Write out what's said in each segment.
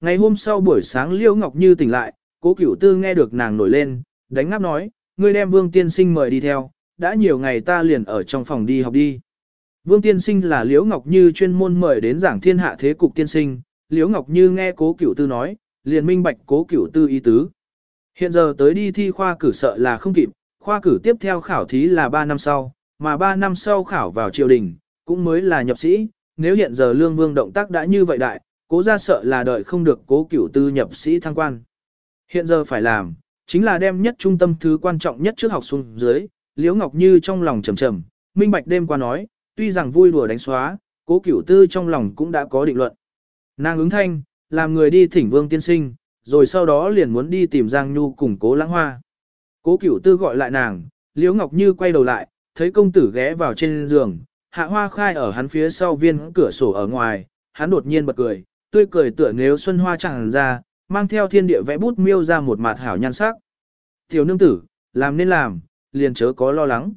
Ngày hôm sau buổi sáng Liễu Ngọc Như tỉnh lại, cố cửu tư nghe được nàng nổi lên, đánh ngáp nói, ngươi đem Vương Tiên Sinh mời đi theo, đã nhiều ngày ta liền ở trong phòng đi học đi. Vương Tiên Sinh là Liễu Ngọc Như chuyên môn mời đến giảng thiên hạ thế cục tiên sinh, Liễu Ngọc Như nghe cố cửu tư nói, liền minh bạch cố cửu tư ý tứ. Hiện giờ tới đi thi khoa cử sợ là không kịp, khoa cử tiếp theo khảo thí là 3 năm sau, mà 3 năm sau khảo vào triều đình, cũng mới là nhập sĩ, nếu hiện giờ lương vương động tác đã như vậy đại, cố ra sợ là đợi không được cố cửu tư nhập sĩ thăng quan. Hiện giờ phải làm, chính là đem nhất trung tâm thứ quan trọng nhất trước học xuống dưới, Liễu Ngọc Như trong lòng trầm trầm, minh bạch đêm qua nói, tuy rằng vui đùa đánh xóa, cố cửu tư trong lòng cũng đã có định luận. Nàng ứng thanh, làm người đi thỉnh vương tiên sinh, rồi sau đó liền muốn đi tìm Giang Nhu cùng cố lãng hoa. Cố cửu tư gọi lại nàng, Liễu Ngọc Như quay đầu lại, thấy công tử ghé vào trên giường, hạ hoa khai ở hắn phía sau viên cửa sổ ở ngoài, hắn đột nhiên bật cười, tươi cười tựa nếu xuân hoa chẳng ra, mang theo thiên địa vẽ bút miêu ra một mặt hảo nhan sắc. Tiểu nương tử, làm nên làm, liền chớ có lo lắng.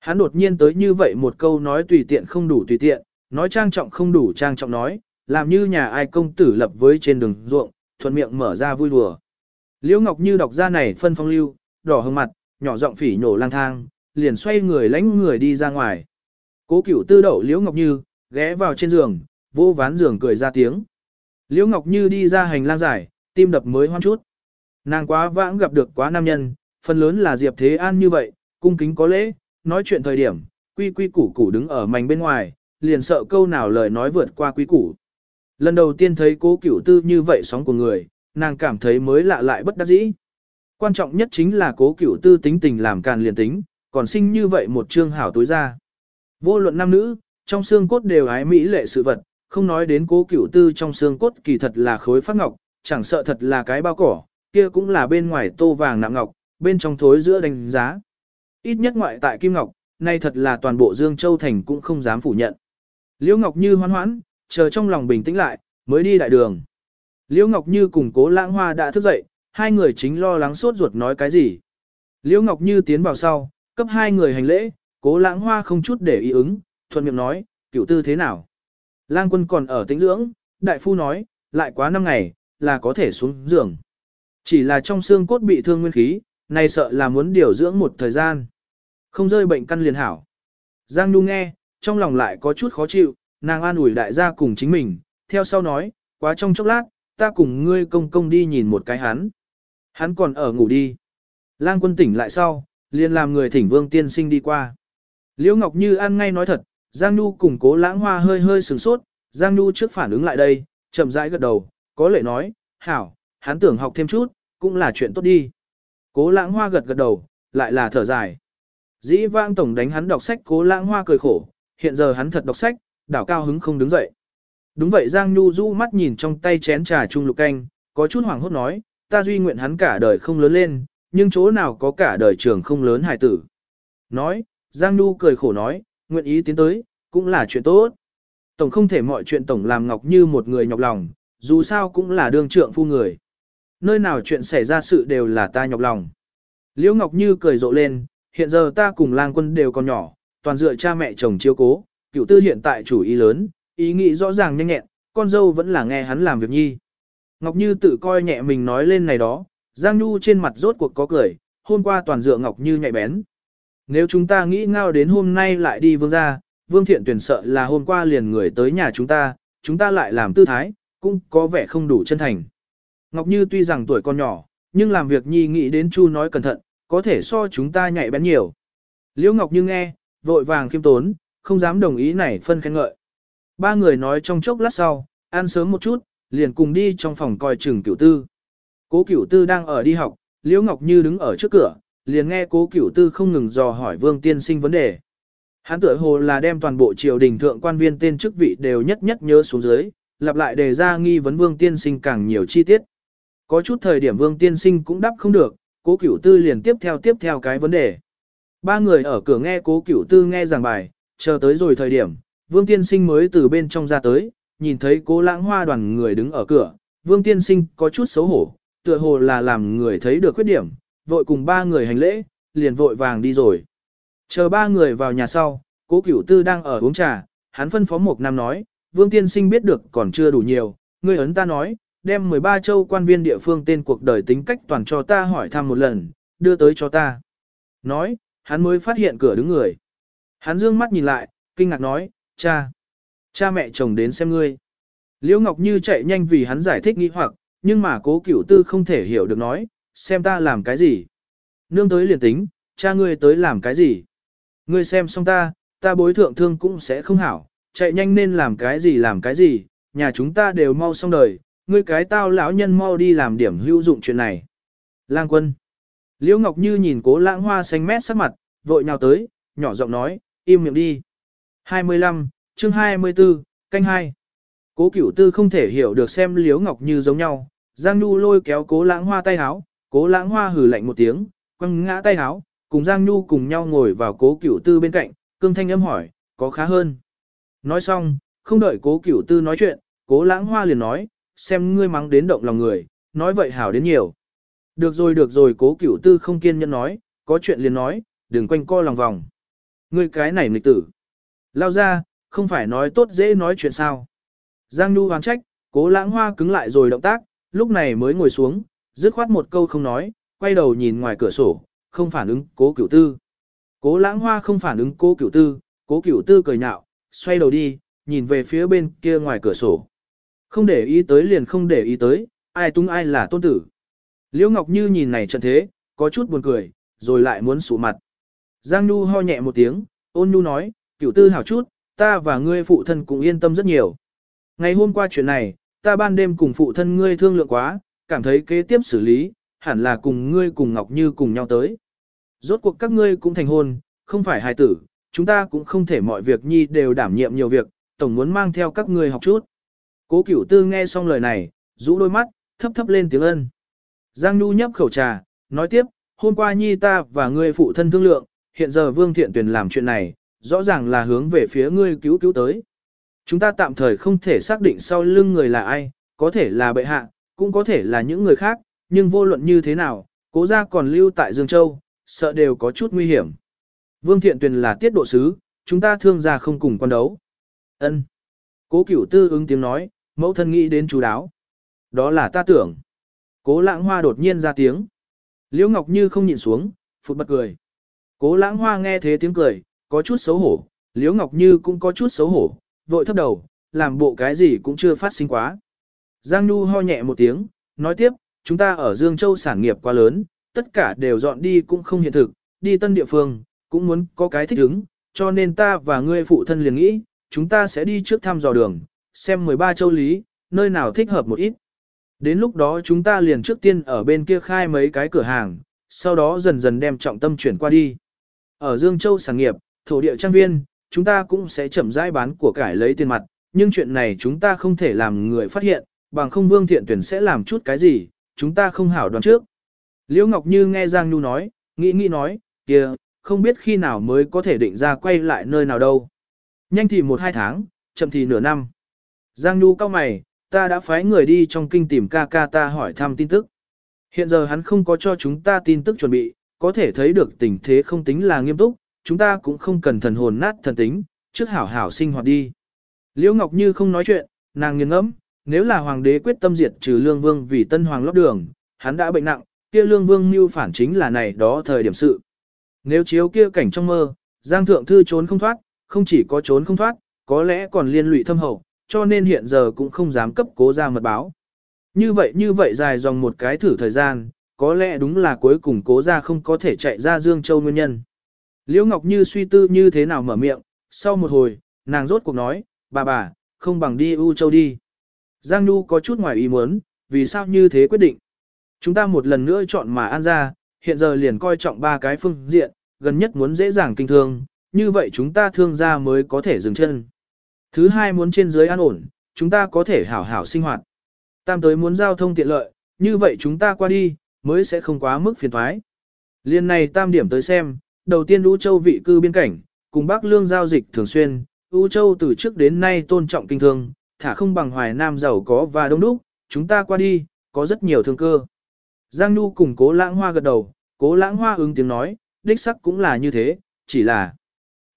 Hắn đột nhiên tới như vậy một câu nói tùy tiện không đủ tùy tiện, nói trang trọng không đủ trang trọng nói, làm như nhà ai công tử lập với trên đường ruộng, thuận miệng mở ra vui đùa. Liễu Ngọc Như đọc ra này phân phong lưu, đỏ hừng mặt, nhỏ giọng phỉ nhổ lang thang, liền xoay người lánh người đi ra ngoài. Cố cửu tư đậu Liễu Ngọc Như, ghé vào trên giường, vô ván giường cười ra tiếng. Liễu Ngọc Như đi ra hành lang dài, tim đập mới hoan chút. Nàng quá vãng gặp được quá nam nhân, phần lớn là Diệp Thế An như vậy, cung kính có lễ, nói chuyện thời điểm, quy quy củ củ đứng ở mảnh bên ngoài, liền sợ câu nào lời nói vượt qua quy củ. Lần đầu tiên thấy cố cửu tư như vậy sóng của người, nàng cảm thấy mới lạ lại bất đắc dĩ. Quan trọng nhất chính là cố cửu tư tính tình làm càn liền tính, còn sinh như vậy một trương hảo tối ra. Vô luận nam nữ, trong xương cốt đều ái mỹ lệ sự vật, không nói đến cố cửu tư trong xương cốt kỳ thật là khối phát ngọc, chẳng sợ thật là cái bao cỏ, kia cũng là bên ngoài tô vàng nặng ngọc, bên trong thối giữa đánh giá. Ít nhất ngoại tại Kim Ngọc, nay thật là toàn bộ Dương Châu Thành cũng không dám phủ nhận. Liễu Ngọc Như hoan hoãn, chờ trong lòng bình tĩnh lại, mới đi đại đường. Liễu Ngọc Như cùng cố lãng hoa đã thức dậy, hai người chính lo lắng suốt ruột nói cái gì. Liễu Ngọc Như tiến vào sau, cấp hai người hành lễ, cố lãng hoa không chút để ý ứng, thuận miệng nói, cửu tư thế nào. Lang quân còn ở tĩnh dưỡng, đại phu nói, lại quá năm ngày, là có thể xuống giường. Chỉ là trong xương cốt bị thương nguyên khí, này sợ là muốn điều dưỡng một thời gian. Không rơi bệnh căn liền hảo. Giang Nhu nghe, trong lòng lại có chút khó chịu, nàng an ủi đại gia cùng chính mình, theo sau nói, quá trong chốc lát, ta cùng ngươi công công đi nhìn một cái hắn. Hắn còn ở ngủ đi. Lang quân tỉnh lại sau, liền làm người thỉnh vương tiên sinh đi qua. Liễu Ngọc Như ăn ngay nói thật, Giang Nhu cùng cố lãng hoa hơi hơi sửng sốt, Giang Nhu trước phản ứng lại đây, chậm rãi gật đầu, có lệ nói, hảo, hắn tưởng học thêm chút, cũng là chuyện tốt đi. Cố lãng hoa gật gật đầu, lại là thở dài. Dĩ vãng tổng đánh hắn đọc sách cố lãng hoa cười khổ, hiện giờ hắn thật đọc sách, đảo cao hứng không đứng dậy. Đúng vậy Giang Nhu rũ mắt nhìn trong tay chén trà chung lục canh, có chút hoảng hốt nói, ta duy nguyện hắn cả đời không lớn lên, nhưng chỗ nào có cả đời trường không lớn hài tử. Nói, Giang Nhu cười khổ nói, nguyện ý tiến tới, cũng là chuyện tốt. Tổng không thể mọi chuyện tổng làm ngọc như một người nhọc lòng, dù sao cũng là đương trượng phu người. Nơi nào chuyện xảy ra sự đều là ta nhọc lòng. Liễu Ngọc Như cười rộ lên, hiện giờ ta cùng lang quân đều còn nhỏ, toàn dựa cha mẹ chồng chiếu cố, cựu tư hiện tại chủ ý lớn, ý nghĩ rõ ràng nhanh nhẹn, con dâu vẫn là nghe hắn làm việc nhi. Ngọc Như tự coi nhẹ mình nói lên này đó, Giang Nhu trên mặt rốt cuộc có cười, hôm qua toàn dựa Ngọc Như nhạy bén. Nếu chúng ta nghĩ ngao đến hôm nay lại đi vương gia, vương thiện tuyển sợ là hôm qua liền người tới nhà chúng ta, chúng ta lại làm tư thái, cũng có vẻ không đủ chân thành. Ngọc Như tuy rằng tuổi còn nhỏ, nhưng làm việc nhi nghĩ đến Chu nói cẩn thận, có thể so chúng ta nhạy bén nhiều. Liễu Ngọc Như nghe, vội vàng khiêm tốn, không dám đồng ý này phân khen ngợi. Ba người nói trong chốc lát sau, ăn sớm một chút, liền cùng đi trong phòng coi trường cửu tư. Cố cửu tư đang ở đi học, Liễu Ngọc Như đứng ở trước cửa, liền nghe cố cửu tư không ngừng dò hỏi vương tiên sinh vấn đề. Hắn tựa hồ là đem toàn bộ triều đình thượng quan viên tên chức vị đều nhất nhất nhớ xuống dưới, lặp lại đề ra nghi vấn vương tiên sinh càng nhiều chi tiết. Có chút thời điểm vương tiên sinh cũng đáp không được, cố cửu tư liền tiếp theo tiếp theo cái vấn đề. Ba người ở cửa nghe cố cửu tư nghe giảng bài, chờ tới rồi thời điểm, vương tiên sinh mới từ bên trong ra tới, nhìn thấy cố lãng hoa đoàn người đứng ở cửa, vương tiên sinh có chút xấu hổ, tựa hồ là làm người thấy được khuyết điểm, vội cùng ba người hành lễ, liền vội vàng đi rồi. Chờ ba người vào nhà sau, cố cửu tư đang ở uống trà, hắn phân phó một nam nói, vương tiên sinh biết được còn chưa đủ nhiều, ngươi ấn ta nói, đem 13 châu quan viên địa phương tên cuộc đời tính cách toàn cho ta hỏi thăm một lần, đưa tới cho ta. Nói, hắn mới phát hiện cửa đứng người. Hắn dương mắt nhìn lại, kinh ngạc nói, cha, cha mẹ chồng đến xem ngươi. Liễu Ngọc Như chạy nhanh vì hắn giải thích nghi hoặc, nhưng mà cố cửu tư không thể hiểu được nói, xem ta làm cái gì. Nương tới liền tính, cha ngươi tới làm cái gì. Ngươi xem xong ta, ta bối thượng thương cũng sẽ không hảo, chạy nhanh nên làm cái gì làm cái gì, nhà chúng ta đều mau xong đời, ngươi cái tao lão nhân mau đi làm điểm hữu dụng chuyện này. Lang quân. Liễu Ngọc Như nhìn cố lãng hoa xanh mét sắc mặt, vội nhào tới, nhỏ giọng nói, im miệng đi. 25, chương 24, canh 2. Cố cửu tư không thể hiểu được xem Liễu Ngọc Như giống nhau, Giang Nhu lôi kéo cố lãng hoa tay háo, cố lãng hoa hừ lạnh một tiếng, quăng ngã tay háo, cùng Giang Nhu cùng nhau ngồi vào cố cửu tư bên cạnh, cương thanh âm hỏi, có khá hơn. Nói xong, không đợi cố cửu tư nói chuyện, cố lãng hoa liền nói, xem ngươi mắng đến động lòng người, nói vậy hảo đến nhiều. Được rồi được rồi cố cửu tư không kiên nhẫn nói, có chuyện liền nói, đừng quanh co lòng vòng. Ngươi cái này nghịch tử. Lao ra, không phải nói tốt dễ nói chuyện sao. Giang Nhu hoán trách, cố lãng hoa cứng lại rồi động tác, lúc này mới ngồi xuống, dứt khoát một câu không nói, quay đầu nhìn ngoài cửa sổ, không phản ứng cố cửu tư. Cố lãng hoa không phản ứng cố cửu tư, cố cửu tư cười nhạo, xoay đầu đi, nhìn về phía bên kia ngoài cửa sổ. Không để ý tới liền không để ý tới, ai tung ai là tôn tử. Liễu Ngọc Như nhìn này trận thế, có chút buồn cười, rồi lại muốn sụ mặt. Giang Nhu ho nhẹ một tiếng, ôn Nhu nói, cửu tư hảo chút, ta và ngươi phụ thân cũng yên tâm rất nhiều. Ngày hôm qua chuyện này, ta ban đêm cùng phụ thân ngươi thương lượng quá, cảm thấy kế tiếp xử lý, hẳn là cùng ngươi cùng Ngọc Như cùng nhau tới. Rốt cuộc các ngươi cũng thành hôn, không phải hài tử, chúng ta cũng không thể mọi việc nhi đều đảm nhiệm nhiều việc, tổng muốn mang theo các ngươi học chút. Cố cửu tư nghe xong lời này, rũ đôi mắt, thấp thấp lên tiếng ân. Giang Nhu nhấp khẩu trà, nói tiếp, hôm qua nhi ta và ngươi phụ thân thương lượng, hiện giờ Vương Thiện Tuyền làm chuyện này, rõ ràng là hướng về phía ngươi cứu cứu tới. Chúng ta tạm thời không thể xác định sau lưng người là ai, có thể là bệ hạ, cũng có thể là những người khác, nhưng vô luận như thế nào, cố gia còn lưu tại Dương Châu, sợ đều có chút nguy hiểm. Vương Thiện Tuyền là tiết độ sứ, chúng ta thương gia không cùng quan đấu. Ân. Cố cửu tư ứng tiếng nói, mẫu thân nghĩ đến chú đáo. Đó là ta tưởng. Cố lãng hoa đột nhiên ra tiếng. Liễu Ngọc Như không nhịn xuống, phụt bật cười. Cố lãng hoa nghe thế tiếng cười, có chút xấu hổ, Liễu Ngọc Như cũng có chút xấu hổ, vội thấp đầu, làm bộ cái gì cũng chưa phát sinh quá. Giang Nhu ho nhẹ một tiếng, nói tiếp, chúng ta ở Dương Châu sản nghiệp quá lớn, tất cả đều dọn đi cũng không hiện thực, đi tân địa phương, cũng muốn có cái thích ứng, cho nên ta và ngươi phụ thân liền nghĩ, chúng ta sẽ đi trước thăm dò đường, xem 13 châu lý, nơi nào thích hợp một ít. Đến lúc đó chúng ta liền trước tiên ở bên kia khai mấy cái cửa hàng, sau đó dần dần đem trọng tâm chuyển qua đi. Ở Dương Châu sản nghiệp, thổ địa trang viên, chúng ta cũng sẽ chậm rãi bán của cải lấy tiền mặt, nhưng chuyện này chúng ta không thể làm người phát hiện, bằng không Vương Thiện Tuyển sẽ làm chút cái gì, chúng ta không hảo đoán trước. Liễu Ngọc Như nghe Giang Nhu nói, nghĩ nghĩ nói, kia, không biết khi nào mới có thể định ra quay lại nơi nào đâu. Nhanh thì một hai tháng, chậm thì nửa năm. Giang Nhu cao mày, ta đã phái người đi trong kinh tìm ca ca ta hỏi thăm tin tức. Hiện giờ hắn không có cho chúng ta tin tức chuẩn bị, có thể thấy được tình thế không tính là nghiêm túc, chúng ta cũng không cần thần hồn nát thần tính, trước hảo hảo sinh hoạt đi. Liễu Ngọc Như không nói chuyện, nàng nghiêng ngẫm, nếu là hoàng đế quyết tâm diệt trừ lương vương vì tân hoàng lót đường, hắn đã bệnh nặng, kia lương vương mưu phản chính là này đó thời điểm sự. Nếu chiếu kia cảnh trong mơ, Giang Thượng Thư trốn không thoát, không chỉ có trốn không thoát, có lẽ còn liên lụy thâm hậu, cho nên hiện giờ cũng không dám cấp cố ra mật báo. Như vậy như vậy dài dòng một cái thử thời gian, có lẽ đúng là cuối cùng cố ra không có thể chạy ra Dương Châu nguyên nhân. Liễu Ngọc Như suy tư như thế nào mở miệng, sau một hồi, nàng rốt cuộc nói, bà bà, không bằng đi U Châu đi. Giang Nhu có chút ngoài ý muốn, vì sao như thế quyết định. Chúng ta một lần nữa chọn mà an ra, hiện giờ liền coi trọng ba cái phương diện, gần nhất muốn dễ dàng kinh thương, như vậy chúng ta thương ra mới có thể dừng chân. Thứ hai muốn trên dưới an ổn, chúng ta có thể hảo hảo sinh hoạt. Tam tới muốn giao thông tiện lợi, như vậy chúng ta qua đi, mới sẽ không quá mức phiền thoái. Liên này tam điểm tới xem, đầu tiên U Châu vị cư biên cảnh, cùng Bắc Lương giao dịch thường xuyên, U Châu từ trước đến nay tôn trọng kinh thương, thả không bằng Hoài Nam giàu có và đông đúc, chúng ta qua đi, có rất nhiều thương cơ. Giang Nhu cùng Cố Lãng Hoa gật đầu, Cố Lãng Hoa ứng tiếng nói, đích sắc cũng là như thế, chỉ là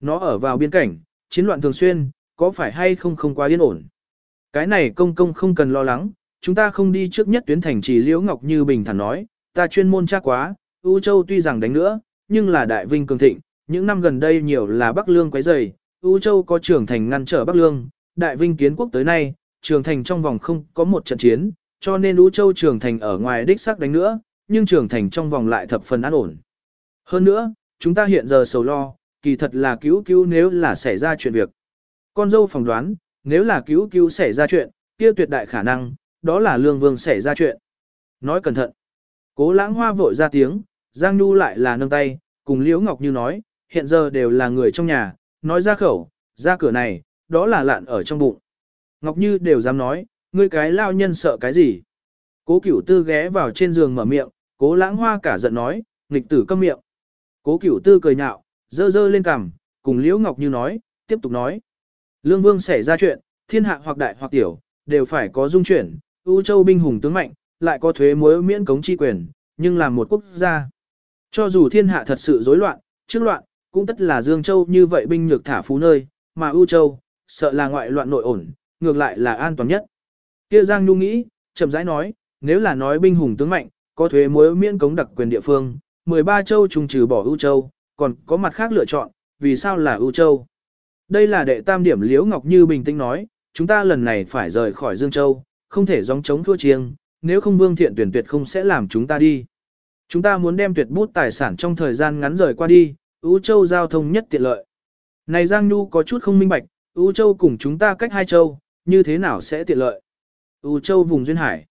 nó ở vào biên cảnh, chiến loạn thường xuyên, có phải hay không không quá yên ổn. Cái này công công không cần lo lắng, chúng ta không đi trước nhất tuyến thành trì Liễu Ngọc Như bình thản nói, ta chuyên môn chắc quá, U Châu tuy rằng đánh nữa, nhưng là đại vinh cường thịnh, những năm gần đây nhiều là Bắc Lương quấy rầy, U Châu có trưởng thành ngăn trở Bắc Lương, đại vinh kiến quốc tới nay, trường thành trong vòng không có một trận chiến, cho nên Ú Châu trường thành ở ngoài đích xác đánh nữa, nhưng trường thành trong vòng lại thập phần an ổn. Hơn nữa, chúng ta hiện giờ sầu lo, kỳ thật là cứu cứu nếu là xảy ra chuyện việc. Con dâu phỏng đoán, nếu là cứu cứu xảy ra chuyện, kia tuyệt đại khả năng, đó là lương vương xảy ra chuyện. Nói cẩn thận. Cố lãng hoa vội ra tiếng, Giang Nhu lại là nâng tay, cùng Liễu Ngọc Như nói, hiện giờ đều là người trong nhà, nói ra khẩu, ra cửa này, đó là lạn ở trong bụng. Ngọc Như đều dám nói, ngươi cái lao nhân sợ cái gì. Cố cửu tư ghé vào trên giường mở miệng, cố lãng hoa cả giận nói, nghịch tử câm miệng. Cố cửu tư cười nhạo, dơ dơ lên cằm, cùng Liễu Ngọc Như nói, tiếp tục nói. Lương Vương xảy ra chuyện, thiên hạ hoặc đại hoặc tiểu, đều phải có dung chuyển, U Châu binh hùng tướng mạnh, lại có thuế muối miễn cống chi quyền, nhưng là một quốc gia. Cho dù thiên hạ thật sự rối loạn, trước loạn, cũng tất là Dương Châu như vậy binh nhược thả phú nơi, mà U Châu, sợ là ngoại loạn nội ổn, ngược lại là an toàn nhất. Kia Giang Nhu nghĩ, chậm rãi nói, nếu là nói binh hùng tướng mạnh, có thuế muối miễn cống đặc quyền địa phương, 13 châu trùng trừ bỏ U Châu, còn có mặt khác lựa chọn, vì sao là U Châu? Đây là đệ tam điểm Liễu Ngọc Như bình tĩnh nói, chúng ta lần này phải rời khỏi Dương Châu, không thể gióng chống thua chiêng, nếu không Vương Thiện tuyển tuyệt không sẽ làm chúng ta đi. Chúng ta muốn đem tuyệt bút tài sản trong thời gian ngắn rời qua đi, U Châu giao thông nhất tiện lợi. Này Giang Nhu có chút không minh bạch, U Châu cùng chúng ta cách hai châu, như thế nào sẽ tiện lợi? U Châu vùng duyên hải.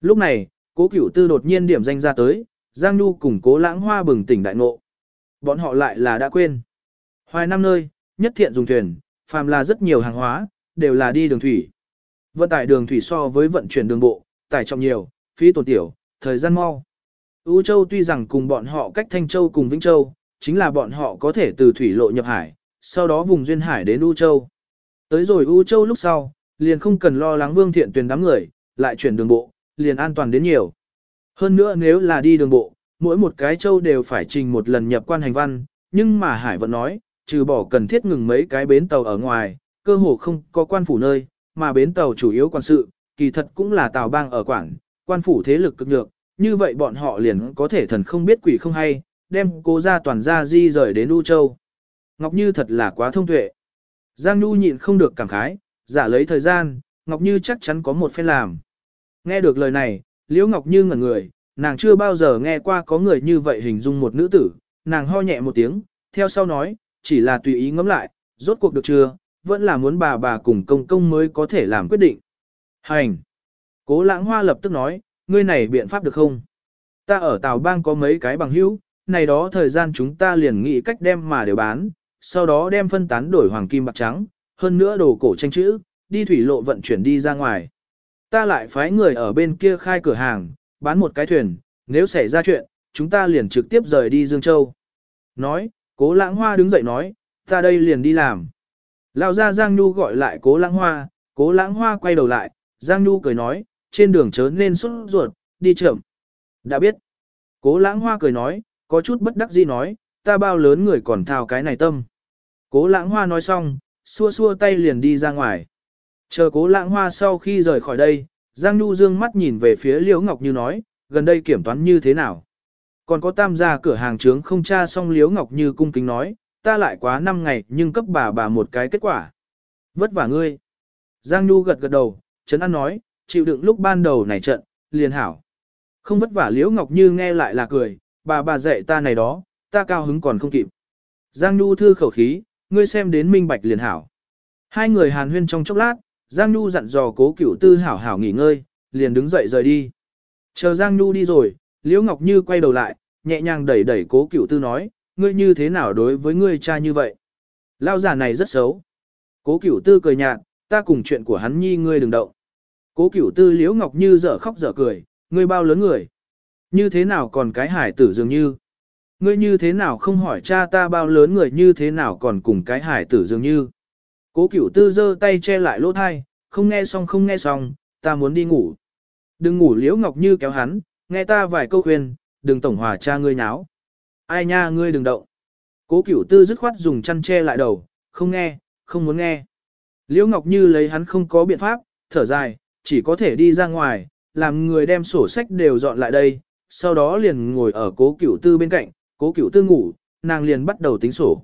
Lúc này, cố cửu tư đột nhiên điểm danh ra tới, Giang Nhu cùng cố lãng hoa bừng tỉnh đại ngộ. Bọn họ lại là đã quên. Hoài năm nơi, nhất thiện dùng thuyền, phàm là rất nhiều hàng hóa, đều là đi đường thủy. Vận tải đường thủy so với vận chuyển đường bộ, tải trọng nhiều, phí tổn tiểu, thời gian mau. U Châu tuy rằng cùng bọn họ cách Thanh Châu cùng Vĩnh Châu, chính là bọn họ có thể từ thủy lộ nhập hải, sau đó vùng duyên hải đến U Châu. Tới rồi U Châu lúc sau, liền không cần lo lắng vương thiện tuyển đám người, lại chuyển đường bộ, liền an toàn đến nhiều. Hơn nữa nếu là đi đường bộ, mỗi một cái châu đều phải trình một lần nhập quan hành văn, nhưng mà Hải vẫn nói, trừ bỏ cần thiết ngừng mấy cái bến tàu ở ngoài, cơ hồ không có quan phủ nơi, mà bến tàu chủ yếu quan sự, kỳ thật cũng là tàu bang ở quảng, quan phủ thế lực cực nhược, như vậy bọn họ liền có thể thần không biết quỷ không hay, đem cố ra toàn ra di rời đến U Châu. Ngọc Như thật là quá thông tuệ. Giang Nhu nhịn không được cảm khái, giả lấy thời gian, Ngọc Như chắc chắn có một phen làm. Nghe được lời này, Liễu Ngọc Như ngẩn người, nàng chưa bao giờ nghe qua có người như vậy hình dung một nữ tử, nàng ho nhẹ một tiếng, theo sau nói, chỉ là tùy ý ngẫm lại, rốt cuộc được chưa, vẫn là muốn bà bà cùng công công mới có thể làm quyết định. Hành! Cố lãng hoa lập tức nói, ngươi này biện pháp được không? Ta ở Tàu Bang có mấy cái bằng hữu, này đó thời gian chúng ta liền nghĩ cách đem mà đều bán, sau đó đem phân tán đổi hoàng kim bạc trắng, hơn nữa đồ cổ tranh chữ, đi thủy lộ vận chuyển đi ra ngoài. Ta lại phái người ở bên kia khai cửa hàng, bán một cái thuyền, nếu xảy ra chuyện, chúng ta liền trực tiếp rời đi Dương Châu. Nói, cố lãng hoa đứng dậy nói, ta đây liền đi làm. Lão ra Giang Nhu gọi lại cố lãng hoa, cố lãng hoa quay đầu lại, Giang Nhu cười nói, trên đường chớ nên xuất ruột, đi chậm. Đã biết. Cố lãng hoa cười nói, có chút bất đắc dĩ nói, ta bao lớn người còn thao cái này tâm. Cố lãng hoa nói xong, xua xua tay liền đi ra ngoài. Chờ cố lãng hoa sau khi rời khỏi đây, Giang Nhu dương mắt nhìn về phía Liễu Ngọc Như nói, gần đây kiểm toán như thế nào. Còn có tam gia cửa hàng trướng không tra xong Liễu Ngọc Như cung kính nói, ta lại quá 5 ngày nhưng cấp bà bà một cái kết quả. Vất vả ngươi. Giang Nhu gật gật đầu, Trấn An nói, chịu đựng lúc ban đầu này trận, liền hảo. Không vất vả Liễu Ngọc Như nghe lại là cười, bà bà dạy ta này đó, ta cao hứng còn không kịp. Giang Nhu thư khẩu khí, ngươi xem đến minh bạch liền hảo. Hai người hàn huyên trong chốc lát, Giang Nhu dặn dò cố cửu tư hảo hảo nghỉ ngơi, liền đứng dậy rời đi. Chờ Giang Nhu đi rồi, Liễu Ngọc Như quay đầu lại, nhẹ nhàng đẩy đẩy cố cửu tư nói, ngươi như thế nào đối với ngươi cha như vậy? Lao giả này rất xấu. Cố cửu tư cười nhạt, ta cùng chuyện của hắn nhi ngươi đừng động. Cố cửu tư Liễu Ngọc Như dở khóc dở cười, ngươi bao lớn người? Như thế nào còn cái hải tử dường như? Ngươi như thế nào không hỏi cha ta bao lớn người như thế nào còn cùng cái hải tử dường như? Cố cửu tư giơ tay che lại lỗ thai, không nghe xong không nghe xong, ta muốn đi ngủ. Đừng ngủ liễu ngọc như kéo hắn, nghe ta vài câu khuyên, đừng tổng hòa cha ngươi nháo. Ai nha ngươi đừng động. Cố cửu tư dứt khoát dùng chăn che lại đầu, không nghe, không muốn nghe. Liễu ngọc như lấy hắn không có biện pháp, thở dài, chỉ có thể đi ra ngoài, làm người đem sổ sách đều dọn lại đây, sau đó liền ngồi ở cố cửu tư bên cạnh, cố cửu tư ngủ, nàng liền bắt đầu tính sổ.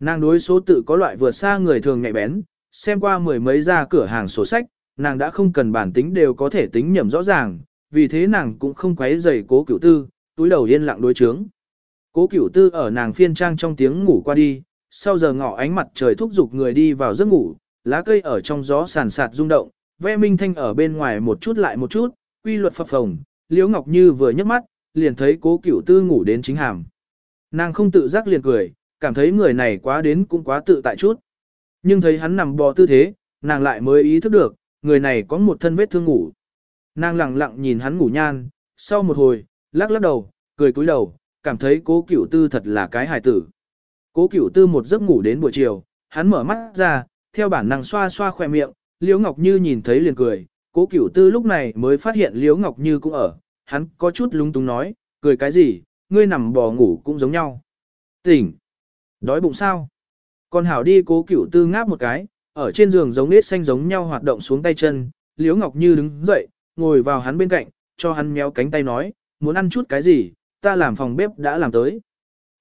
Nàng đối số tự có loại vượt xa người thường nhạy bén, xem qua mười mấy ra cửa hàng sổ sách, nàng đã không cần bản tính đều có thể tính nhầm rõ ràng, vì thế nàng cũng không quấy rầy cố cửu tư, túi đầu yên lặng đối chướng. Cố cửu tư ở nàng phiên trang trong tiếng ngủ qua đi, sau giờ ngọ ánh mặt trời thúc giục người đi vào giấc ngủ, lá cây ở trong gió sàn sạt rung động, ve minh thanh ở bên ngoài một chút lại một chút, quy luật phập phồng, liễu ngọc như vừa nhấc mắt, liền thấy cố cửu tư ngủ đến chính hàm. Nàng không tự giác liền cười, cảm thấy người này quá đến cũng quá tự tại chút. Nhưng thấy hắn nằm bò tư thế, nàng lại mới ý thức được, người này có một thân vết thương ngủ. Nàng lặng lặng nhìn hắn ngủ nhan, sau một hồi, lắc lắc đầu, cười cúi đầu, cảm thấy cố cửu tư thật là cái hài tử. Cố cửu tư một giấc ngủ đến buổi chiều, hắn mở mắt ra, theo bản năng xoa xoa khỏe miệng, Liễu Ngọc Như nhìn thấy liền cười, cố cửu tư lúc này mới phát hiện Liễu Ngọc Như cũng ở, hắn có chút lúng túng nói, cười cái gì, ngươi nằm bò ngủ cũng giống nhau. Tỉnh! Đói bụng sao? Còn hảo đi cố cửu tư ngáp một cái, ở trên giường giống nết xanh giống nhau hoạt động xuống tay chân, Liễu Ngọc Như đứng dậy, ngồi vào hắn bên cạnh, cho hắn méo cánh tay nói, muốn ăn chút cái gì, ta làm phòng bếp đã làm tới.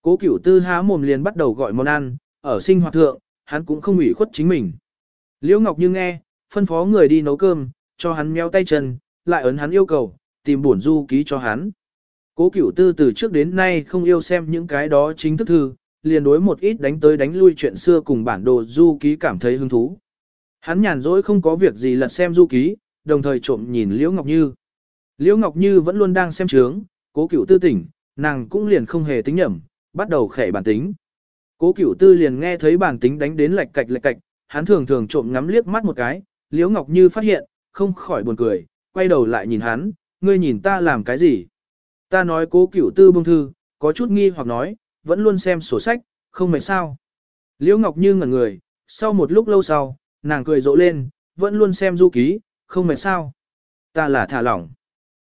Cố cửu tư há mồm liền bắt đầu gọi món ăn, ở sinh hoạt thượng, hắn cũng không ủy khuất chính mình. Liễu Ngọc Như nghe, phân phó người đi nấu cơm, cho hắn méo tay chân, lại ấn hắn yêu cầu, tìm bổn du ký cho hắn. Cố cửu tư từ trước đến nay không yêu xem những cái đó chính thức thư, liền đối một ít đánh tới đánh lui chuyện xưa cùng bản đồ du ký cảm thấy hứng thú. Hắn nhàn rỗi không có việc gì lật xem du ký, đồng thời trộm nhìn Liễu Ngọc Như. Liễu Ngọc Như vẫn luôn đang xem trướng, cố cửu tư tỉnh, nàng cũng liền không hề tính nhẩm, bắt đầu khẻ bản tính. Cố cửu tư liền nghe thấy bản tính đánh đến lệch cạch lệch cạch, hắn thường thường trộm ngắm liếc mắt một cái, Liễu Ngọc Như phát hiện, không khỏi buồn cười, quay đầu lại nhìn hắn, ngươi nhìn ta làm cái gì? Ta nói cố cửu tư bông thư, có chút nghi hoặc nói, vẫn luôn xem sổ sách, không mệt sao. Liễu Ngọc Như ngẩn người, sau một lúc lâu sau, nàng cười rộ lên, vẫn luôn xem du ký, không mệt sao. Ta là thả lỏng.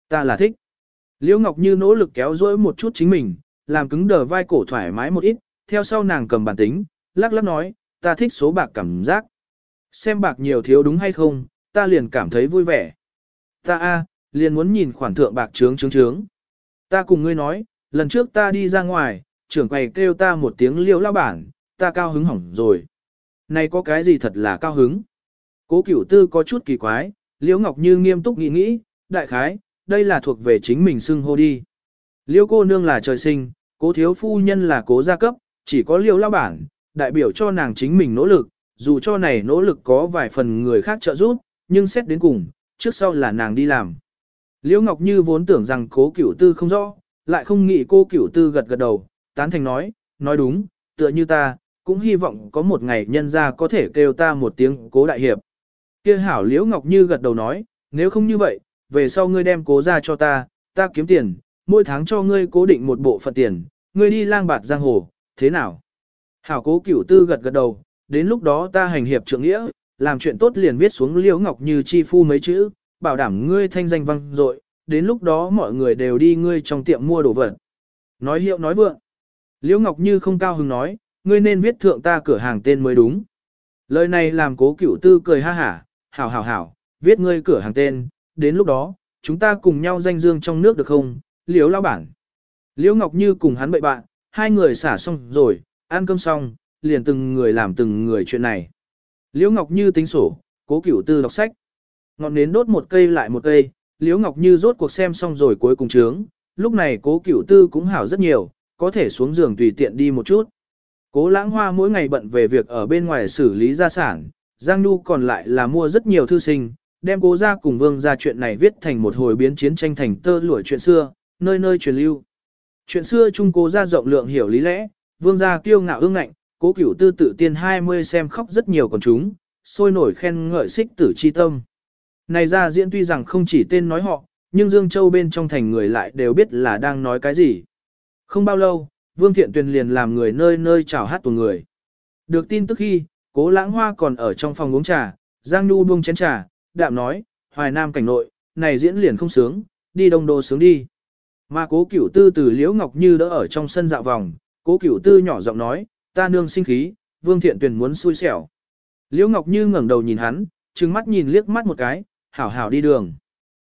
Ta là thích. Liễu Ngọc Như nỗ lực kéo dỗi một chút chính mình, làm cứng đờ vai cổ thoải mái một ít, theo sau nàng cầm bản tính, lắc lắc nói, ta thích số bạc cảm giác. Xem bạc nhiều thiếu đúng hay không, ta liền cảm thấy vui vẻ. Ta a, liền muốn nhìn khoản thượng bạc trướng trướng trướng. Ta cùng ngươi nói, lần trước ta đi ra ngoài, trưởng quầy kêu ta một tiếng liêu lao bản, ta cao hứng hỏng rồi. Này có cái gì thật là cao hứng? Cố cửu tư có chút kỳ quái, liễu ngọc như nghiêm túc nghĩ nghĩ, đại khái, đây là thuộc về chính mình xưng hô đi. Liêu cô nương là trời sinh, cố thiếu phu nhân là cố gia cấp, chỉ có liêu lao bản, đại biểu cho nàng chính mình nỗ lực, dù cho này nỗ lực có vài phần người khác trợ giúp, nhưng xét đến cùng, trước sau là nàng đi làm. Liễu Ngọc Như vốn tưởng rằng cố cửu tư không rõ, lại không nghĩ cô cửu tư gật gật đầu, tán thành nói, nói đúng, tựa như ta, cũng hy vọng có một ngày nhân ra có thể kêu ta một tiếng cố đại hiệp. Kia hảo Liễu Ngọc Như gật đầu nói, nếu không như vậy, về sau ngươi đem cố ra cho ta, ta kiếm tiền, mỗi tháng cho ngươi cố định một bộ phận tiền, ngươi đi lang bạt giang hồ, thế nào? Hảo cố cửu tư gật gật đầu, đến lúc đó ta hành hiệp trượng nghĩa, làm chuyện tốt liền viết xuống Liễu Ngọc Như chi phu mấy chữ, bảo đảm ngươi thanh danh vang dội, đến lúc đó mọi người đều đi ngươi trong tiệm mua đồ vật. Nói hiệu nói vượng. Liễu Ngọc Như không cao hứng nói, ngươi nên viết thượng ta cửa hàng tên mới đúng. Lời này làm cố cửu tư cười ha hả, hảo hảo hảo, viết ngươi cửa hàng tên, đến lúc đó, chúng ta cùng nhau danh dương trong nước được không, liễu lao bản. Liễu Ngọc Như cùng hắn bậy bạn, hai người xả xong rồi, ăn cơm xong, liền từng người làm từng người chuyện này. Liễu Ngọc Như tính sổ, cố cửu tư đọc sách. Ngọn nến đốt một cây lại một cây, Liễu Ngọc Như rốt cuộc xem xong rồi cuối cùng trướng, lúc này cố cửu tư cũng hảo rất nhiều, có thể xuống giường tùy tiện đi một chút. Cố lãng hoa mỗi ngày bận về việc ở bên ngoài xử lý gia sản, Giang Nhu còn lại là mua rất nhiều thư sinh, đem cố ra cùng vương ra chuyện này viết thành một hồi biến chiến tranh thành tơ lụa chuyện xưa, nơi nơi truyền lưu. Chuyện xưa chung cố ra rộng lượng hiểu lý lẽ, vương gia kiêu ngạo ương ngạnh, cố cửu tư tự tiên 20 xem khóc rất nhiều còn chúng, sôi nổi khen ngợi xích tử chi tâm. Này ra diễn tuy rằng không chỉ tên nói họ, nhưng Dương Châu bên trong thành người lại đều biết là đang nói cái gì. Không bao lâu, Vương Thiện Tuyền liền làm người nơi nơi chào hát tuần người. Được tin tức khi, cố lãng hoa còn ở trong phòng uống trà, Giang Nhu buông chén trà, đạm nói, hoài nam cảnh nội, này diễn liền không sướng, đi đông đô sướng đi. Mà cố cửu tư từ Liễu Ngọc Như đỡ ở trong sân dạo vòng, cố cửu tư nhỏ giọng nói, ta nương sinh khí, Vương Thiện Tuyền muốn xui xẻo. Liễu Ngọc Như ngẩng đầu nhìn hắn, trừng mắt nhìn liếc mắt một cái, hảo hảo đi đường.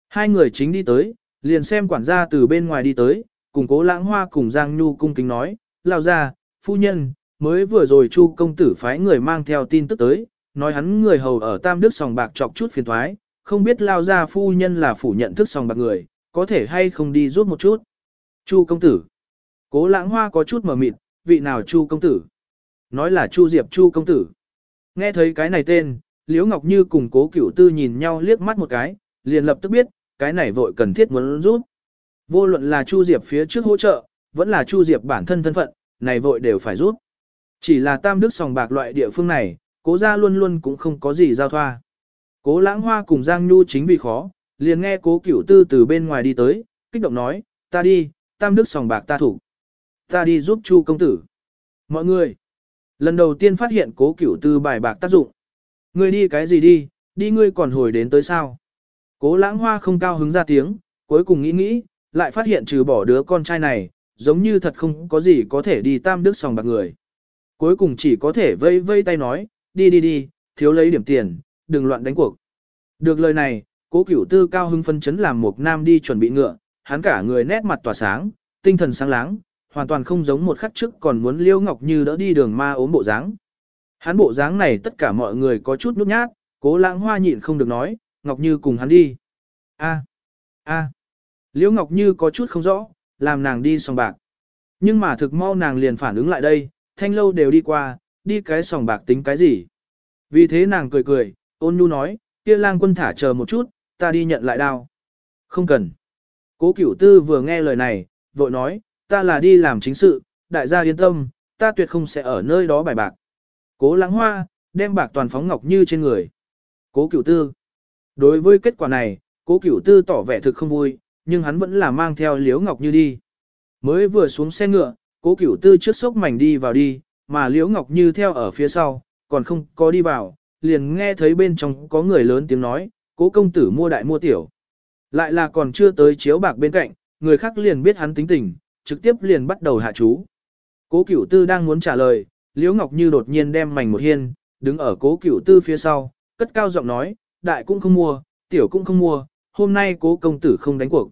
Hai người chính đi tới, liền xem quản gia từ bên ngoài đi tới, cùng cố lãng hoa cùng Giang Nhu cung kính nói, lao ra, phu nhân, mới vừa rồi chu công tử phái người mang theo tin tức tới, nói hắn người hầu ở Tam Đức sòng bạc chọc chút phiền thoái, không biết lao ra phu nhân là phủ nhận thức sòng bạc người, có thể hay không đi giúp một chút. Chu công tử. Cố lãng hoa có chút mở mịt, vị nào chu công tử? Nói là chu diệp chu công tử. Nghe thấy cái này tên, Liễu Ngọc Như cùng cố cửu tư nhìn nhau liếc mắt một cái, liền lập tức biết, cái này vội cần thiết muốn rút. Vô luận là Chu Diệp phía trước hỗ trợ, vẫn là Chu Diệp bản thân thân phận, này vội đều phải rút. Chỉ là tam đức sòng bạc loại địa phương này, cố gia luôn luôn cũng không có gì giao thoa. Cố lãng hoa cùng Giang Nhu chính vì khó, liền nghe cố cửu tư từ bên ngoài đi tới, kích động nói, ta đi, tam đức sòng bạc ta thủ. Ta đi giúp Chu công tử. Mọi người, lần đầu tiên phát hiện cố cửu tư bài bạc tác dụng. Ngươi đi cái gì đi, đi ngươi còn hồi đến tới sao. Cố lãng hoa không cao hứng ra tiếng, cuối cùng nghĩ nghĩ, lại phát hiện trừ bỏ đứa con trai này, giống như thật không có gì có thể đi tam đức sòng bạc người. Cuối cùng chỉ có thể vây vây tay nói, đi đi đi, thiếu lấy điểm tiền, đừng loạn đánh cuộc. Được lời này, cố cửu tư cao hưng phân chấn làm một nam đi chuẩn bị ngựa, hắn cả người nét mặt tỏa sáng, tinh thần sáng láng, hoàn toàn không giống một khắc trước còn muốn liêu ngọc như đỡ đi đường ma ốm bộ dáng. Hắn bộ dáng này tất cả mọi người có chút nhút nhát, cố lãng hoa nhịn không được nói, ngọc như cùng hắn đi. a a Liễu Ngọc Như có chút không rõ, làm nàng đi sòng bạc. Nhưng mà thực mau nàng liền phản ứng lại đây, thanh lâu đều đi qua, đi cái sòng bạc tính cái gì. Vì thế nàng cười cười, ôn nhu nói, kia lang quân thả chờ một chút, ta đi nhận lại đao. Không cần. Cố cửu tư vừa nghe lời này, vội nói, ta là đi làm chính sự, đại gia yên tâm, ta tuyệt không sẽ ở nơi đó bài bạc. Cố lãng hoa, đem bạc toàn phóng ngọc như trên người. Cố cửu tư. Đối với kết quả này, cố cửu tư tỏ vẻ thực không vui, nhưng hắn vẫn là mang theo Liễu Ngọc Như đi. Mới vừa xuống xe ngựa, cố cửu tư trước sốc mảnh đi vào đi, mà Liễu Ngọc Như theo ở phía sau, còn không có đi vào, liền nghe thấy bên trong có người lớn tiếng nói, cố công tử mua đại mua tiểu. Lại là còn chưa tới chiếu bạc bên cạnh, người khác liền biết hắn tính tình, trực tiếp liền bắt đầu hạ chú. Cố cửu tư đang muốn trả lời, Liễu Ngọc Như đột nhiên đem mảnh một hiên, đứng ở cố cửu tư phía sau, cất cao giọng nói, đại cũng không mua, tiểu cũng không mua, hôm nay cố công tử không đánh cuộc.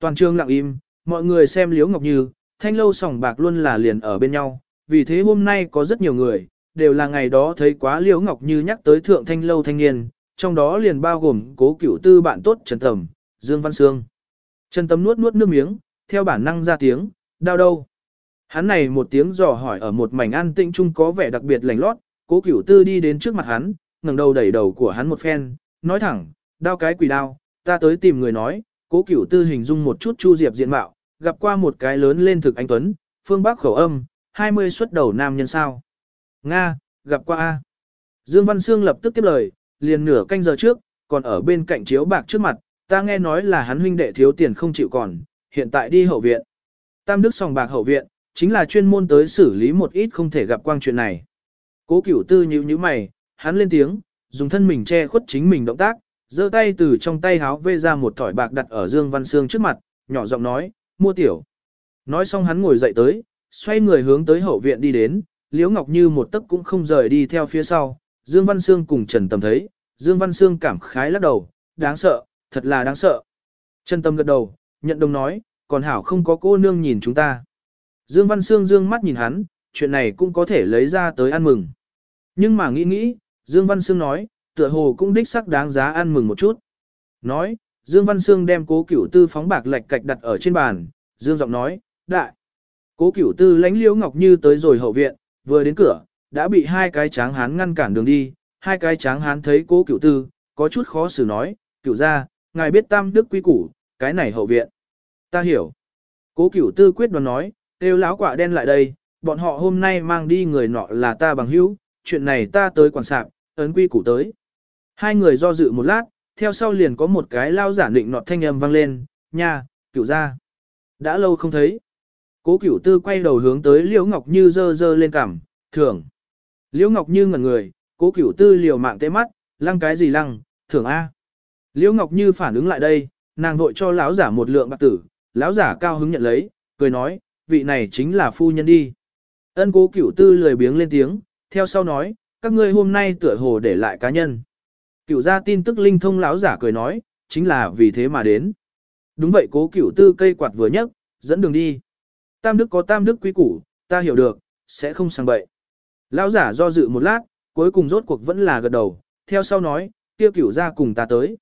Toàn trường lặng im, mọi người xem Liễu Ngọc Như, thanh lâu sòng bạc luôn là liền ở bên nhau, vì thế hôm nay có rất nhiều người, đều là ngày đó thấy quá Liễu Ngọc Như nhắc tới thượng thanh lâu thanh niên, trong đó liền bao gồm cố cửu tư bạn tốt Trần Tầm, Dương Văn Sương. Trần Tầm nuốt nuốt nước miếng, theo bản năng ra tiếng, đau đâu. Hắn này một tiếng dò hỏi ở một mảnh an tĩnh chung có vẻ đặc biệt lành lót, cố cửu tư đi đến trước mặt hắn, ngẩng đầu đẩy đầu của hắn một phen, nói thẳng, Đao cái quỷ đao, ta tới tìm người nói, cố cửu tư hình dung một chút Chu Diệp diện mạo, gặp qua một cái lớn lên thực anh Tuấn, phương Bắc khẩu âm, 20 xuất đầu nam nhân sao. Nga, gặp qua A. Dương Văn Sương lập tức tiếp lời, liền nửa canh giờ trước, còn ở bên cạnh chiếu bạc trước mặt, ta nghe nói là hắn huynh đệ thiếu tiền không chịu còn, hiện tại đi hậu viện. Tam Đức sòng bạc hậu viện, chính là chuyên môn tới xử lý một ít không thể gặp quang chuyện này. Cố cửu tư nhíu nhíu mày, hắn lên tiếng, dùng thân mình che khuất chính mình động tác, giơ tay từ trong tay háo vê ra một thỏi bạc đặt ở Dương Văn Sương trước mặt, nhỏ giọng nói, mua tiểu. Nói xong hắn ngồi dậy tới, xoay người hướng tới hậu viện đi đến, Liễu Ngọc Như một tấc cũng không rời đi theo phía sau, Dương Văn Sương cùng Trần Tầm thấy, Dương Văn Sương cảm khái lắc đầu, đáng sợ, thật là đáng sợ. Trần Tâm gật đầu, nhận đồng nói, còn hảo không có cô nương nhìn chúng ta. Dương Văn Sương dương mắt nhìn hắn, chuyện này cũng có thể lấy ra tới ăn mừng. Nhưng mà nghĩ nghĩ, Dương Văn Sương nói, tựa hồ cũng đích sắc đáng giá ăn mừng một chút. Nói, Dương Văn Sương đem cố cửu tư phóng bạc lệch cạch đặt ở trên bàn, Dương giọng nói, đại. Cố cửu tư lánh liễu ngọc như tới rồi hậu viện, vừa đến cửa, đã bị hai cái tráng hán ngăn cản đường đi, hai cái tráng hán thấy cố cửu tư, có chút khó xử nói, cửu ra, ngài biết tam đức quy củ, cái này hậu viện. Ta hiểu. Cố cửu tư quyết đoán nói, kêu láo quả đen lại đây, bọn họ hôm nay mang đi người nọ là ta bằng hữu, chuyện này ta tới quản sạp, ấn quy củ tới. Hai người do dự một lát, theo sau liền có một cái lao giả định nọt thanh âm vang lên, nha, cửu ra. Đã lâu không thấy. Cố cửu tư quay đầu hướng tới Liễu Ngọc Như dơ dơ lên cằm, thưởng. Liễu Ngọc Như ngẩn người, cố cửu tư liều mạng tê mắt, lăng cái gì lăng, thưởng A. Liễu Ngọc Như phản ứng lại đây, nàng vội cho lão giả một lượng bạc tử, lão giả cao hứng nhận lấy, cười nói, vị này chính là phu nhân đi. Ân cố cửu tư lười biếng lên tiếng, theo sau nói, các ngươi hôm nay tựa hồ để lại cá nhân. Cửu gia tin tức linh thông lão giả cười nói, chính là vì thế mà đến. Đúng vậy cố cửu tư cây quạt vừa nhấc, dẫn đường đi. Tam đức có tam đức quý củ, ta hiểu được, sẽ không sang bậy. Lão giả do dự một lát, cuối cùng rốt cuộc vẫn là gật đầu, theo sau nói, kia cửu gia cùng ta tới.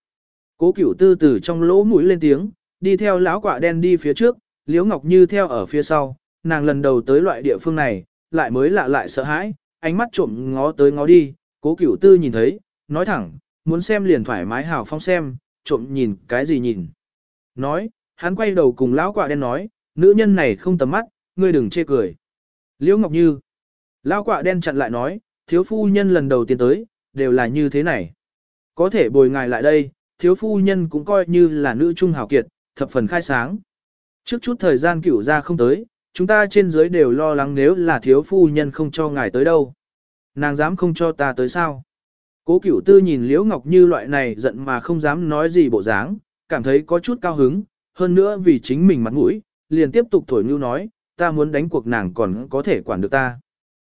Cố cửu tư từ trong lỗ mũi lên tiếng, đi theo lão quạ đen đi phía trước, Liễu Ngọc Như theo ở phía sau, nàng lần đầu tới loại địa phương này, lại mới lạ lại sợ hãi, ánh mắt trộm ngó tới ngó đi, cố cửu tư nhìn thấy, nói thẳng, muốn xem liền thoải mái hào phong xem, trộm nhìn cái gì nhìn. Nói, hắn quay đầu cùng lão quạ đen nói, nữ nhân này không tầm mắt, ngươi đừng chê cười. Liễu Ngọc Như, lão quạ đen chặn lại nói, thiếu phu nhân lần đầu tiên tới, đều là như thế này. Có thể bồi ngài lại đây, thiếu phu nhân cũng coi như là nữ trung hào kiệt, thập phần khai sáng. Trước chút thời gian cửu ra không tới, chúng ta trên dưới đều lo lắng nếu là thiếu phu nhân không cho ngài tới đâu. Nàng dám không cho ta tới sao? Cố cửu tư nhìn Liễu Ngọc Như loại này giận mà không dám nói gì bộ dáng, cảm thấy có chút cao hứng, hơn nữa vì chính mình mặt mũi, liền tiếp tục thổi như nói, ta muốn đánh cuộc nàng còn có thể quản được ta.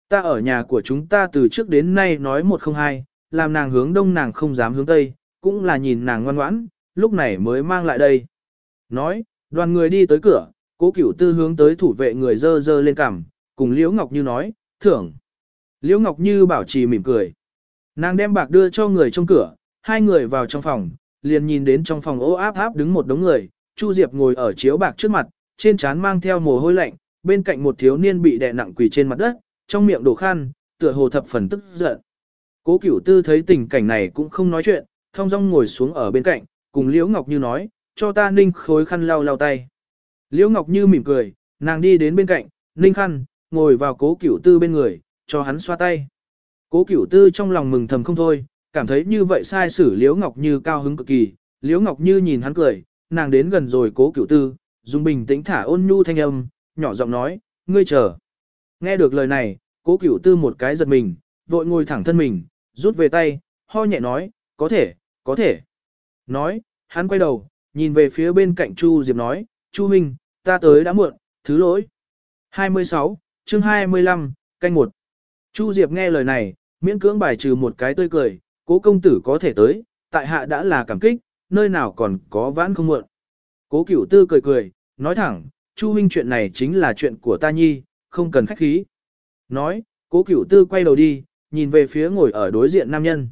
Ta ở nhà của chúng ta từ trước đến nay nói một không hai, làm nàng hướng đông nàng không dám hướng tây, cũng là nhìn nàng ngoan ngoãn, lúc này mới mang lại đây. Nói, đoàn người đi tới cửa, cố cửu tư hướng tới thủ vệ người dơ dơ lên cằm, cùng Liễu Ngọc Như nói, thưởng. Liễu Ngọc Như bảo trì mỉm cười. Nàng đem bạc đưa cho người trong cửa, hai người vào trong phòng, liền nhìn đến trong phòng ố áp áp đứng một đống người, Chu Diệp ngồi ở chiếu bạc trước mặt, trên trán mang theo mồ hôi lạnh, bên cạnh một thiếu niên bị đè nặng quỳ trên mặt đất, trong miệng đổ khan, tựa hồ thập phần tức giận. Cố Cửu Tư thấy tình cảnh này cũng không nói chuyện, thong dong ngồi xuống ở bên cạnh, cùng Liễu Ngọc Như nói, cho ta ninh khối khăn lau lau tay. Liễu Ngọc Như mỉm cười, nàng đi đến bên cạnh, ninh khăn, ngồi vào Cố Cửu Tư bên người, cho hắn xoa tay. Cố Cửu Tư trong lòng mừng thầm không thôi, cảm thấy như vậy sai xử Liễu Ngọc Như cao hứng cực kỳ. Liễu Ngọc Như nhìn hắn cười, nàng đến gần rồi Cố Cửu Tư, dùng bình tĩnh thả ôn nhu thanh âm, nhỏ giọng nói, ngươi chờ. Nghe được lời này, Cố Cửu Tư một cái giật mình, vội ngồi thẳng thân mình, rút về tay, ho nhẹ nói, có thể, có thể. Nói, hắn quay đầu, nhìn về phía bên cạnh Chu Diệp nói, Chu Minh, ta tới đã muộn, thứ lỗi. 26, chương 25, canh 1. Chu Diệp nghe lời này, miễn cưỡng bài trừ một cái tươi cười, cố công tử có thể tới, tại hạ đã là cảm kích, nơi nào còn có vãn không muộn. Cố cửu tư cười cười, nói thẳng, Chu Minh chuyện này chính là chuyện của ta nhi, không cần khách khí. Nói, cố cửu tư quay đầu đi, nhìn về phía ngồi ở đối diện nam nhân.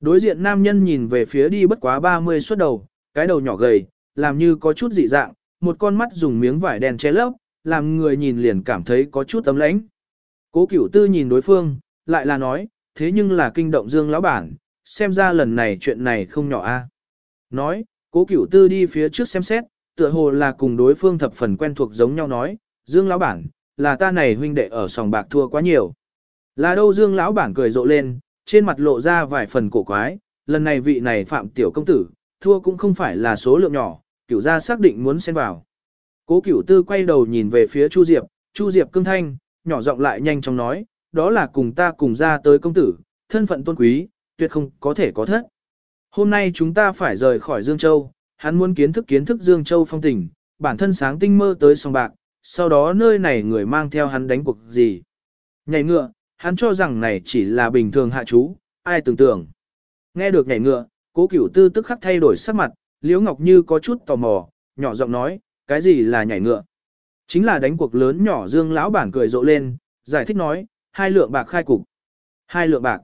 Đối diện nam nhân nhìn về phía đi bất quá 30 suốt đầu, cái đầu nhỏ gầy, làm như có chút dị dạng, một con mắt dùng miếng vải đen che lấp, làm người nhìn liền cảm thấy có chút tấm lãnh. Cố cửu tư nhìn đối phương, lại là nói, thế nhưng là kinh động dương lão bản, xem ra lần này chuyện này không nhỏ a. Nói, cố cửu tư đi phía trước xem xét, tựa hồ là cùng đối phương thập phần quen thuộc giống nhau nói, dương lão bản, là ta này huynh đệ ở sòng bạc thua quá nhiều. Là đâu dương lão bản cười rộ lên, trên mặt lộ ra vài phần cổ quái, lần này vị này phạm tiểu công tử, thua cũng không phải là số lượng nhỏ, cửu gia xác định muốn xen vào. Cố cửu tư quay đầu nhìn về phía Chu Diệp, Chu Diệp cưng thanh, nhỏ giọng lại nhanh chóng nói, đó là cùng ta cùng ra tới công tử, thân phận tôn quý, tuyệt không có thể có thất. Hôm nay chúng ta phải rời khỏi Dương Châu, hắn muốn kiến thức kiến thức Dương Châu phong tình, bản thân sáng tinh mơ tới song bạc, sau đó nơi này người mang theo hắn đánh cuộc gì. Nhảy ngựa, hắn cho rằng này chỉ là bình thường hạ chú, ai tưởng tượng. Nghe được nhảy ngựa, cố cửu tư tức khắc thay đổi sắc mặt, Liễu Ngọc Như có chút tò mò, nhỏ giọng nói, cái gì là nhảy ngựa? Chính là đánh cuộc lớn nhỏ Dương lão bản cười rộ lên, giải thích nói, hai lượng bạc khai cục. Hai lượng bạc.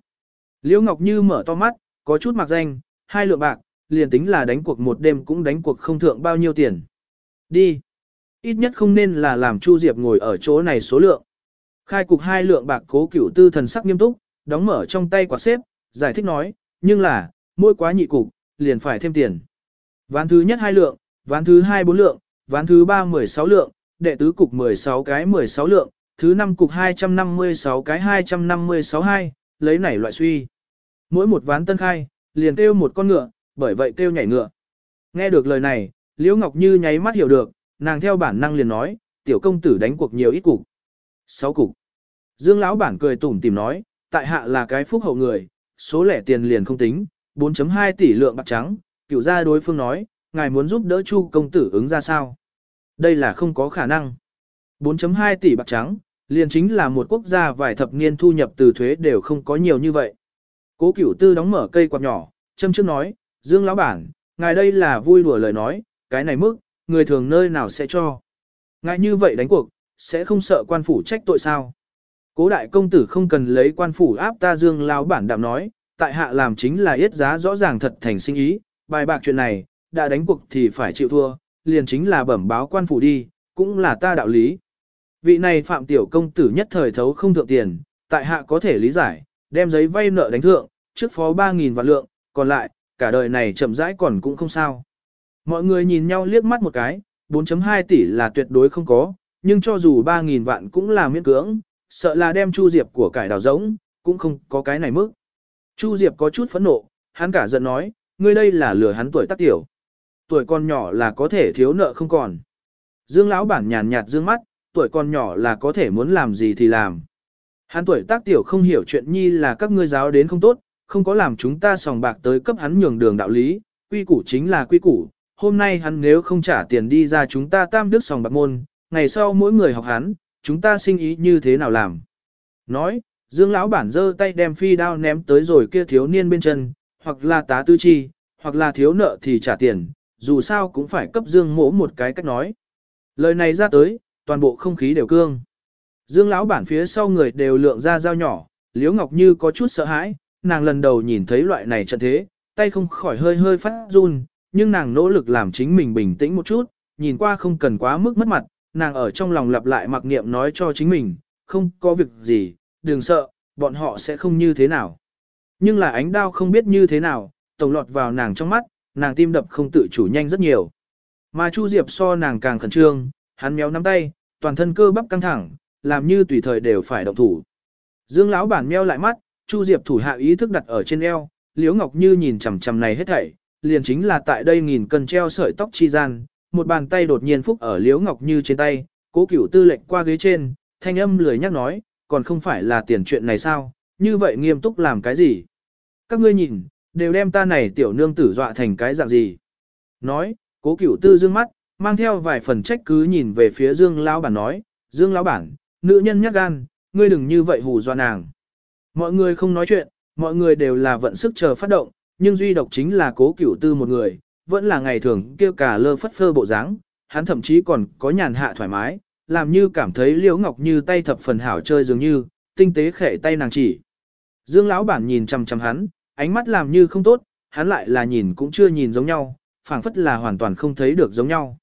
Liễu Ngọc Như mở to mắt, có chút mặc danh, hai lượng bạc, liền tính là đánh cuộc một đêm cũng đánh cuộc không thượng bao nhiêu tiền. Đi. Ít nhất không nên là làm Chu Diệp ngồi ở chỗ này số lượng. Khai cục hai lượng bạc cố cửu tư thần sắc nghiêm túc, đóng mở trong tay quả xếp, giải thích nói, nhưng là, mỗi quá nhị cục, liền phải thêm tiền. Ván thứ nhất hai lượng, ván thứ hai bốn lượng, ván thứ ba mười sáu lượng, đệ tứ cục mười sáu cái mười sáu lượng, thứ năm cục hai trăm năm mươi sáu cái hai trăm năm mươi sáu hai, lấy này loại suy. Mỗi một ván tân khai, liền kêu một con ngựa, bởi vậy kêu nhảy ngựa. Nghe được lời này, Liễu Ngọc Như nháy mắt hiểu được, nàng theo bản năng liền nói, tiểu công tử đánh cuộc nhiều ít cục. Sáu cục. Dương lão bản cười tủm tìm nói, tại hạ là cái phúc hậu người, số lẻ tiền liền không tính, 4.2 tỷ lượng bạc trắng, cựu gia đối phương nói, ngài muốn giúp đỡ Chu công tử ứng ra sao? Đây là không có khả năng. 4.2 tỷ bạc trắng, liền chính là một quốc gia vài thập niên thu nhập từ thuế đều không có nhiều như vậy. Cố cửu tư đóng mở cây quạt nhỏ, châm trước nói, Dương lão bản, ngài đây là vui đùa lời nói, cái này mức, người thường nơi nào sẽ cho. Ngài như vậy đánh cuộc, sẽ không sợ quan phủ trách tội sao. Cố đại công tử không cần lấy quan phủ áp ta Dương lão bản đạm nói, tại hạ làm chính là yết giá rõ ràng thật thành sinh ý, bài bạc chuyện này, đã đánh cuộc thì phải chịu thua, liền chính là bẩm báo quan phủ đi, cũng là ta đạo lý. Vị này phạm tiểu công tử nhất thời thấu không thượng tiền, tại hạ có thể lý giải, đem giấy vay nợ đánh thượng, trước phó 3.000 vạn lượng, còn lại, cả đời này chậm rãi còn cũng không sao. Mọi người nhìn nhau liếc mắt một cái, 4.2 tỷ là tuyệt đối không có, nhưng cho dù 3.000 vạn cũng là miễn cưỡng, sợ là đem Chu Diệp của cải đào giống, cũng không có cái này mức. Chu Diệp có chút phẫn nộ, hắn cả giận nói, ngươi đây là lừa hắn tuổi tác tiểu. Tuổi con nhỏ là có thể thiếu nợ không còn. Dương lão bản nhàn nhạt dương mắt, tuổi con nhỏ là có thể muốn làm gì thì làm. Hắn tuổi tác tiểu không hiểu chuyện nhi là các ngươi giáo đến không tốt, không có làm chúng ta sòng bạc tới cấp hắn nhường đường đạo lý, quy củ chính là quy củ. Hôm nay hắn nếu không trả tiền đi ra chúng ta tam đức sòng bạc môn, ngày sau mỗi người học hắn, chúng ta sinh ý như thế nào làm. Nói, Dương lão bản giơ tay đem phi đao ném tới rồi kia thiếu niên bên chân, hoặc là tá tư chi, hoặc là thiếu nợ thì trả tiền, dù sao cũng phải cấp Dương mỗ một cái cách nói. Lời này ra tới, toàn bộ không khí đều cương. Dương lão bản phía sau người đều lượng ra dao nhỏ, Liễu Ngọc Như có chút sợ hãi, nàng lần đầu nhìn thấy loại này trận thế, tay không khỏi hơi hơi phát run, nhưng nàng nỗ lực làm chính mình bình tĩnh một chút, nhìn qua không cần quá mức mất mặt, nàng ở trong lòng lặp lại mặc niệm nói cho chính mình, không có việc gì, đừng sợ, bọn họ sẽ không như thế nào. Nhưng là ánh đao không biết như thế nào, tổng lọt vào nàng trong mắt, nàng tim đập không tự chủ nhanh rất nhiều. Mà Chu Diệp so nàng càng khẩn trương, hắn méo nắm tay, toàn thân cơ bắp căng thẳng, làm như tùy thời đều phải động thủ. Dương lão bản meo lại mắt, Chu Diệp thủ hạ ý thức đặt ở trên eo, Liễu Ngọc Như nhìn chằm chằm này hết thảy, liền chính là tại đây nghìn cân treo sợi tóc chi gian, một bàn tay đột nhiên phúc ở Liễu Ngọc Như trên tay, Cố Cửu Tư lệnh qua ghế trên, thanh âm lười nhắc nói, còn không phải là tiền chuyện này sao, như vậy nghiêm túc làm cái gì? Các ngươi nhìn, đều đem ta này tiểu nương tử dọa thành cái dạng gì? Nói, Cố Cửu Tư dương mắt, mang theo vài phần trách cứ nhìn về phía Dương lão bản nói, Dương lão bản, nữ nhân nhát gan, ngươi đừng như vậy hù dọa nàng. Mọi người không nói chuyện, mọi người đều là vận sức chờ phát động, nhưng duy độc chính là cố cửu tư một người, vẫn là ngày thường kêu cả lơ phất phơ bộ dáng, hắn thậm chí còn có nhàn hạ thoải mái, làm như cảm thấy liễu ngọc như tay thập phần hảo chơi dường như, tinh tế khẽ tay nàng chỉ. Dương lão bản nhìn chằm chằm hắn, ánh mắt làm như không tốt, hắn lại là nhìn cũng chưa nhìn giống nhau, phảng phất là hoàn toàn không thấy được giống nhau.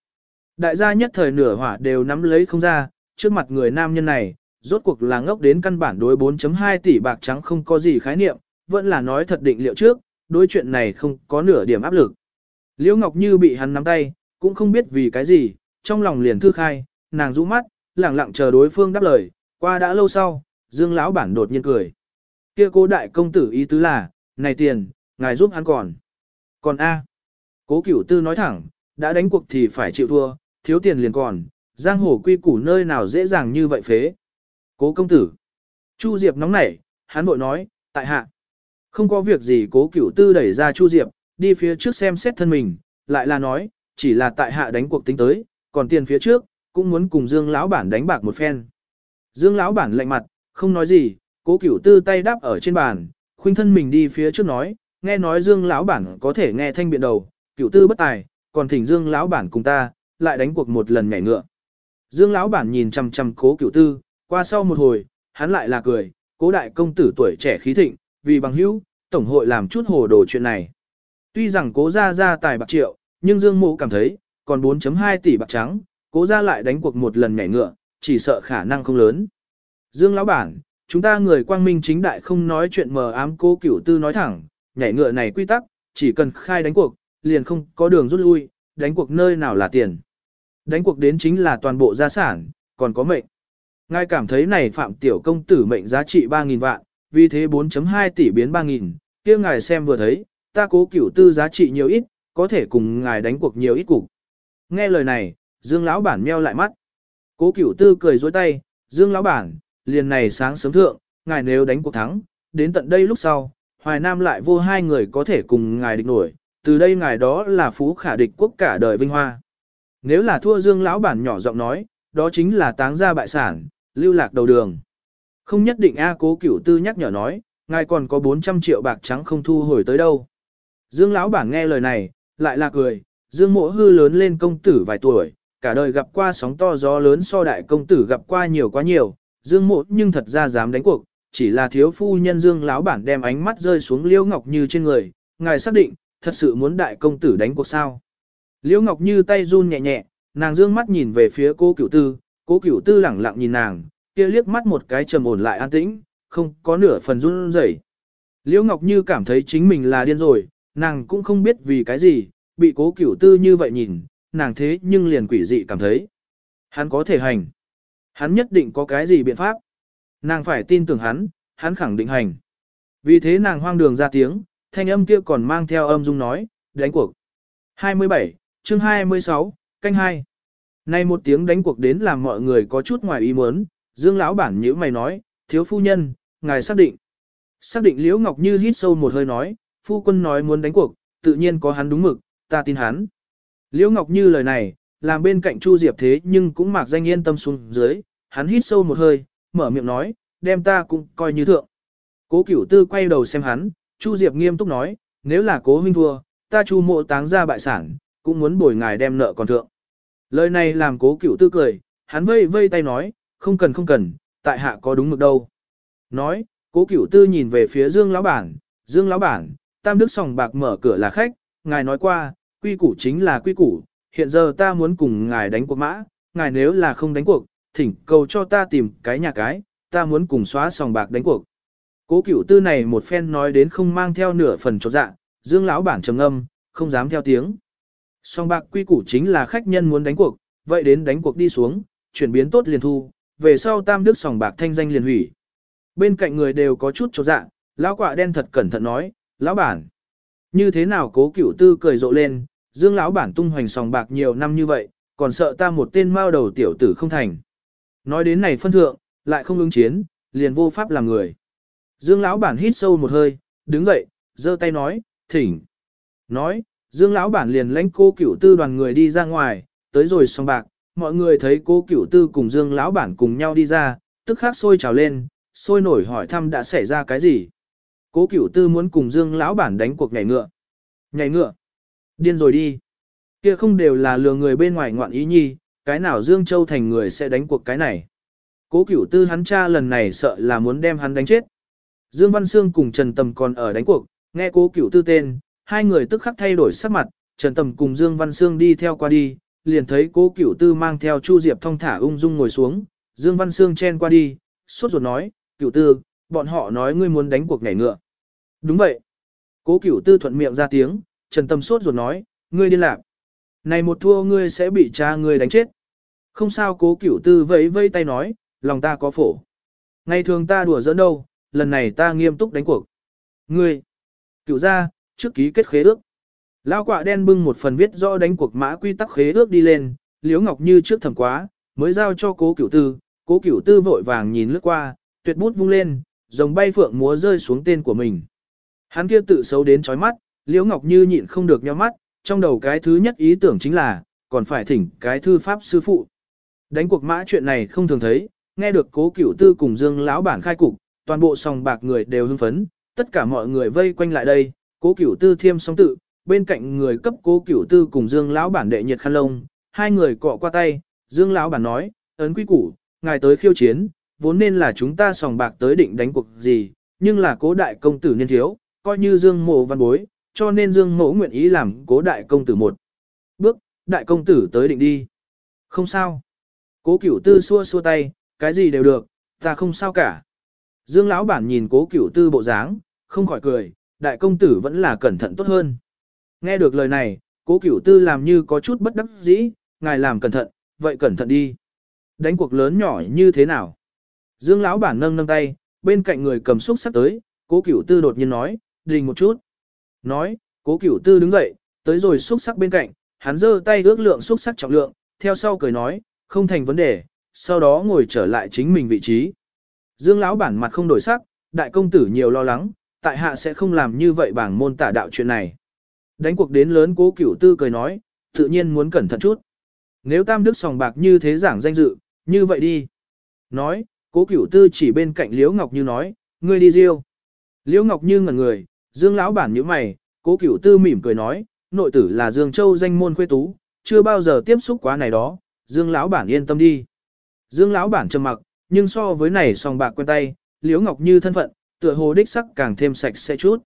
Đại gia nhất thời nửa hỏa đều nắm lấy không ra, trước mặt người nam nhân này, rốt cuộc là ngốc đến căn bản đối 4.2 tỷ bạc trắng không có gì khái niệm, vẫn là nói thật định liệu trước, đối chuyện này không có nửa điểm áp lực. Liễu Ngọc Như bị hắn nắm tay, cũng không biết vì cái gì, trong lòng liền thư khai, nàng rũ mắt, lẳng lặng chờ đối phương đáp lời, qua đã lâu sau, Dương lão bản đột nhiên cười. Kia cố đại công tử ý tứ là, này tiền, ngài giúp hắn còn. Còn A. Cố cửu tư nói thẳng, đã đánh cuộc thì phải chịu thua, thiếu tiền liền còn, giang hồ quy củ nơi nào dễ dàng như vậy phế. Cố công tử. Chu Diệp nóng nảy, hắn bội nói, tại hạ. Không có việc gì cố cửu tư đẩy ra Chu Diệp, đi phía trước xem xét thân mình, lại là nói, chỉ là tại hạ đánh cuộc tính tới, còn tiền phía trước, cũng muốn cùng Dương lão bản đánh bạc một phen. Dương lão bản lạnh mặt, không nói gì, cố cửu tư tay đáp ở trên bàn, khuynh thân mình đi phía trước nói, nghe nói Dương lão bản có thể nghe thanh biện đầu, cửu tư bất tài, còn thỉnh Dương lão bản cùng ta, lại đánh cuộc một lần nhảy ngựa. Dương lão bản nhìn chằm chằm cố cửu tư, qua sau một hồi, hắn lại là cười, cố đại công tử tuổi trẻ khí thịnh, vì bằng hữu, tổng hội làm chút hồ đồ chuyện này. Tuy rằng cố gia gia tài bạc triệu, nhưng Dương Mộ cảm thấy, còn 4.2 tỷ bạc trắng, cố ra lại đánh cuộc một lần nhảy ngựa, chỉ sợ khả năng không lớn. Dương lão bản, chúng ta người quang minh chính đại không nói chuyện mờ ám cố cửu tư nói thẳng, nhảy ngựa này quy tắc, chỉ cần khai đánh cuộc, liền không có đường rút lui, đánh cuộc nơi nào là tiền. Đánh cuộc đến chính là toàn bộ gia sản, còn có mệnh. Ngài cảm thấy này phạm tiểu công tử mệnh giá trị 3.000 vạn, vì thế 4.2 tỷ biến 3.000, kia ngài xem vừa thấy, ta cố cửu tư giá trị nhiều ít, có thể cùng ngài đánh cuộc nhiều ít cục. Nghe lời này, Dương lão bản meo lại mắt. Cố cửu tư cười dối tay, Dương lão bản, liền này sáng sớm thượng, ngài nếu đánh cuộc thắng, đến tận đây lúc sau, Hoài Nam lại vô hai người có thể cùng ngài địch nổi, từ đây ngài đó là phú khả địch quốc cả đời vinh hoa. Nếu là thua Dương lão bản nhỏ giọng nói, đó chính là táng gia bại sản, lưu lạc đầu đường. Không nhất định A cố cửu tư nhắc nhở nói, ngài còn có 400 triệu bạc trắng không thu hồi tới đâu. Dương lão bản nghe lời này, lại là cười, Dương mộ hư lớn lên công tử vài tuổi, cả đời gặp qua sóng to gió lớn so đại công tử gặp qua nhiều quá nhiều, Dương mộ nhưng thật ra dám đánh cuộc, chỉ là thiếu phu nhân Dương lão bản đem ánh mắt rơi xuống Liễu Ngọc Như trên người, ngài xác định, thật sự muốn đại công tử đánh cuộc sao. Liễu Ngọc Như tay run nhẹ nhẹ, nàng dương mắt nhìn về phía cô cửu tư, cô cửu tư lẳng lặng nhìn nàng, kia liếc mắt một cái trầm ổn lại an tĩnh, không có nửa phần run rẩy. Liễu Ngọc Như cảm thấy chính mình là điên rồi, nàng cũng không biết vì cái gì, bị cố cửu tư như vậy nhìn, nàng thế nhưng liền quỷ dị cảm thấy. Hắn có thể hành. Hắn nhất định có cái gì biện pháp. Nàng phải tin tưởng hắn, hắn khẳng định hành. Vì thế nàng hoang đường ra tiếng, thanh âm kia còn mang theo âm dung nói, đánh cuộc. 27, chương 26, canh 2. Nay một tiếng đánh cuộc đến làm mọi người có chút ngoài ý muốn, Dương lão bản nhíu mày nói, thiếu phu nhân, ngài xác định. Xác định Liễu Ngọc Như hít sâu một hơi nói, phu quân nói muốn đánh cuộc, tự nhiên có hắn đúng mực, ta tin hắn. Liễu Ngọc Như lời này, làm bên cạnh Chu Diệp thế nhưng cũng mạc danh yên tâm xuống dưới, hắn hít sâu một hơi, mở miệng nói, đem ta cũng coi như thượng. Cố Cửu Tư quay đầu xem hắn, Chu Diệp nghiêm túc nói, nếu là Cố huynh thua, ta Chu mộ táng ra bại sản, cũng muốn bồi ngài đem nợ còn thượng. Lời này làm Cố Cửu Tư cười, hắn vây vây tay nói, không cần không cần, tại hạ có đúng mực đâu. Nói, Cố Cửu Tư nhìn về phía Dương lão bản, Dương lão bản, Tam Đức sòng bạc mở cửa là khách, ngài nói qua, quy củ chính là quy củ, hiện giờ ta muốn cùng ngài đánh cuộc mã, ngài nếu là không đánh cuộc, thỉnh cầu cho ta tìm cái nhà cái, ta muốn cùng xóa sòng bạc đánh cuộc. Cố cửu tư này một phen nói đến không mang theo nửa phần chột dạ, dương lão bản trầm âm, không dám theo tiếng. Sòng bạc quy củ chính là khách nhân muốn đánh cuộc, vậy đến đánh cuộc đi xuống, chuyển biến tốt liền thu, về sau tam đức sòng bạc thanh danh liền hủy. Bên cạnh người đều có chút chột dạ, lão quạ đen thật cẩn thận nói, lão bản. Như thế nào cố cửu tư cười rộ lên, dương lão bản tung hoành sòng bạc nhiều năm như vậy, còn sợ ta một tên mao đầu tiểu tử không thành. Nói đến này phân thượng, lại không ứng chiến, liền vô pháp làm người. Dương lão bản hít sâu một hơi, đứng dậy, giơ tay nói, thỉnh. Nói, Dương lão bản liền lãnh cô cửu tư đoàn người đi ra ngoài, tới rồi sòng bạc, mọi người thấy cô cửu tư cùng Dương lão bản cùng nhau đi ra, tức khắc sôi trào lên, sôi nổi hỏi thăm đã xảy ra cái gì. Cố cửu tư muốn cùng Dương lão bản đánh cuộc nhảy ngựa. Nhảy ngựa? Điên rồi đi. Kia không đều là lừa người bên ngoài ngoạn ý nhi, cái nào Dương Châu thành người sẽ đánh cuộc cái này. Cố cửu tư hắn cha lần này sợ là muốn đem hắn đánh chết. Dương Văn Sương cùng Trần Tầm còn ở đánh cuộc, nghe cố cửu tư tên, hai người tức khắc thay đổi sắc mặt, Trần Tầm cùng Dương Văn Sương đi theo qua đi, liền thấy cố cửu tư mang theo Chu Diệp thong thả ung dung ngồi xuống, Dương Văn Sương chen qua đi, suốt ruột nói, cửu tư, bọn họ nói ngươi muốn đánh cuộc nhảy ngựa. Đúng vậy. Cố cửu tư thuận miệng ra tiếng, Trần tâm suốt ruột nói, ngươi điên lạc. Này một thua ngươi sẽ bị cha ngươi đánh chết. Không sao cố cửu tư vẫy vây tay nói, lòng ta có phổ. Ngày thường ta đùa giỡn đâu, lần này ta nghiêm túc đánh cuộc. Ngươi, cửu ra, trước ký kết khế ước. Lao quạ đen bưng một phần viết rõ đánh cuộc mã quy tắc khế ước đi lên, liếu ngọc như trước thầm quá, mới giao cho cố cửu tư, cố cửu tư vội vàng nhìn lướt qua, tuyệt bút vung lên, rồng bay phượng múa rơi xuống tên của mình. Hắn kia tự xấu đến chói mắt, Liễu ngọc như nhịn không được nhắm mắt, trong đầu cái thứ nhất ý tưởng chính là, còn phải thỉnh cái thư pháp sư phụ. Đánh cuộc mã chuyện này không thường thấy, nghe được cố cửu tư cùng dương lão bản khai cục, toàn bộ sòng bạc người đều hưng phấn, tất cả mọi người vây quanh lại đây, cố cửu tư thiêm song tự, bên cạnh người cấp cố cửu tư cùng dương lão bản đệ nhiệt khăn lông, hai người cọ qua tay, dương lão bản nói, ấn quy củ, ngài tới khiêu chiến, vốn nên là chúng ta sòng bạc tới định đánh cuộc gì, nhưng là cố đại công tử niên thiếu, coi như dương mộ văn bối, cho nên dương Mẫu nguyện ý làm cố đại công tử một. Bước, đại công tử tới định đi. Không sao. Cố cửu tư xua xua tay, cái gì đều được, ta không sao cả. Dương lão bản nhìn cố cửu tư bộ dáng, không khỏi cười, đại công tử vẫn là cẩn thận tốt hơn. Nghe được lời này, cố cửu tư làm như có chút bất đắc dĩ, ngài làm cẩn thận, vậy cẩn thận đi. Đánh cuộc lớn nhỏ như thế nào? Dương lão bản nâng nâng tay, bên cạnh người cầm xúc sắc tới, cố cửu tư đột nhiên nói, đình một chút. Nói, cố cửu tư đứng dậy, tới rồi xúc sắc bên cạnh, hắn giơ tay ước lượng xúc sắc trọng lượng, theo sau cười nói, không thành vấn đề, sau đó ngồi trở lại chính mình vị trí. Dương lão bản mặt không đổi sắc, đại công tử nhiều lo lắng, tại hạ sẽ không làm như vậy bảng môn tả đạo chuyện này. Đánh cuộc đến lớn cố cửu tư cười nói, tự nhiên muốn cẩn thận chút. Nếu tam đức sòng bạc như thế giảng danh dự, như vậy đi. Nói, cố cửu tư chỉ bên cạnh Liễu Ngọc Như nói, ngươi đi riêu. Liễu Ngọc Như ngẩn người, Dương lão bản nhíu mày, Cố Cửu Tư mỉm cười nói, nội tử là Dương Châu danh môn khuê tú, chưa bao giờ tiếp xúc quá này đó, Dương lão bản yên tâm đi. Dương lão bản trầm mặc, nhưng so với này song bạc quen tay, Liễu Ngọc Như thân phận, tựa hồ đích sắc càng thêm sạch sẽ chút.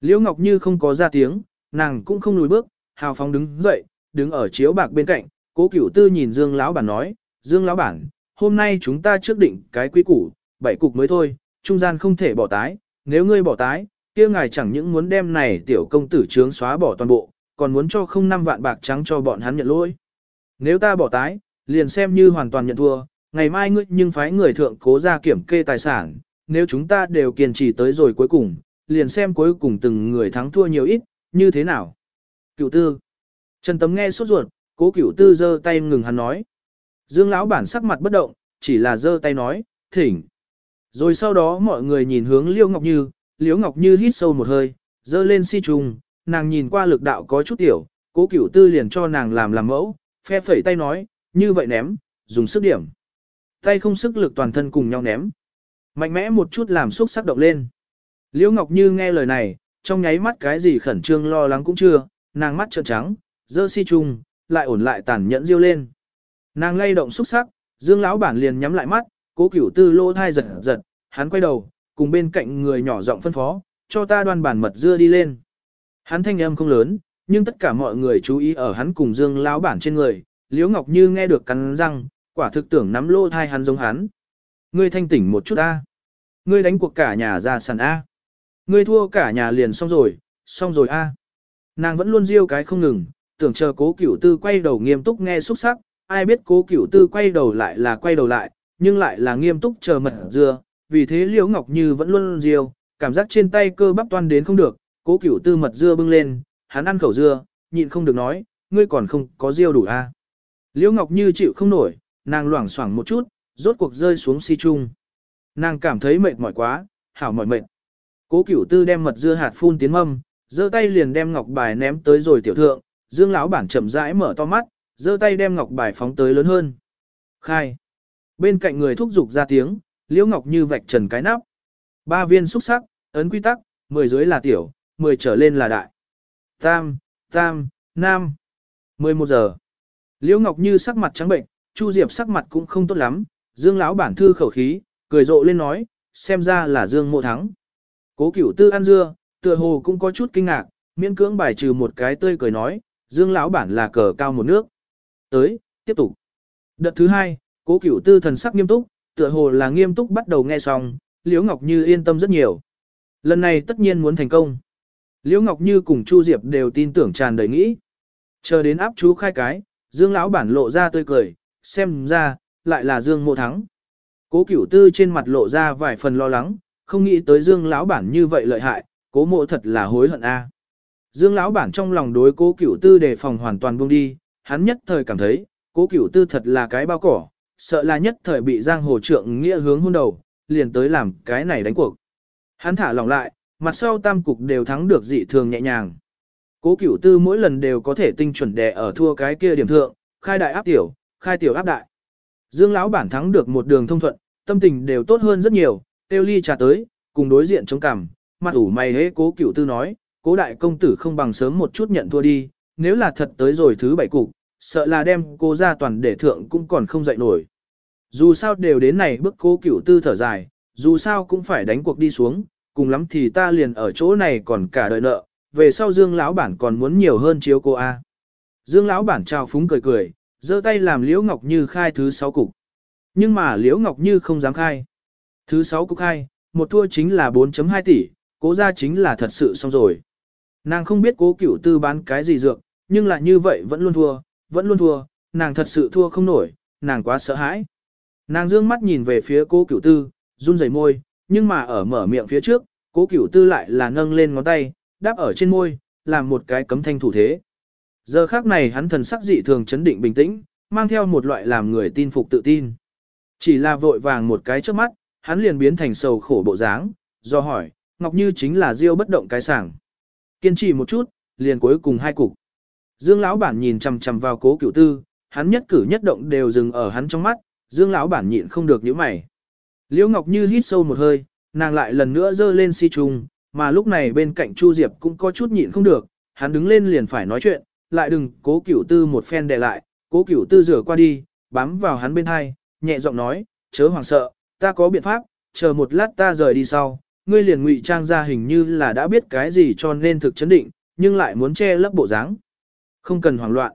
Liễu Ngọc Như không có ra tiếng, nàng cũng không lùi bước, hào phóng đứng dậy, đứng ở chiếu bạc bên cạnh, Cố Cửu Tư nhìn Dương lão bản nói, "Dương lão bản, hôm nay chúng ta trước định cái quy củ, bảy cục mới thôi, trung gian không thể bỏ tái, nếu ngươi bỏ tái, kia ngài chẳng những muốn đem này tiểu công tử trướng xóa bỏ toàn bộ, còn muốn cho không năm vạn bạc trắng cho bọn hắn nhận lỗi. Nếu ta bỏ tái, liền xem như hoàn toàn nhận thua, ngày mai ngươi nhưng phái người thượng cố ra kiểm kê tài sản, nếu chúng ta đều kiên trì tới rồi cuối cùng, liền xem cuối cùng từng người thắng thua nhiều ít, như thế nào. Cựu tư. Trần Tấm nghe sốt ruột, cố cựu tư giơ tay ngừng hắn nói. Dương lão bản sắc mặt bất động, chỉ là giơ tay nói, thỉnh. Rồi sau đó mọi người nhìn hướng Liêu Ngọc Như, Liễu Ngọc Như hít sâu một hơi, dơ lên si trùng, nàng nhìn qua lực đạo có chút tiểu, cố cửu tư liền cho nàng làm làm mẫu, phe phẩy tay nói, như vậy ném, dùng sức điểm. Tay không sức lực toàn thân cùng nhau ném. Mạnh mẽ một chút làm xúc sắc động lên. Liễu Ngọc Như nghe lời này, trong nháy mắt cái gì khẩn trương lo lắng cũng chưa, nàng mắt trợn trắng, dơ si trùng, lại ổn lại tàn nhẫn riêu lên. Nàng lay động xúc sắc, Dương lão bản liền nhắm lại mắt, cố cửu tư lô thai giật giật, hắn quay đầu, cùng bên cạnh người nhỏ giọng phân phó, cho ta đoan bản mật dưa đi lên. Hắn thanh âm không lớn, nhưng tất cả mọi người chú ý ở hắn cùng Dương lão bản trên người, Liễu Ngọc Như nghe được cắn răng, quả thực tưởng nắm lô thai hắn giống hắn. Ngươi thanh tỉnh một chút a. Ngươi đánh cuộc cả nhà ra sàn a. Ngươi thua cả nhà liền xong rồi, xong rồi a. Nàng vẫn luôn riêu cái không ngừng, tưởng chờ cố cửu tư quay đầu nghiêm túc nghe xúc sắc, ai biết cố cửu tư quay đầu lại là quay đầu lại, nhưng lại là nghiêm túc chờ mật dưa, vì thế Liễu Ngọc Như vẫn luôn riêu, cảm giác trên tay cơ bắp toan đến không được, cố cửu tư mật dưa bưng lên, hắn ăn khẩu dưa, nhịn không được nói, ngươi còn không có riêu đủ a. À? Liễu Ngọc Như chịu không nổi, nàng loảng xoảng một chút, rốt cuộc rơi xuống si trung. Nàng cảm thấy mệt mỏi quá, hảo mỏi mệt. Cố Cửu Tư đem mật dưa hạt phun tiến mâm, giơ tay liền đem ngọc bài ném tới rồi tiểu thượng, Dương lão bản chậm rãi mở to mắt, giơ tay đem ngọc bài phóng tới lớn hơn. Khai. Bên cạnh người thúc giục ra tiếng, Liễu Ngọc Như vạch trần cái nắp. Ba viên xúc sắc, ấn quy tắc, 10 dưới là tiểu, 10 trở lên là đại. Tam, tam, nam. 11 giờ. Liễu Ngọc Như sắc mặt trắng bệnh, Chu Diệp sắc mặt cũng không tốt lắm, Dương lão bản thư khẩu khí, cười rộ lên nói, xem ra là Dương mộ thắng. Cố Cửu Tư ăn dưa, tựa hồ cũng có chút kinh ngạc, miễn cưỡng bài trừ một cái tươi cười nói, Dương lão bản là cờ cao một nước. Tới, tiếp tục. Đợt thứ hai, Cố Cửu Tư thần sắc nghiêm túc, tựa hồ là nghiêm túc bắt đầu nghe xong, Liễu Ngọc Như yên tâm rất nhiều. Lần này tất nhiên muốn thành công. Liễu Ngọc Như cùng Chu Diệp đều tin tưởng tràn đầy nghĩ. Chờ đến áp chú khai cái, Dương lão bản lộ ra tươi cười, xem ra, lại là Dương mộ thắng. Cố cửu tư trên mặt lộ ra vài phần lo lắng, không nghĩ tới Dương lão bản như vậy lợi hại, cố mộ thật là hối hận a. Dương lão bản trong lòng đối cố cửu tư đề phòng hoàn toàn buông đi, hắn nhất thời cảm thấy, cố cửu tư thật là cái bao cỏ, sợ là nhất thời bị giang hồ trượng nghĩa hướng hôn đầu, liền tới làm cái này đánh cuộc. Hắn thả lòng lại, mặt sau tam cục đều thắng được dị thường nhẹ nhàng. Cố cửu tư mỗi lần đều có thể tinh chuẩn đè ở thua cái kia điểm thượng, khai đại áp tiểu, khai tiểu áp đại. Dương lão bản thắng được một đường thông thuận, tâm tình đều tốt hơn rất nhiều, tiêu ly trà tới, cùng đối diện chống cằm, mặt ủ mày hế cố cửu tư nói, cố đại công tử không bằng sớm một chút nhận thua đi, nếu là thật tới rồi thứ bảy cục, sợ là đem cô ra toàn để thượng cũng còn không dậy nổi. Dù sao đều đến này bước cố cửu tư thở dài, dù sao cũng phải đánh cuộc đi xuống, cùng lắm thì ta liền ở chỗ này còn cả đời nợ, về sau Dương lão bản còn muốn nhiều hơn chiếu cô A. Dương lão bản trao phúng cười cười, giơ tay làm Liễu Ngọc Như khai thứ sáu cục. Nhưng mà Liễu Ngọc Như không dám khai. Thứ sáu cục khai, một thua chính là 4.2 tỷ, cố ra chính là thật sự xong rồi. Nàng không biết cố cửu tư bán cái gì dược, nhưng là như vậy vẫn luôn thua, vẫn luôn thua, nàng thật sự thua không nổi, nàng quá sợ hãi. Nàng dương mắt nhìn về phía cố cửu tư, run rẩy môi, nhưng mà ở mở miệng phía trước, cố cửu tư lại là nâng lên ngón tay, đáp ở trên môi, làm một cái cấm thanh thủ thế. Giờ khác này hắn thần sắc dị thường chấn định bình tĩnh, mang theo một loại làm người tin phục tự tin. Chỉ là vội vàng một cái trước mắt, hắn liền biến thành sầu khổ bộ dáng, do hỏi, Ngọc Như chính là diêu bất động cái sảng. Kiên trì một chút, liền cuối cùng hai cục. Dương lão bản nhìn chằm chằm vào cố cửu tư, hắn nhất cử nhất động đều dừng ở hắn trong mắt, Dương lão bản nhịn không được nhíu mày. Liễu Ngọc Như hít sâu một hơi, nàng lại lần nữa giơ lên si trùng, mà lúc này bên cạnh Chu Diệp cũng có chút nhịn không được, hắn đứng lên liền phải nói chuyện, lại đừng cố cửu tư một phen đè lại, cố cửu tư rửa qua đi, bám vào hắn bên hai, nhẹ giọng nói, chớ hoàng sợ, ta có biện pháp, chờ một lát ta rời đi sau, ngươi liền ngụy trang ra hình như là đã biết cái gì cho nên thực chấn định, nhưng lại muốn che lấp bộ dáng. Không cần hoảng loạn.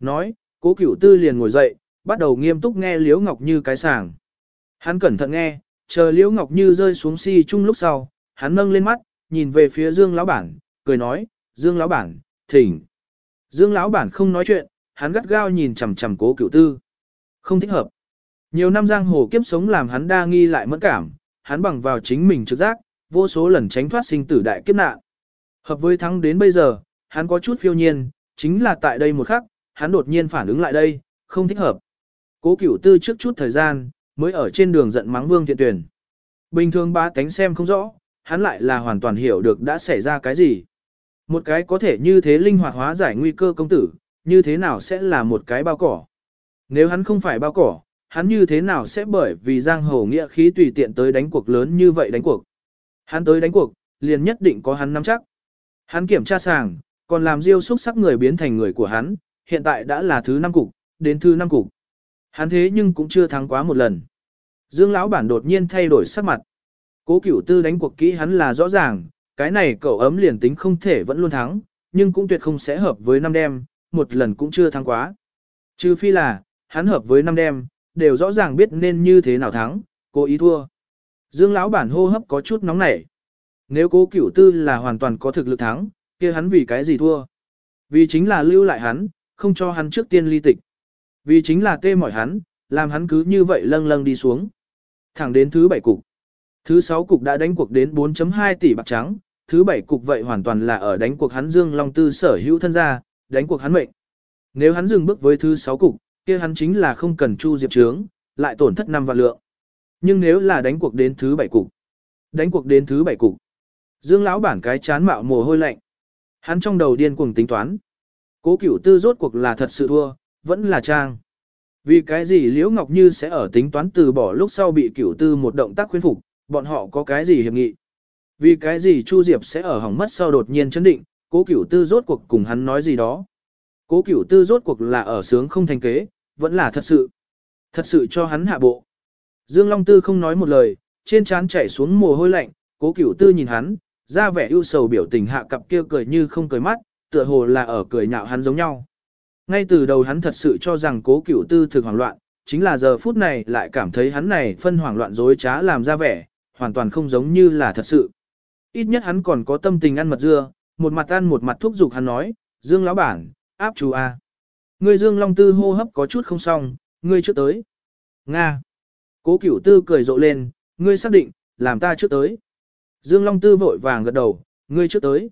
Nói, cố cửu tư liền ngồi dậy, bắt đầu nghiêm túc nghe Liễu Ngọc Như cái sàng. Hắn cẩn thận nghe, chờ Liễu Ngọc Như rơi xuống si chung lúc sau, hắn nâng lên mắt, nhìn về phía Dương lão bản, cười nói, Dương lão bản, thỉnh. Dương lão bản không nói chuyện, hắn gắt gao nhìn chằm chằm cố cửu tư. Không thích hợp. Nhiều năm giang hồ kiếp sống làm hắn đa nghi lại mẫn cảm, hắn bằng vào chính mình trực giác, vô số lần tránh thoát sinh tử đại kiếp nạn. Hợp với thắng đến bây giờ, hắn có chút phiêu nhiên, chính là tại đây một khắc, hắn đột nhiên phản ứng lại đây, không thích hợp. Cố cửu tư trước chút thời gian, mới ở trên đường giận mắng vương thiện tuyển. Bình thường ba tánh xem không rõ, hắn lại là hoàn toàn hiểu được đã xảy ra cái gì. Một cái có thể như thế linh hoạt hóa giải nguy cơ công tử, như thế nào sẽ là một cái bao cỏ. Nếu hắn không phải bao cỏ, hắn như thế nào sẽ bởi vì giang hồ nghĩa khí tùy tiện tới đánh cuộc lớn như vậy đánh cuộc. Hắn tới đánh cuộc, liền nhất định có hắn nắm chắc. Hắn kiểm tra sàng, còn làm diêu xúc sắc người biến thành người của hắn, hiện tại đã là thứ năm cục, đến thứ năm cục. Hắn thế nhưng cũng chưa thắng quá một lần. Dương lão bản đột nhiên thay đổi sắc mặt. Cố cửu tư đánh cuộc kỹ hắn là rõ ràng, cái này cậu ấm liền tính không thể vẫn luôn thắng, nhưng cũng tuyệt không sẽ hợp với năm đêm, một lần cũng chưa thắng quá. Trừ phi là, hắn hợp với năm đêm, đều rõ ràng biết nên như thế nào thắng, cố ý thua. Dương lão bản hô hấp có chút nóng nảy. Nếu cố cửu tư là hoàn toàn có thực lực thắng, kia hắn vì cái gì thua? Vì chính là lưu lại hắn, không cho hắn trước tiên ly tịch. Vì chính là tê mỏi hắn, làm hắn cứ như vậy lâng lâng đi xuống. Thẳng đến thứ bảy cục. Thứ sáu cục đã đánh cuộc đến 4.2 tỷ bạc trắng, thứ bảy cục vậy hoàn toàn là ở đánh cuộc hắn Dương Long Tư sở hữu thân gia, đánh cuộc hắn mệnh. Nếu hắn dừng bước với thứ sáu cục, kia hắn chính là không cần chu diệp trướng, lại tổn thất năm vạn lượng. Nhưng nếu là đánh cuộc đến thứ bảy cục, đánh cuộc đến thứ bảy cục, Dương lão bản cái chán mạo mồ hôi lạnh. Hắn trong đầu điên cuồng tính toán. Cố cửu tư rốt cuộc là thật sự thua, vẫn là trang. Vì cái gì Liễu Ngọc Như sẽ ở tính toán từ bỏ lúc sau bị cửu tư một động tác khuyên phục, bọn họ có cái gì hiệp nghị. Vì cái gì Chu Diệp sẽ ở hỏng mất sau đột nhiên chấn định, cố cửu tư rốt cuộc cùng hắn nói gì đó. Cố cửu tư rốt cuộc là ở sướng không thành kế, vẫn là thật sự. Thật sự cho hắn hạ bộ. Dương Long Tư không nói một lời, trên trán chảy xuống mồ hôi lạnh, cố cửu tư nhìn hắn, ra vẻ ưu sầu biểu tình hạ cặp kia cười như không cười mắt, tựa hồ là ở cười nhạo hắn giống nhau. Ngay từ đầu hắn thật sự cho rằng cố cửu tư thực hoảng loạn, chính là giờ phút này lại cảm thấy hắn này phân hoảng loạn dối trá làm ra vẻ, hoàn toàn không giống như là thật sự. Ít nhất hắn còn có tâm tình ăn mật dưa, một mặt ăn một mặt thúc giục hắn nói, Dương lão bản, áp chú A. Ngươi Dương Long Tư hô hấp có chút không xong, ngươi trước tới. Nga. Cố cửu tư cười rộ lên, ngươi xác định, làm ta trước tới. Dương Long Tư vội vàng gật đầu, ngươi trước tới.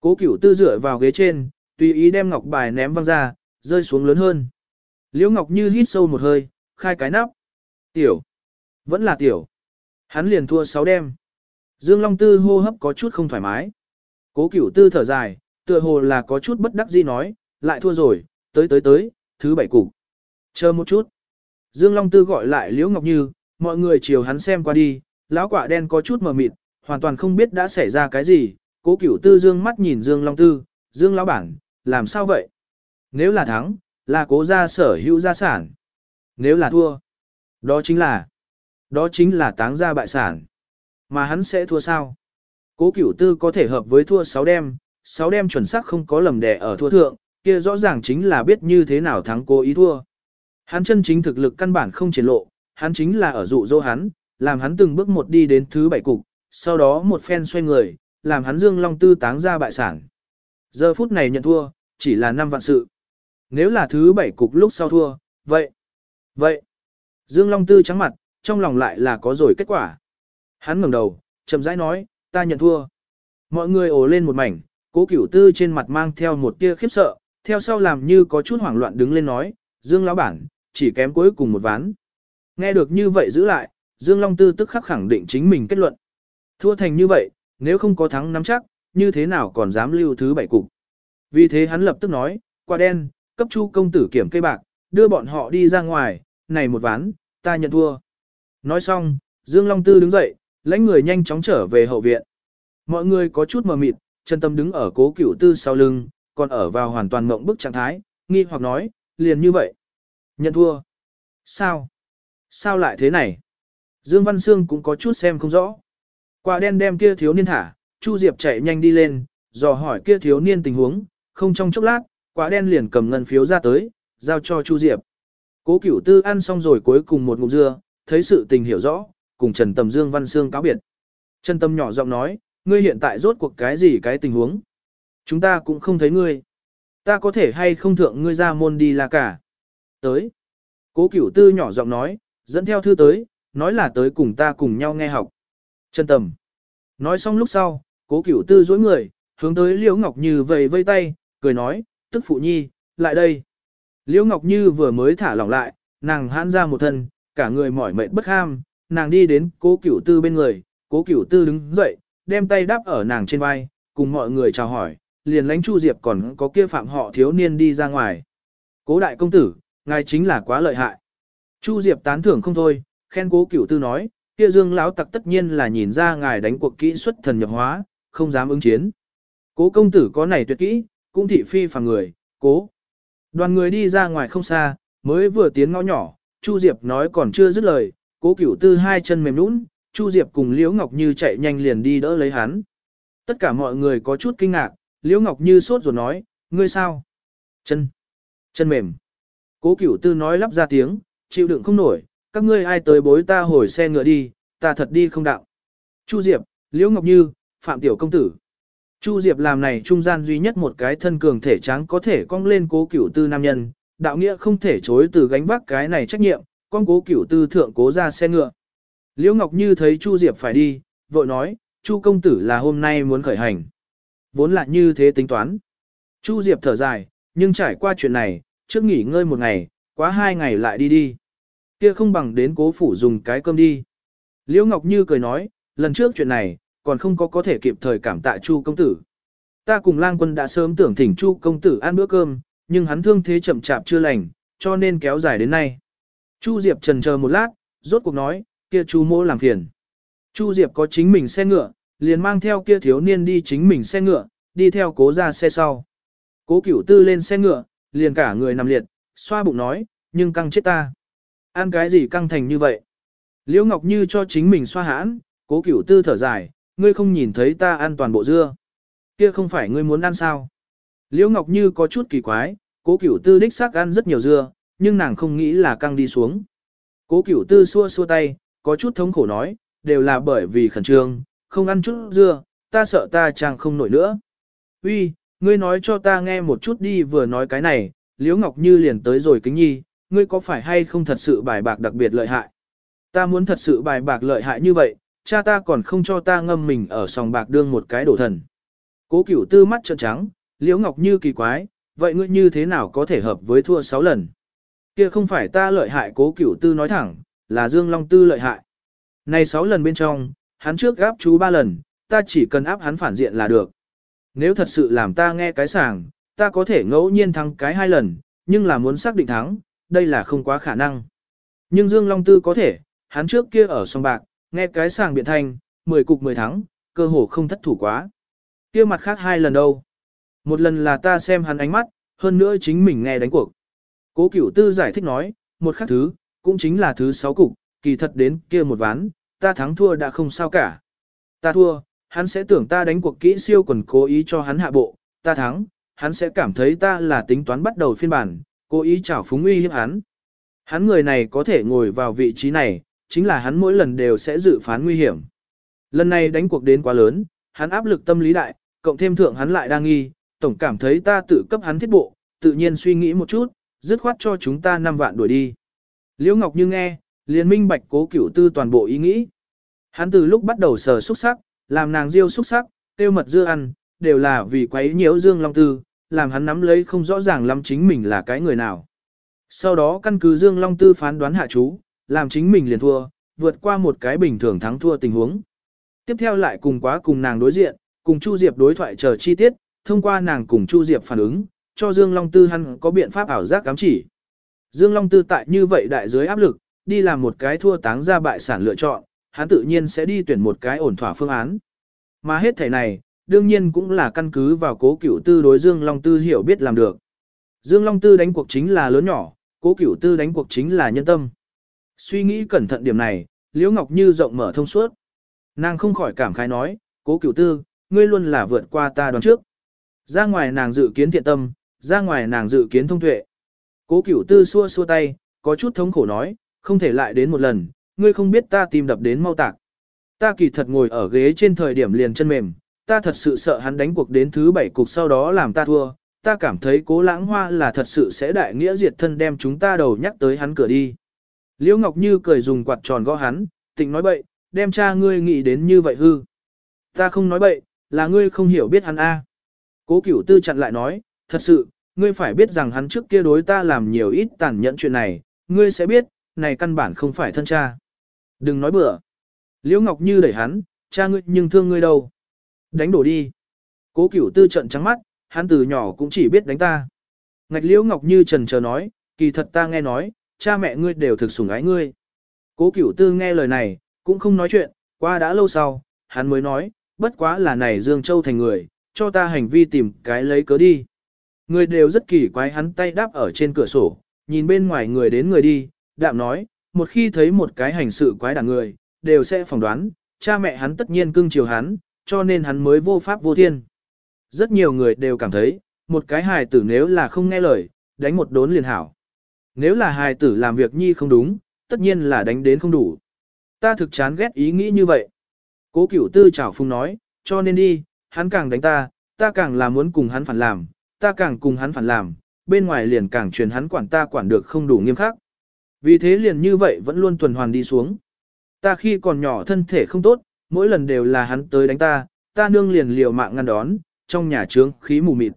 Cố cửu tư dựa vào ghế trên, tùy ý đem ngọc bài ném văng ra, rơi xuống lớn hơn. Liễu Ngọc Như hít sâu một hơi, khai cái nắp. Tiểu. Vẫn là tiểu. Hắn liền thua sáu đêm. Dương Long Tư hô hấp có chút không thoải mái. Cố cửu tư thở dài, tựa hồ là có chút bất đắc dĩ nói, lại thua rồi, tới tới tới, thứ bảy cục. Chờ một chút. Dương Long Tư gọi lại Liễu Ngọc Như, mọi người chiều hắn xem qua đi, lão quả đen có chút mờ mịt, hoàn toàn không biết đã xảy ra cái gì. Cố cửu tư dương mắt nhìn Dương Long Tư, Dương lão bản, làm sao vậy? Nếu là thắng, là cố gia sở hữu gia sản. Nếu là thua, đó chính là, đó chính là táng gia bại sản. Mà hắn sẽ thua sao? Cố cửu tư có thể hợp với thua 6 đêm, 6 đêm chuẩn xác không có lầm đẻ ở thua thượng, kia rõ ràng chính là biết như thế nào thắng cố ý thua. Hắn chân chính thực lực căn bản không triển lộ, hắn chính là ở dụ dỗ hắn, làm hắn từng bước một đi đến thứ bảy cục, sau đó một phen xoay người, làm hắn dương long tư táng ra bại sản. Giờ phút này nhận thua, chỉ là năm vạn sự. Nếu là thứ bảy cục lúc sau thua, vậy, vậy, dương long tư trắng mặt, trong lòng lại là có rồi kết quả. Hắn ngẩng đầu, chậm rãi nói, ta nhận thua. Mọi người ồ lên một mảnh, cố cửu tư trên mặt mang theo một tia khiếp sợ, theo sau làm như có chút hoảng loạn đứng lên nói, Dương lão bản, chỉ kém cuối cùng một ván. Nghe được như vậy giữ lại, Dương Long Tư tức khắc khẳng định chính mình kết luận. Thua thành như vậy, nếu không có thắng nắm chắc, như thế nào còn dám lưu thứ bảy cục. Vì thế hắn lập tức nói, qua đen, cấp chu công tử kiểm cây bạc, đưa bọn họ đi ra ngoài, này một ván, ta nhận thua. Nói xong, Dương Long Tư đứng dậy, lãnh người nhanh chóng trở về hậu viện. Mọi người có chút mờ mịt, chân tâm đứng ở cố cửu tư sau lưng, còn ở vào hoàn toàn mộng bức trạng thái, nghi hoặc nói, liền như vậy. Nhận thua. Sao? Sao lại thế này? Dương Văn Sương cũng có chút xem không rõ. Quả đen đem kia thiếu niên thả, Chu Diệp chạy nhanh đi lên, dò hỏi kia thiếu niên tình huống, không trong chốc lát, quả đen liền cầm ngân phiếu ra tới, giao cho Chu Diệp. Cố Cửu Tư ăn xong rồi cuối cùng một ngụm dưa, thấy sự tình hiểu rõ, cùng Trần Tầm Dương Văn Sương cáo biệt. Trần Tâm nhỏ giọng nói, ngươi hiện tại rốt cuộc cái gì cái tình huống? Chúng ta cũng không thấy ngươi. Ta có thể hay không thượng ngươi ra môn đi là cả. Tới. Cố Cửu Tư nhỏ giọng nói, dẫn theo thư tới, nói là tới cùng ta cùng nhau nghe học. Chân Tầm. Nói xong lúc sau, Cố Cửu Tư dối người, hướng tới Liễu Ngọc Như vầy vây tay, cười nói, tức phụ nhi, lại đây. Liễu Ngọc Như vừa mới thả lỏng lại, nàng hãn ra một thân, cả người mỏi mệt bất ham, nàng đi đến cố cửu tư bên người, cố cửu tư đứng dậy, đem tay đắp ở nàng trên vai, cùng mọi người chào hỏi, liền lánh Chu Diệp còn có kia phạm họ thiếu niên đi ra ngoài. Cố đại công tử, ngài chính là quá lợi hại. Chu Diệp tán thưởng không thôi, khen cố cửu tư nói, kia dương lão tặc tất nhiên là nhìn ra ngài đánh cuộc kỹ xuất thần nhập hóa, không dám ứng chiến. Cố công tử có này tuyệt kỹ, cũng thị phi phàm người, cố. Đoàn người đi ra ngoài không xa, mới vừa tiến ngõ nhỏ, Chu Diệp nói còn chưa dứt lời, cố cửu tư hai chân mềm nũng, Chu Diệp cùng Liễu Ngọc Như chạy nhanh liền đi đỡ lấy hắn. Tất cả mọi người có chút kinh ngạc, Liễu Ngọc Như sốt rồi nói, ngươi sao? Chân, chân mềm. Cố cửu tư nói lắp ra tiếng, chịu đựng không nổi, các ngươi ai tới bối ta hồi xe ngựa đi, ta thật đi không đạo. Chu Diệp, Liễu Ngọc Như, Phạm Tiểu Công Tử. Chu Diệp làm này trung gian duy nhất một cái thân cường thể tráng có thể cong lên cố cửu tư nam nhân, đạo nghĩa không thể chối từ gánh vác cái này trách nhiệm, con cố cửu tư thượng cố ra xe ngựa. Liễu Ngọc Như thấy Chu Diệp phải đi, vội nói, Chu công tử là hôm nay muốn khởi hành. Vốn là như thế tính toán. Chu Diệp thở dài, nhưng trải qua chuyện này, trước nghỉ ngơi một ngày, quá hai ngày lại đi đi. Kia không bằng đến cố phủ dùng cái cơm đi. Liễu Ngọc Như cười nói, lần trước chuyện này, còn không có có thể kịp thời cảm tạ Chu công tử. Ta cùng lang quân đã sớm tưởng thỉnh Chu công tử ăn bữa cơm, nhưng hắn thương thế chậm chạp chưa lành, cho nên kéo dài đến nay. Chu Diệp trần chờ một lát, rốt cuộc nói, kia Chu mô làm phiền. Chu Diệp có chính mình xe ngựa, liền mang theo kia thiếu niên đi chính mình xe ngựa, đi theo cố ra xe sau. Cố cửu tư lên xe ngựa, liền cả người nằm liệt, xoa bụng nói, nhưng căng chết ta. Ăn cái gì căng thành như vậy? Liễu Ngọc Như cho chính mình xoa hãn, cố cửu tư thở dài, ngươi không nhìn thấy ta ăn toàn bộ dưa. Kia không phải ngươi muốn ăn sao? Liễu Ngọc Như có chút kỳ quái, cố cửu tư đích xác ăn rất nhiều dưa, nhưng nàng không nghĩ là căng đi xuống. Cố cửu tư xua xua tay, có chút thống khổ nói, đều là bởi vì khẩn trương, không ăn chút dưa, ta sợ ta chẳng không nổi nữa. Uy, ngươi nói cho ta nghe một chút đi vừa nói cái này, Liễu Ngọc Như liền tới rồi kính nhi, ngươi có phải hay không thật sự bài bạc đặc biệt lợi hại? Ta muốn thật sự bài bạc lợi hại như vậy, cha ta còn không cho ta ngâm mình ở sòng bạc đương một cái đổ thần. Cố cửu tư mắt trợn trắng, Liễu Ngọc Như kỳ quái, vậy ngươi như thế nào có thể hợp với thua 6 lần? Kia không phải ta lợi hại cố cửu tư nói thẳng, là Dương Long Tư lợi hại. Này 6 lần bên trong, hắn trước gáp chú 3 lần, ta chỉ cần áp hắn phản diện là được. Nếu thật sự làm ta nghe cái sàng, ta có thể ngẫu nhiên thắng cái hai lần, nhưng là muốn xác định thắng, đây là không quá khả năng. Nhưng Dương Long Tư có thể, hắn trước kia ở sông bạc, nghe cái sàng biện thanh, 10 cục 10 thắng, cơ hồ không thất thủ quá. kia mặt khác hai lần đâu. Một lần là ta xem hắn ánh mắt, hơn nữa chính mình nghe đánh cuộc. Cố cửu tư giải thích nói, một khác thứ, cũng chính là thứ sáu cục, kỳ thật đến kia một ván, ta thắng thua đã không sao cả. Ta thua, hắn sẽ tưởng ta đánh cuộc kỹ siêu quần cố ý cho hắn hạ bộ, ta thắng, hắn sẽ cảm thấy ta là tính toán bắt đầu phiên bản, cố ý chảo phúng uy hiếp hắn. Hắn người này có thể ngồi vào vị trí này, chính là hắn mỗi lần đều sẽ dự phán nguy hiểm. Lần này đánh cuộc đến quá lớn, hắn áp lực tâm lý đại, cộng thêm thượng hắn lại đang nghi, tổng cảm thấy ta tự cấp hắn thiết bộ, tự nhiên suy nghĩ một chút, dứt khoát cho chúng ta 5 vạn đuổi đi. Liễu Ngọc Như nghe, liền minh bạch cố cửu tư toàn bộ ý nghĩ. Hắn từ lúc bắt đầu sờ xúc sắc, làm nàng riêu xúc sắc, tiêu mật dưa ăn, đều là vì quấy nhiễu Dương Long Tư, làm hắn nắm lấy không rõ ràng lắm chính mình là cái người nào. Sau đó căn cứ Dương Long Tư phán đoán hạ chú, làm chính mình liền thua, vượt qua một cái bình thường thắng thua tình huống. Tiếp theo lại cùng quá cùng nàng đối diện, cùng Chu Diệp đối thoại chờ chi tiết, thông qua nàng cùng Chu Diệp phản ứng, cho Dương Long Tư hắn có biện pháp ảo giác cám chỉ. Dương Long Tư tại như vậy đại dưới áp lực, đi làm một cái thua táng ra bại sản lựa chọn, hắn tự nhiên sẽ đi tuyển một cái ổn thỏa phương án. Mà hết thể này, đương nhiên cũng là căn cứ vào cố cửu tư đối Dương Long Tư hiểu biết làm được. Dương Long Tư đánh cuộc chính là lớn nhỏ, cố cửu tư đánh cuộc chính là nhân tâm. Suy nghĩ cẩn thận điểm này, Liễu Ngọc Như rộng mở thông suốt. Nàng không khỏi cảm khái nói, cố cửu tư, ngươi luôn là vượt qua ta đoán trước. Ra ngoài nàng dự kiến thiện tâm, ra ngoài nàng dự kiến thông tuệ. Cố cửu tư xua xua tay, có chút thống khổ nói, không thể lại đến một lần, ngươi không biết ta tìm đập đến mau tạc. Ta kỳ thật ngồi ở ghế trên thời điểm liền chân mềm, ta thật sự sợ hắn đánh cuộc đến thứ bảy cục sau đó làm ta thua, ta cảm thấy cố lãng hoa là thật sự sẽ đại nghĩa diệt thân đem chúng ta đầu nhắc tới hắn cửa đi. Liễu Ngọc Như cười dùng quạt tròn gõ hắn, tịnh nói bậy, đem cha ngươi nghĩ đến như vậy hư. Ta không nói bậy, là ngươi không hiểu biết hắn a. Cố cửu tư chặn lại nói, thật sự, ngươi phải biết rằng hắn trước kia đối ta làm nhiều ít tàn nhẫn chuyện này, ngươi sẽ biết, này căn bản không phải thân cha. Đừng nói bừa. Liễu Ngọc Như đẩy hắn, cha ngươi nhưng thương ngươi đâu. Đánh đổ đi. Cố cửu tư trận trắng mắt, hắn từ nhỏ cũng chỉ biết đánh ta. Ngạch Liễu Ngọc Như trần chờ nói, kỳ thật ta nghe nói, cha mẹ ngươi đều thực sủng ái ngươi. Cố cửu tư nghe lời này, cũng không nói chuyện, qua đã lâu sau, hắn mới nói, bất quá là này Dương Châu thành người, cho ta hành vi tìm cái lấy cớ đi. Người đều rất kỳ quái hắn tay đáp ở trên cửa sổ, nhìn bên ngoài người đến người đi, đạm nói, một khi thấy một cái hành sự quái đản người, đều sẽ phỏng đoán, cha mẹ hắn tất nhiên cưng chiều hắn, cho nên hắn mới vô pháp vô thiên. Rất nhiều người đều cảm thấy, một cái hài tử nếu là không nghe lời, đánh một đốn liền hảo. Nếu là hài tử làm việc nhi không đúng, tất nhiên là đánh đến không đủ. Ta thực chán ghét ý nghĩ như vậy. Cố cửu tư chảo phung nói, cho nên đi, hắn càng đánh ta, ta càng là muốn cùng hắn phản làm, ta càng cùng hắn phản làm, bên ngoài liền càng truyền hắn quản ta quản được không đủ nghiêm khắc. Vì thế liền như vậy vẫn luôn tuần hoàn đi xuống. Ta khi còn nhỏ thân thể không tốt, mỗi lần đều là hắn tới đánh ta, ta nương liền liều mạng ngăn đón, trong nhà trướng khí mù mịt.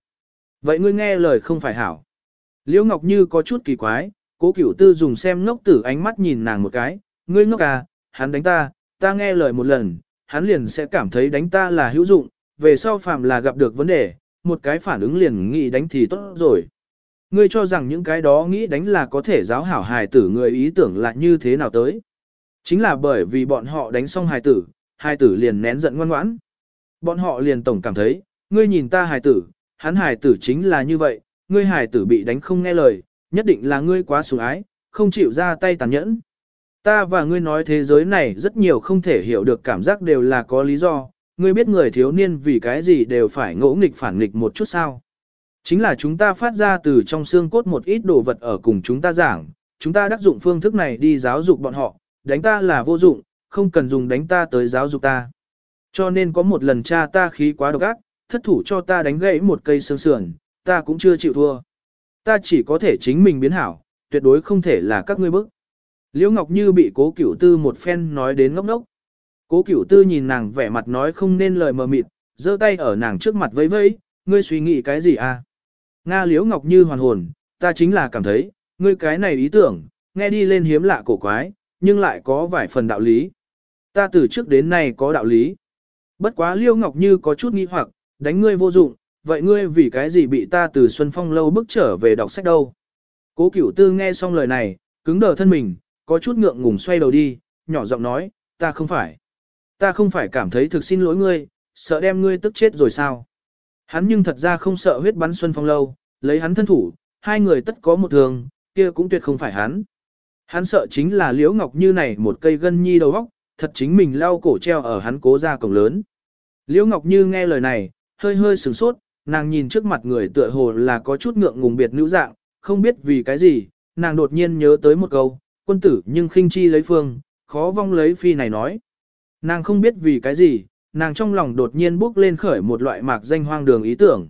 Vậy ngươi nghe lời không phải hảo. Liễu Ngọc Như có chút kỳ quái, cố cửu tư dùng xem ngốc tử ánh mắt nhìn nàng một cái, ngươi ngốc à, hắn đánh ta, ta nghe lời một lần, hắn liền sẽ cảm thấy đánh ta là hữu dụng, về sau phạm là gặp được vấn đề, một cái phản ứng liền nghĩ đánh thì tốt rồi. Ngươi cho rằng những cái đó nghĩ đánh là có thể giáo hảo hài tử người ý tưởng là như thế nào tới. Chính là bởi vì bọn họ đánh xong hài tử, hai tử liền nén giận ngoan ngoãn. Bọn họ liền tổng cảm thấy, ngươi nhìn ta hài tử, hắn hài tử chính là như vậy, ngươi hài tử bị đánh không nghe lời, nhất định là ngươi quá sủng ái, không chịu ra tay tàn nhẫn. Ta và ngươi nói thế giới này rất nhiều không thể hiểu được cảm giác đều là có lý do, ngươi biết người thiếu niên vì cái gì đều phải ngỗ nghịch phản nghịch một chút sao. Chính là chúng ta phát ra từ trong xương cốt một ít đồ vật ở cùng chúng ta giảng, chúng ta đắc dụng phương thức này đi giáo dục bọn họ, đánh ta là vô dụng, không cần dùng đánh ta tới giáo dục ta. Cho nên có một lần cha ta khí quá độc ác, thất thủ cho ta đánh gãy một cây xương sườn, ta cũng chưa chịu thua. Ta chỉ có thể chính mình biến hảo, tuyệt đối không thể là các ngươi bức. Liễu Ngọc Như bị cố cửu tư một phen nói đến ngốc ngốc. Cố cửu tư nhìn nàng vẻ mặt nói không nên lời mờ mịt, giơ tay ở nàng trước mặt vẫy vẫy, ngươi suy nghĩ cái gì à? Nga Liễu Ngọc Như hoàn hồn, ta chính là cảm thấy, ngươi cái này ý tưởng, nghe đi lên hiếm lạ cổ quái, nhưng lại có vài phần đạo lý. Ta từ trước đến nay có đạo lý. Bất quá Liễu Ngọc Như có chút nghi hoặc, đánh ngươi vô dụng, vậy ngươi vì cái gì bị ta từ Xuân Phong lâu bức trở về đọc sách đâu? Cố Cửu Tư nghe xong lời này, cứng đờ thân mình, có chút ngượng ngùng xoay đầu đi, nhỏ giọng nói, ta không phải. Ta không phải cảm thấy thực xin lỗi ngươi, sợ đem ngươi tức chết rồi sao. Hắn nhưng thật ra không sợ huyết bắn Xuân Phong lâu, lấy hắn thân thủ, hai người tất có một thường, kia cũng tuyệt không phải hắn. Hắn sợ chính là Liễu Ngọc Như này một cây gân nhi đầu óc, thật chính mình lau cổ treo ở hắn cố ra cổng lớn. Liễu Ngọc Như nghe lời này, hơi hơi sửng sốt, nàng nhìn trước mặt người tựa hồ là có chút ngượng ngùng biệt nữ dạng, không biết vì cái gì, nàng đột nhiên nhớ tới một câu, quân tử nhưng khinh chi lấy phương, khó vong lấy phi này nói. Nàng không biết vì cái gì, nàng trong lòng đột nhiên bước lên khởi một loại mạc danh hoang đường ý tưởng.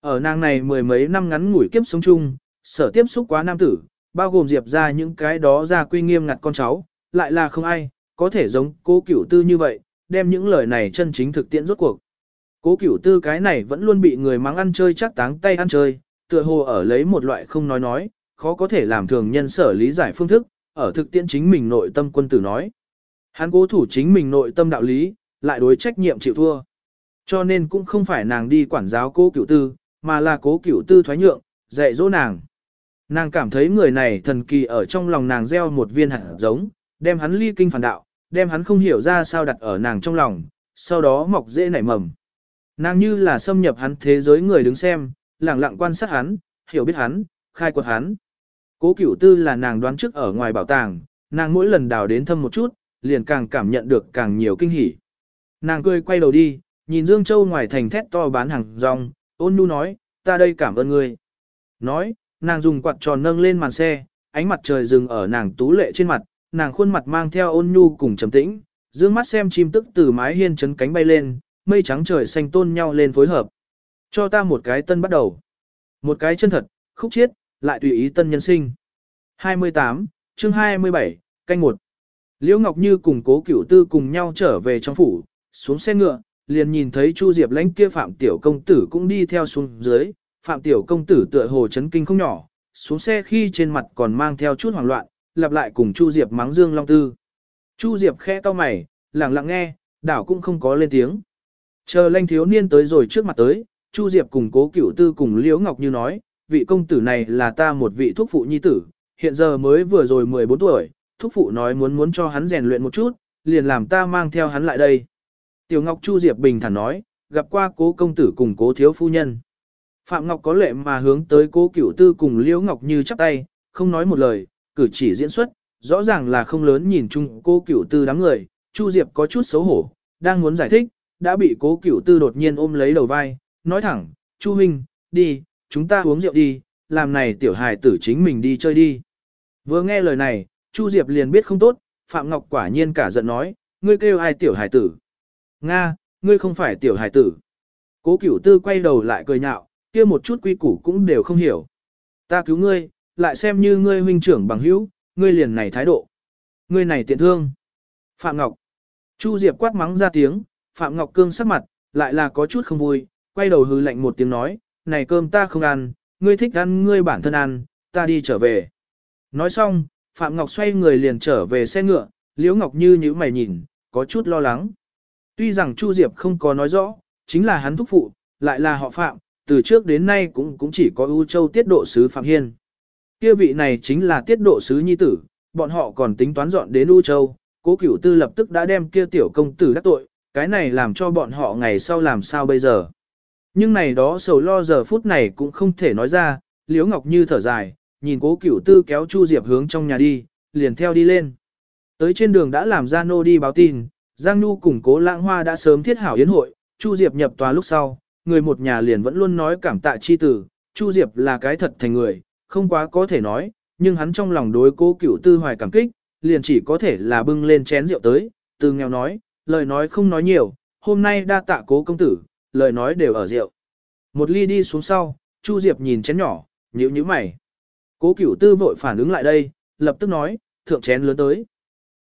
Ở nàng này mười mấy năm ngắn ngủi kiếp sống chung, sở tiếp xúc quá nam tử, bao gồm diệp ra những cái đó ra quy nghiêm ngặt con cháu, lại là không ai, có thể giống cố cửu tư như vậy, đem những lời này chân chính thực tiễn rốt cuộc. Cố cửu tư cái này vẫn luôn bị người mắng ăn chơi chắc táng tay ăn chơi, tựa hồ ở lấy một loại không nói nói, khó có thể làm thường nhân sở lý giải phương thức, ở thực tiễn chính mình nội tâm quân tử nói. Hắn cố thủ chính mình nội tâm đạo lý, lại đối trách nhiệm chịu thua. Cho nên cũng không phải nàng đi quản giáo cố cửu tư, mà là cố cửu tư thoái nhượng, dạy dỗ nàng. Nàng cảm thấy người này thần kỳ ở trong lòng nàng gieo một viên hạt giống, đem hắn ly kinh phản đạo, đem hắn không hiểu ra sao đặt ở nàng trong lòng, sau đó mọc dễ nảy mầm. Nàng như là xâm nhập hắn thế giới người đứng xem, lặng lặng quan sát hắn, hiểu biết hắn, khai quật hắn. Cố cửu tư là nàng đoán trước ở ngoài bảo tàng, nàng mỗi lần đào đến thâm một chút, liền càng cảm nhận được càng nhiều kinh hỉ. Nàng cười quay đầu đi, nhìn Dương Châu ngoài thành thét to bán hàng rong, ôn nhu nói, ta đây cảm ơn ngươi. Nói, nàng dùng quạt tròn nâng lên màn xe, ánh mặt trời dừng ở nàng tú lệ trên mặt, nàng khuôn mặt mang theo ôn nhu cùng trầm tĩnh, dương mắt xem chim tức từ mái hiên chấn cánh bay lên, mây trắng trời xanh tôn nhau lên phối hợp. Cho ta một cái tân bắt đầu. Một cái chân thật, khúc chiết, lại tùy ý tân nhân sinh. 28, chương 27, canh 1. Liễu Ngọc Như cùng cố cửu tư cùng nhau trở về trong phủ, xuống xe ngựa, liền nhìn thấy Chu Diệp lãnh kia Phạm Tiểu Công Tử cũng đi theo xuống dưới. Phạm Tiểu Công Tử tựa hồ chấn kinh không nhỏ, xuống xe khi trên mặt còn mang theo chút hoảng loạn, lặp lại cùng Chu Diệp mắng Dương Long Tư. Chu Diệp khẽ cau mày, lặng lặng nghe, đảo cũng không có lên tiếng. Chờ lanh thiếu niên tới rồi trước mặt tới, Chu Diệp cùng cố cửu tư cùng Liễu Ngọc Như nói, vị công tử này là ta một vị thuốc phụ nhi tử, hiện giờ mới vừa rồi 14 tuổi, thuốc phụ nói muốn muốn cho hắn rèn luyện một chút, liền làm ta mang theo hắn lại đây. Tiểu Ngọc Chu Diệp bình thản nói, gặp qua cố công tử cùng cố thiếu phu nhân. Phạm Ngọc có lệ mà hướng tới cố cửu tư cùng Liễu Ngọc Như chắp tay, không nói một lời, cử chỉ diễn xuất, rõ ràng là không lớn nhìn chung cô cửu tư đám người, Chu Diệp có chút xấu hổ, đang muốn giải thích, đã bị cố cửu tư đột nhiên ôm lấy đầu vai, nói thẳng, Chu minh đi, chúng ta uống rượu đi, làm này tiểu hài tử chính mình đi chơi đi. Vừa nghe lời này, Chu Diệp liền biết không tốt, Phạm Ngọc quả nhiên cả giận nói, ngươi kêu ai tiểu hài tử. Nga, ngươi không phải tiểu hài tử. Cố cửu tư quay đầu lại cười nhạo, kia một chút quy củ cũng đều không hiểu. Ta cứu ngươi, lại xem như ngươi huynh trưởng bằng hữu, ngươi liền này thái độ. Ngươi này tiện thương. Phạm Ngọc. Chu Diệp quát mắng ra tiếng, Phạm Ngọc cương sắc mặt, lại là có chút không vui, quay đầu hư lạnh một tiếng nói, này cơm ta không ăn, ngươi thích ăn ngươi bản thân ăn, ta đi trở về. Nói xong, Phạm Ngọc xoay người liền trở về xe ngựa, Liễu Ngọc Như nhíu mày nhìn, có chút lo lắng. Tuy rằng Chu Diệp không có nói rõ, chính là hắn thúc phụ, lại là họ Phạm, từ trước đến nay cũng cũng chỉ có ưu châu tiết độ sứ Phạm Hiên. Kia vị này chính là tiết độ sứ nhi tử, bọn họ còn tính toán dọn đến U châu, cố cửu tư lập tức đã đem kia tiểu công tử đắc tội, cái này làm cho bọn họ ngày sau làm sao bây giờ. Nhưng này đó sầu lo giờ phút này cũng không thể nói ra, Liễu Ngọc Như thở dài, nhìn cố cửu tư kéo Chu Diệp hướng trong nhà đi, liền theo đi lên. Tới trên đường đã làm ra nô đi báo tin, Giang Nhu cùng cố lãng hoa đã sớm thiết hảo yến hội, Chu Diệp nhập tòa lúc sau, người một nhà liền vẫn luôn nói cảm tạ chi tử, Chu Diệp là cái thật thành người, không quá có thể nói, nhưng hắn trong lòng đối cố cửu tư hoài cảm kích, liền chỉ có thể là bưng lên chén rượu tới, từ nghèo nói, lời nói không nói nhiều, hôm nay đa tạ cố công tử, lời nói đều ở rượu. Một ly đi xuống sau, Chu Diệp nhìn chén nhỏ, nhíu nhíu mày. Cố cửu tư vội phản ứng lại đây, lập tức nói, thượng chén lớn tới.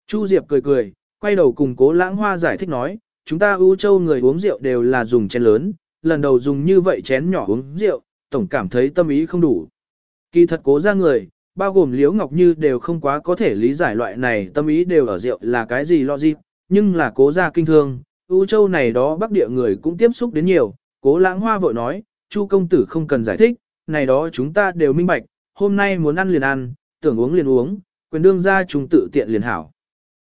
Chu Diệp cười cười, quay đầu cùng cố lãng hoa giải thích nói, chúng ta ưu châu người uống rượu đều là dùng chén lớn, lần đầu dùng như vậy chén nhỏ uống rượu, tổng cảm thấy tâm ý không đủ. Kỳ thật cố ra người, bao gồm Liễu Ngọc Như đều không quá có thể lý giải loại này tâm ý đều ở rượu là cái gì lo gì, nhưng là cố ra kinh thương, ưu châu này đó bắc địa người cũng tiếp xúc đến nhiều, cố lãng hoa vội nói, Chu công tử không cần giải thích, này đó chúng ta đều minh bạch, hôm nay muốn ăn liền ăn, tưởng uống liền uống, quyền đương ra chúng tự tiện liền hảo.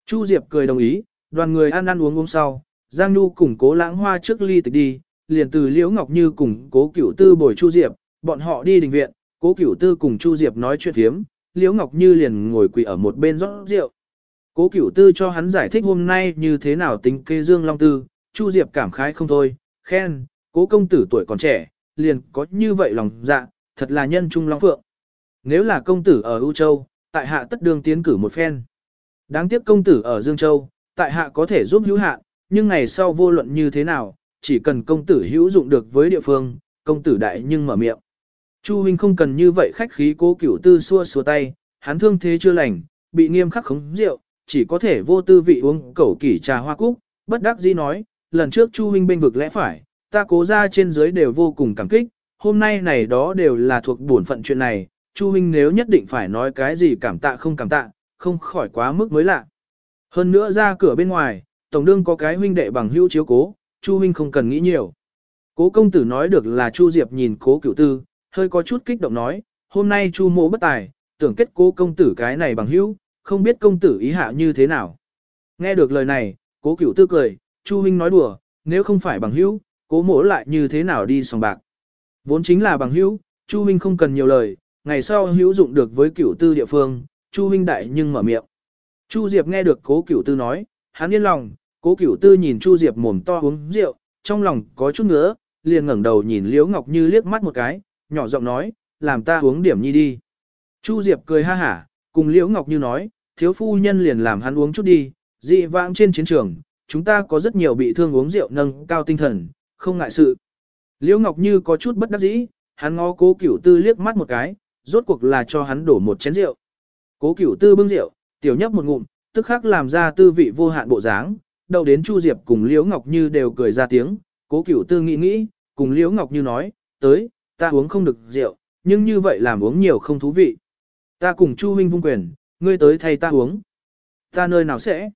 Chu Diệp cười đồng ý, đoàn người ăn ăn uống uống sau, Giang Nhu cùng cố lãng hoa trước ly tịch đi, liền từ Liễu Ngọc Như cùng cố cửu tư bồi Chu Diệp, bọn họ đi đình viện, cố cửu tư cùng Chu Diệp nói chuyện phiếm, Liễu Ngọc Như liền ngồi quỳ ở một bên rót rượu. Cố cửu tư cho hắn giải thích hôm nay như thế nào tính kê dương long tư, Chu Diệp cảm khái không thôi, khen, cố công tử tuổi còn trẻ, liền có như vậy lòng dạ, thật là nhân trung long phượng. Nếu là công tử ở U Châu, tại hạ tất đương tiến cử một phen. Đáng tiếc công tử ở Dương Châu, tại hạ có thể giúp hữu hạ, nhưng ngày sau vô luận như thế nào, chỉ cần công tử hữu dụng được với địa phương, công tử đại nhưng mở miệng. Chu huynh không cần như vậy khách khí cố cửu tư xua xua tay, hắn thương thế chưa lành, bị nghiêm khắc khống rượu, chỉ có thể vô tư vị uống cẩu kỷ trà hoa cúc, bất đắc dĩ nói, lần trước Chu huynh bên vực lẽ phải, ta cố ra trên dưới đều vô cùng cảm kích, hôm nay này đó đều là thuộc bổn phận chuyện này, Chu huynh nếu nhất định phải nói cái gì cảm tạ không cảm tạ, không khỏi quá mức mới lạ. Hơn nữa ra cửa bên ngoài, tổng đương có cái huynh đệ bằng hữu chiếu cố, Chu huynh không cần nghĩ nhiều. Cố công tử nói được là Chu Diệp nhìn cố cửu tư, hơi có chút kích động nói, hôm nay Chu mộ bất tài, tưởng kết cố công tử cái này bằng hữu, không biết công tử ý hạ như thế nào. Nghe được lời này, cố cửu tư cười, Chu huynh nói đùa, nếu không phải bằng hữu, cố mỗ lại như thế nào đi sòng bạc. Vốn chính là bằng hữu, Chu huynh không cần nhiều lời, ngày sau hữu dụng được với cửu tư địa phương, Chu huynh đại nhưng mở miệng. Chu Diệp nghe được cố cửu tư nói, hắn yên lòng, cố cửu tư nhìn Chu Diệp mồm to uống rượu, trong lòng có chút ngứa, liền ngẩng đầu nhìn Liễu Ngọc Như liếc mắt một cái, nhỏ giọng nói, làm ta uống điểm nhi đi. Chu Diệp cười ha hả, cùng Liễu Ngọc Như nói, thiếu phu nhân liền làm hắn uống chút đi, dị vãng trên chiến trường, chúng ta có rất nhiều bị thương uống rượu nâng cao tinh thần, không ngại sự. Liễu Ngọc Như có chút bất đắc dĩ, hắn ngó cố cửu tư liếc mắt một cái, rốt cuộc là cho hắn đổ một chén rượu. Cố cửu tư bưng rượu, tiểu nhấp một ngụm, tức khắc làm ra tư vị vô hạn bộ dáng, đầu đến Chu Diệp cùng Liễu Ngọc Như đều cười ra tiếng, cố cửu tư nghĩ nghĩ, cùng Liễu Ngọc Như nói, tới, ta uống không được rượu, nhưng như vậy làm uống nhiều không thú vị. Ta cùng Chu huynh vung quyền, ngươi tới thay ta uống. Ta nơi nào sẽ?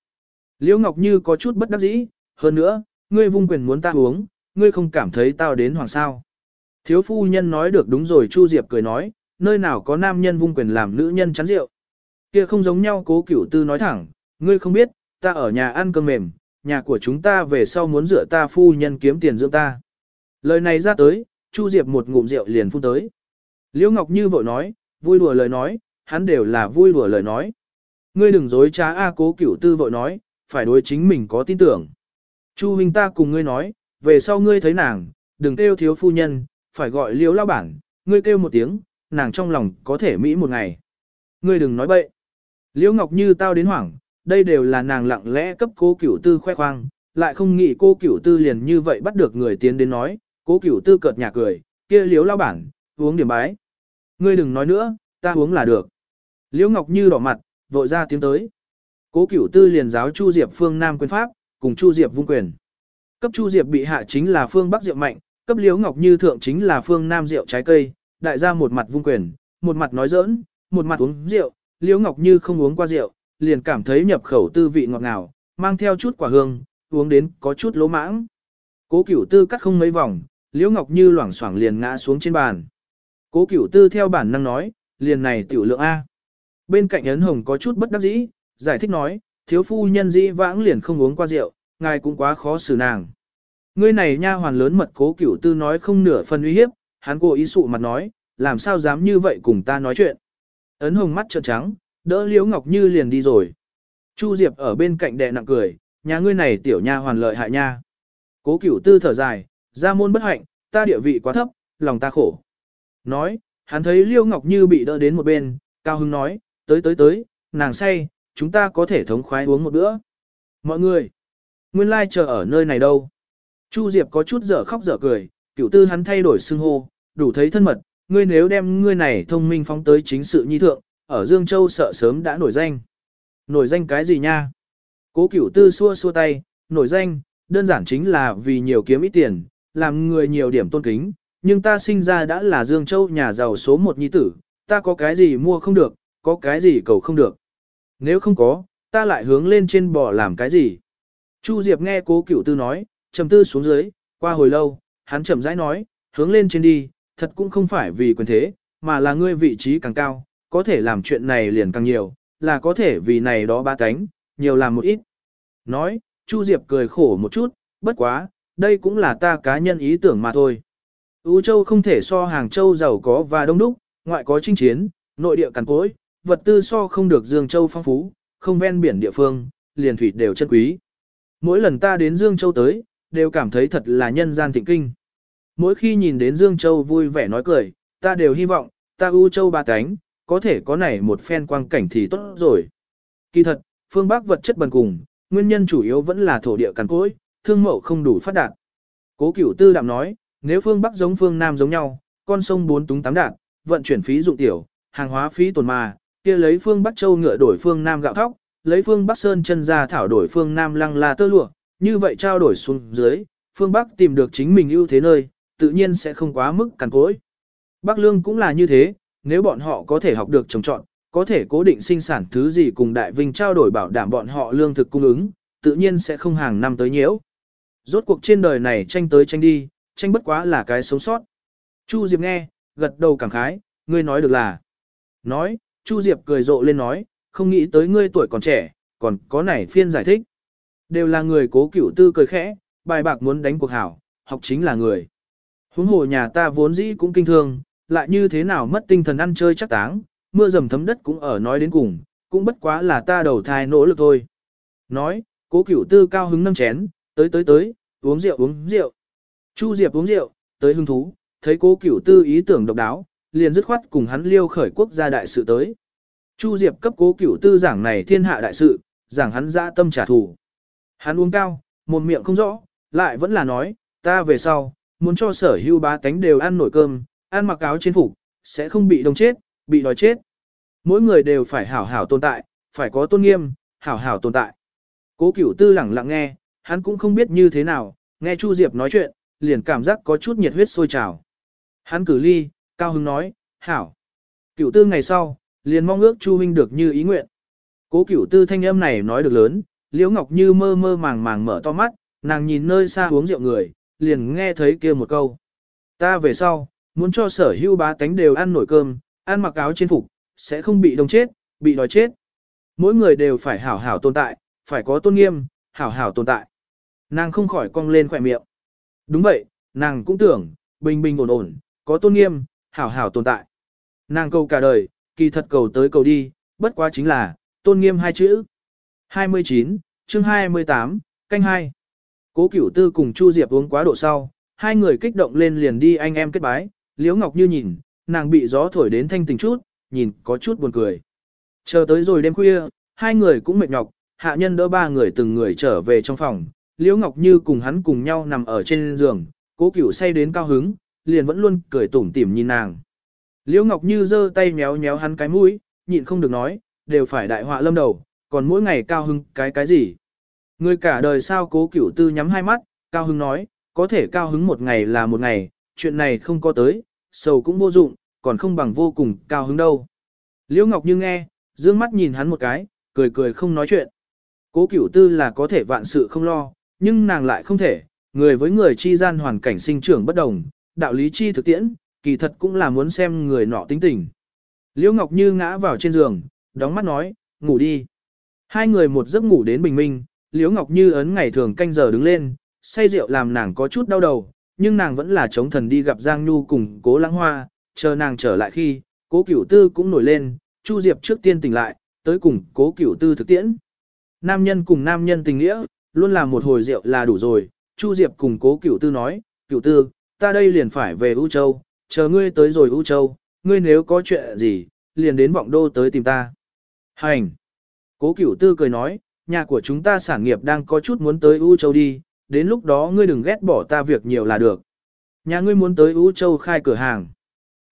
Liễu Ngọc Như có chút bất đắc dĩ, hơn nữa, ngươi vung quyền muốn ta uống, ngươi không cảm thấy tao đến hoàng sao. Thiếu phu nhân nói được đúng rồi Chu Diệp cười nói, nơi nào có nam nhân vung quyền làm nữ nhân chán rượu. Kia không giống nhau cố cửu tư nói thẳng, ngươi không biết, ta ở nhà ăn cơm mềm, nhà của chúng ta về sau muốn rửa ta phu nhân kiếm tiền dưỡng ta. Lời này ra tới, Chu Diệp một ngụm rượu liền phun tới. Liễu Ngọc Như vội nói, vui đùa lời nói, hắn đều là vui đùa lời nói. Ngươi đừng dối trá A cố cửu tư vội nói, phải đối chính mình có tin tưởng. Chu huynh ta cùng ngươi nói, về sau ngươi thấy nàng, đừng kêu thiếu phu nhân, phải gọi liễu lao bản, ngươi kêu một tiếng, nàng trong lòng có thể mỹ một ngày. Ngươi đừng nói bậy. Liễu Ngọc Như tao đến hoảng, đây đều là nàng lặng lẽ cấp cố cửu tư khoe khoang, lại không nghĩ cô cửu tư liền như vậy bắt được người tiến đến nói, cố cửu tư cợt nhà cười, kia liếu lao bản, uống điểm bái. Ngươi đừng nói nữa, ta uống là được. Liễu Ngọc Như đỏ mặt, vội ra tiếng tới. Cố cửu tư liền giáo Chu Diệp phương Nam quyền pháp, cùng Chu Diệp vung quyền. Cấp Chu Diệp bị hạ chính là phương Bắc Diệu mạnh, cấp Liễu Ngọc Như thượng chính là phương Nam Diệu trái cây, đại gia một mặt vung quyền, một mặt nói giỡn, một mặt uống rượu, Liễu Ngọc Như không uống qua rượu, liền cảm thấy nhập khẩu tư vị ngọt ngào, mang theo chút quả hương, uống đến có chút lỗ mãng. Cố Cửu Tư cắt không mấy vòng, Liễu Ngọc Như loảng xoảng liền ngã xuống trên bàn. Cố Cửu Tư theo bản năng nói, liền này tiểu lượng a. Bên cạnh ấn hồng có chút bất đắc dĩ, giải thích nói, thiếu phu nhân dĩ vãng liền không uống qua rượu, ngài cũng quá khó xử nàng. Ngươi này nha hoàn lớn mật cố cửu tư nói không nửa phần uy hiếp, hắn cố ý sụ mặt nói, làm sao dám như vậy cùng ta nói chuyện. Ấn hồng mắt trợn trắng, đỡ liễu ngọc như liền đi rồi. Chu Diệp ở bên cạnh đè nặng cười, nhà ngươi này tiểu nha hoàn lợi hại nha. Cố cửu tư thở dài, ra môn bất hạnh, ta địa vị quá thấp, lòng ta khổ. Nói, hắn thấy Liêu ngọc như bị đỡ đến một bên, cao hưng nói, tới tới tới, nàng say, chúng ta có thể thống khoái uống một bữa. Mọi người, nguyên lai chờ ở nơi này đâu. Chu Diệp có chút dở khóc dở cười, cửu tư hắn thay đổi xưng hô, đủ thấy thân mật, ngươi nếu đem ngươi này thông minh phóng tới chính sự nhi thượng, ở Dương Châu sợ sớm đã nổi danh. Nổi danh cái gì nha? Cố cửu tư xua xua tay, nổi danh, đơn giản chính là vì nhiều kiếm ít tiền, làm người nhiều điểm tôn kính, nhưng ta sinh ra đã là Dương Châu nhà giàu số một nhi tử, ta có cái gì mua không được, có cái gì cầu không được. Nếu không có, ta lại hướng lên trên bò làm cái gì? Chu Diệp nghe cố cửu tư nói, trầm tư xuống dưới, qua hồi lâu, hắn chậm rãi nói, hướng lên trên đi, thật cũng không phải vì quyền thế, mà là ngươi vị trí càng cao, có thể làm chuyện này liền càng nhiều, là có thể vì này đó ba cánh, nhiều làm một ít. Nói, Chu Diệp cười khổ một chút, bất quá, đây cũng là ta cá nhân ý tưởng mà thôi. Ú Châu không thể so Hàng Châu giàu có và đông đúc, ngoại có chinh chiến, nội địa cằn cối, vật tư so không được Dương Châu phong phú, không ven biển địa phương, liền thủy đều chân quý. Mỗi lần ta đến Dương Châu tới, đều cảm thấy thật là nhân gian thịnh kinh. Mỗi khi nhìn đến Dương Châu vui vẻ nói cười, ta đều hy vọng, ta U Châu ba cánh, có thể có này một phen quang cảnh thì tốt rồi. Kỳ thật, phương Bắc vật chất bần cùng, nguyên nhân chủ yếu vẫn là thổ địa cằn cối, thương mậu không đủ phát đạt. Cố cửu tư đạm nói, nếu phương Bắc giống phương Nam giống nhau, con sông bốn túng tám đạt, vận chuyển phí dụng tiểu, hàng hóa phí tồn mà, kia lấy phương Bắc Châu ngựa đổi phương Nam gạo thóc, lấy phương Bắc Sơn chân ra thảo đổi phương Nam lăng la tơ lụa, như vậy trao đổi xuống dưới, phương Bắc tìm được chính mình ưu thế nơi, tự nhiên sẽ không quá mức cằn cối. Bắc Lương cũng là như thế, nếu bọn họ có thể học được trồng trọt, có thể cố định sinh sản thứ gì cùng Đại Vinh trao đổi bảo đảm bọn họ lương thực cung ứng, tự nhiên sẽ không hàng năm tới nhiễu. Rốt cuộc trên đời này tranh tới tranh đi, tranh bất quá là cái sống sót. Chu Diệp nghe, gật đầu cảm khái, ngươi nói được là. Nói, Chu Diệp cười rộ lên nói, không nghĩ tới ngươi tuổi còn trẻ, còn có này phiên giải thích. Đều là người cố cửu tư cười khẽ, bài bạc muốn đánh cuộc hảo, học chính là người. Huống hồ nhà ta vốn dĩ cũng kinh thương, lại như thế nào mất tinh thần ăn chơi chắc táng, mưa dầm thấm đất cũng ở nói đến cùng, cũng bất quá là ta đầu thai nỗ lực thôi. Nói, cố cửu tư cao hứng nâng chén, tới tới tới, uống rượu uống rượu. Chu Diệp uống rượu, tới hứng thú, thấy cố cửu tư ý tưởng độc đáo, liền dứt khoát cùng hắn liêu khởi quốc gia đại sự tới. Chu Diệp cấp cố cửu tư giảng này thiên hạ đại sự, giảng hắn ra tâm trả thù. Hắn uống cao, một miệng không rõ, lại vẫn là nói, ta về sau, muốn cho sở hưu bá tánh đều ăn nổi cơm, ăn mặc áo trên phục, sẽ không bị đông chết, bị đói chết. Mỗi người đều phải hảo hảo tồn tại, phải có tôn nghiêm, hảo hảo tồn tại. Cố cửu tư lẳng lặng nghe, hắn cũng không biết như thế nào, nghe Chu Diệp nói chuyện, liền cảm giác có chút nhiệt huyết sôi trào. Hắn cử ly, cao hứng nói, hảo. Cửu tư ngày sau, liền mong ước Chu huynh được như ý nguyện. Cố cửu tư thanh âm này nói được lớn, Liễu Ngọc Như mơ mơ màng màng mở to mắt, nàng nhìn nơi xa uống rượu người, liền nghe thấy kia một câu. Ta về sau, muốn cho sở hưu bá tánh đều ăn nổi cơm, ăn mặc áo trên phục, sẽ không bị đông chết, bị đói chết. Mỗi người đều phải hảo hảo tồn tại, phải có tôn nghiêm, hảo hảo tồn tại. Nàng không khỏi cong lên khỏe miệng. Đúng vậy, nàng cũng tưởng, bình bình ổn ổn, có tôn nghiêm, hảo hảo tồn tại. Nàng cầu cả đời, kỳ thật cầu tới cầu đi, bất quá chính là, tôn nghiêm hai chữ. 29, chương 28, canh 2. Cố Cửu Tư cùng Chu Diệp uống quá độ sau, hai người kích động lên liền đi anh em kết bái, Liễu Ngọc Như nhìn, nàng bị gió thổi đến thanh tình chút, nhìn có chút buồn cười. Chờ tới rồi đêm khuya, hai người cũng mệt nhọc, hạ nhân đỡ ba người từng người trở về trong phòng, Liễu Ngọc Như cùng hắn cùng nhau nằm ở trên giường, Cố Cửu say đến cao hứng, liền vẫn luôn cười tủm tỉm nhìn nàng. Liễu Ngọc Như giơ tay méo méo hắn cái mũi, nhịn không được nói, đều phải đại họa lâm đầu, còn mỗi ngày cao hứng cái cái gì. Người cả đời sao cố cửu tư nhắm hai mắt, cao hứng nói, có thể cao hứng một ngày là một ngày, chuyện này không có tới, sầu cũng vô dụng, còn không bằng vô cùng cao hứng đâu. Liễu Ngọc Như nghe, dương mắt nhìn hắn một cái, cười cười không nói chuyện. Cố cửu tư là có thể vạn sự không lo, nhưng nàng lại không thể, người với người chi gian hoàn cảnh sinh trưởng bất đồng, đạo lý chi thực tiễn, kỳ thật cũng là muốn xem người nọ tính tình. Liễu Ngọc Như ngã vào trên giường, đóng mắt nói, ngủ đi. Hai người một giấc ngủ đến bình minh, Liễu Ngọc Như ấn ngày thường canh giờ đứng lên, say rượu làm nàng có chút đau đầu, nhưng nàng vẫn là chống thần đi gặp Giang Nhu cùng Cố Lãng Hoa, chờ nàng trở lại khi, Cố Cửu Tư cũng nổi lên, Chu Diệp trước tiên tỉnh lại, tới cùng Cố Cửu Tư thực tiễn. Nam nhân cùng nam nhân tình nghĩa, luôn làm một hồi rượu là đủ rồi, Chu Diệp cùng Cố Cửu Tư nói, Cửu Tư, ta đây liền phải về U Châu, chờ ngươi tới rồi U Châu, ngươi nếu có chuyện gì, liền đến vọng đô tới tìm ta. Hành! Cố Cửu Tư cười nói, nhà của chúng ta sản nghiệp đang có chút muốn tới U Châu đi, đến lúc đó ngươi đừng ghét bỏ ta việc nhiều là được. Nhà ngươi muốn tới U Châu khai cửa hàng.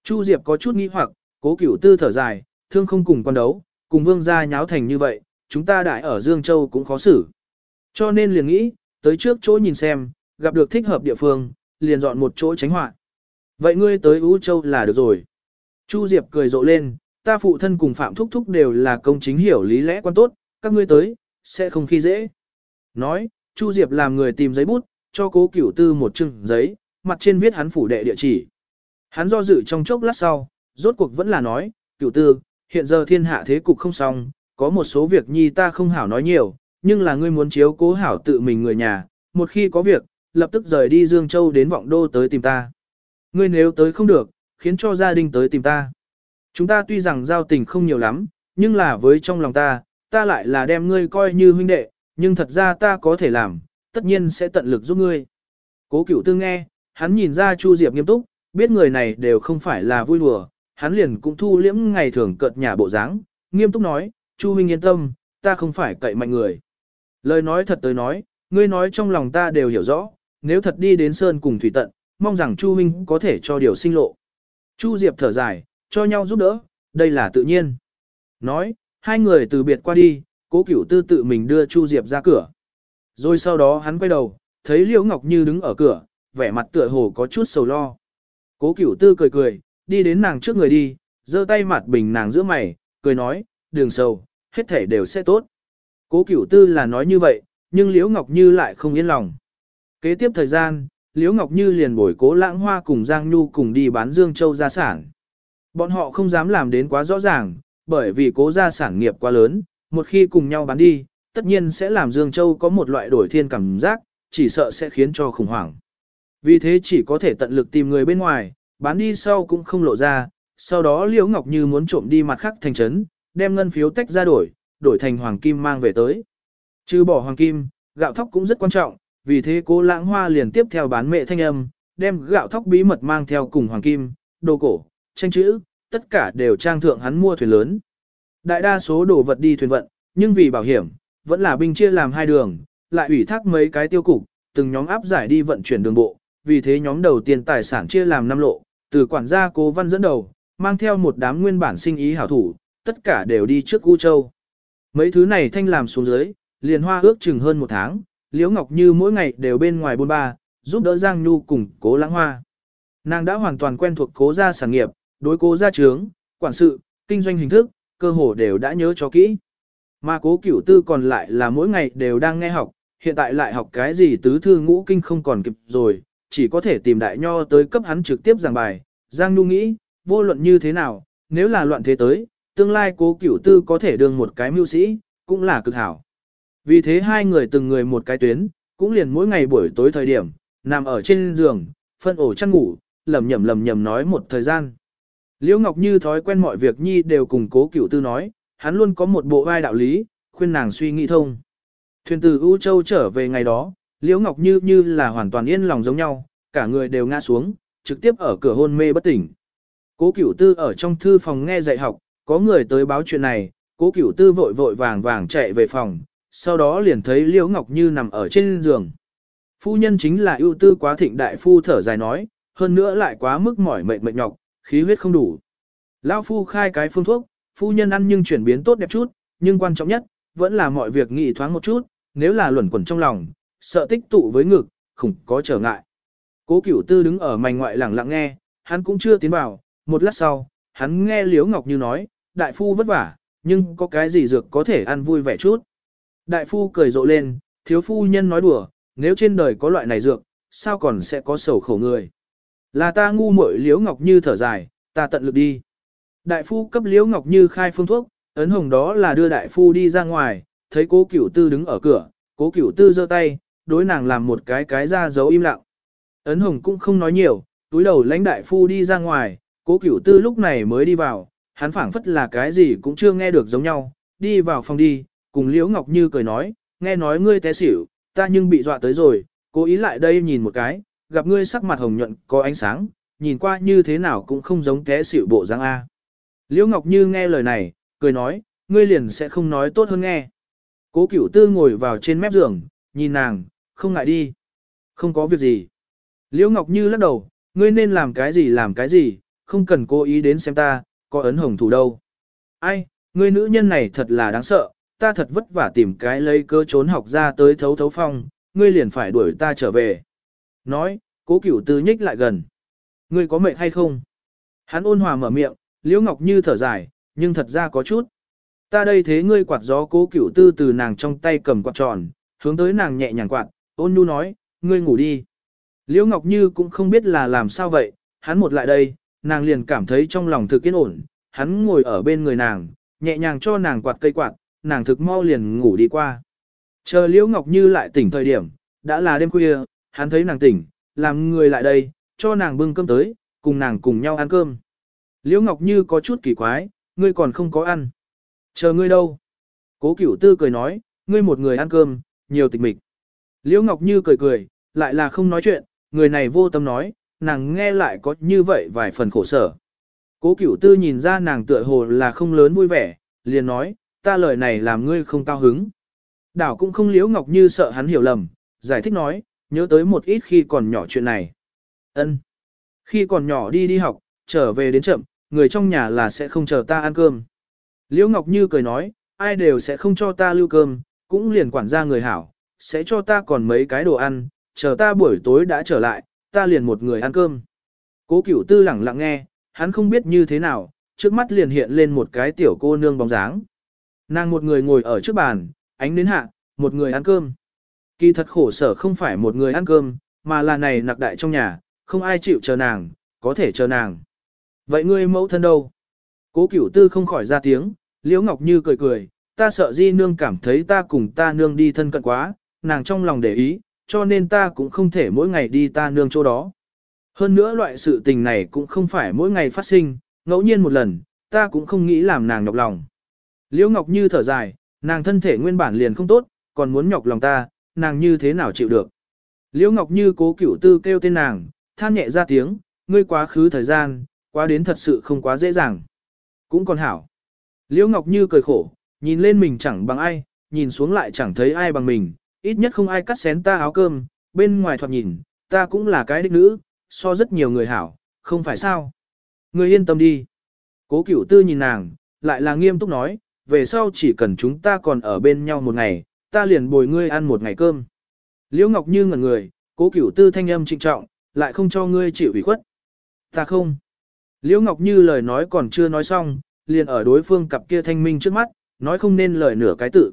Chu Diệp có chút nghi hoặc, cố cửu tư thở dài, thương không cùng quan đấu, cùng vương gia nháo thành như vậy, chúng ta đại ở Dương Châu cũng khó xử. Cho nên liền nghĩ, tới trước chỗ nhìn xem, gặp được thích hợp địa phương, liền dọn một chỗ tránh họa. Vậy ngươi tới U Châu là được rồi. Chu Diệp cười rộ lên, ta phụ thân cùng Phạm Thúc Thúc đều là công chính hiểu lý lẽ quan tốt, các ngươi tới, sẽ không khi dễ. Nói, Chu Diệp làm người tìm giấy bút, cho cố cửu tư một chừng giấy, mặt trên viết hắn phủ đệ địa chỉ. Hắn do dự trong chốc lát sau, rốt cuộc vẫn là nói, cửu tư, hiện giờ thiên hạ thế cục không xong, có một số việc nhi ta không hảo nói nhiều, nhưng là ngươi muốn chiếu cố hảo tự mình người nhà, một khi có việc, lập tức rời đi Dương Châu đến Vọng Đô tới tìm ta. Ngươi nếu tới không được, khiến cho gia đình tới tìm ta. Chúng ta tuy rằng giao tình không nhiều lắm, nhưng là với trong lòng ta, ta lại là đem ngươi coi như huynh đệ, nhưng thật ra ta có thể làm, tất nhiên sẽ tận lực giúp ngươi. Cố cửu tư nghe, hắn nhìn ra Chu Diệp nghiêm túc, biết người này đều không phải là vui đùa, hắn liền cũng thu liễm ngày thường cợt nhà bộ dáng, nghiêm túc nói, Chu huynh yên tâm, ta không phải cậy mạnh người. Lời nói thật tới nói, ngươi nói trong lòng ta đều hiểu rõ, nếu thật đi đến Sơn cùng Thủy Tận, mong rằng Chu Minh có thể cho điều sinh lộ. Chu Diệp thở dài, cho nhau giúp đỡ, đây là tự nhiên. Nói, hai người từ biệt qua đi, cố cửu tư tự mình đưa Chu Diệp ra cửa. Rồi sau đó hắn quay đầu, thấy Liễu Ngọc Như đứng ở cửa, vẻ mặt tựa hồ có chút sầu lo. Cố cửu tư cười cười, đi đến nàng trước người đi, giơ tay mặt bình nàng giữa mày, cười nói, đường sầu, hết thể đều sẽ tốt. Cố cửu tư là nói như vậy, nhưng Liễu Ngọc Như lại không yên lòng. Kế tiếp thời gian, Liễu Ngọc Như liền bồi cố lãng hoa cùng Giang Nhu cùng đi bán Dương Châu gia sản. Bọn họ không dám làm đến quá rõ ràng, bởi vì cố gia sản nghiệp quá lớn, một khi cùng nhau bán đi, tất nhiên sẽ làm Dương Châu có một loại đổi thiên cảm giác, chỉ sợ sẽ khiến cho khủng hoảng. Vì thế chỉ có thể tận lực tìm người bên ngoài, bán đi sau cũng không lộ ra, sau đó Liễu Ngọc Như muốn trộm đi mặt khác thành trấn, đem ngân phiếu tách ra đổi, đổi thành hoàng kim mang về tới. Trừ bỏ hoàng kim, gạo thóc cũng rất quan trọng, vì thế cố lãng hoa liền tiếp theo bán mẹ thanh âm, đem gạo thóc bí mật mang theo cùng hoàng kim, đồ cổ, tranh chữ, tất cả đều trang thượng hắn mua thuyền lớn. Đại đa số đồ vật đi thuyền vận, nhưng vì bảo hiểm, vẫn là binh chia làm hai đường, lại ủy thác mấy cái tiêu cục, từng nhóm áp giải đi vận chuyển đường bộ, vì thế nhóm đầu tiên tài sản chia làm năm lộ, từ quản gia cố văn dẫn đầu, mang theo một đám nguyên bản sinh ý hảo thủ, tất cả đều đi trước U Châu. Mấy thứ này thanh làm xuống dưới, liền hoa ước chừng hơn một tháng, Liễu Ngọc Như mỗi ngày đều bên ngoài bôn ba, giúp đỡ Giang Nhu cùng cố lãng hoa. Nàng đã hoàn toàn quen thuộc cố gia sản nghiệp, đối cố gia trướng, quản sự, kinh doanh hình thức, cơ hồ đều đã nhớ cho kỹ. Mà cố cửu tư còn lại là mỗi ngày đều đang nghe học, hiện tại lại học cái gì tứ thư ngũ kinh không còn kịp rồi, chỉ có thể tìm đại nho tới cấp hắn trực tiếp giảng bài. Giang Nhu nghĩ, vô luận như thế nào, nếu là loạn thế tới, tương lai cố cửu tư có thể đương một cái mưu sĩ, cũng là cực hảo. Vì thế hai người từng người một cái tuyến, cũng liền mỗi ngày buổi tối thời điểm, nằm ở trên giường, phân ổ chăn ngủ, lầm nhầm lầm nhầm nói một thời gian. Liễu Ngọc Như thói quen mọi việc nhi đều cùng cố cửu tư nói, hắn luôn có một bộ vai đạo lý, khuyên nàng suy nghĩ thông. Thuyền từ U Châu trở về ngày đó, Liễu Ngọc Như như là hoàn toàn yên lòng giống nhau, cả người đều ngã xuống, trực tiếp ở cửa hôn mê bất tỉnh. Cố Cửu Tư ở trong thư phòng nghe dạy học, có người tới báo chuyện này, Cố Cửu Tư vội vội vàng vàng chạy về phòng, sau đó liền thấy Liễu Ngọc Như nằm ở trên giường. Phu nhân chính là ưu tư quá thịnh đại phu thở dài nói, hơn nữa lại quá mức mỏi mệt mệt nhọc, khí huyết không đủ. Lão phu khai cái phương thuốc, phu nhân ăn nhưng chuyển biến tốt đẹp chút, nhưng quan trọng nhất, vẫn là mọi việc nghị thoáng một chút, nếu là luẩn quẩn trong lòng, sợ tích tụ với ngực, khủng có trở ngại. Cố Cửu Tư đứng ở mảnh ngoại lặng lặng nghe, hắn cũng chưa tiến vào, một lát sau, hắn nghe Liễu Ngọc Như nói, đại phu vất vả, nhưng có cái gì dược có thể ăn vui vẻ chút. Đại phu cười rộ lên, thiếu phu nhân nói đùa, nếu trên đời có loại này dược, sao còn sẽ có sầu khổ người. Là ta ngu muội Liễu Ngọc Như thở dài, ta tận lực đi. Đại phu cấp Liễu Ngọc Như khai phương thuốc, ấn hồng đó là đưa đại phu đi ra ngoài, thấy cố cửu tư đứng ở cửa, cố cửu tư giơ tay, đối nàng làm một cái cái ra dấu im lặng. Ấn hồng cũng không nói nhiều, túi đầu lãnh đại phu đi ra ngoài, cố cửu tư lúc này mới đi vào, hắn phảng phất là cái gì cũng chưa nghe được giống nhau, đi vào phòng đi, cùng Liễu Ngọc Như cười nói, nghe nói ngươi té xỉu, ta nhưng bị dọa tới rồi, cố ý lại đây nhìn một cái, gặp ngươi sắc mặt hồng nhuận có ánh sáng, nhìn qua như thế nào cũng không giống té xỉu bộ dáng A. Liễu Ngọc Như nghe lời này, cười nói, ngươi liền sẽ không nói tốt hơn nghe. Cố cửu tư ngồi vào trên mép giường, nhìn nàng, không ngại đi. Không có việc gì. Liễu Ngọc Như lắc đầu, ngươi nên làm cái gì làm cái gì, không cần cố ý đến xem ta, có ấn hồng thủ đâu. Ai, người nữ nhân này thật là đáng sợ, ta thật vất vả tìm cái lấy cơ trốn học ra tới thấu thấu phong, ngươi liền phải đuổi ta trở về. Nói, cố cửu tư nhích lại gần. Ngươi có mệt hay không? Hắn ôn hòa mở miệng, Liễu Ngọc Như thở dài, nhưng thật ra có chút. Ta đây thế ngươi quạt gió cố cửu tư từ nàng trong tay cầm quạt tròn, hướng tới nàng nhẹ nhàng quạt, ôn nhu nói, ngươi ngủ đi. Liễu Ngọc Như cũng không biết là làm sao vậy, hắn một lại đây, nàng liền cảm thấy trong lòng thực yên ổn, hắn ngồi ở bên người nàng, nhẹ nhàng cho nàng quạt cây quạt, nàng thực mau liền ngủ đi qua. Chờ Liễu Ngọc Như lại tỉnh thời điểm, đã là đêm khuya, hắn thấy nàng tỉnh, làm người lại đây, cho nàng bưng cơm tới, cùng nàng cùng nhau ăn cơm. Liễu Ngọc Như có chút kỳ quái, ngươi còn không có ăn. Chờ ngươi đâu? Cố Cửu Tư cười nói, ngươi một người ăn cơm, nhiều tịch mịch. Liễu Ngọc Như cười cười, lại là không nói chuyện, người này vô tâm nói, nàng nghe lại có như vậy vài phần khổ sở. Cố Cửu Tư nhìn ra nàng tựa hồ là không lớn vui vẻ, liền nói, ta lời này làm ngươi không cao hứng. Đảo cũng không Liễu Ngọc Như sợ hắn hiểu lầm, giải thích nói, nhớ tới một ít khi còn nhỏ chuyện này. Ân, Khi còn nhỏ đi đi học, trở về đến chậm, người trong nhà là sẽ không chờ ta ăn cơm. Liễu Ngọc Như cười nói, ai đều sẽ không cho ta lưu cơm, cũng liền quản gia người hảo, sẽ cho ta còn mấy cái đồ ăn, chờ ta buổi tối đã trở lại, ta liền một người ăn cơm. Cố cửu tư lẳng lặng nghe, hắn không biết như thế nào, trước mắt liền hiện lên một cái tiểu cô nương bóng dáng. Nàng một người ngồi ở trước bàn, ánh đến hạ, một người ăn cơm. Kỳ thật khổ sở không phải một người ăn cơm, mà là này nặc đại trong nhà, không ai chịu chờ nàng, có thể chờ nàng. Vậy ngươi mẫu thân đâu? Cố cửu tư không khỏi ra tiếng, Liễu Ngọc Như cười cười, ta sợ di nương cảm thấy ta cùng ta nương đi thân cận quá, nàng trong lòng để ý, cho nên ta cũng không thể mỗi ngày đi ta nương chỗ đó. Hơn nữa loại sự tình này cũng không phải mỗi ngày phát sinh, ngẫu nhiên một lần, ta cũng không nghĩ làm nàng nhọc lòng. Liễu Ngọc Như thở dài, nàng thân thể nguyên bản liền không tốt, còn muốn nhọc lòng ta, nàng như thế nào chịu được. Liễu Ngọc Như cố cửu tư kêu tên nàng, than nhẹ ra tiếng, ngươi quá khứ thời gian, quá đến thật sự không quá dễ dàng. Cũng còn hảo. Liễu Ngọc Như cười khổ, nhìn lên mình chẳng bằng ai, nhìn xuống lại chẳng thấy ai bằng mình, ít nhất không ai cắt xén ta áo cơm, bên ngoài thoạt nhìn, ta cũng là cái đích nữ, so rất nhiều người hảo, không phải sao. người yên tâm đi. Cố cửu tư nhìn nàng, lại là nghiêm túc nói, về sau chỉ cần chúng ta còn ở bên nhau một ngày, ta liền bồi ngươi ăn một ngày cơm. Liễu Ngọc Như ngẩn người, cố cửu tư thanh âm trịnh trọng, lại không cho ngươi chịu ủy khuất. Ta không. Liễu Ngọc Như lời nói còn chưa nói xong, liền ở đối phương cặp kia thanh minh trước mắt, nói không nên lời nửa cái tự.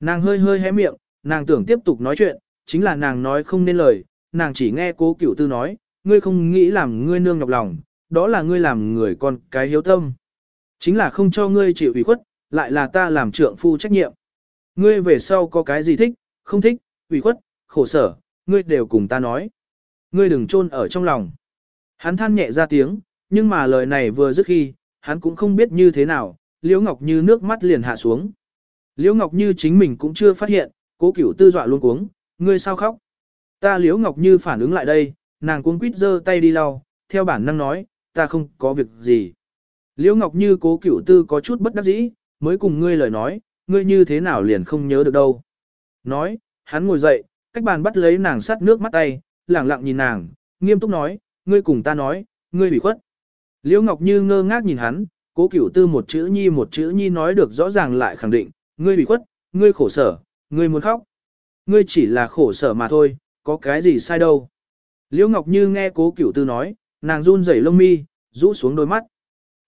Nàng hơi hơi hé miệng, nàng tưởng tiếp tục nói chuyện, chính là nàng nói không nên lời, nàng chỉ nghe cố cửu tư nói, ngươi không nghĩ làm ngươi nương nhọc lòng, đó là ngươi làm người con cái hiếu tâm. Chính là không cho ngươi chịu ủy khuất, lại là ta làm trượng phu trách nhiệm. Ngươi về sau có cái gì thích, không thích, ủy khuất, khổ sở, ngươi đều cùng ta nói. Ngươi đừng chôn ở trong lòng. Hắn than nhẹ ra tiếng, nhưng mà lời này vừa dứt khi, hắn cũng không biết như thế nào, Liễu Ngọc Như nước mắt liền hạ xuống. Liễu Ngọc Như chính mình cũng chưa phát hiện, cố cửu tư dọa luôn cuống, ngươi sao khóc? Ta Liễu Ngọc Như phản ứng lại đây, nàng cuống quýt giơ tay đi lau, theo bản năng nói, ta không có việc gì. Liễu Ngọc Như cố cửu tư có chút bất đắc dĩ, mới cùng ngươi lời nói, ngươi như thế nào liền không nhớ được đâu. Nói, hắn ngồi dậy, cách bàn bắt lấy nàng sắt nước mắt tay, lẳng lặng nhìn nàng, nghiêm túc nói, ngươi cùng ta nói, ngươi bị khuất. Liễu Ngọc Như ngơ ngác nhìn hắn, cố cửu tư một chữ nhi một chữ nhi nói được rõ ràng lại khẳng định, ngươi bị khuất, ngươi khổ sở, ngươi muốn khóc. Ngươi chỉ là khổ sở mà thôi, có cái gì sai đâu. Liễu Ngọc Như nghe cố cửu tư nói, nàng run rẩy lông mi, rũ xuống đôi mắt.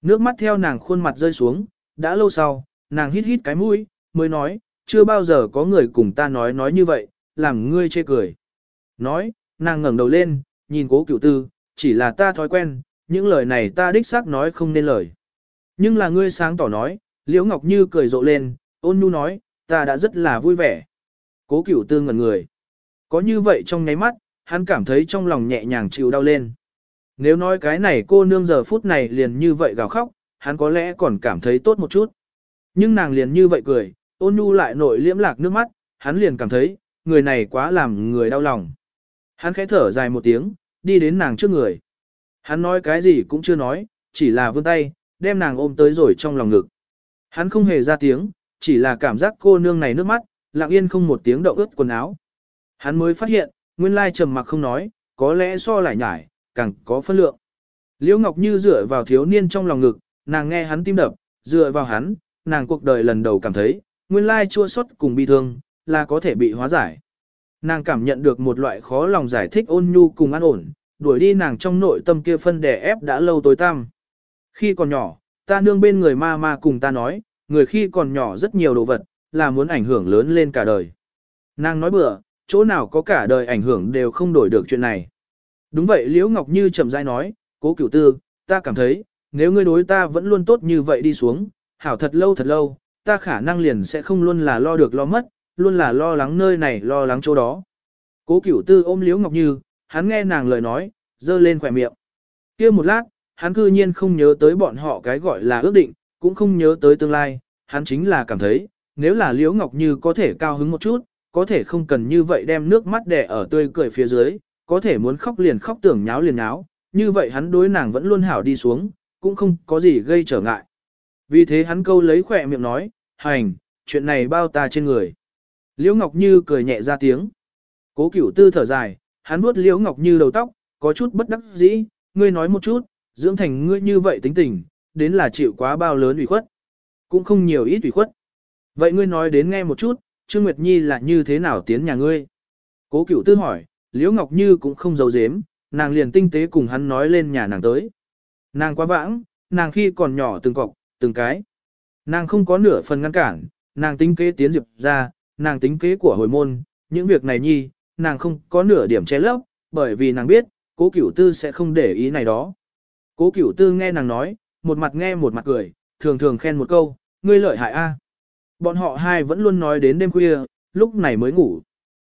Nước mắt theo nàng khuôn mặt rơi xuống, đã lâu sau, nàng hít hít cái mũi, mới nói, chưa bao giờ có người cùng ta nói nói như vậy, làm ngươi chê cười. Nói, nàng ngẩng đầu lên, nhìn cố cửu tư, chỉ là ta thói quen, những lời này ta đích xác nói không nên lời. Nhưng là ngươi sáng tỏ nói, Liễu Ngọc Như cười rộ lên, ôn nhu nói, ta đã rất là vui vẻ. Cố cửu tư ngẩn người. Có như vậy trong nháy mắt, hắn cảm thấy trong lòng nhẹ nhàng chịu đau lên. Nếu nói cái này cô nương giờ phút này liền như vậy gào khóc, hắn có lẽ còn cảm thấy tốt một chút. Nhưng nàng liền như vậy cười, ôn nhu lại nội liễm lạc nước mắt, hắn liền cảm thấy, người này quá làm người đau lòng. Hắn khẽ thở dài một tiếng, đi đến nàng trước người. Hắn nói cái gì cũng chưa nói, chỉ là vươn tay, đem nàng ôm tới rồi trong lòng ngực. Hắn không hề ra tiếng, chỉ là cảm giác cô nương này nước mắt, lặng yên không một tiếng động ướt quần áo. Hắn mới phát hiện, nguyên lai trầm mặc không nói, có lẽ so lại nhải, càng có phân lượng. Liễu Ngọc Như dựa vào thiếu niên trong lòng ngực, nàng nghe hắn tim đập, dựa vào hắn, nàng cuộc đời lần đầu cảm thấy, nguyên lai chua xót cùng bi thương, là có thể bị hóa giải. Nàng cảm nhận được một loại khó lòng giải thích ôn nhu cùng an ổn, đuổi đi nàng trong nội tâm kia phân đè ép đã lâu tối tăm. Khi còn nhỏ, ta nương bên người ma ma cùng ta nói, người khi còn nhỏ rất nhiều đồ vật, là muốn ảnh hưởng lớn lên cả đời. Nàng nói bừa, chỗ nào có cả đời ảnh hưởng đều không đổi được chuyện này. Đúng vậy Liễu Ngọc Như chậm rãi nói, cố cửu tư, ta cảm thấy, nếu ngươi đối ta vẫn luôn tốt như vậy đi xuống, hảo thật lâu thật lâu, ta khả năng liền sẽ không luôn là lo được lo mất, luôn là lo lắng nơi này lo lắng chỗ đó. Cố cửu tư ôm Liễu Ngọc Như, hắn nghe nàng lời nói, dơ lên khỏe miệng. kia một lát, hắn cư nhiên không nhớ tới bọn họ cái gọi là ước định, cũng không nhớ tới tương lai, hắn chính là cảm thấy, nếu là Liễu Ngọc Như có thể cao hứng một chút, có thể không cần như vậy đem nước mắt đè ở tươi cười phía dưới, có thể muốn khóc liền khóc tưởng nháo liền nháo, như vậy hắn đối nàng vẫn luôn hảo đi xuống, cũng không có gì gây trở ngại. Vì thế hắn câu lấy khỏe miệng nói, hành, chuyện này bao ta trên người. Liễu Ngọc Như cười nhẹ ra tiếng. Cố cửu tư thở dài, hắn vuốt Liễu Ngọc Như đầu tóc, có chút bất đắc dĩ, ngươi nói một chút, dưỡng thành ngươi như vậy tính tình, đến là chịu quá bao lớn ủy khuất. Cũng không nhiều ít ủy khuất. Vậy ngươi nói đến nghe một chút, Trương Nguyệt Nhi là như thế nào tiến nhà ngươi? Cố cửu tư hỏi, Liễu Ngọc Như cũng không giấu giếm, nàng liền tinh tế cùng hắn nói lên nhà nàng tới. Nàng quá vãng, nàng khi còn nhỏ từng cọc, từng cái. Nàng không có nửa phần ngăn cản, nàng tính kế tiến diệp ra, nàng tính kế của hồi môn, những việc này nhi, nàng không có nửa điểm che lấp, bởi vì nàng biết, cố cửu tư sẽ không để ý này đó. Cố cửu tư nghe nàng nói, một mặt nghe một mặt cười, thường thường khen một câu, ngươi lợi hại a. Bọn họ hai vẫn luôn nói đến đêm khuya, lúc này mới ngủ.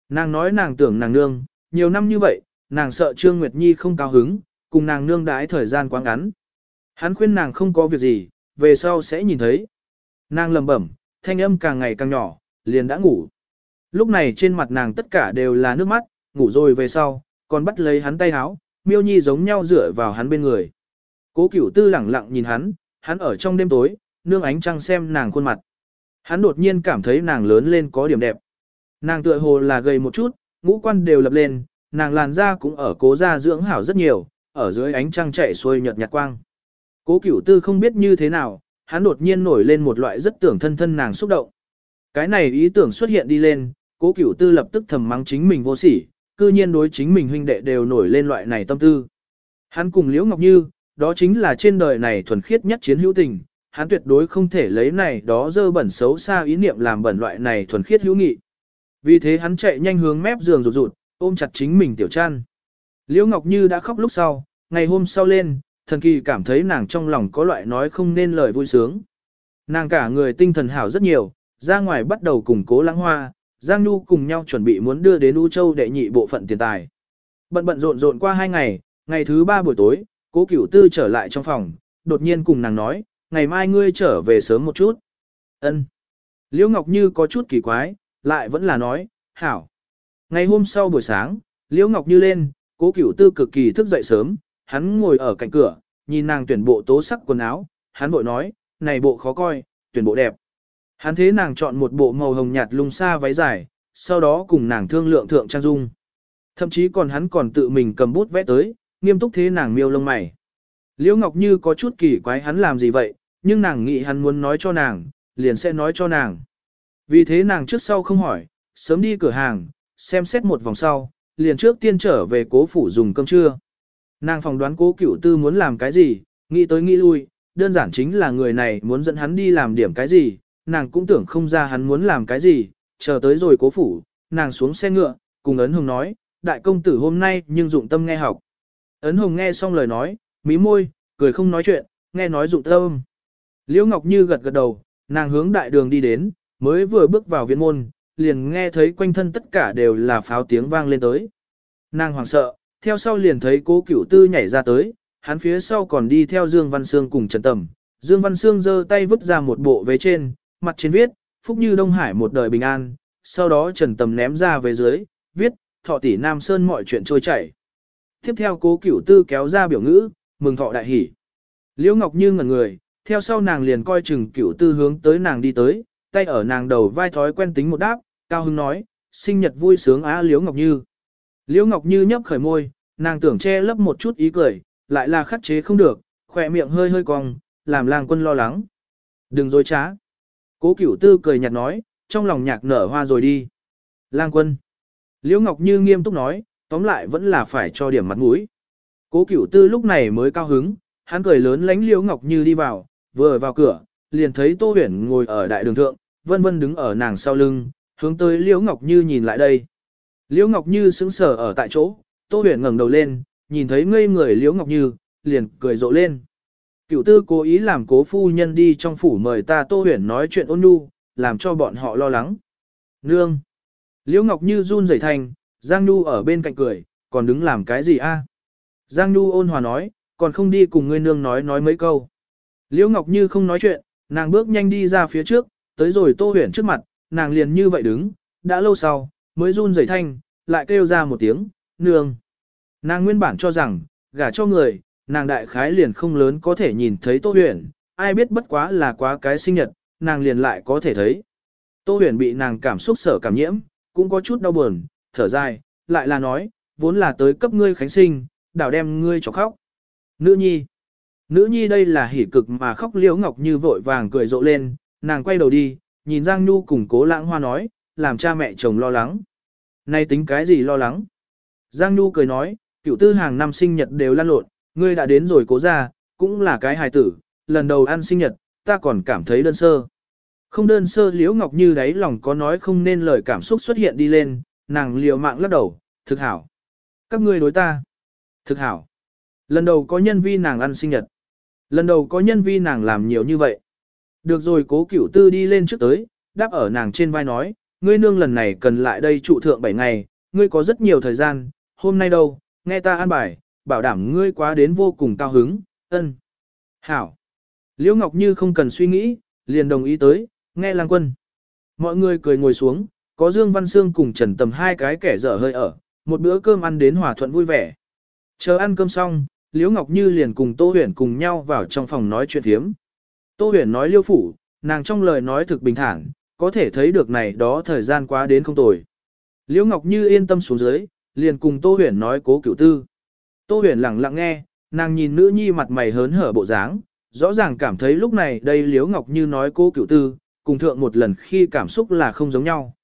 Nàng nói nàng tưởng nàng nương, nhiều năm như vậy, nàng sợ Trương Nguyệt Nhi không cao hứng, cùng nàng nương đãi thời gian quá ngắn. Hắn khuyên nàng không có việc gì, về sau sẽ nhìn thấy. Nàng lầm bẩm, thanh âm càng ngày càng nhỏ, liền đã ngủ. Lúc này trên mặt nàng tất cả đều là nước mắt, ngủ rồi về sau, còn bắt lấy hắn tay háo, miêu nhi giống nhau dựa vào hắn bên người. Cố cửu tư lẳng lặng nhìn hắn, hắn ở trong đêm tối, nương ánh trăng xem nàng khuôn mặt. Hắn đột nhiên cảm thấy nàng lớn lên có điểm đẹp. Nàng tựa hồ là gầy một chút, ngũ quan đều lập lên, nàng làn da cũng ở cố gia dưỡng hảo rất nhiều, ở dưới ánh trăng chạy xuôi nhợt nhạt quang. Cố cửu tư không biết như thế nào, hắn đột nhiên nổi lên một loại rất tưởng thân thân nàng xúc động. Cái này ý tưởng xuất hiện đi lên, cố cửu tư lập tức thầm mắng chính mình vô sỉ, cư nhiên đối chính mình huynh đệ đều nổi lên loại này tâm tư. Hắn cùng Liễu Ngọc Như, đó chính là trên đời này thuần khiết nhất chiến hữu tình, hắn tuyệt đối không thể lấy này đó dơ bẩn xấu xa ý niệm làm bẩn loại này thuần khiết hữu nghị. Vì thế hắn chạy nhanh hướng mép giường rụt rụt, ôm chặt chính mình tiểu chăn. Liễu Ngọc Như đã khóc lúc sau, ngày hôm sau lên, thần kỳ cảm thấy nàng trong lòng có loại nói không nên lời vui sướng. Nàng cả người tinh thần hảo rất nhiều, ra ngoài bắt đầu củng cố lãng hoa, Giang Nhu cùng nhau chuẩn bị muốn đưa đến U Châu đệ nhị bộ phận tiền tài. Bận bận rộn rộn qua hai ngày, ngày thứ ba buổi tối, cố cửu tư trở lại trong phòng, đột nhiên cùng nàng nói, ngày mai ngươi trở về sớm một chút. Ân. Liễu Ngọc Như có chút kỳ quái, lại vẫn là nói, hảo. Ngày hôm sau buổi sáng, Liễu Ngọc Như lên, cố cửu tư cực kỳ thức dậy sớm, hắn ngồi ở cạnh cửa, nhìn nàng tuyển bộ tố sắc quần áo, hắn vội nói, này bộ khó coi, tuyển bộ đẹp. Hắn thế nàng chọn một bộ màu hồng nhạt lung xa váy dài, sau đó cùng nàng thương lượng thượng trang dung. Thậm chí còn hắn còn tự mình cầm bút vẽ tới, nghiêm túc thế nàng miêu lông mày. Liễu Ngọc Như có chút kỳ quái hắn làm gì vậy, nhưng nàng nghĩ hắn muốn nói cho nàng, liền sẽ nói cho nàng. Vì thế nàng trước sau không hỏi, sớm đi cửa hàng, xem xét một vòng sau, liền trước tiên trở về cố phủ dùng cơm trưa. Nàng phỏng đoán cố cửu tư muốn làm cái gì, nghĩ tới nghĩ lui, đơn giản chính là người này muốn dẫn hắn đi làm điểm cái gì, nàng cũng tưởng không ra hắn muốn làm cái gì, chờ tới rồi cố phủ, nàng xuống xe ngựa, cùng ấn hùng nói, đại công tử hôm nay nhưng dụng tâm nghe học. Ấn hồng nghe xong lời nói, mí môi, cười không nói chuyện, nghe nói dụng tâm. Liễu Ngọc Như gật gật đầu, nàng hướng đại đường đi đến, mới vừa bước vào viện môn, liền nghe thấy quanh thân tất cả đều là pháo tiếng vang lên tới. Nàng hoảng sợ, theo sau liền thấy cố cửu tư nhảy ra tới, hắn phía sau còn đi theo Dương Văn Sương cùng Trần Tầm. Dương Văn Sương giơ tay vứt ra một bộ vế trên, mặt trên viết, Phúc như Đông Hải một đời bình an, sau đó Trần Tầm ném ra về dưới, viết, thọ tỷ Nam Sơn mọi chuyện trôi chảy. Tiếp theo cố cửu tư kéo ra biểu ngữ, mừng thọ đại hỉ Liễu Ngọc Như ngẩn người, theo sau nàng liền coi chừng cửu tư hướng tới nàng đi tới, tay ở nàng đầu vai thói quen tính một đáp, cao hưng nói, sinh nhật vui sướng á Liễu Ngọc Như. Liễu Ngọc Như nhấp khởi môi, nàng tưởng che lấp một chút ý cười, lại là khắc chế không được, khỏe miệng hơi hơi cong, làm lang quân lo lắng. Đừng dối trá. Cố cửu tư cười nhạt nói, trong lòng nhạc nở hoa rồi đi. Lang quân. Liễu Ngọc Như nghiêm túc nói, tóm lại vẫn là phải cho điểm mặt mũi. Cố cửu tư lúc này mới cao hứng, hắn cười lớn lánh Liễu Ngọc Như đi vào, vừa vào cửa, liền thấy Tô huyển ngồi ở đại đường thượng, vân vân đứng ở nàng sau lưng, hướng tới Liễu Ngọc Như nhìn lại đây. Liễu Ngọc Như sững sờ ở tại chỗ, Tô huyển ngẩng đầu lên, nhìn thấy ngây người Liễu Ngọc Như, liền cười rộ lên. Cửu tư cố ý làm cố phu nhân đi trong phủ mời ta Tô huyển nói chuyện ôn nhu, làm cho bọn họ lo lắng. Nương! Liễu Ngọc Như run rẩy thành, Giang Nhu ở bên cạnh cười, còn đứng làm cái gì a? Giang Nhu ôn hòa nói, còn không đi cùng ngươi nương nói nói mấy câu. Liễu Ngọc Như không nói chuyện, nàng bước nhanh đi ra phía trước, tới rồi Tô Huyền trước mặt, nàng liền như vậy đứng, đã lâu sau, mới run rẩy thanh, lại kêu ra một tiếng, nương. Nàng nguyên bản cho rằng, gả cho người, nàng đại khái liền không lớn có thể nhìn thấy Tô Huyền, ai biết bất quá là quá cái sinh nhật, nàng liền lại có thể thấy. Tô Huyền bị nàng cảm xúc sở cảm nhiễm, cũng có chút đau buồn, thở dài, lại là nói, vốn là tới cấp ngươi khánh sinh, đảo đem ngươi cho khóc. Nữ nhi. Nữ nhi đây là hỉ cực mà khóc liễu ngọc như vội vàng cười rộ lên, nàng quay đầu đi, nhìn Giang Nhu cùng cố lãng hoa nói, làm cha mẹ chồng lo lắng. Nay tính cái gì lo lắng? Giang Nhu cười nói, cựu tư hàng năm sinh nhật đều lan lộn, ngươi đã đến rồi cố ra, cũng là cái hài tử, lần đầu ăn sinh nhật, ta còn cảm thấy đơn sơ. Không đơn sơ liễu ngọc như đáy lòng có nói không nên lời cảm xúc xuất hiện đi lên, nàng liều mạng lắc đầu, thực hảo. Các ngươi đối ta. Thực hảo. Lần đầu có nhân vi nàng ăn sinh nhật. Lần đầu có nhân vi nàng làm nhiều như vậy. Được rồi cố cửu tư đi lên trước tới, đáp ở nàng trên vai nói, ngươi nương lần này cần lại đây trụ thượng 7 ngày, ngươi có rất nhiều thời gian, hôm nay đâu, nghe ta an bài, bảo đảm ngươi quá đến vô cùng cao hứng, ân. Hảo. Liễu Ngọc Như không cần suy nghĩ, liền đồng ý tới, nghe lang quân. Mọi người cười ngồi xuống, có Dương Văn Sương cùng Trần Tầm hai cái kẻ dở hơi ở, một bữa cơm ăn đến hòa thuận vui vẻ. Chờ ăn cơm xong, Liễu Ngọc Như liền cùng Tô Huyền cùng nhau vào trong phòng nói chuyện thiếm. Tô Huyền nói liêu phủ, nàng trong lời nói thực bình thản, có thể thấy được này đó thời gian quá đến không tồi. Liễu Ngọc Như yên tâm xuống dưới, liền cùng Tô Huyền nói cố cửu tư. Tô Huyền lặng lặng nghe, nàng nhìn nữ nhi mặt mày hớn hở bộ dáng, rõ ràng cảm thấy lúc này đây Liễu Ngọc Như nói cố cửu tư, cùng thượng một lần khi cảm xúc là không giống nhau.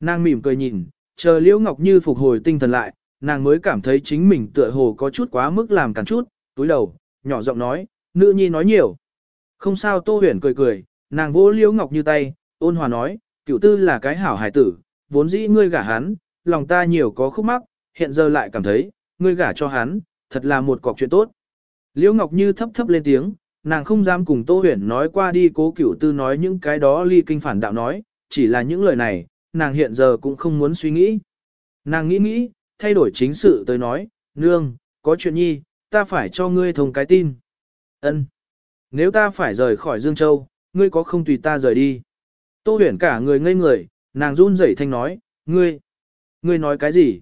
Nàng mỉm cười nhìn, chờ Liễu Ngọc Như phục hồi tinh thần lại, nàng mới cảm thấy chính mình tựa hồ có chút quá mức làm cản chút, túi đầu, nhỏ giọng nói, nữ nhi nói nhiều. Không sao Tô Huyền cười cười, nàng vỗ Liễu Ngọc Như tay, ôn hòa nói, cửu tư là cái hảo hải tử, vốn dĩ ngươi gả hắn, lòng ta nhiều có khúc mắc, hiện giờ lại cảm thấy, ngươi gả cho hắn, thật là một cọc chuyện tốt. Liễu Ngọc Như thấp thấp lên tiếng, nàng không dám cùng Tô Huyền nói qua đi cố cửu tư nói những cái đó ly kinh phản đạo nói, chỉ là những lời này, nàng hiện giờ cũng không muốn suy nghĩ. Nàng nghĩ nghĩ, thay đổi chính sự tới nói, nương, có chuyện nhi, ta phải cho ngươi thông cái tin. Ân, Nếu ta phải rời khỏi Dương Châu, ngươi có không tùy ta rời đi. Tô huyển cả người ngây người, nàng run rẩy thanh nói, ngươi, ngươi nói cái gì?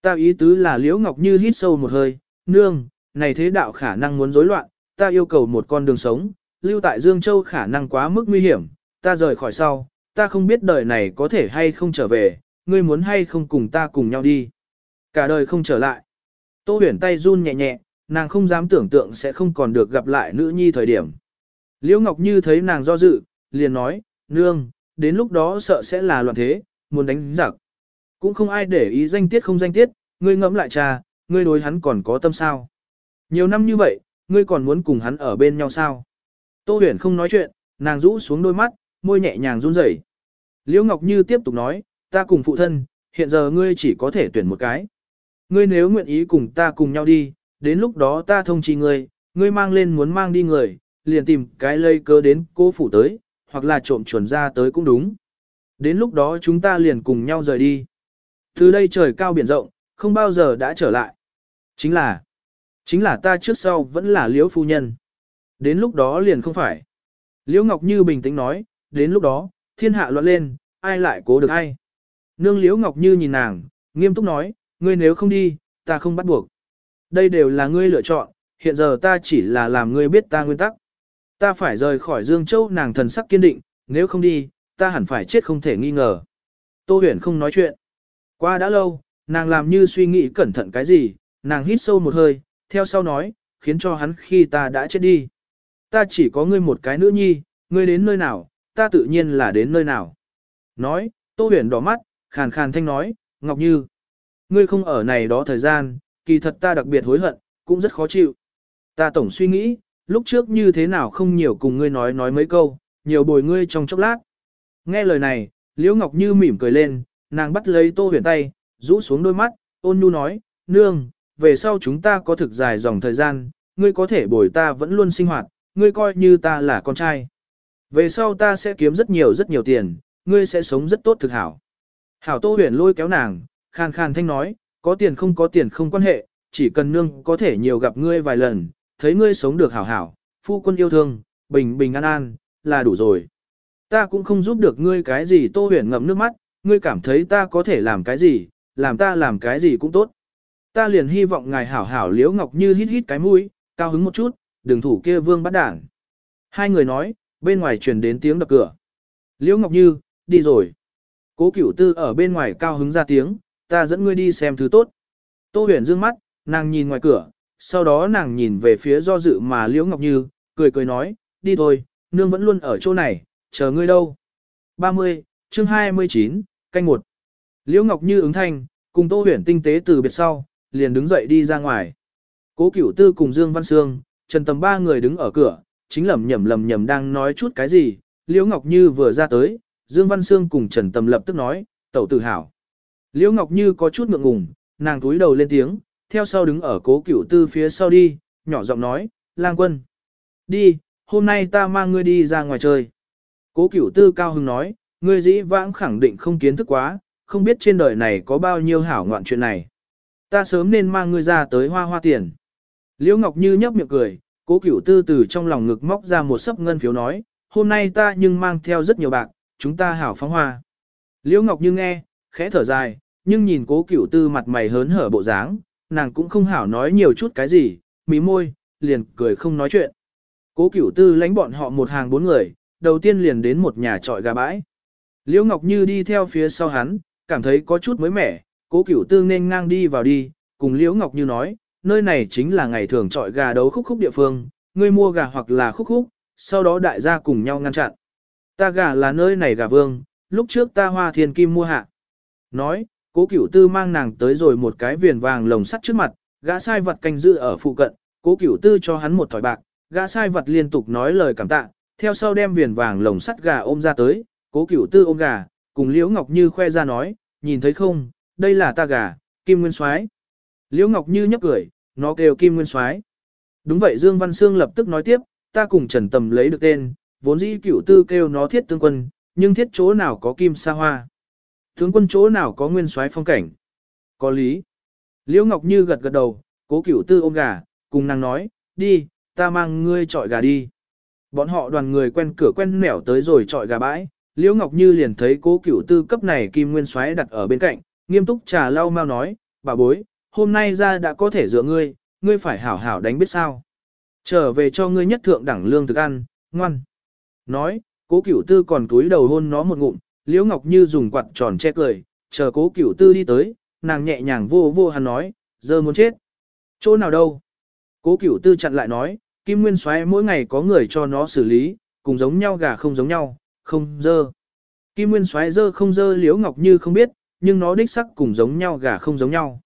Ta ý tứ là Liễu Ngọc Như hít sâu một hơi, nương, này thế đạo khả năng muốn rối loạn, ta yêu cầu một con đường sống, lưu tại Dương Châu khả năng quá mức nguy hiểm, ta rời khỏi sau, ta không biết đời này có thể hay không trở về, ngươi muốn hay không cùng ta cùng nhau đi. Cả đời không trở lại. Tô huyền tay run nhẹ nhẹ, nàng không dám tưởng tượng sẽ không còn được gặp lại nữ nhi thời điểm. Liễu Ngọc Như thấy nàng do dự, liền nói, nương, đến lúc đó sợ sẽ là loạn thế, muốn đánh giặc. Cũng không ai để ý danh tiết không danh tiết, ngươi ngẫm lại cha, ngươi đối hắn còn có tâm sao. Nhiều năm như vậy, ngươi còn muốn cùng hắn ở bên nhau sao? Tô huyền không nói chuyện, nàng rũ xuống đôi mắt, môi nhẹ nhàng run rẩy. Liễu Ngọc Như tiếp tục nói, ta cùng phụ thân, hiện giờ ngươi chỉ có thể tuyển một cái. Ngươi nếu nguyện ý cùng ta cùng nhau đi, đến lúc đó ta thông chi ngươi, ngươi mang lên muốn mang đi người, liền tìm cái lây cớ đến cô phủ tới, hoặc là trộm chuẩn ra tới cũng đúng. Đến lúc đó chúng ta liền cùng nhau rời đi. Từ đây trời cao biển rộng, không bao giờ đã trở lại. Chính là, chính là ta trước sau vẫn là liễu phu nhân. Đến lúc đó liền không phải. Liễu Ngọc Như bình tĩnh nói, đến lúc đó, thiên hạ loạn lên, ai lại cố được ai. Nương Liễu Ngọc Như nhìn nàng, nghiêm túc nói, ngươi nếu không đi, ta không bắt buộc. Đây đều là ngươi lựa chọn, hiện giờ ta chỉ là làm ngươi biết ta nguyên tắc. Ta phải rời khỏi Dương Châu nàng thần sắc kiên định, nếu không đi, ta hẳn phải chết không thể nghi ngờ. Tô huyền không nói chuyện. Qua đã lâu, nàng làm như suy nghĩ cẩn thận cái gì, nàng hít sâu một hơi, theo sau nói, khiến cho hắn khi ta đã chết đi. Ta chỉ có ngươi một cái nữ nhi, ngươi đến nơi nào, ta tự nhiên là đến nơi nào. Nói, Tô huyền đỏ mắt, khàn khàn thanh nói, Ngọc Như. Ngươi không ở này đó thời gian, kỳ thật ta đặc biệt hối hận, cũng rất khó chịu. Ta tổng suy nghĩ, lúc trước như thế nào không nhiều cùng ngươi nói nói mấy câu, nhiều bồi ngươi trong chốc lát. Nghe lời này, Liễu Ngọc Như mỉm cười lên, nàng bắt lấy Tô Huyền tay, rũ xuống đôi mắt, ôn nhu nói, nương, về sau chúng ta có thực dài dòng thời gian, ngươi có thể bồi ta vẫn luôn sinh hoạt, ngươi coi như ta là con trai. Về sau ta sẽ kiếm rất nhiều rất nhiều tiền, ngươi sẽ sống rất tốt thực hảo. Hảo Tô Huyền lôi kéo nàng, khàn khàn thanh nói, có tiền không có tiền không quan hệ, chỉ cần nương có thể nhiều gặp ngươi vài lần, thấy ngươi sống được hảo hảo, phu quân yêu thương, bình bình an an, là đủ rồi. Ta cũng không giúp được ngươi cái gì tô huyền ngậm nước mắt, ngươi cảm thấy ta có thể làm cái gì, làm ta làm cái gì cũng tốt. Ta liền hy vọng ngài hảo hảo liễu ngọc như hít hít cái mũi, cao hứng một chút, đừng thủ kia vương bắt đảng. Hai người nói, bên ngoài truyền đến tiếng đập cửa. Liễu ngọc như, đi rồi. Cố cửu tư ở bên ngoài cao hứng ra tiếng, ta dẫn ngươi đi xem thứ tốt. Tô huyền dương mắt, nàng nhìn ngoài cửa, sau đó nàng nhìn về phía do dự mà Liễu Ngọc Như, cười cười nói, đi thôi, nương vẫn luôn ở chỗ này, chờ ngươi đâu. 30, chương 29, canh một. Liễu Ngọc Như ứng thanh, cùng Tô Huyền tinh tế từ biệt sau, liền đứng dậy đi ra ngoài. Cố Cửu Tư cùng Dương Văn Sương, Trần Tầm ba người đứng ở cửa, chính lẩm nhẩm lẩm nhẩm đang nói chút cái gì, Liễu Ngọc Như vừa ra tới, Dương Văn Sương cùng Trần Tầm lập tức nói, tẩu tử hảo. Liễu Ngọc Như có chút ngượng ngùng, nàng túi đầu lên tiếng, theo sau đứng ở cố cửu tư phía sau đi, nhỏ giọng nói, lang quân. Đi, hôm nay ta mang ngươi đi ra ngoài chơi. Cố cửu tư cao hứng nói, ngươi dĩ vãng khẳng định không kiến thức quá, không biết trên đời này có bao nhiêu hảo ngoạn chuyện này. Ta sớm nên mang ngươi ra tới hoa hoa tiền. Liễu Ngọc Như nhấp miệng cười, cố cửu tư từ trong lòng ngực móc ra một sấp ngân phiếu nói, hôm nay ta nhưng mang theo rất nhiều bạc, chúng ta hảo phóng hoa. Liễu Ngọc Như nghe, khẽ thở dài, nhưng nhìn cố cửu tư mặt mày hớn hở bộ dáng, nàng cũng không hảo nói nhiều chút cái gì, mí môi, liền cười không nói chuyện. Cố cửu tư lãnh bọn họ một hàng bốn người, đầu tiên liền đến một nhà trọi gà bãi. Liễu Ngọc Như đi theo phía sau hắn, cảm thấy có chút mới mẻ, cố cửu tư nên ngang đi vào đi, cùng Liễu Ngọc Như nói, nơi này chính là ngày thường trọi gà đấu khúc khúc địa phương, ngươi mua gà hoặc là khúc khúc, sau đó đại gia cùng nhau ngăn chặn. Ta gà là nơi này gà vương, lúc trước ta hoa thiên kim mua hạ. Nói, cố cửu tư mang nàng tới rồi một cái viền vàng lồng sắt trước mặt, gã sai vật canh giữ ở phụ cận, cố cửu tư cho hắn một thỏi bạc, gã sai vật liên tục nói lời cảm tạ, theo sau đem viền vàng lồng sắt gà ôm ra tới, cố cửu tư ôm gà, cùng Liễu Ngọc Như khoe ra nói, nhìn thấy không, đây là ta gà, Kim Nguyên Soái. Liễu Ngọc Như nhấp cười, nó kêu Kim Nguyên Soái. Đúng vậy Dương Văn Sương lập tức nói tiếp, ta cùng Trần Tầm lấy được tên, vốn dĩ cửu tư kêu nó thiết tương quân, nhưng thiết chỗ nào có kim sa hoa. Tướng quân chỗ nào có nguyên soái phong cảnh. Có lý. Liễu Ngọc Như gật gật đầu, cố cửu tư ôm gà, cùng nàng nói, đi, ta mang ngươi trọi gà đi. Bọn họ đoàn người quen cửa quen nẻo tới rồi trọi gà bãi, Liễu Ngọc Như liền thấy cố cửu tư cấp này kim nguyên Soái đặt ở bên cạnh, nghiêm túc trà lau mau nói, bà bối, hôm nay ra đã có thể dựa ngươi, ngươi phải hảo hảo đánh biết sao. Trở về cho ngươi nhất thượng đẳng lương thực ăn, ngoan. Nói, cố cửu tư còn túi đầu hôn nó một ngụm, Liễu Ngọc Như dùng quạt tròn che cười, chờ cố cửu tư đi tới, nàng nhẹ nhàng vô vô hắn nói, giờ muốn chết. Chỗ nào đâu? Cố cửu tư chặn lại nói, Kim Nguyên Soái mỗi ngày có người cho nó xử lý, cùng giống nhau gà không giống nhau, không dơ. Kim Nguyên Soái dơ không dơ Liễu Ngọc Như không biết, nhưng nó đích sắc cùng giống nhau gà không giống nhau.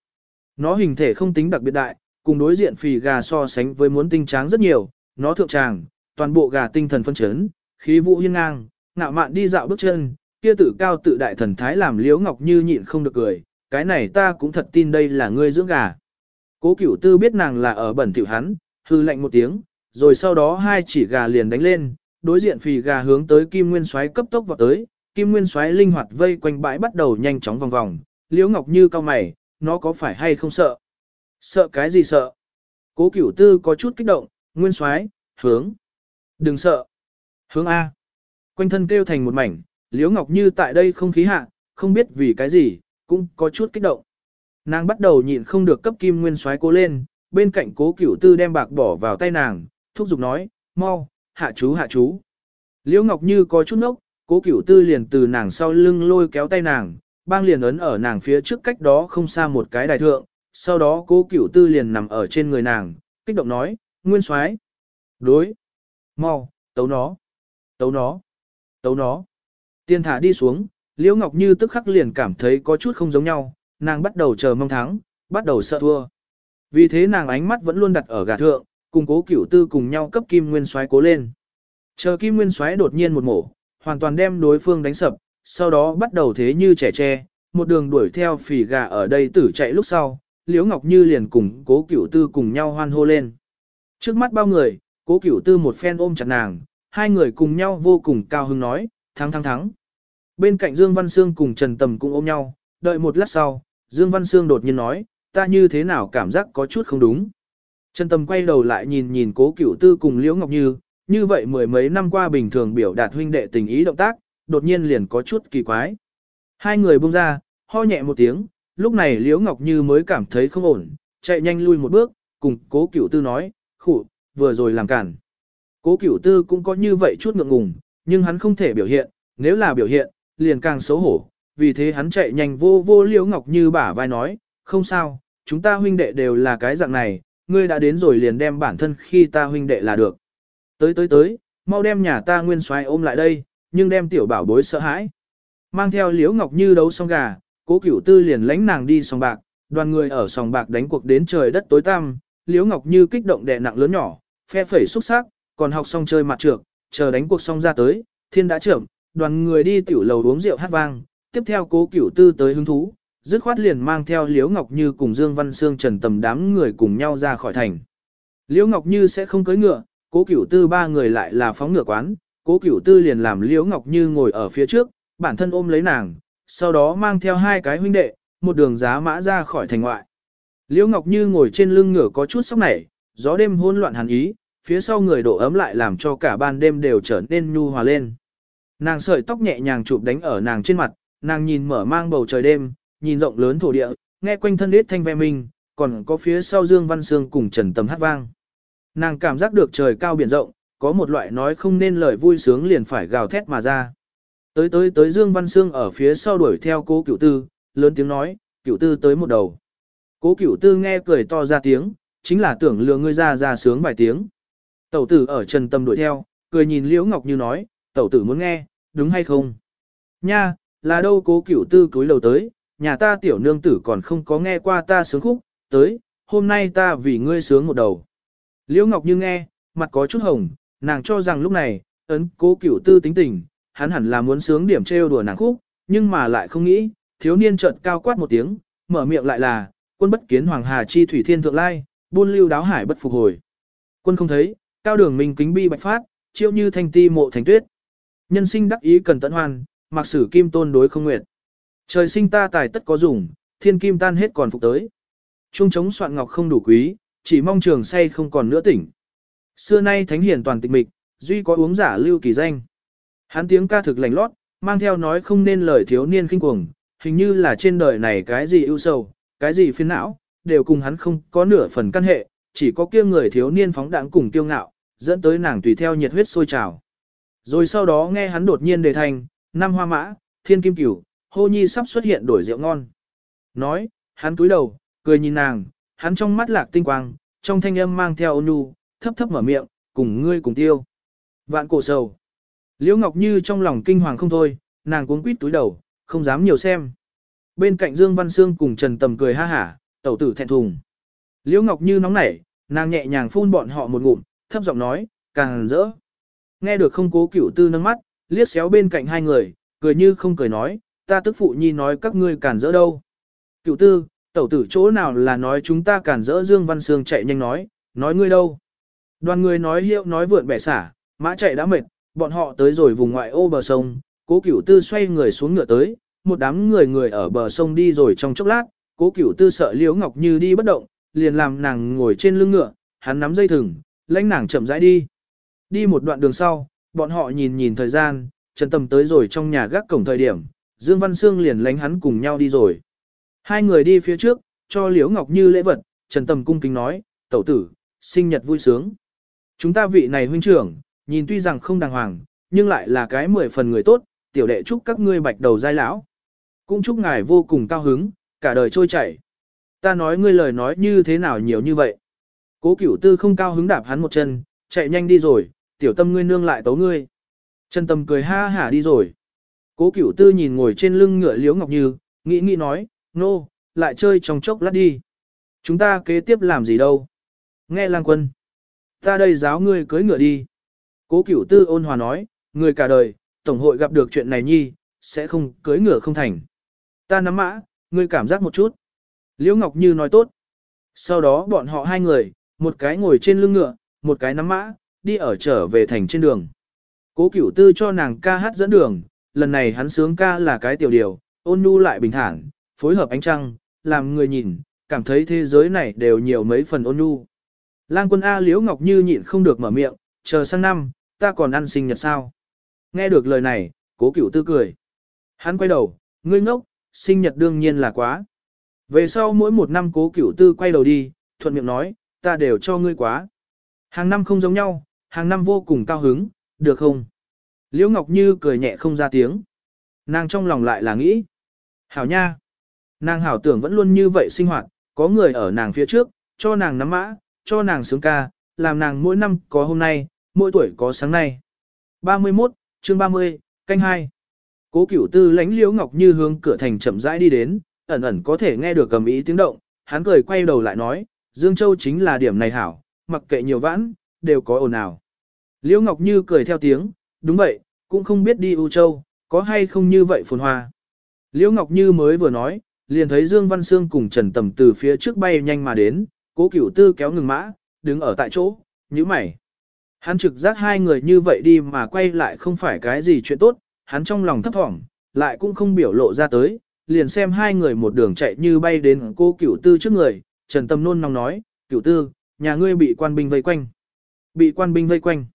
Nó hình thể không tính đặc biệt đại, cùng đối diện phì gà so sánh với muốn tinh tráng rất nhiều, nó thượng tràng, toàn bộ gà tinh thần phân chấn, khí vũ hiên ngang, ngạo mạn đi dạo bước chân, kia tự cao tự đại thần thái làm Liễu Ngọc Như nhịn không được cười, cái này ta cũng thật tin đây là ngươi dưỡng gà. Cố Cửu Tư biết nàng là ở bẩn tiểu hắn, hư lạnh một tiếng, rồi sau đó hai chỉ gà liền đánh lên, đối diện phì gà hướng tới Kim Nguyên xoáy cấp tốc vào tới, Kim Nguyên xoáy linh hoạt vây quanh bãi bắt đầu nhanh chóng vòng vòng, Liễu Ngọc Như cao mày, nó có phải hay không sợ? Sợ cái gì sợ? Cố Cửu Tư có chút kích động, Nguyên Soái, hướng. Đừng sợ. Hướng A. Quanh thân kêu thành một mảnh, Liễu Ngọc Như tại đây không khí hạ, không biết vì cái gì, cũng có chút kích động. Nàng bắt đầu nhịn không được cấp Kim Nguyên Soái cố lên, bên cạnh Cố Cửu Tư đem bạc bỏ vào tay nàng, thúc giục nói, mau, hạ chú hạ chú. Liễu Ngọc Như có chút nốc, Cố Cửu Tư liền từ nàng sau lưng lôi kéo tay nàng, bang liền ấn ở nàng phía trước cách đó không xa một cái đài thượng, sau đó Cố Cửu Tư liền nằm ở trên người nàng, kích động nói, Nguyên Soái, đối, mau, tấu nó, tấu nó, tấu nó. Tiên thả đi xuống, Liễu Ngọc Như tức khắc liền cảm thấy có chút không giống nhau, nàng bắt đầu chờ mong thắng, bắt đầu sợ thua. Vì thế nàng ánh mắt vẫn luôn đặt ở gà thượng, cùng cố cửu tư cùng nhau cấp kim nguyên xoáy cố lên. Chờ kim nguyên xoáy đột nhiên một mổ, hoàn toàn đem đối phương đánh sập, sau đó bắt đầu thế như trẻ tre, một đường đuổi theo phỉ gà ở đây tử chạy lúc sau, Liễu Ngọc Như liền cùng cố cửu tư cùng nhau hoan hô lên. Trước mắt bao người, cố cửu tư một phen ôm chặt nàng, hai người cùng nhau vô cùng cao hứng nói, thắng thắng thắng. Bên cạnh Dương Văn Sương cùng Trần Tầm cũng ôm nhau, đợi một lát sau, Dương Văn Sương đột nhiên nói, ta như thế nào cảm giác có chút không đúng. Trần Tầm quay đầu lại nhìn nhìn cố cửu tư cùng Liễu Ngọc Như, như vậy mười mấy năm qua bình thường biểu đạt huynh đệ tình ý động tác, đột nhiên liền có chút kỳ quái. Hai người buông ra, ho nhẹ một tiếng, lúc này Liễu Ngọc Như mới cảm thấy không ổn, chạy nhanh lui một bước, cùng cố cửu tư nói, khủ, vừa rồi làm cản. Cố cửu tư cũng có như vậy chút ngượng ngùng, nhưng hắn không thể biểu hiện, nếu là biểu hiện, liền càng xấu hổ, vì thế hắn chạy nhanh vô vô Liễu Ngọc Như bả vai nói, không sao, chúng ta huynh đệ đều là cái dạng này, ngươi đã đến rồi liền đem bản thân khi ta huynh đệ là được. Tới tới tới, mau đem nhà ta nguyên xoay ôm lại đây, nhưng đem tiểu bảo bối sợ hãi. Mang theo Liễu Ngọc Như đấu song gà, cố cửu tư liền lánh nàng đi sòng bạc, đoàn người ở sòng bạc đánh cuộc đến trời đất tối tăm, Liễu Ngọc Như kích động đè nặng lớn nhỏ, phe phẩy xúc sắc, còn học xong chơi mặt trược, chờ đánh cuộc xong ra tới, thiên đã trưởng, đoàn người đi tiểu lầu uống rượu hát vang, tiếp theo cố cửu tư tới hứng thú, dứt khoát liền mang theo Liễu Ngọc Như cùng Dương Văn Sương Trần Tầm đám người cùng nhau ra khỏi thành. Liễu Ngọc Như sẽ không cưới ngựa, cố cửu tư ba người lại là phóng ngựa quán, cố cửu tư liền làm Liễu Ngọc Như ngồi ở phía trước, bản thân ôm lấy nàng, sau đó mang theo hai cái huynh đệ, một đường giá mã ra khỏi thành ngoại. Liễu Ngọc Như ngồi trên lưng ngựa có chút sóc nảy, gió đêm hỗn loạn hàn ý, phía sau người độ ấm lại làm cho cả ban đêm đều trở nên nhu hòa lên. Nàng sợi tóc nhẹ nhàng chụp đánh ở nàng trên mặt, nàng nhìn mở mang bầu trời đêm, nhìn rộng lớn thổ địa, nghe quanh thân đít thanh ve minh, còn có phía sau Dương Văn Sương cùng Trần Tầm hát vang. Nàng cảm giác được trời cao biển rộng, có một loại nói không nên lời vui sướng liền phải gào thét mà ra. Tới tới tới Dương Văn Sương ở phía sau đuổi theo cố cửu tư, lớn tiếng nói, cửu tư tới một đầu. Cố cửu tư nghe cười to ra tiếng, chính là tưởng lừa ngươi ra ra sướng vài tiếng. Tẩu tử ở trần tâm đuổi theo, cười nhìn Liễu Ngọc Như nói, tẩu tử muốn nghe, đúng hay không? Nha, là đâu cố cửu tư cúi đầu tới, nhà ta tiểu nương tử còn không có nghe qua ta sướng khúc, tới, hôm nay ta vì ngươi sướng một đầu. Liễu Ngọc Như nghe, mặt có chút hồng, nàng cho rằng lúc này, ấn cố cửu tư tính tình, hắn hẳn là muốn sướng điểm trêu đùa nàng khúc, nhưng mà lại không nghĩ, thiếu niên chợt cao quát một tiếng, mở miệng lại là, quân bất kiến hoàng hà chi thủy thiên thượng lai, buôn lưu đáo hải bất phục hồi. Quân không thấy, cao đường minh kính bi bạch phát, chiêu như thanh ti mộ thành tuyết. Nhân sinh đắc ý cần tận hoan, mặc sử kim tôn đối không nguyện. Trời sinh ta tài tất có dùng, thiên kim tan hết còn phục tới. Trung chống soạn ngọc không đủ quý, chỉ mong trường say không còn nữa tỉnh. Xưa nay thánh hiển toàn tịch mịch, duy có uống giả lưu kỳ danh. Hắn tiếng ca thực lành lót, mang theo nói không nên lời thiếu niên kinh cuồng, hình như là trên đời này cái gì ưu sầu, cái gì phiền não, đều cùng hắn không có nửa phần căn hệ, chỉ có kia người thiếu niên phóng đãng cùng kiêu ngạo, dẫn tới nàng tùy theo nhiệt huyết sôi trào. Rồi sau đó nghe hắn đột nhiên đề thành, năm hoa mã, thiên kim cửu, hô nhi sắp xuất hiện đổi rượu ngon. Nói, hắn túi đầu, cười nhìn nàng, hắn trong mắt lạc tinh quang, trong thanh âm mang theo ôn nhu, thấp thấp mở miệng, cùng ngươi cùng tiêu. Vạn cổ sầu. Liễu Ngọc Như trong lòng kinh hoàng không thôi, nàng cuống quýt túi đầu, không dám nhiều xem. Bên cạnh Dương Văn Sương cùng Trần Tầm cười ha hả, tẩu tử thẹn thùng. Liễu Ngọc Như nóng nảy, nàng nhẹ nhàng phun bọn họ một ngụm, thấp giọng nói, càng rỡ. Nghe được không cố cửu tư nâng mắt, liếc xéo bên cạnh hai người, cười như không cười nói, ta tức phụ nhi nói các ngươi cản rỡ đâu. Cửu tư, tẩu tử chỗ nào là nói chúng ta cản rỡ Dương Văn Sương chạy nhanh nói, nói ngươi đâu. Đoàn người nói hiệu nói vượn bẻ xả, mã chạy đã mệt, bọn họ tới rồi vùng ngoại ô bờ sông, cố cửu tư xoay người xuống ngựa tới, một đám người người ở bờ sông đi rồi trong chốc lát, cố cửu tư sợ liễu ngọc như đi bất động, liền làm nàng ngồi trên lưng ngựa, hắn nắm dây thừng, lãnh nàng chậm rãi đi. Đi một đoạn đường sau, bọn họ nhìn nhìn thời gian, Trần Tầm tới rồi trong nhà gác cổng thời điểm, Dương Văn Sương liền lánh hắn cùng nhau đi rồi. Hai người đi phía trước, cho Liễu Ngọc Như lễ vật, Trần Tầm cung kính nói, tẩu tử, sinh nhật vui sướng. Chúng ta vị này huynh trưởng, nhìn tuy rằng không đàng hoàng, nhưng lại là cái mười phần người tốt, tiểu đệ chúc các ngươi bạch đầu giai lão. Cũng chúc ngài vô cùng cao hứng, cả đời trôi chảy. Ta nói ngươi lời nói như thế nào nhiều như vậy. Cố cửu tư không cao hứng đạp hắn một chân, chạy nhanh đi rồi, tiểu tâm ngươi nương lại tấu ngươi. chân tâm cười ha hả đi rồi. Cố cửu tư nhìn ngồi trên lưng ngựa liếu ngọc như, nghĩ nghĩ nói, nô, no, lại chơi trong chốc lát đi. Chúng ta kế tiếp làm gì đâu? Nghe lang quân. Ta đây giáo ngươi cưới ngựa đi. Cố cửu tư ôn hòa nói, người cả đời, tổng hội gặp được chuyện này nhi, sẽ không cưới ngựa không thành. Ta nắm mã, ngươi cảm giác một chút. Liễu Ngọc Như nói tốt. Sau đó bọn họ hai người, một cái ngồi trên lưng ngựa, một cái nắm mã, đi ở trở về thành trên đường. Cố cửu tư cho nàng ca hát dẫn đường, lần này hắn sướng ca là cái tiểu điều, ôn nhu lại bình thản, phối hợp ánh trăng, làm người nhìn, cảm thấy thế giới này đều nhiều mấy phần ôn nhu. Lang quân A Liễu Ngọc Như nhịn không được mở miệng, chờ sang năm, ta còn ăn sinh nhật sao. Nghe được lời này, cố cửu tư cười. Hắn quay đầu, ngươi ngốc, sinh nhật đương nhiên là quá. Về sau mỗi một năm cố cửu tư quay đầu đi, thuận miệng nói, ta đều cho ngươi quá. Hàng năm không giống nhau, hàng năm vô cùng cao hứng, được không? Liễu Ngọc Như cười nhẹ không ra tiếng. Nàng trong lòng lại là nghĩ. Hảo nha. Nàng hảo tưởng vẫn luôn như vậy sinh hoạt, có người ở nàng phía trước, cho nàng nắm mã, cho nàng sướng ca, làm nàng mỗi năm có hôm nay, mỗi tuổi có sáng nay. 31, chương 30, canh 2. Cố cửu tư lãnh liễu ngọc như hướng cửa thành chậm rãi đi đến, ẩn ẩn có thể nghe được cầm ý tiếng động, hắn cười quay đầu lại nói, Dương Châu chính là điểm này hảo, mặc kệ nhiều vãn, đều có ồn ào. Liễu Ngọc Như cười theo tiếng, đúng vậy, cũng không biết đi U Châu, có hay không như vậy phồn hoa. Liễu Ngọc Như mới vừa nói, liền thấy Dương Văn Sương cùng Trần Tầm từ phía trước bay nhanh mà đến, cố cửu tư kéo ngừng mã, đứng ở tại chỗ, nhíu mày. Hắn trực giác hai người như vậy đi mà quay lại không phải cái gì chuyện tốt, hắn trong lòng thấp thỏm, lại cũng không biểu lộ ra tới, liền xem hai người một đường chạy như bay đến cô cửu tư trước người, Trần Tâm nôn nóng nói, cửu tư, nhà ngươi bị quan binh vây quanh. Bị quan binh vây quanh.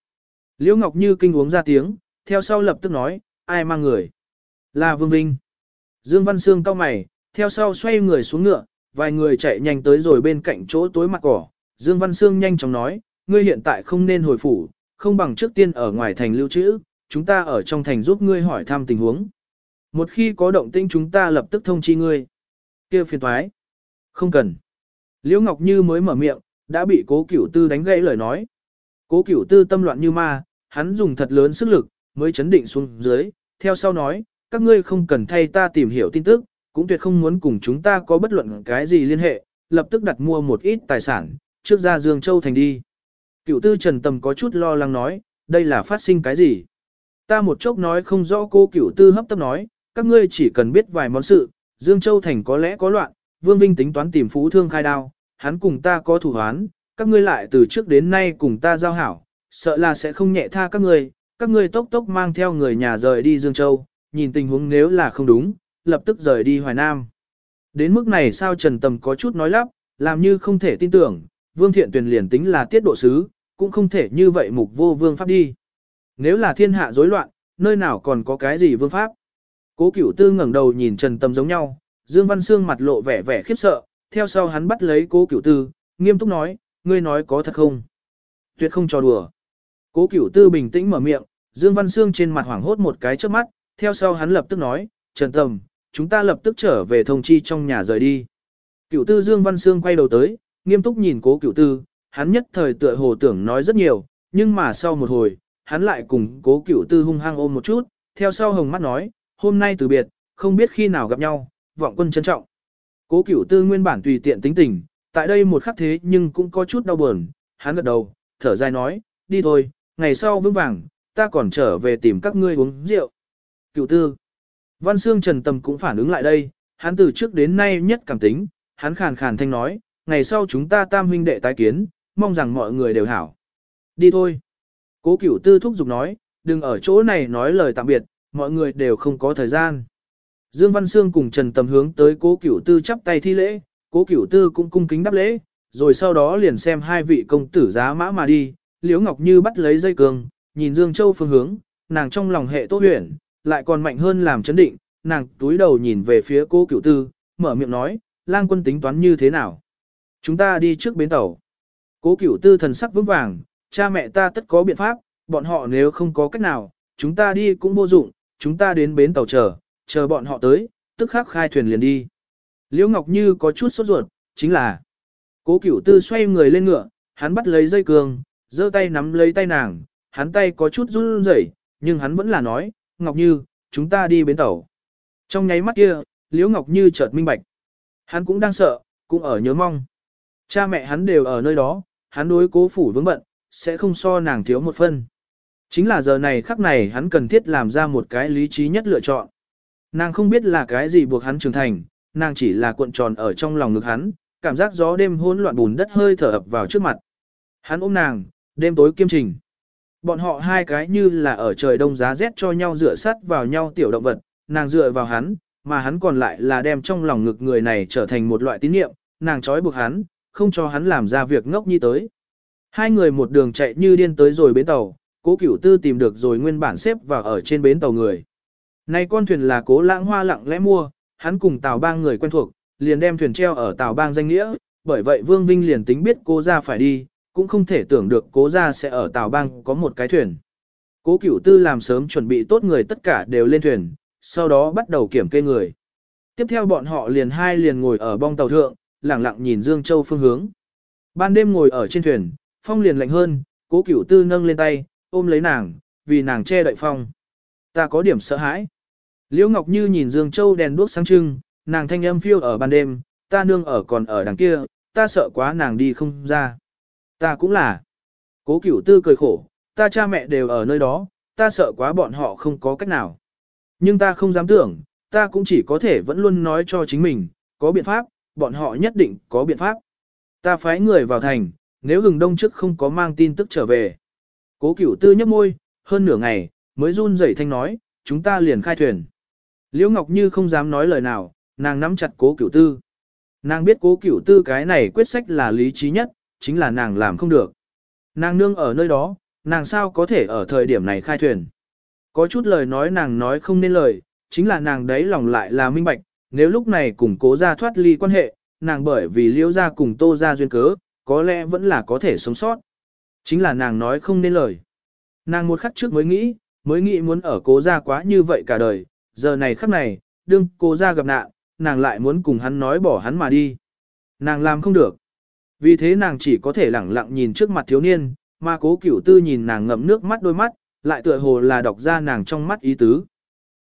Liễu Ngọc Như kinh uống ra tiếng, theo sau lập tức nói, ai mang người? Là Vương Vinh. Dương Văn Sương cau mày, theo sau xoay người xuống ngựa, vài người chạy nhanh tới rồi bên cạnh chỗ tối mặt cỏ. Dương Văn Sương nhanh chóng nói, ngươi hiện tại không nên hồi phủ, không bằng trước tiên ở ngoài thành lưu trữ, chúng ta ở trong thành giúp ngươi hỏi thăm tình huống. Một khi có động tĩnh chúng ta lập tức thông chi ngươi. Kia phiền thoái. Không cần. Liễu Ngọc Như mới mở miệng, đã bị cố cửu tư đánh gãy lời nói. Cố cửu tư tâm loạn như ma, hắn dùng thật lớn sức lực, mới chấn định xuống dưới, theo sau nói, các ngươi không cần thay ta tìm hiểu tin tức, cũng tuyệt không muốn cùng chúng ta có bất luận cái gì liên hệ, lập tức đặt mua một ít tài sản, trước ra Dương Châu Thành đi. Cựu tư Trần Tầm có chút lo lắng nói, đây là phát sinh cái gì? Ta một chốc nói không rõ cô Cựu tư hấp tấp nói, các ngươi chỉ cần biết vài món sự, Dương Châu Thành có lẽ có loạn, Vương Vinh tính toán tìm phú thương khai đao, hắn cùng ta có thủ hoán, các ngươi lại từ trước đến nay cùng ta giao hảo, sợ là sẽ không nhẹ tha các ngươi, các ngươi tốc tốc mang theo người nhà rời đi Dương Châu, nhìn tình huống nếu là không đúng, lập tức rời đi Hoài Nam. Đến mức này sao Trần Tầm có chút nói lắp, làm như không thể tin tưởng, Vương Thiện Tuyền liền tính là tiết độ sứ, cũng không thể như vậy mục vô vương pháp đi. Nếu là thiên hạ rối loạn, nơi nào còn có cái gì vương pháp? Cố Cửu Tư ngẩng đầu nhìn Trần Tầm giống nhau, Dương Văn Sương mặt lộ vẻ vẻ khiếp sợ, theo sau hắn bắt lấy Cố Cửu Tư, nghiêm túc nói, ngươi nói có thật không? Tuyệt không cho đùa. Cố Cửu Tư bình tĩnh mở miệng, Dương Văn Sương trên mặt hoảng hốt một cái trước mắt, theo sau hắn lập tức nói, Trần Tầm, chúng ta lập tức trở về thông chi trong nhà rời đi. cựu Tư Dương Văn Sương quay đầu tới, nghiêm túc nhìn Cố cựu Tư, hắn nhất thời tựa hồ tưởng nói rất nhiều, nhưng mà sau một hồi, hắn lại cùng Cố cựu Tư hung hăng ôm một chút, theo sau hồng mắt nói, hôm nay từ biệt, không biết khi nào gặp nhau, vọng quân trân trọng. Cố Cửu Tư nguyên bản tùy tiện tính tình, tại đây một khắc thế nhưng cũng có chút đau buồn, hắn gật đầu, thở dài nói, đi thôi, ngày sau vững vàng, ta còn trở về tìm các ngươi uống rượu. Cửu tư. Văn Sương Trần Tầm cũng phản ứng lại đây, hắn từ trước đến nay nhất cảm tính, hắn khàn khàn thanh nói, ngày sau chúng ta tam huynh đệ tái kiến, mong rằng mọi người đều hảo. Đi thôi. Cố cửu tư thúc giục nói, đừng ở chỗ này nói lời tạm biệt, mọi người đều không có thời gian. Dương Văn Sương cùng Trần Tầm hướng tới cố cửu tư chắp tay thi lễ, cố cửu tư cũng cung kính đáp lễ, rồi sau đó liền xem hai vị công tử giá mã mà đi, Liễu Ngọc Như bắt lấy dây cương, nhìn Dương Châu phương hướng, nàng trong lòng hệ tốt huyền, lại còn mạnh hơn làm chấn định, nàng túi đầu nhìn về phía cố cửu tư, mở miệng nói, lang quân tính toán như thế nào? Chúng ta đi trước bến tàu. Cố cửu tư thần sắc vững vàng, cha mẹ ta tất có biện pháp, bọn họ nếu không có cách nào, chúng ta đi cũng vô dụng, chúng ta đến bến tàu chờ, chờ bọn họ tới, tức khắc khai thuyền liền đi. Liễu Ngọc Như có chút sốt ruột, chính là Cố Cửu Tư xoay người lên ngựa, hắn bắt lấy dây cương, giơ tay nắm lấy tay nàng, hắn tay có chút run rẩy, nhưng hắn vẫn là nói, Ngọc Như, chúng ta đi bến tàu. Trong nháy mắt kia, Liễu Ngọc Như chợt minh bạch. Hắn cũng đang sợ, cũng ở nhớ mong. Cha mẹ hắn đều ở nơi đó, hắn đối cố phủ vướng bận, sẽ không so nàng thiếu một phân. Chính là giờ này khắc này hắn cần thiết làm ra một cái lý trí nhất lựa chọn. Nàng không biết là cái gì buộc hắn trưởng thành, nàng chỉ là cuộn tròn ở trong lòng ngực hắn, cảm giác gió đêm hỗn loạn bùn đất hơi thở ập vào trước mặt. Hắn ôm nàng, đêm tối kiêm trình. Bọn họ hai cái như là ở trời đông giá rét cho nhau dựa sắt vào nhau tiểu động vật, nàng dựa vào hắn, mà hắn còn lại là đem trong lòng ngực người này trở thành một loại tín niệm, nàng trói buộc hắn, không cho hắn làm ra việc ngốc như tới. Hai người một đường chạy như điên tới rồi bến tàu, cố cửu tư tìm được rồi nguyên bản xếp vào ở trên bến tàu người. Này con thuyền là cố lãng hoa lặng lẽ mua, hắn cùng tàu bang người quen thuộc, liền đem thuyền treo ở tàu bang danh nghĩa, bởi vậy Vương Vinh liền tính biết cô ra phải đi, cũng không thể tưởng được cố ra sẽ ở tàu bang có một cái thuyền. Cố cửu tư làm sớm chuẩn bị tốt người tất cả đều lên thuyền, sau đó bắt đầu kiểm kê người. Tiếp theo bọn họ liền hai liền ngồi ở bong tàu thượng, lặng lặng nhìn Dương Châu phương hướng. Ban đêm ngồi ở trên thuyền, phong liền lạnh hơn, cố cửu tư nâng lên tay, ôm lấy nàng, vì nàng che đậy phong. Ta có điểm sợ hãi. Liễu Ngọc Như nhìn Dương Châu đèn đuốc sáng trưng, nàng thanh âm phiêu ở ban đêm, ta nương ở còn ở đằng kia, ta sợ quá nàng đi không ra. Ta cũng là. Cố cửu tư cười khổ, ta cha mẹ đều ở nơi đó, ta sợ quá bọn họ không có cách nào. Nhưng ta không dám tưởng, ta cũng chỉ có thể vẫn luôn nói cho chính mình, có biện pháp, bọn họ nhất định có biện pháp. Ta phái người vào thành, nếu hừng đông trước không có mang tin tức trở về. Cố cửu tư nhấp môi, hơn nửa ngày, mới run rẩy thanh nói, chúng ta liền khai thuyền. Liễu Ngọc Như không dám nói lời nào, nàng nắm chặt cố cửu tư. Nàng biết cố cửu tư cái này quyết sách là lý trí nhất, chính là nàng làm không được. Nàng nương ở nơi đó, nàng sao có thể ở thời điểm này khai thuyền. Có chút lời nói nàng nói không nên lời, chính là nàng đấy lòng lại là minh bạch, nếu lúc này cùng cố ra thoát ly quan hệ, nàng bởi vì liễu ra cùng tô ra duyên cớ, có lẽ vẫn là có thể sống sót. Chính là nàng nói không nên lời. Nàng một khắc trước mới nghĩ, mới nghĩ muốn ở cố ra quá như vậy cả đời, giờ này khắc này, đương cố ra gặp nạn, nàng lại muốn cùng hắn nói bỏ hắn mà đi. Nàng làm không được. Vì thế nàng chỉ có thể lẳng lặng nhìn trước mặt thiếu niên, mà cố cửu tư nhìn nàng ngậm nước mắt đôi mắt, lại tựa hồ là đọc ra nàng trong mắt ý tứ.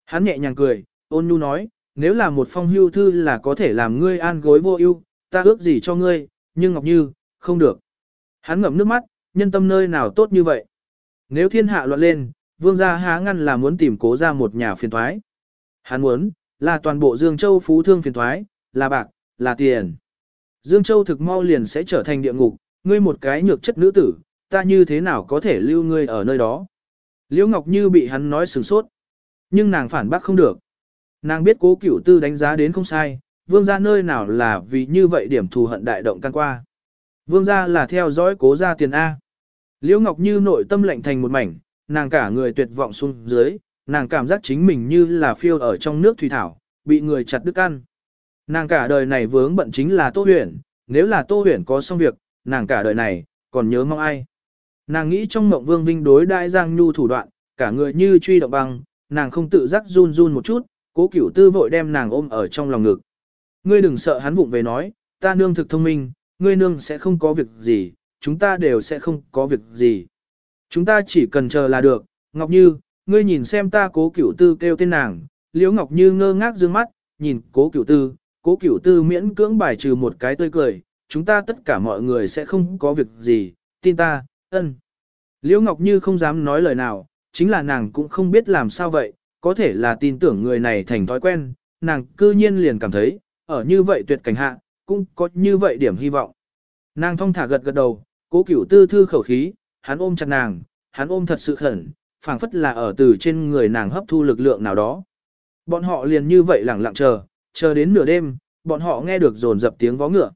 Hắn nhẹ nhàng cười, ôn nhu nói, nếu là một phong hưu thư là có thể làm ngươi an gối vô ưu, ta ước gì cho ngươi, nhưng Ngọc Như, không được. Hắn ngậm nước mắt, nhân tâm nơi nào tốt như vậy. Nếu thiên hạ loạn lên, vương gia há ngăn là muốn tìm cố ra một nhà phiền thoái. Hắn muốn, là toàn bộ Dương Châu phú thương phiền thoái, là bạc, là tiền. Dương Châu thực mau liền sẽ trở thành địa ngục, ngươi một cái nhược chất nữ tử, ta như thế nào có thể lưu ngươi ở nơi đó. Liễu Ngọc Như bị hắn nói sừng sốt. Nhưng nàng phản bác không được. Nàng biết cố cửu tư đánh giá đến không sai, vương gia nơi nào là vì như vậy điểm thù hận đại động căn qua. Vương gia là theo dõi cố gia tiền A. Liễu Ngọc Như nội tâm lạnh thành một mảnh, nàng cả người tuyệt vọng xuống dưới, nàng cảm giác chính mình như là phiêu ở trong nước thủy thảo, bị người chặt đứt ăn. Nàng cả đời này vướng bận chính là Tô Huyền, nếu là Tô Huyền có xong việc, nàng cả đời này, còn nhớ mong ai. Nàng nghĩ trong mộng vương vinh đối đại Giang Nhu thủ đoạn, cả người như truy động băng, nàng không tự giác run run một chút, cố cửu tư vội đem nàng ôm ở trong lòng ngực. Ngươi đừng sợ hắn vụng về nói, ta nương thực thông minh, ngươi nương sẽ không có việc gì, chúng ta đều sẽ không có việc gì. Chúng ta chỉ cần chờ là được, Ngọc Như, ngươi nhìn xem ta cố cửu tư kêu tên nàng, liễu Ngọc Như ngơ ngác dương mắt, nhìn cố cửu tư, cố cửu tư miễn cưỡng bài trừ một cái tươi cười, chúng ta tất cả mọi người sẽ không có việc gì, tin ta, ân. Liễu Ngọc Như không dám nói lời nào, chính là nàng cũng không biết làm sao vậy, có thể là tin tưởng người này thành thói quen, nàng cư nhiên liền cảm thấy, ở như vậy tuyệt cảnh hạ, cũng có như vậy điểm hy vọng. Nàng thong thả gật gật đầu, cố cửu tư thư khẩu khí, hắn ôm chặt nàng, hắn ôm thật sự khẩn, phảng phất là ở từ trên người nàng hấp thu lực lượng nào đó. Bọn họ liền như vậy lặng lặng chờ, chờ đến nửa đêm, bọn họ nghe được rồn dập tiếng vó ngựa.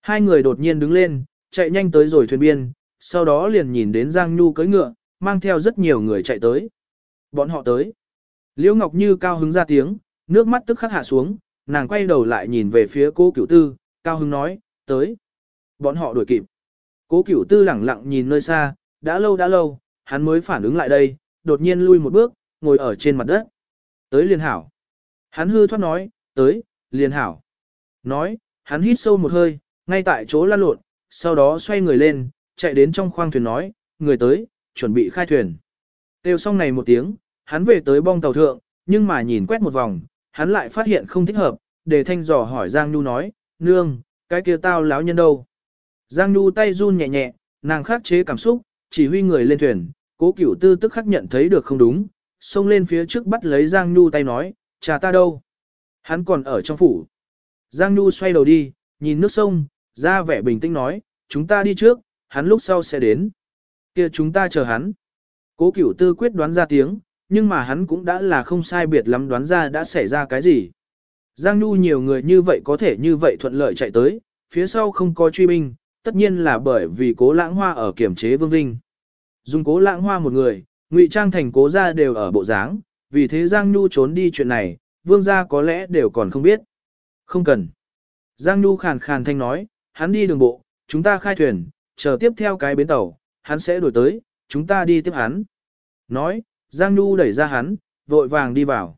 Hai người đột nhiên đứng lên, chạy nhanh tới rồi thuyền biên, sau đó liền nhìn đến Giang Nhu cưỡi ngựa, mang theo rất nhiều người chạy tới. Bọn họ tới. Liễu Ngọc Như cao hứng ra tiếng, nước mắt tức khắc hạ xuống, nàng quay đầu lại nhìn về phía cô cửu tư, cao hứng nói, tới. Bọn họ đuổi kịp. Cố cửu tư lẳng lặng nhìn nơi xa, đã lâu đã lâu, hắn mới phản ứng lại đây, đột nhiên lui một bước, ngồi ở trên mặt đất. Tới liền hảo. Hắn hư thoát nói, tới, liền hảo. Nói, hắn hít sâu một hơi, ngay tại chỗ lăn lộn, sau đó xoay người lên, chạy đến trong khoang thuyền nói, người tới, chuẩn bị khai thuyền. Tiêu xong này một tiếng, hắn về tới bong tàu thượng, nhưng mà nhìn quét một vòng, hắn lại phát hiện không thích hợp, để thanh dò hỏi Giang Nhu nói, nương, cái kia tao láo nhân đâu. Giang Nhu tay run nhẹ nhẹ, nàng khắc chế cảm xúc, chỉ huy người lên thuyền, cố cửu tư tức khắc nhận thấy được không đúng, xông lên phía trước bắt lấy Giang Nhu tay nói, cha ta đâu? Hắn còn ở trong phủ. Giang Nhu xoay đầu đi, nhìn nước sông, ra vẻ bình tĩnh nói, chúng ta đi trước, hắn lúc sau sẽ đến. kia chúng ta chờ hắn. Cố cửu tư quyết đoán ra tiếng, nhưng mà hắn cũng đã là không sai biệt lắm đoán ra đã xảy ra cái gì. Giang Nhu nhiều người như vậy có thể như vậy thuận lợi chạy tới, phía sau không có truy binh, tất nhiên là bởi vì cố lãng hoa ở kiểm chế vương vinh. Dùng cố lãng hoa một người, ngụy trang thành cố gia đều ở bộ dáng, vì thế Giang Nhu trốn đi chuyện này, vương gia có lẽ đều còn không biết. Không cần. Giang Nhu khàn khàn thanh nói, hắn đi đường bộ, chúng ta khai thuyền, chờ tiếp theo cái bến tàu, hắn sẽ đổi tới, chúng ta đi tiếp hắn. Nói, Giang Nhu đẩy ra hắn, vội vàng đi vào.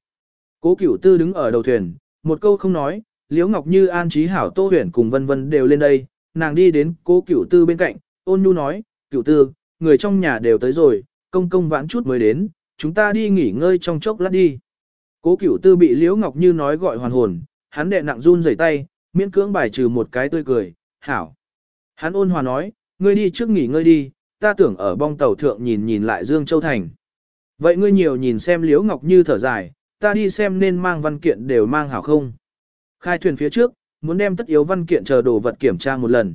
Cố Cửu Tư đứng ở đầu thuyền, một câu không nói, Liễu Ngọc Như An Trí Hảo Tô Huyền cùng Vân Vân đều lên đây, nàng đi đến Cố Cửu Tư bên cạnh, ôn nhu nói, Cửu Tư, người trong nhà đều tới rồi, công công vãn chút mới đến, chúng ta đi nghỉ ngơi trong chốc lát đi. Cố Cửu Tư bị Liễu Ngọc Như nói gọi hoàn hồn, hắn đệ nặng run rẩy tay, miễn cưỡng bài trừ một cái tươi cười, hảo. Hắn ôn hòa nói, ngươi đi trước nghỉ ngơi đi, ta tưởng ở bong tàu thượng nhìn nhìn lại Dương Châu Thành. Vậy ngươi nhiều nhìn xem Liễu Ngọc Như thở dài, ta đi xem nên mang văn kiện đều mang hảo không. Khai thuyền phía trước, muốn đem tất yếu văn kiện chờ đồ vật kiểm tra một lần.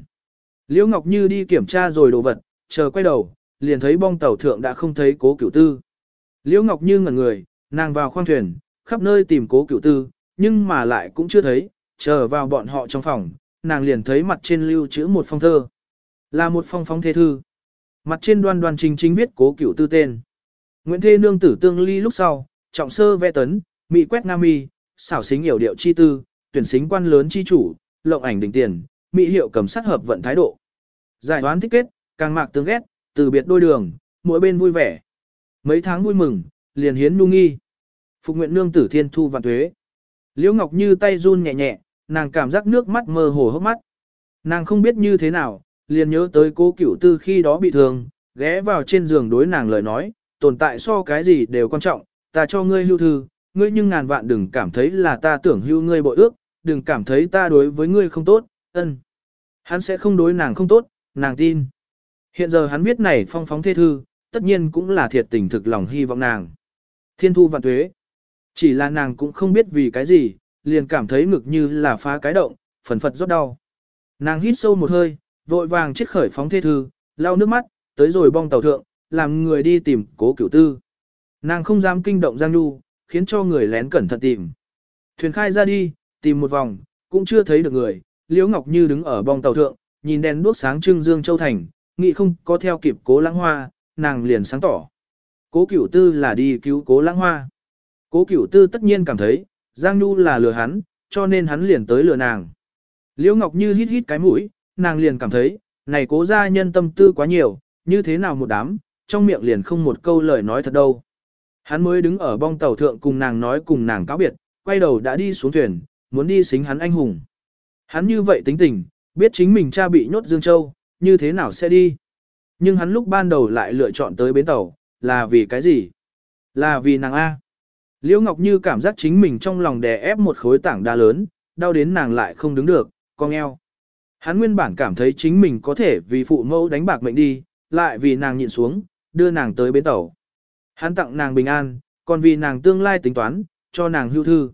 Liễu Ngọc Như đi kiểm tra rồi đồ vật, chờ quay đầu, liền thấy bong tàu thượng đã không thấy cố cửu tư. Liễu Ngọc Như ngẩn người, nàng vào khoang thuyền, khắp nơi tìm cố cửu tư, nhưng mà lại cũng chưa thấy, chờ vào bọn họ trong phòng, nàng liền thấy mặt trên lưu chữ một phong thơ. Là một phong phóng thê thư. Mặt trên đoan đoan chính chính viết cố cửu tư tên. Nguyễn Thê Nương tử tương ly lúc sau, trọng sơ vẽ tấn, mỹ quét nam mi, xảo xính hiểu điệu chi tư, tuyển xính quan lớn chi chủ, lộng ảnh đỉnh tiền, mỹ hiệu cầm sát hợp vận thái độ. Giải đoán thích kết, càng mạc tương ghét, từ biệt đôi đường, mỗi bên vui vẻ. Mấy tháng vui mừng, liền hiến nu nghi. Phục nguyện nương tử thiên thu vạn tuế. Liễu Ngọc Như tay run nhẹ nhẹ, nàng cảm giác nước mắt mơ hồ hốc mắt. Nàng không biết như thế nào, liền nhớ tới cố cửu tư khi đó bị thương, ghé vào trên giường đối nàng lời nói, tồn tại so cái gì đều quan trọng, ta cho ngươi hưu thư, ngươi nhưng ngàn vạn đừng cảm thấy là ta tưởng hưu ngươi bội ước, đừng cảm thấy ta đối với ngươi không tốt, ân. Hắn sẽ không đối nàng không tốt, nàng tin. Hiện giờ hắn viết này phong phóng thê thư, tất nhiên cũng là thiệt tình thực lòng hy vọng nàng. Thiên thu vạn tuế. Chỉ là nàng cũng không biết vì cái gì, liền cảm thấy ngực như là phá cái động, phần phật rất đau. Nàng hít sâu một hơi, vội vàng chết khởi phóng thê thư, lau nước mắt, tới rồi bong tàu thượng, làm người đi tìm cố cửu tư. Nàng không dám kinh động Giang Nhu, khiến cho người lén cẩn thận tìm. Thuyền khai ra đi, tìm một vòng, cũng chưa thấy được người, Liễu Ngọc Như đứng ở bong tàu thượng, nhìn đèn đuốc sáng trưng Dương Châu Thành, nghĩ không có theo kịp cố lãng hoa, nàng liền sáng tỏ. Cố cửu tư là đi cứu cố lãng hoa. Cố cửu tư tất nhiên cảm thấy, Giang Nhu là lừa hắn, cho nên hắn liền tới lừa nàng. Liễu Ngọc Như hít hít cái mũi, nàng liền cảm thấy, này cố gia nhân tâm tư quá nhiều, như thế nào một đám, trong miệng liền không một câu lời nói thật đâu. Hắn mới đứng ở bong tàu thượng cùng nàng nói cùng nàng cáo biệt, quay đầu đã đi xuống thuyền, muốn đi xính hắn anh hùng. Hắn như vậy tính tình, biết chính mình cha bị nhốt Dương Châu, như thế nào sẽ đi. Nhưng hắn lúc ban đầu lại lựa chọn tới bến tàu, là vì cái gì? Là vì nàng A. Liễu Ngọc Như cảm giác chính mình trong lòng đè ép một khối tảng đá lớn, đau đến nàng lại không đứng được, cong eo. Hắn nguyên bản cảm thấy chính mình có thể vì phụ mẫu đánh bạc mệnh đi, lại vì nàng nhịn xuống, đưa nàng tới bến tàu. Hắn tặng nàng bình an, còn vì nàng tương lai tính toán, cho nàng hưu thư.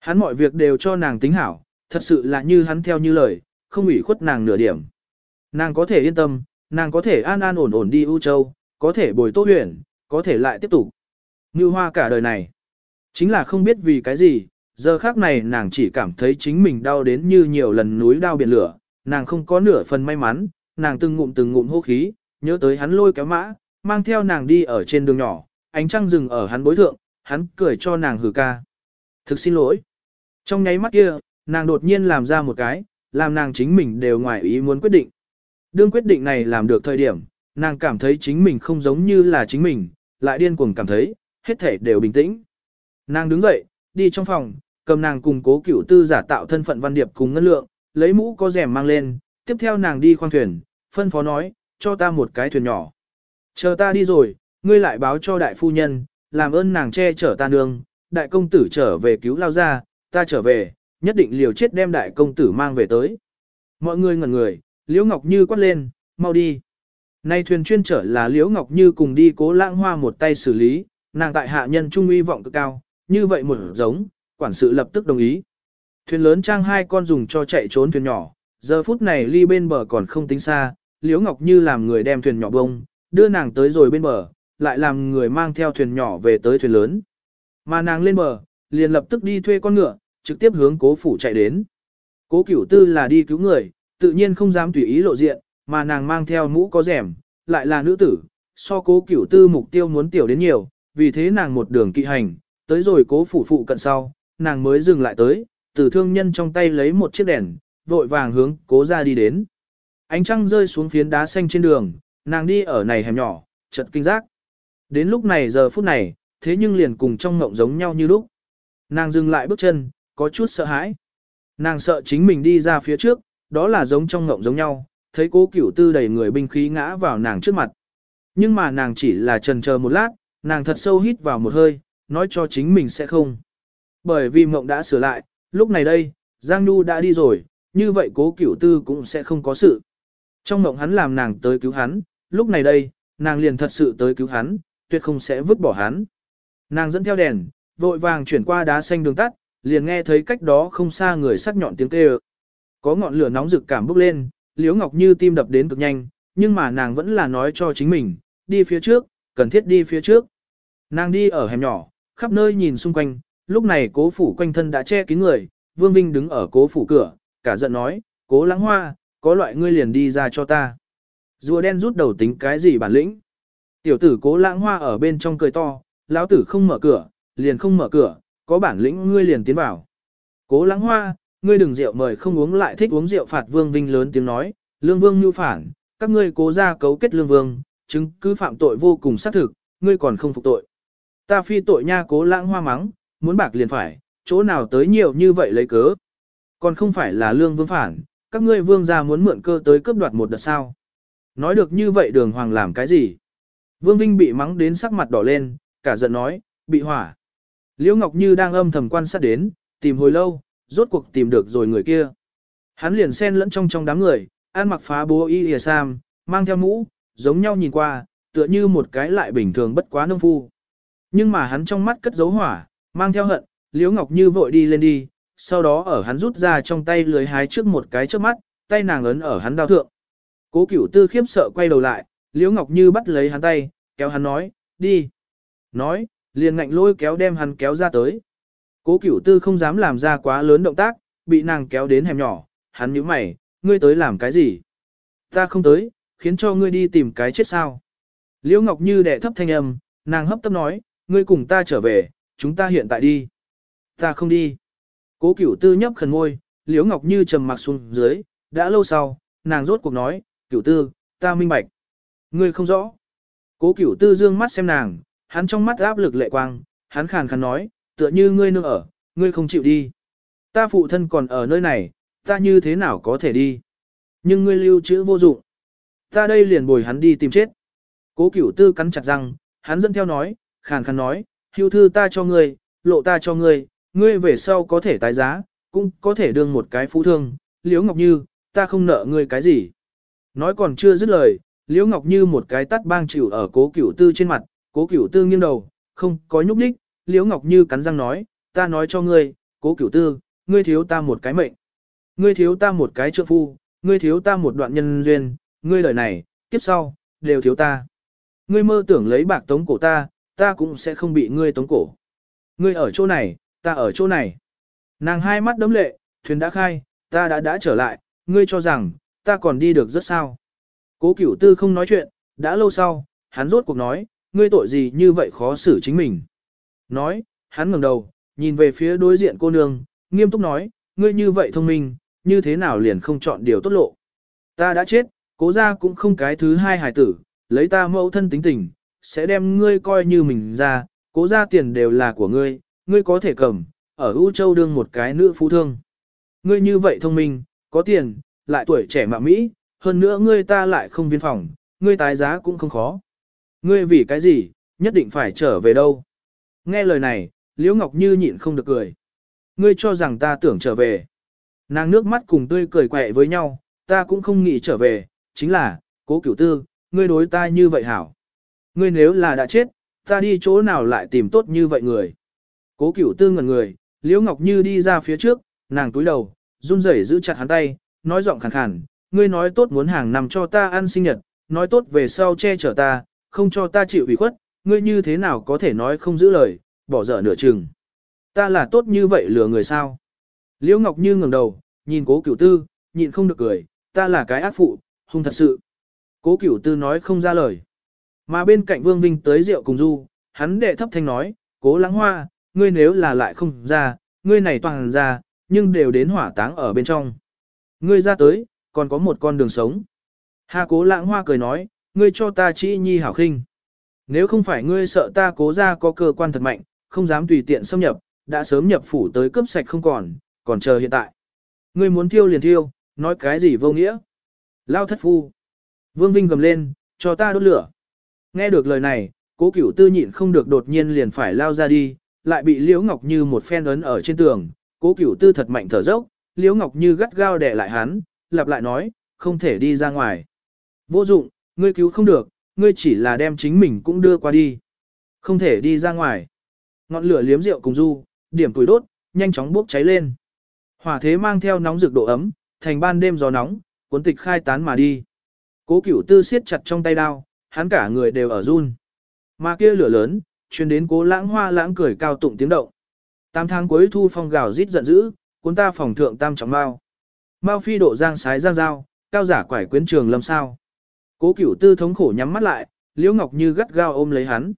Hắn mọi việc đều cho nàng tính hảo, thật sự là như hắn theo như lời, không ủy khuất nàng nửa điểm. Nàng có thể yên tâm, nàng có thể an an ổn ổn đi ưu Châu, có thể bồi tốt huyện, có thể lại tiếp tục. Như hoa cả đời này. Chính là không biết vì cái gì, giờ khác này nàng chỉ cảm thấy chính mình đau đến như nhiều lần núi đau biển lửa, nàng không có nửa phần may mắn, nàng từng ngụm từng ngụm hô khí, nhớ tới hắn lôi kéo mã, mang theo nàng đi ở trên đường nhỏ, ánh trăng rừng ở hắn bối thượng, hắn cười cho nàng hử ca. Thực xin lỗi. Trong nháy mắt kia, nàng đột nhiên làm ra một cái, làm nàng chính mình đều ngoài ý muốn quyết định. Đương quyết định này làm được thời điểm, nàng cảm thấy chính mình không giống như là chính mình, lại điên cuồng cảm thấy, hết thể đều bình tĩnh. Nàng đứng dậy, đi trong phòng, cầm nàng cùng cố cửu tư giả tạo thân phận văn điệp cùng ngân lượng, lấy mũ có rèm mang lên, tiếp theo nàng đi khoang thuyền, phân phó nói, cho ta một cái thuyền nhỏ. Chờ ta đi rồi, ngươi lại báo cho đại phu nhân, làm ơn nàng che chở ta nương, đại công tử trở về cứu lao ra, ta trở về, nhất định liều chết đem đại công tử mang về tới. Mọi người ngẩn người, Liễu Ngọc Như quát lên, mau đi. Nay thuyền chuyên trở là Liễu Ngọc Như cùng đi cố lãng hoa một tay xử lý, nàng tại hạ nhân trung uy vọng cực cao, như vậy một giống, quản sự lập tức đồng ý. Thuyền lớn trang hai con dùng cho chạy trốn thuyền nhỏ, giờ phút này ly bên bờ còn không tính xa, Liễu Ngọc Như làm người đem thuyền nhỏ bông, đưa nàng tới rồi bên bờ, lại làm người mang theo thuyền nhỏ về tới thuyền lớn. Mà nàng lên bờ, liền lập tức đi thuê con ngựa, trực tiếp hướng cố phủ chạy đến. Cố cửu tư là đi cứu người, tự nhiên không dám tùy ý lộ diện, mà nàng mang theo mũ có rèm, lại là nữ tử, so cố cửu tư mục tiêu muốn tiểu đến nhiều, vì thế nàng một đường kỵ hành, tới rồi cố phủ phụ cận sau, nàng mới dừng lại tới, từ thương nhân trong tay lấy một chiếc đèn, vội vàng hướng cố ra đi đến. Ánh trăng rơi xuống phiến đá xanh trên đường, nàng đi ở này hẻm nhỏ, chợt kinh giác. Đến lúc này giờ phút này, thế nhưng liền cùng trong ngộng giống nhau như lúc. Nàng dừng lại bước chân, có chút sợ hãi. Nàng sợ chính mình đi ra phía trước, đó là giống trong ngộng giống nhau, thấy cố cửu tư đầy người binh khí ngã vào nàng trước mặt. Nhưng mà nàng chỉ là trần chờ một lát, nàng thật sâu hít vào một hơi, nói cho chính mình sẽ không. Bởi vì mộng đã sửa lại, lúc này đây, Giang Nhu đã đi rồi, như vậy cố cửu tư cũng sẽ không có sự. Trong mộng hắn làm nàng tới cứu hắn, lúc này đây, nàng liền thật sự tới cứu hắn, tuyệt không sẽ vứt bỏ hắn. Nàng dẫn theo đèn, vội vàng chuyển qua đá xanh đường tắt, liền nghe thấy cách đó không xa người sắc nhọn tiếng kêu. Có ngọn lửa nóng rực cảm bốc lên, Liễu Ngọc Như tim đập đến cực nhanh, nhưng mà nàng vẫn là nói cho chính mình, đi phía trước, cần thiết đi phía trước. Nàng đi ở hẻm nhỏ, khắp nơi nhìn xung quanh, lúc này cố phủ quanh thân đã che kín người, Vương Vinh đứng ở cố phủ cửa, cả giận nói, cố lãng hoa, có loại ngươi liền đi ra cho ta. Rùa đen rút đầu tính cái gì bản lĩnh. Tiểu tử cố lãng hoa ở bên trong cười to, lão tử không mở cửa, liền không mở cửa, có bản lĩnh ngươi liền tiến vào. Cố lãng hoa, ngươi đừng rượu mời không uống lại thích uống rượu phạt vương vinh lớn tiếng nói, lương vương nhu phản, các ngươi cố ra cấu kết lương vương, chứng cứ phạm tội vô cùng xác thực, ngươi còn không phục tội. Ta phi tội nha cố lãng hoa mắng, muốn bạc liền phải, chỗ nào tới nhiều như vậy lấy cớ. Còn không phải là lương vương phản, các ngươi vương gia muốn mượn cơ tới cướp đoạt một đợt sao. Nói được như vậy đường hoàng làm cái gì? Vương Vinh bị mắng đến sắc mặt đỏ lên, cả giận nói, bị hỏa. Liễu Ngọc Như đang âm thầm quan sát đến, tìm hồi lâu, rốt cuộc tìm được rồi người kia. Hắn liền xen lẫn trong trong đám người, ăn mặc phá bố y lìa sam, mang theo mũ, giống nhau nhìn qua, tựa như một cái lại bình thường bất quá nông phu. Nhưng mà hắn trong mắt cất dấu hỏa, mang theo hận, Liễu Ngọc Như vội đi lên đi, sau đó ở hắn rút ra trong tay lưới hái trước một cái trước mắt, tay nàng ấn ở hắn đao thượng. Cố cửu tư khiếp sợ quay đầu lại, Liễu Ngọc Như bắt lấy hắn tay, kéo hắn nói, đi. Nói, liền ngạnh lôi kéo đem hắn kéo ra tới. Cố cửu tư không dám làm ra quá lớn động tác, bị nàng kéo đến hẻm nhỏ, hắn nhíu mày, ngươi tới làm cái gì? Ta không tới, khiến cho ngươi đi tìm cái chết sao? Liễu Ngọc Như đẻ thấp thanh âm, nàng hấp tấp nói, ngươi cùng ta trở về, chúng ta hiện tại đi. Ta không đi. Cố cửu tư nhấp khẩn môi, Liễu Ngọc Như trầm mặc xuống dưới, đã lâu sau, nàng rốt cuộc nói, cửu tư, ta minh bạch. Ngươi không rõ. Cố cửu tư dương mắt xem nàng, hắn trong mắt áp lực lệ quang, hắn khàn khàn nói, tựa như ngươi nương ở, ngươi không chịu đi. Ta phụ thân còn ở nơi này, ta như thế nào có thể đi. Nhưng ngươi lưu trữ vô dụng. Ta đây liền bồi hắn đi tìm chết. Cố cửu tư cắn chặt răng, hắn dẫn theo nói, khàn khàn nói, hưu thư ta cho ngươi, lộ ta cho ngươi, ngươi về sau có thể tái giá, cũng có thể đương một cái phú thương, liễu ngọc như, ta không nợ ngươi cái gì. Nói còn chưa dứt lời, liễu ngọc như một cái tắt bang chịu ở cố cửu tư trên mặt, cố cửu tư nghiêng đầu, không có nhúc nhích, liễu ngọc như cắn răng nói, ta nói cho ngươi, cố cửu tư, ngươi thiếu ta một cái mệnh. Ngươi thiếu ta một cái trượng phu, ngươi thiếu ta một đoạn nhân duyên, ngươi đời này, kiếp sau, đều thiếu ta. Ngươi mơ tưởng lấy bạc tống cổ ta, ta cũng sẽ không bị ngươi tống cổ. Ngươi ở chỗ này, ta ở chỗ này. Nàng hai mắt đấm lệ, thuyền đã khai, ta đã đã trở lại, ngươi cho rằng, ta còn đi được rất sao. Cố cửu tư không nói chuyện, đã lâu sau, hắn rốt cuộc nói, ngươi tội gì như vậy khó xử chính mình. Nói, hắn ngẩng đầu, nhìn về phía đối diện cô nương, nghiêm túc nói, ngươi như vậy thông minh, như thế nào liền không chọn điều tốt lộ. Ta đã chết, cố ra cũng không cái thứ hai hài tử, lấy ta mẫu thân tính tình, sẽ đem ngươi coi như mình ra, cố ra tiền đều là của ngươi, ngươi có thể cầm, ở U Châu đương một cái nữ phú thương. Ngươi như vậy thông minh, có tiền, lại tuổi trẻ mạ Mỹ, hơn nữa ngươi ta lại không viên phòng, ngươi tái giá cũng không khó. Ngươi vì cái gì, nhất định phải trở về đâu. Nghe lời này, Liễu Ngọc Như nhịn không được cười. Ngươi cho rằng ta tưởng trở về. Nàng nước mắt cùng tươi cười quẹ với nhau, ta cũng không nghĩ trở về, chính là, cố cửu tư, ngươi đối ta như vậy hảo. Ngươi nếu là đã chết, ta đi chỗ nào lại tìm tốt như vậy người. Cố cửu tư ngẩn người, Liễu Ngọc Như đi ra phía trước, nàng túi đầu, run rẩy giữ chặt hắn tay, nói giọng khàn khàn, ngươi nói tốt muốn hàng năm cho ta ăn sinh nhật, nói tốt về sau che chở ta, không cho ta chịu ủy khuất, ngươi như thế nào có thể nói không giữ lời, bỏ dở nửa chừng. Ta là tốt như vậy lừa người sao? Liễu Ngọc Như ngẩng đầu, nhìn cố cửu tư, nhịn không được cười, ta là cái ác phụ, hung thật sự. Cố cửu tư nói không ra lời. Mà bên cạnh Vương Vinh tới rượu cùng du, hắn đệ thấp thanh nói, cố lắng hoa, ngươi nếu là lại không ra, ngươi này toàn ra, nhưng đều đến hỏa táng ở bên trong. Ngươi ra tới, còn có một con đường sống. Hà cố lãng hoa cười nói, ngươi cho ta chỉ nhi hảo khinh. Nếu không phải ngươi sợ ta cố ra có cơ quan thật mạnh, không dám tùy tiện xâm nhập, đã sớm nhập phủ tới cướp sạch không còn, còn chờ hiện tại. Ngươi muốn thiêu liền thiêu, nói cái gì vô nghĩa. Lao thất phu. Vương Vinh gầm lên, cho ta đốt lửa. Nghe được lời này, cố cửu tư nhịn không được đột nhiên liền phải lao ra đi, lại bị Liễu Ngọc Như một phen ấn ở trên tường, cố cửu tư thật mạnh thở dốc, Liễu Ngọc Như gắt gao đè lại hắn, lặp lại nói, không thể đi ra ngoài. Vô dụng, ngươi cứu không được, ngươi chỉ là đem chính mình cũng đưa qua đi. Không thể đi ra ngoài. Ngọn lửa liếm rượu cùng du, điểm tuổi đốt, nhanh chóng bốc cháy lên. Hỏa thế mang theo nóng rực độ ấm, thành ban đêm gió nóng, cuốn tịch khai tán mà đi. Cố cửu tư siết chặt trong tay đao, hắn cả người đều ở run. Mà kia lửa lớn, truyền đến cố lãng hoa lãng cười cao tụng tiếng động. Tám tháng cuối thu phong gào rít giận dữ, cuốn ta phòng thượng tam trọng mao. Mao phi độ giang sái giang dao, cao giả quải quyến trường lâm sao. Cố cửu tư thống khổ nhắm mắt lại, liễu ngọc như gắt gao ôm lấy hắn.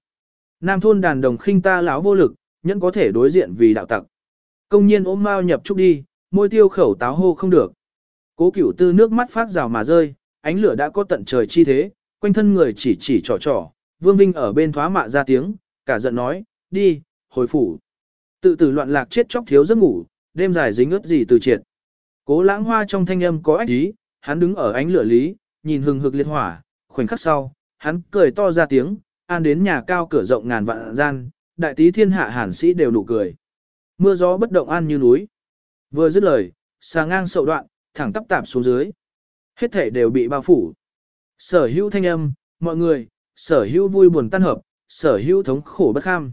Nam thôn đàn đồng khinh ta lão vô lực, nhẫn có thể đối diện vì đạo tặc. Công nhiên ôm mao nhập trúc đi, môi tiêu khẩu táo hô không được. Cố cửu tư nước mắt phát rào mà rơi, ánh lửa đã có tận trời chi thế, quanh thân người chỉ chỉ trò trò, vương vinh ở bên thoá mạ ra tiếng, cả giận nói, đi, hồi phủ. Tự tử loạn lạc chết chóc thiếu giấc ngủ, đêm dài dính ướt gì từ triệt. Cố lãng hoa trong thanh âm có ách ý, hắn đứng ở ánh lửa lý, nhìn hừng hực liệt hỏa, khoảnh khắc sau, hắn cười to ra tiếng, an đến nhà cao cửa rộng ngàn vạn gian, đại tí thiên hạ hàn sĩ đều nụ cười. Mưa gió bất động an như núi. Vừa dứt lời, xà ngang sậu đoạn, thẳng tắp tạp xuống dưới. Hết thể đều bị bao phủ. Sở hữu thanh âm, mọi người, sở hữu vui buồn tan hợp, sở hữu thống khổ bất kham.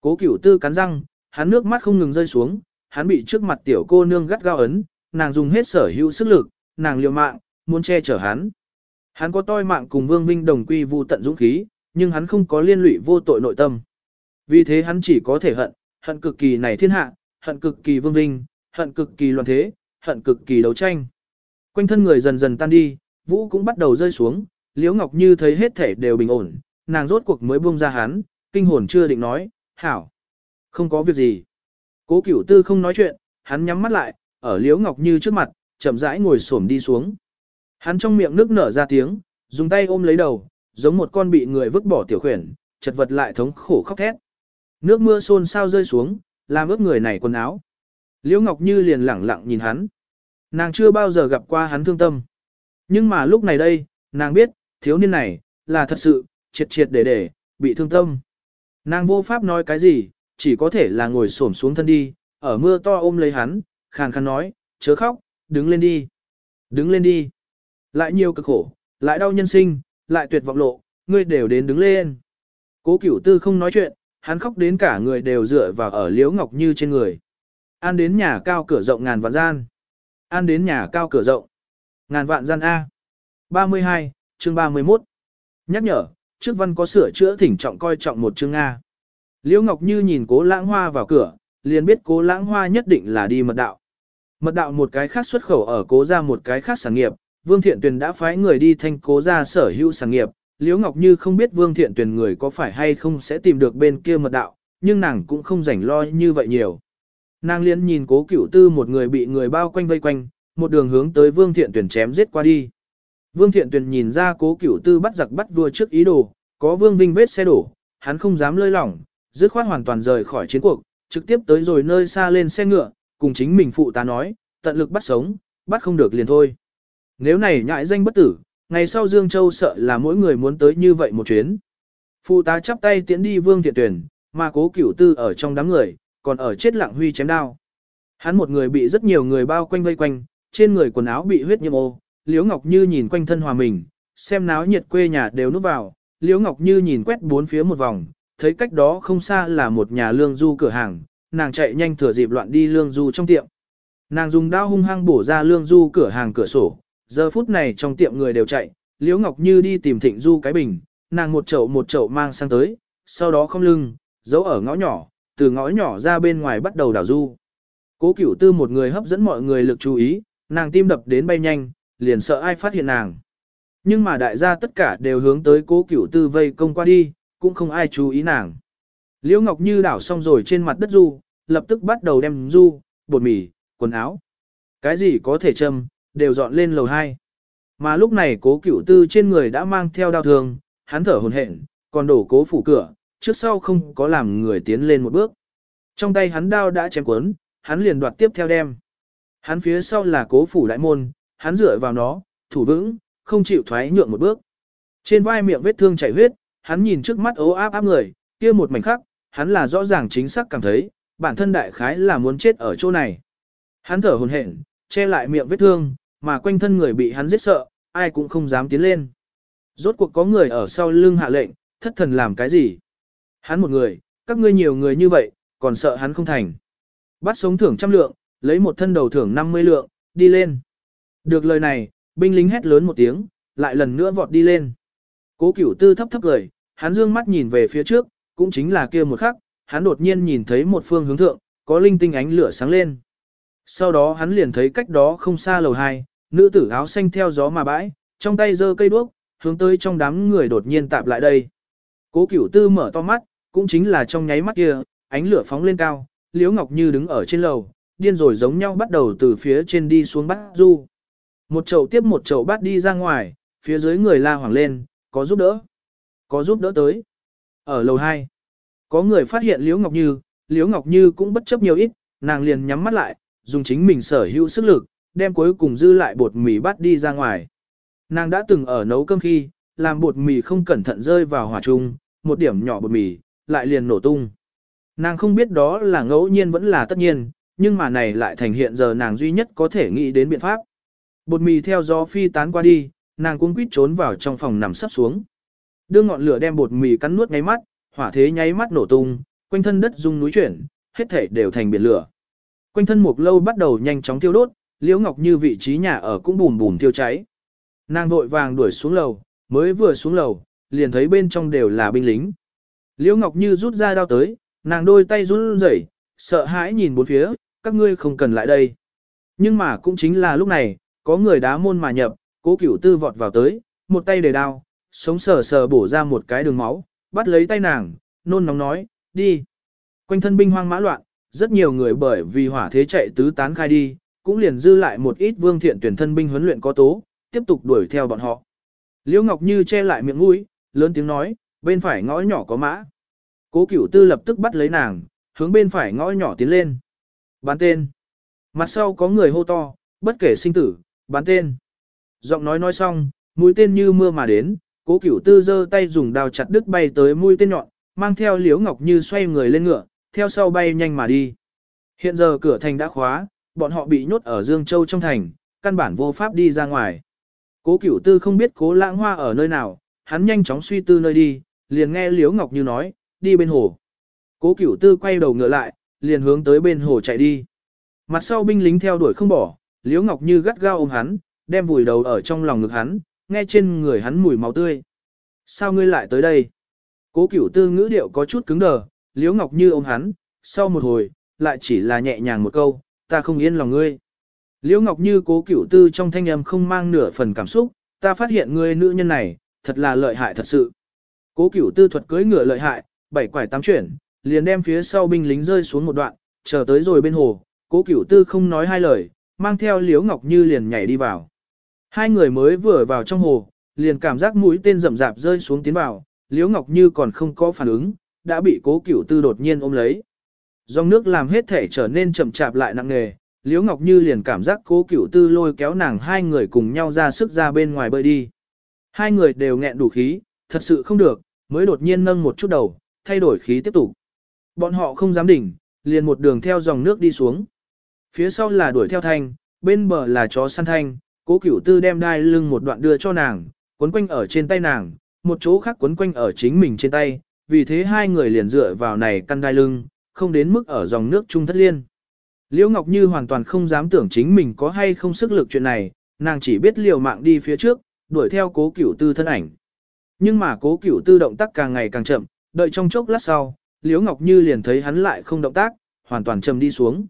Cố cửu tư cắn răng, hắn nước mắt không ngừng rơi xuống, hắn bị trước mặt tiểu cô nương gắt gao ấn, nàng dùng hết sở hữu sức lực, nàng liều mạng, muốn che chở hắn. Hắn có toi mạng cùng Vương Vinh đồng quy vu tận dũng khí, nhưng hắn không có liên lụy vô tội nội tâm. Vì thế hắn chỉ có thể hận, hận cực kỳ này thiên hạ, hận cực kỳ Vương Vinh, hận cực kỳ loạn thế, hận cực kỳ đấu tranh. Quanh thân người dần dần tan đi, vũ cũng bắt đầu rơi xuống, Liễu Ngọc Như thấy hết thể đều bình ổn, nàng rốt cuộc mới buông ra hắn, kinh hồn chưa định nói, hảo, không có việc gì. Cố Cửu Tư không nói chuyện, hắn nhắm mắt lại, ở Liễu Ngọc Như trước mặt, chậm rãi ngồi xổm đi xuống. Hắn trong miệng nước nở ra tiếng, dùng tay ôm lấy đầu, giống một con bị người vứt bỏ tiểu khuyển, chật vật lại thống khổ khóc thét. Nước mưa xôn xao rơi xuống, làm ướt người này quần áo. Liễu Ngọc Như liền lẳng lặng nhìn hắn. Nàng chưa bao giờ gặp qua hắn thương tâm. Nhưng mà lúc này đây, nàng biết, thiếu niên này, là thật sự, triệt triệt để để, bị thương tâm. Nàng vô pháp nói cái gì, chỉ có thể là ngồi xổm xuống thân đi, ở mưa to ôm lấy hắn, khàn khàn nói, chớ khóc, đứng lên đi. Đứng lên đi. Lại nhiều cực khổ, lại đau nhân sinh, lại tuyệt vọng lộ, ngươi đều đến đứng lên. Cố cửu tư không nói chuyện, hắn khóc đến cả người đều dựa vào ở liếu ngọc như trên người. An đến nhà cao cửa rộng ngàn vạn gian. An đến nhà cao cửa rộng. Ngàn vạn gian A. 32, chương 31. Nhắc nhở, trước văn có sửa chữa thỉnh trọng coi trọng một chương A. Liễu Ngọc Như nhìn cố lãng hoa vào cửa, liền biết cố lãng hoa nhất định là đi mật đạo. Mật đạo một cái khác xuất khẩu ở cố ra một cái khác sản nghiệp, Vương Thiện Tuyền đã phái người đi thanh cố ra sở hữu sản nghiệp. Liễu Ngọc Như không biết Vương Thiện Tuyền người có phải hay không sẽ tìm được bên kia mật đạo, nhưng nàng cũng không rảnh lo như vậy nhiều. Nàng liên nhìn cố cửu tư một người bị người bao quanh vây quanh, một đường hướng tới Vương Thiện Tuyền chém giết qua đi. Vương Thiện Tuyền nhìn ra cố cửu tư bắt giặc bắt vua trước ý đồ, có Vương Vinh vết xe đổ, hắn không dám lơi lỏng, dứt khoát hoàn toàn rời khỏi chiến cuộc, trực tiếp tới rồi nơi xa lên xe ngựa, cùng chính mình phụ tá nói, tận lực bắt sống, bắt không được liền thôi. Nếu này nhại danh bất tử, ngày sau Dương Châu sợ là mỗi người muốn tới như vậy một chuyến. Phụ tá chắp tay tiến đi Vương Thiện Tuyền, mà cố cửu tư ở trong đám người, còn ở chết lặng huy chém đao. Hắn một người bị rất nhiều người bao quanh vây quanh, trên người quần áo bị huyết nhiễm ô, Liễu Ngọc Như nhìn quanh thân hòa mình, xem náo nhiệt quê nhà đều núp vào, Liễu Ngọc Như nhìn quét bốn phía một vòng, thấy cách đó không xa là một nhà lương du cửa hàng, nàng chạy nhanh thừa dịp loạn đi lương du trong tiệm. Nàng dùng đao hung hăng bổ ra lương du cửa hàng cửa sổ, giờ phút này trong tiệm người đều chạy, Liễu Ngọc Như đi tìm Thịnh Du cái bình, nàng một chậu một chậu mang sang tới, sau đó không lưng, giấu ở ngõ nhỏ, từ ngõ nhỏ ra bên ngoài bắt đầu đảo du. Cố Cửu Tư một người hấp dẫn mọi người lực chú ý, nàng tim đập đến bay nhanh, liền sợ ai phát hiện nàng. Nhưng mà đại gia tất cả đều hướng tới Cố Cửu Tư vây công qua đi, cũng không ai chú ý nàng. Liễu Ngọc Như đảo xong rồi trên mặt đất du, lập tức bắt đầu đem du, bột mì, quần áo. Cái gì có thể châm, đều dọn lên lầu 2. Mà lúc này cố cửu tư trên người đã mang theo đau thương, hắn thở hồn hển, còn đổ cố phủ cửa, trước sau không có làm người tiến lên một bước. Trong tay hắn đao đã chém cuốn, hắn liền đoạt tiếp theo đem. Hắn phía sau là cố phủ đại môn, hắn dựa vào nó, thủ vững, không chịu thoái nhượng một bước. Trên vai miệng vết thương chảy huyết, hắn nhìn trước mắt ố áp áp người, kia một mảnh khắc, hắn là rõ ràng chính xác cảm thấy, bản thân đại khái là muốn chết ở chỗ này. Hắn thở hồn hển, che lại miệng vết thương, mà quanh thân người bị hắn giết sợ, ai cũng không dám tiến lên. Rốt cuộc có người ở sau lưng hạ lệnh, thất thần làm cái gì? Hắn một người, các ngươi nhiều người như vậy, còn sợ hắn không thành. Bắt sống thưởng trăm lượng, lấy một thân đầu thưởng 50 lượng, đi lên. Được lời này, binh lính hét lớn một tiếng, lại lần nữa vọt đi lên. Cố cửu tư thấp thấp cười, hắn dương mắt nhìn về phía trước, cũng chính là kia một khắc, hắn đột nhiên nhìn thấy một phương hướng thượng, có linh tinh ánh lửa sáng lên. Sau đó hắn liền thấy cách đó không xa lầu hai, nữ tử áo xanh theo gió mà bãi, trong tay giơ cây đuốc, hướng tới trong đám người đột nhiên tạp lại đây. Cố Cửu Tư mở to mắt, cũng chính là trong nháy mắt kia, ánh lửa phóng lên cao, Liễu Ngọc Như đứng ở trên lầu, điên rồi giống nhau bắt đầu từ phía trên đi xuống bắt du. Một chậu tiếp một chậu bắt đi ra ngoài, phía dưới người la hoảng lên, có giúp đỡ. Có giúp đỡ tới. Ở lầu 2, có người phát hiện Liễu Ngọc Như, Liễu Ngọc Như cũng bất chấp nhiều ít, nàng liền nhắm mắt lại, dùng chính mình sở hữu sức lực, đem cuối cùng dư lại bột mì bắt đi ra ngoài. Nàng đã từng ở nấu cơm khi, làm bột mì không cẩn thận rơi vào hỏa trung, một điểm nhỏ bột mì, lại liền nổ tung. Nàng không biết đó là ngẫu nhiên vẫn là tất nhiên, nhưng mà này lại thành hiện giờ nàng duy nhất có thể nghĩ đến biện pháp. Bột mì theo gió phi tán qua đi, nàng cuống quýt trốn vào trong phòng nằm sắp xuống. Đưa ngọn lửa đem bột mì cắn nuốt ngay mắt, hỏa thế nháy mắt nổ tung, quanh thân đất rung núi chuyển, hết thể đều thành biển lửa. Quanh thân mục lâu bắt đầu nhanh chóng thiêu đốt, Liễu Ngọc Như vị trí nhà ở cũng bùm bùm thiêu cháy. Nàng vội vàng đuổi xuống lầu, mới vừa xuống lầu, liền thấy bên trong đều là binh lính. Liễu Ngọc Như rút ra đao tới, nàng đôi tay run rẩy, sợ hãi nhìn bốn phía, các ngươi không cần lại đây. Nhưng mà cũng chính là lúc này, có người đá môn mà nhập, cố cửu tư vọt vào tới, một tay để đao, sống sờ sờ bổ ra một cái đường máu, bắt lấy tay nàng, nôn nóng nói, đi. Quanh thân binh hoang mã loạn, rất nhiều người bởi vì hỏa thế chạy tứ tán khai đi, cũng liền dư lại một ít vương thiện tuyển thân binh huấn luyện có tố, tiếp tục đuổi theo bọn họ. Liễu Ngọc Như che lại miệng mũi, lớn tiếng nói, bên phải ngõ nhỏ có mã. Cố Cửu Tư lập tức bắt lấy nàng, hướng bên phải ngõ nhỏ tiến lên. Bán tên. Mặt sau có người hô to, bất kể sinh tử, bán tên. Giọng nói nói xong, mũi tên như mưa mà đến, Cố Cửu Tư giơ tay dùng đao chặt đứt bay tới mũi tên nhọn, mang theo Liễu Ngọc Như xoay người lên ngựa, theo sau bay nhanh mà đi. Hiện giờ cửa thành đã khóa, bọn họ bị nhốt ở Dương Châu trong thành, căn bản vô pháp đi ra ngoài. Cố Cửu Tư không biết Cố Lãng Hoa ở nơi nào, hắn nhanh chóng suy tư nơi đi, liền nghe Liễu Ngọc Như nói, đi bên hồ. Cố Cửu Tư quay đầu ngựa lại, liền hướng tới bên hồ chạy đi. Mặt sau binh lính theo đuổi không bỏ, Liễu Ngọc Như gắt gao ôm hắn, đem vùi đầu ở trong lòng ngực hắn, nghe trên người hắn mùi máu tươi. Sao ngươi lại tới đây? Cố Cửu Tư ngữ điệu có chút cứng đờ, Liễu Ngọc Như ôm hắn, sau một hồi, lại chỉ là nhẹ nhàng một câu, ta không yên lòng ngươi. Liễu Ngọc Như cố cửu tư trong thanh âm không mang nửa phần cảm xúc, ta phát hiện ngươi nữ nhân này, thật là lợi hại thật sự. Cố cửu tư thuật cưỡi ngựa lợi hại, bảy quải tám chuyển, liền đem phía sau binh lính rơi xuống một đoạn, chờ tới rồi bên hồ, cố cửu tư không nói hai lời, mang theo Liễu Ngọc Như liền nhảy đi vào. Hai người mới vừa vào trong hồ, liền cảm giác mũi tên rậm rạp rơi xuống tiến vào, Liễu Ngọc Như còn không có phản ứng, đã bị cố cửu tư đột nhiên ôm lấy. Dòng nước làm hết thể trở nên chậm chạp lại nặng nề, Liễu Ngọc Như liền cảm giác cố cửu tư lôi kéo nàng hai người cùng nhau ra sức ra bên ngoài bơi đi. Hai người đều nghẹn đủ khí, thật sự không được, mới đột nhiên nâng một chút đầu, thay đổi khí tiếp tục. Bọn họ không dám đỉnh, liền một đường theo dòng nước đi xuống. Phía sau là đuổi theo thanh, bên bờ là chó săn thanh, cố cửu tư đem đai lưng một đoạn đưa cho nàng, quấn quanh ở trên tay nàng, một chỗ khác quấn quanh ở chính mình trên tay, vì thế hai người liền dựa vào này căn đai lưng, không đến mức ở dòng nước trung thất liên. Liễu Ngọc Như hoàn toàn không dám tưởng chính mình có hay không sức lực chuyện này, nàng chỉ biết liều mạng đi phía trước, đuổi theo cố cửu tư thân ảnh. Nhưng mà cố cửu tư động tác càng ngày càng chậm, đợi trong chốc lát sau, Liễu Ngọc Như liền thấy hắn lại không động tác, hoàn toàn trầm đi xuống.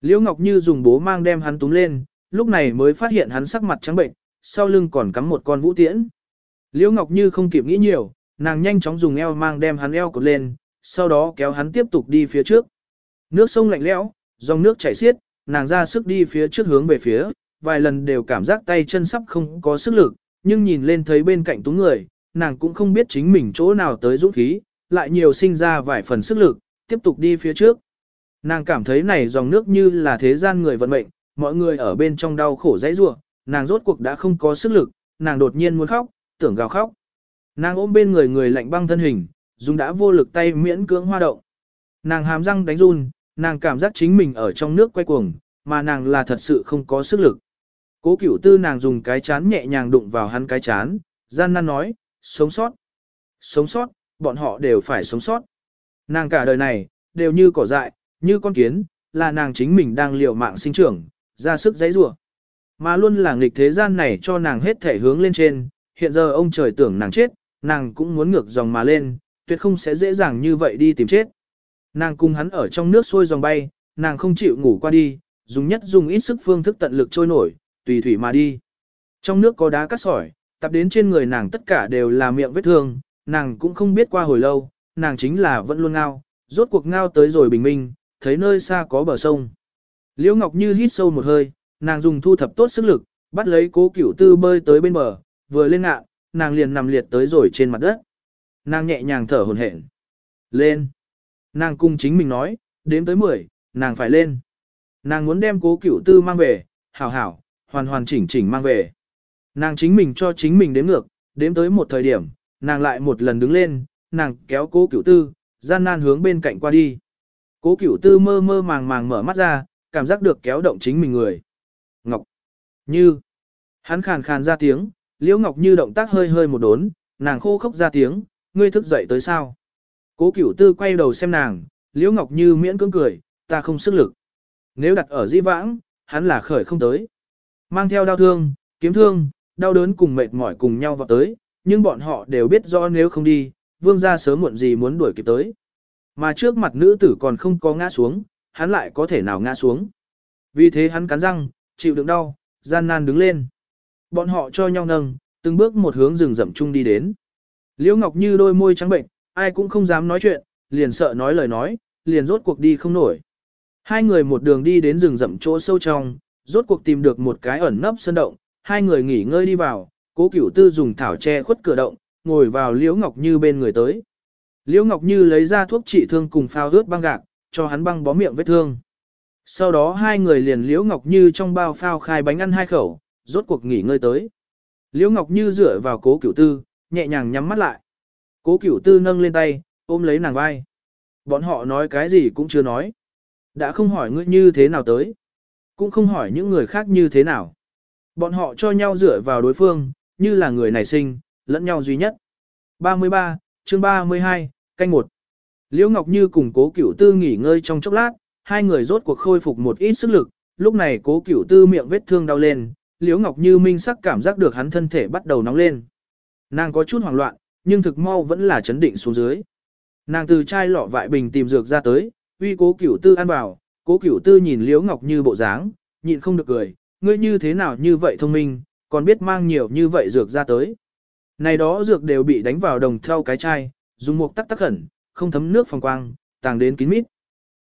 Liễu Ngọc Như dùng bố mang đem hắn túm lên, lúc này mới phát hiện hắn sắc mặt trắng bệnh, sau lưng còn cắm một con vũ tiễn. Liễu Ngọc Như không kịp nghĩ nhiều, nàng nhanh chóng dùng eo mang đem hắn eo cột lên, sau đó kéo hắn tiếp tục đi phía trước. Nước sông lạnh lẽo, dòng nước chảy xiết, nàng ra sức đi phía trước hướng về phía, vài lần đều cảm giác tay chân sắp không có sức lực, nhưng nhìn lên thấy bên cạnh tú người, nàng cũng không biết chính mình chỗ nào tới dũng khí, lại nhiều sinh ra vài phần sức lực, tiếp tục đi phía trước. Nàng cảm thấy này dòng nước như là thế gian người vận mệnh, mọi người ở bên trong đau khổ dãy rủa, nàng rốt cuộc đã không có sức lực, nàng đột nhiên muốn khóc, tưởng gào khóc. Nàng ôm bên người người lạnh băng thân hình, dùng đã vô lực tay miễn cưỡng hoa động. Nàng hàm răng đánh run, nàng cảm giác chính mình ở trong nước quay cuồng, mà nàng là thật sự không có sức lực. Cố cửu tư nàng dùng cái chán nhẹ nhàng đụng vào hắn cái chán, gian nan nói, sống sót. Sống sót, bọn họ đều phải sống sót. Nàng cả đời này, đều như cỏ dại, như con kiến, là nàng chính mình đang liều mạng sinh trưởng, ra sức giấy rủa Mà luôn là nghịch thế gian này cho nàng hết thể hướng lên trên, hiện giờ ông trời tưởng nàng chết, nàng cũng muốn ngược dòng mà lên, tuyệt không sẽ dễ dàng như vậy đi tìm chết. Nàng cùng hắn ở trong nước sôi dòng bay, nàng không chịu ngủ qua đi, dùng nhất dùng ít sức phương thức tận lực trôi nổi, tùy thủy mà đi. Trong nước có đá cắt sỏi, tập đến trên người nàng tất cả đều là miệng vết thương, nàng cũng không biết qua hồi lâu, nàng chính là vẫn luôn ngao, rốt cuộc ngao tới rồi bình minh, thấy nơi xa có bờ sông. Liễu Ngọc Như hít sâu một hơi, nàng dùng thu thập tốt sức lực, bắt lấy cố cửu tư bơi tới bên bờ, vừa lên ngạn, nàng liền nằm liệt tới rồi trên mặt đất. Nàng nhẹ nhàng thở hổn hển. Lên. Nàng cung chính mình nói, đếm tới 10, nàng phải lên. Nàng muốn đem cố cửu tư mang về, hảo hảo, hoàn hoàn chỉnh chỉnh mang về. Nàng chính mình cho chính mình đếm ngược, đếm tới một thời điểm, nàng lại một lần đứng lên, nàng kéo cố cửu tư, gian nan hướng bên cạnh qua đi. Cố cửu tư mơ mơ màng màng mở mắt ra, cảm giác được kéo động chính mình người. Ngọc. Như. Hắn khàn khàn ra tiếng, liễu ngọc như động tác hơi hơi một đốn, nàng khô khốc ra tiếng, ngươi thức dậy tới sao. Cố cửu tư quay đầu xem nàng, liễu ngọc như miễn cưỡng cười, ta không sức lực. Nếu đặt ở di vãng, hắn là khởi không tới. Mang theo đau thương, kiếm thương, đau đớn cùng mệt mỏi cùng nhau vào tới, nhưng bọn họ đều biết rõ nếu không đi, vương gia sớm muộn gì muốn đuổi kịp tới. Mà trước mặt nữ tử còn không có ngã xuống, hắn lại có thể nào ngã xuống. Vì thế hắn cắn răng, chịu đựng đau, gian nan đứng lên. Bọn họ cho nhau nâng, từng bước một hướng rừng rậm chung đi đến. Liễu Ngọc Như đôi môi trắng bệnh, ai cũng không dám nói chuyện, liền sợ nói lời nói, liền rốt cuộc đi không nổi. Hai người một đường đi đến rừng rậm chỗ sâu trong, rốt cuộc tìm được một cái ẩn nấp sơn động, hai người nghỉ ngơi đi vào, cố cửu tư dùng thảo che khuất cửa động, ngồi vào Liễu Ngọc Như bên người tới. Liễu Ngọc Như lấy ra thuốc trị thương cùng phao ướt băng gạc, cho hắn băng bó miệng vết thương. Sau đó hai người liền Liễu Ngọc Như trong bao phao khai bánh ăn hai khẩu, rốt cuộc nghỉ ngơi tới. Liễu Ngọc Như dựa vào cố cửu tư, nhẹ nhàng nhắm mắt lại. Cố cửu tư nâng lên tay, ôm lấy nàng vai. Bọn họ nói cái gì cũng chưa nói. Đã không hỏi ngươi như thế nào tới. Cũng không hỏi những người khác như thế nào. Bọn họ cho nhau dựa vào đối phương, như là người này sinh, lẫn nhau duy nhất. 33, chương 32, canh 1. Liễu Ngọc Như cùng cố cửu tư nghỉ ngơi trong chốc lát, hai người rốt cuộc khôi phục một ít sức lực, lúc này cố cửu tư miệng vết thương đau lên, Liễu Ngọc Như minh sắc cảm giác được hắn thân thể bắt đầu nóng lên. Nàng có chút hoảng loạn, nhưng thực mau vẫn là chấn định xuống dưới. Nàng từ chai lọ vại bình tìm dược ra tới, uy cố cửu tư ăn vào, cố cửu tư nhìn Liễu Ngọc Như bộ dáng, nhịn không được cười, ngươi như thế nào như vậy thông minh, còn biết mang nhiều như vậy dược ra tới. Này đó dược đều bị đánh vào đồng theo cái chai, dùng một tắc tắc khẩn, không thấm nước phòng quang, tàng đến kín mít.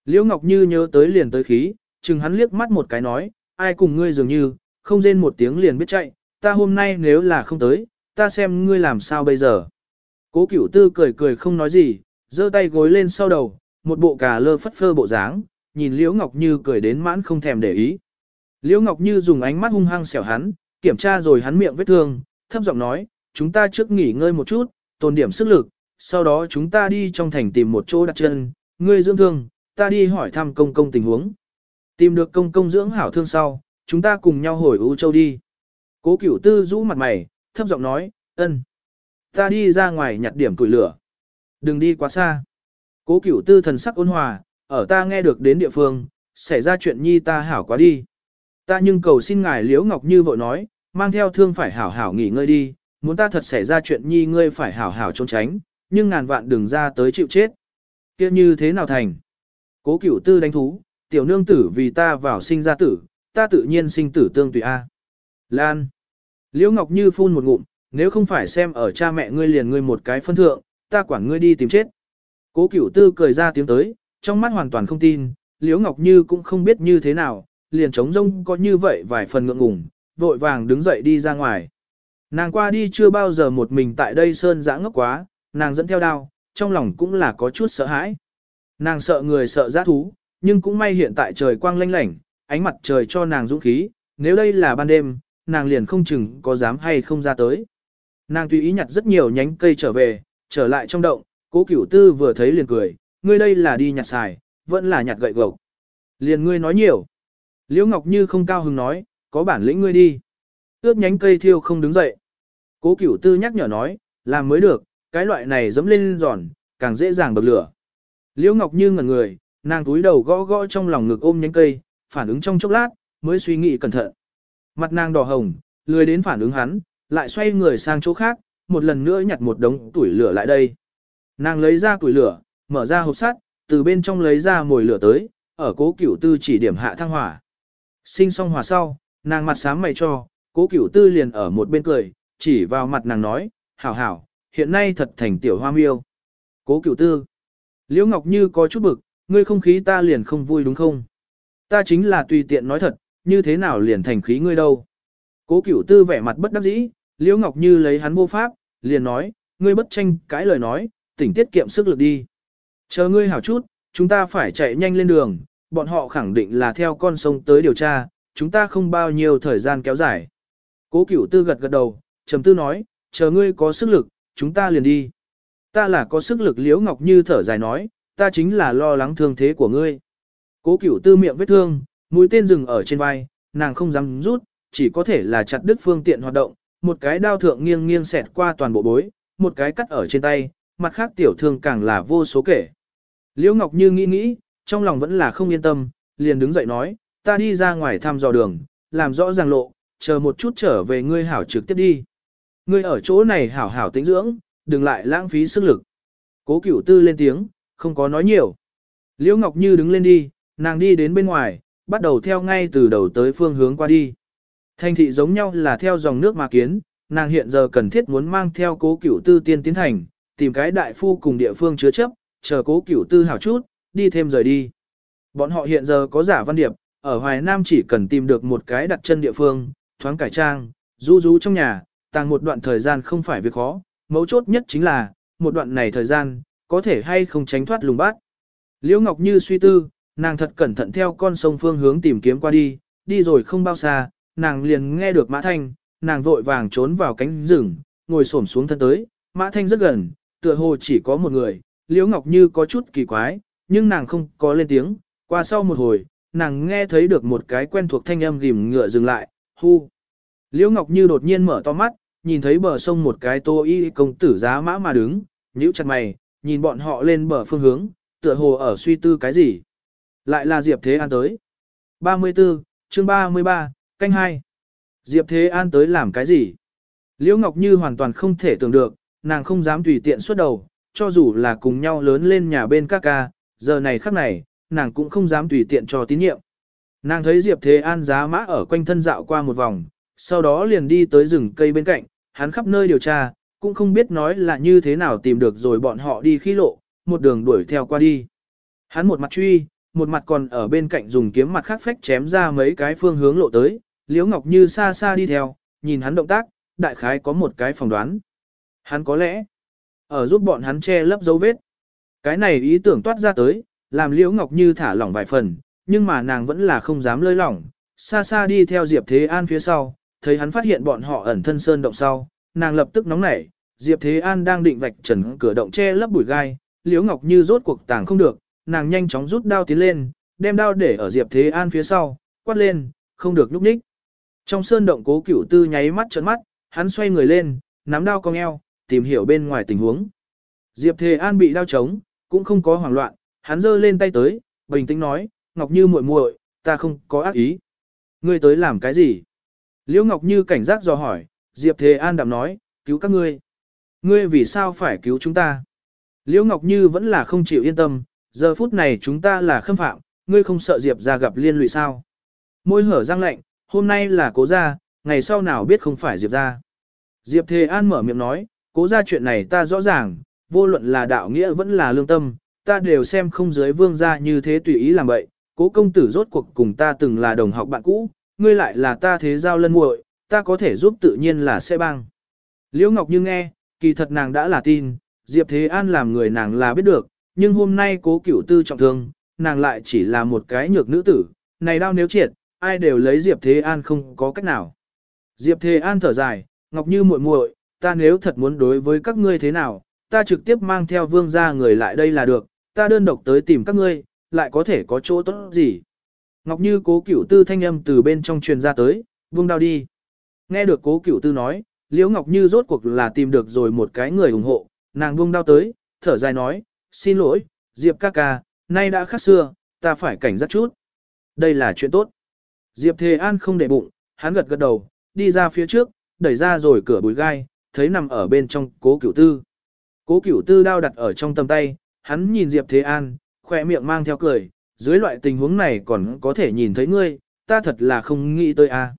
Liễu Ngọc Như nhớ tới liền tới khí, chừng hắn liếc mắt một cái nói, ai cùng ngươi dường như, không rên một tiếng liền biết chạy, ta hôm nay nếu là không tới, ta xem ngươi làm sao bây giờ. Cố cửu tư cười cười không nói gì, giơ tay gối lên sau đầu, một bộ cà lơ phất phơ bộ dáng, nhìn Liễu Ngọc Như cười đến mãn không thèm để ý. Liễu Ngọc Như dùng ánh mắt hung hăng xẻo hắn, kiểm tra rồi hắn miệng vết thương, thấp giọng nói, chúng ta trước nghỉ ngơi một chút, tồn điểm sức lực, sau đó chúng ta đi trong thành tìm một chỗ đặt chân, ngươi dưỡng thương, ta đi hỏi thăm công công tình huống. Tìm được công công dưỡng hảo thương sau, chúng ta cùng nhau hồi U Châu đi. Cố cửu tư rũ mặt mày, thấp giọng nói, ân. Ta đi ra ngoài nhặt điểm củi lửa. Đừng đi quá xa. Cố cửu tư thần sắc ôn hòa, ở ta nghe được đến địa phương, xảy ra chuyện nhi ta hảo quá đi. Ta nhưng cầu xin ngài Liễu Ngọc Như vội nói, mang theo thương phải hảo hảo nghỉ ngơi đi, muốn ta thật xảy ra chuyện nhi ngươi phải hảo hảo trốn tránh, nhưng ngàn vạn đừng ra tới chịu chết. Kia như thế nào thành? Cố cửu tư đánh thú, tiểu nương tử vì ta vào sinh ra tử, ta tự nhiên sinh tử tương tùy A. Lan. Liễu Ngọc Như phun một ngụm, nếu không phải xem ở cha mẹ ngươi liền ngươi một cái phân thượng, ta quản ngươi đi tìm chết. Cố cửu tư cười ra tiếng tới, trong mắt hoàn toàn không tin, Liễu Ngọc Như cũng không biết như thế nào, liền trống rông có như vậy vài phần ngượng ngùng, vội vàng đứng dậy đi ra ngoài. Nàng qua đi chưa bao giờ một mình tại đây sơn dã ngốc quá, nàng dẫn theo đao, trong lòng cũng là có chút sợ hãi. Nàng sợ người sợ giã thú, nhưng cũng may hiện tại trời quang lanh lảnh, ánh mặt trời cho nàng dũng khí, nếu đây là ban đêm, nàng liền không chừng có dám hay không ra tới. Nàng tùy ý nhặt rất nhiều nhánh cây trở về, trở lại trong động, cố cửu tư vừa thấy liền cười, ngươi đây là đi nhặt xài, vẫn là nhặt gậy gộc. Liền ngươi nói nhiều. Liễu Ngọc Như không cao hứng nói, có bản lĩnh ngươi đi. Ướp nhánh cây thiêu không đứng dậy. Cố cửu tư nhắc nhở nói, làm mới được, cái loại này dẫm lên giòn, càng dễ dàng bật lửa. Liễu Ngọc Như ngẩn người, nàng túi đầu gõ gõ trong lòng ngực ôm nhánh cây, phản ứng trong chốc lát, mới suy nghĩ cẩn thận. Mặt nàng đỏ hồng, lười đến phản ứng hắn, lại xoay người sang chỗ khác, một lần nữa nhặt một đống tuổi lửa lại đây. Nàng lấy ra tuổi lửa, mở ra hộp sắt, từ bên trong lấy ra mồi lửa tới, ở cố cửu tư chỉ điểm hạ thăng hỏa. Sinh xong hòa sau, nàng mặt sáng mày cho, cố cửu tư liền ở một bên cười, chỉ vào mặt nàng nói, hảo hảo, hiện nay thật thành tiểu hoa miêu. Cố cửu tư. Liễu Ngọc Như có chút bực, ngươi không khí ta liền không vui đúng không? Ta chính là tùy tiện nói thật, như thế nào liền thành khí ngươi đâu? Cố cửu tư vẻ mặt bất đắc dĩ, Liễu Ngọc Như lấy hắn vô pháp, liền nói, ngươi bất tranh cãi lời nói, tỉnh tiết kiệm sức lực đi. Chờ ngươi hảo chút, chúng ta phải chạy nhanh lên đường, bọn họ khẳng định là theo con sông tới điều tra, chúng ta không bao nhiêu thời gian kéo dài. Cố cửu tư gật gật đầu, trầm tư nói, chờ ngươi có sức lực, chúng ta liền đi. Ta là có sức lực liễu ngọc như thở dài nói, ta chính là lo lắng thương thế của ngươi. Cố cửu tư miệng vết thương, mũi tên rừng ở trên vai, nàng không dám rút, chỉ có thể là chặt đứt phương tiện hoạt động, một cái đao thượng nghiêng nghiêng xẹt qua toàn bộ bối, một cái cắt ở trên tay, mặt khác tiểu thương càng là vô số kể. Liễu Ngọc Như nghĩ nghĩ, trong lòng vẫn là không yên tâm, liền đứng dậy nói, ta đi ra ngoài thăm dò đường, làm rõ ràng lộ, chờ một chút trở về ngươi hảo trực tiếp đi. Ngươi ở chỗ này hảo hảo tĩnh dưỡng, đừng lại lãng phí sức lực. Cố cửu tư lên tiếng, không có nói nhiều. Liễu Ngọc Như đứng lên đi, nàng đi đến bên ngoài, bắt đầu theo ngay từ đầu tới phương hướng qua đi. Thành thị giống nhau là theo dòng nước mà kiến, nàng hiện giờ cần thiết muốn mang theo cố cửu tư tiên tiến thành, tìm cái đại phu cùng địa phương chứa chấp, chờ cố cửu tư hảo chút, đi thêm rời đi. Bọn họ hiện giờ có giả văn điệp, ở Hoài Nam chỉ cần tìm được một cái đặt chân địa phương, thoáng cải trang, rú rú trong nhà, tàng một đoạn thời gian không phải việc khó, mấu chốt nhất chính là, một đoạn này thời gian, có thể hay không tránh thoát lùng bát. Liễu Ngọc Như suy tư, nàng thật cẩn thận theo con sông phương hướng tìm kiếm qua đi, đi rồi không bao xa, nàng liền nghe được Mã Thanh, nàng vội vàng trốn vào cánh rừng, ngồi xổm xuống thân tới, Mã Thanh rất gần, tựa hồ chỉ có một người, Liễu Ngọc Như có chút kỳ quái, nhưng nàng không có lên tiếng, qua sau một hồi, nàng nghe thấy được một cái quen thuộc thanh âm gìm ngựa dừng lại, hu. Liễu Ngọc Như đột nhiên mở to mắt, nhìn thấy bờ sông một cái tô y công tử giá mã mà đứng, nhíu chặt mày, nhìn bọn họ lên bờ phương hướng, tựa hồ ở suy tư cái gì. Lại là Diệp Thế An tới. 34, chương 33, canh 2. Diệp Thế An tới làm cái gì? Liễu Ngọc Như hoàn toàn không thể tưởng được, nàng không dám tùy tiện xuất đầu, cho dù là cùng nhau lớn lên nhà bên các ca, giờ này khắc này, nàng cũng không dám tùy tiện cho tín nhiệm. Nàng thấy Diệp Thế An giá mã ở quanh thân dạo qua một vòng, sau đó liền đi tới rừng cây bên cạnh, hắn khắp nơi điều tra, cũng không biết nói là như thế nào tìm được rồi bọn họ đi khí lộ, một đường đuổi theo qua đi. Hắn một mặt truy, một mặt còn ở bên cạnh dùng kiếm mặt khác phách chém ra mấy cái phương hướng lộ tới, Liễu Ngọc Như xa xa đi theo, nhìn hắn động tác, đại khái có một cái phỏng đoán. Hắn có lẽ, ở giúp bọn hắn che lấp dấu vết. Cái này ý tưởng toát ra tới, làm Liễu Ngọc Như thả lỏng vài phần, nhưng mà nàng vẫn là không dám lơi lỏng, xa xa đi theo Diệp Thế An phía sau, thấy hắn phát hiện bọn họ ẩn thân sơn động sau, nàng lập tức nóng nảy, Diệp Thế An đang định vạch trần cửa động che lấp bụi gai, Liễu Ngọc Như rốt cuộc tàng không được, nàng nhanh chóng rút đao tiến lên, đem đao để ở Diệp Thế An phía sau, quát lên, không được lúc ních. Trong sơn động cố cửu tư nháy mắt trợn mắt, hắn xoay người lên, nắm đao cong eo, tìm hiểu bên ngoài tình huống. Diệp Thế An bị đao trống, cũng không có hoảng loạn, hắn giơ lên tay tới, bình tĩnh nói, Ngọc Như muội muội, ta không có ác ý. Ngươi tới làm cái gì? Liễu Ngọc Như cảnh giác dò hỏi, Diệp Thế An đạm nói, cứu các ngươi. Ngươi vì sao phải cứu chúng ta? Liễu Ngọc Như vẫn là không chịu yên tâm, giờ phút này chúng ta là khâm phạm, ngươi không sợ Diệp ra gặp liên lụy sao? Môi hở răng lạnh, hôm nay là cố gia, ngày sau nào biết không phải Diệp ra. Diệp Thế An mở miệng nói, cố gia chuyện này ta rõ ràng, vô luận là đạo nghĩa vẫn là lương tâm, ta đều xem không dưới vương gia như thế tùy ý làm vậy. Cố công tử rốt cuộc cùng ta từng là đồng học bạn cũ, ngươi lại là ta thế giao lân muội, ta có thể giúp tự nhiên là sẽ băng. Liễu Ngọc Như nghe, kỳ thật nàng đã là tin, Diệp Thế An làm người nàng là biết được, nhưng hôm nay cố cửu tư trọng thương, nàng lại chỉ là một cái nhược nữ tử, này đau nếu triệt, ai đều lấy Diệp Thế An không có cách nào. Diệp Thế An thở dài, Ngọc Như muội muội, ta nếu thật muốn đối với các ngươi thế nào, ta trực tiếp mang theo vương gia người lại đây là được, ta đơn độc tới tìm các ngươi, lại có thể có chỗ tốt gì. Ngọc Như cố cửu tư thanh âm từ bên trong truyền ra tới, vương đao đi. Nghe được cố cửu tư nói, Liễu Ngọc Như rốt cuộc là tìm được rồi một cái người ủng hộ, nàng buông đao tới, thở dài nói, xin lỗi, Diệp ca ca, nay đã khác xưa, ta phải cảnh giác chút. Đây là chuyện tốt. Diệp Thề An không để bụng, hắn gật gật đầu, đi ra phía trước, đẩy ra rồi cửa bùi gai, thấy nằm ở bên trong cố cửu tư. Cố cửu tư đao đặt ở trong tầm tay, hắn nhìn Diệp Thế An, khỏe miệng mang theo cười, dưới loại tình huống này còn có thể nhìn thấy ngươi, ta thật là không nghĩ tới a.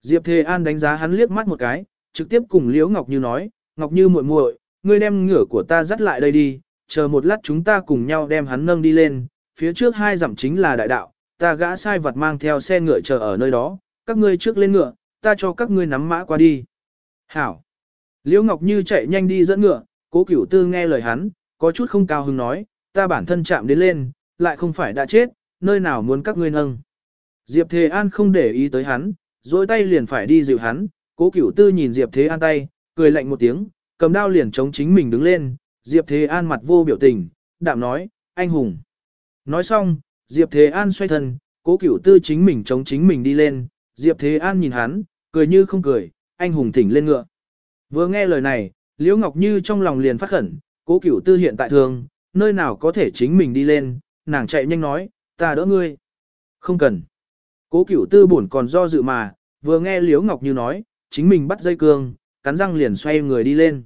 Diệp Thế An đánh giá hắn liếc mắt một cái, trực tiếp cùng Liễu Ngọc Như nói, Ngọc Như muội muội, ngươi đem ngựa của ta dắt lại đây đi, chờ một lát chúng ta cùng nhau đem hắn nâng đi lên, phía trước hai dặm chính là đại đạo, ta gã sai vật mang theo xe ngựa chờ ở nơi đó, các ngươi trước lên ngựa, ta cho các ngươi nắm mã qua đi. Hảo. Liễu Ngọc Như chạy nhanh đi dẫn ngựa, cố cửu tư nghe lời hắn, có chút không cao hứng nói, ta bản thân chạm đến lên, lại không phải đã chết, nơi nào muốn các ngươi nâng. Diệp Thế An không để ý tới hắn, dối tay liền phải đi dịu hắn, cố cửu tư nhìn Diệp Thế An tay, cười lạnh một tiếng, cầm đao liền chống chính mình đứng lên, Diệp Thế An mặt vô biểu tình, đạm nói, anh hùng. Nói xong, Diệp Thế An xoay thân, cố cửu tư chính mình chống chính mình đi lên, Diệp Thế An nhìn hắn, cười như không cười, anh hùng thỉnh lên ngựa. Vừa nghe lời này, Liễu Ngọc Như trong lòng liền phát khẩn, cố cửu tư hiện tại thường, nơi nào có thể chính mình đi lên, nàng chạy nhanh nói, ta đỡ ngươi. Không cần. Cố cửu tư buồn còn do dự mà, vừa nghe Liễu Ngọc Như nói, chính mình bắt dây cương, cắn răng liền xoay người đi lên.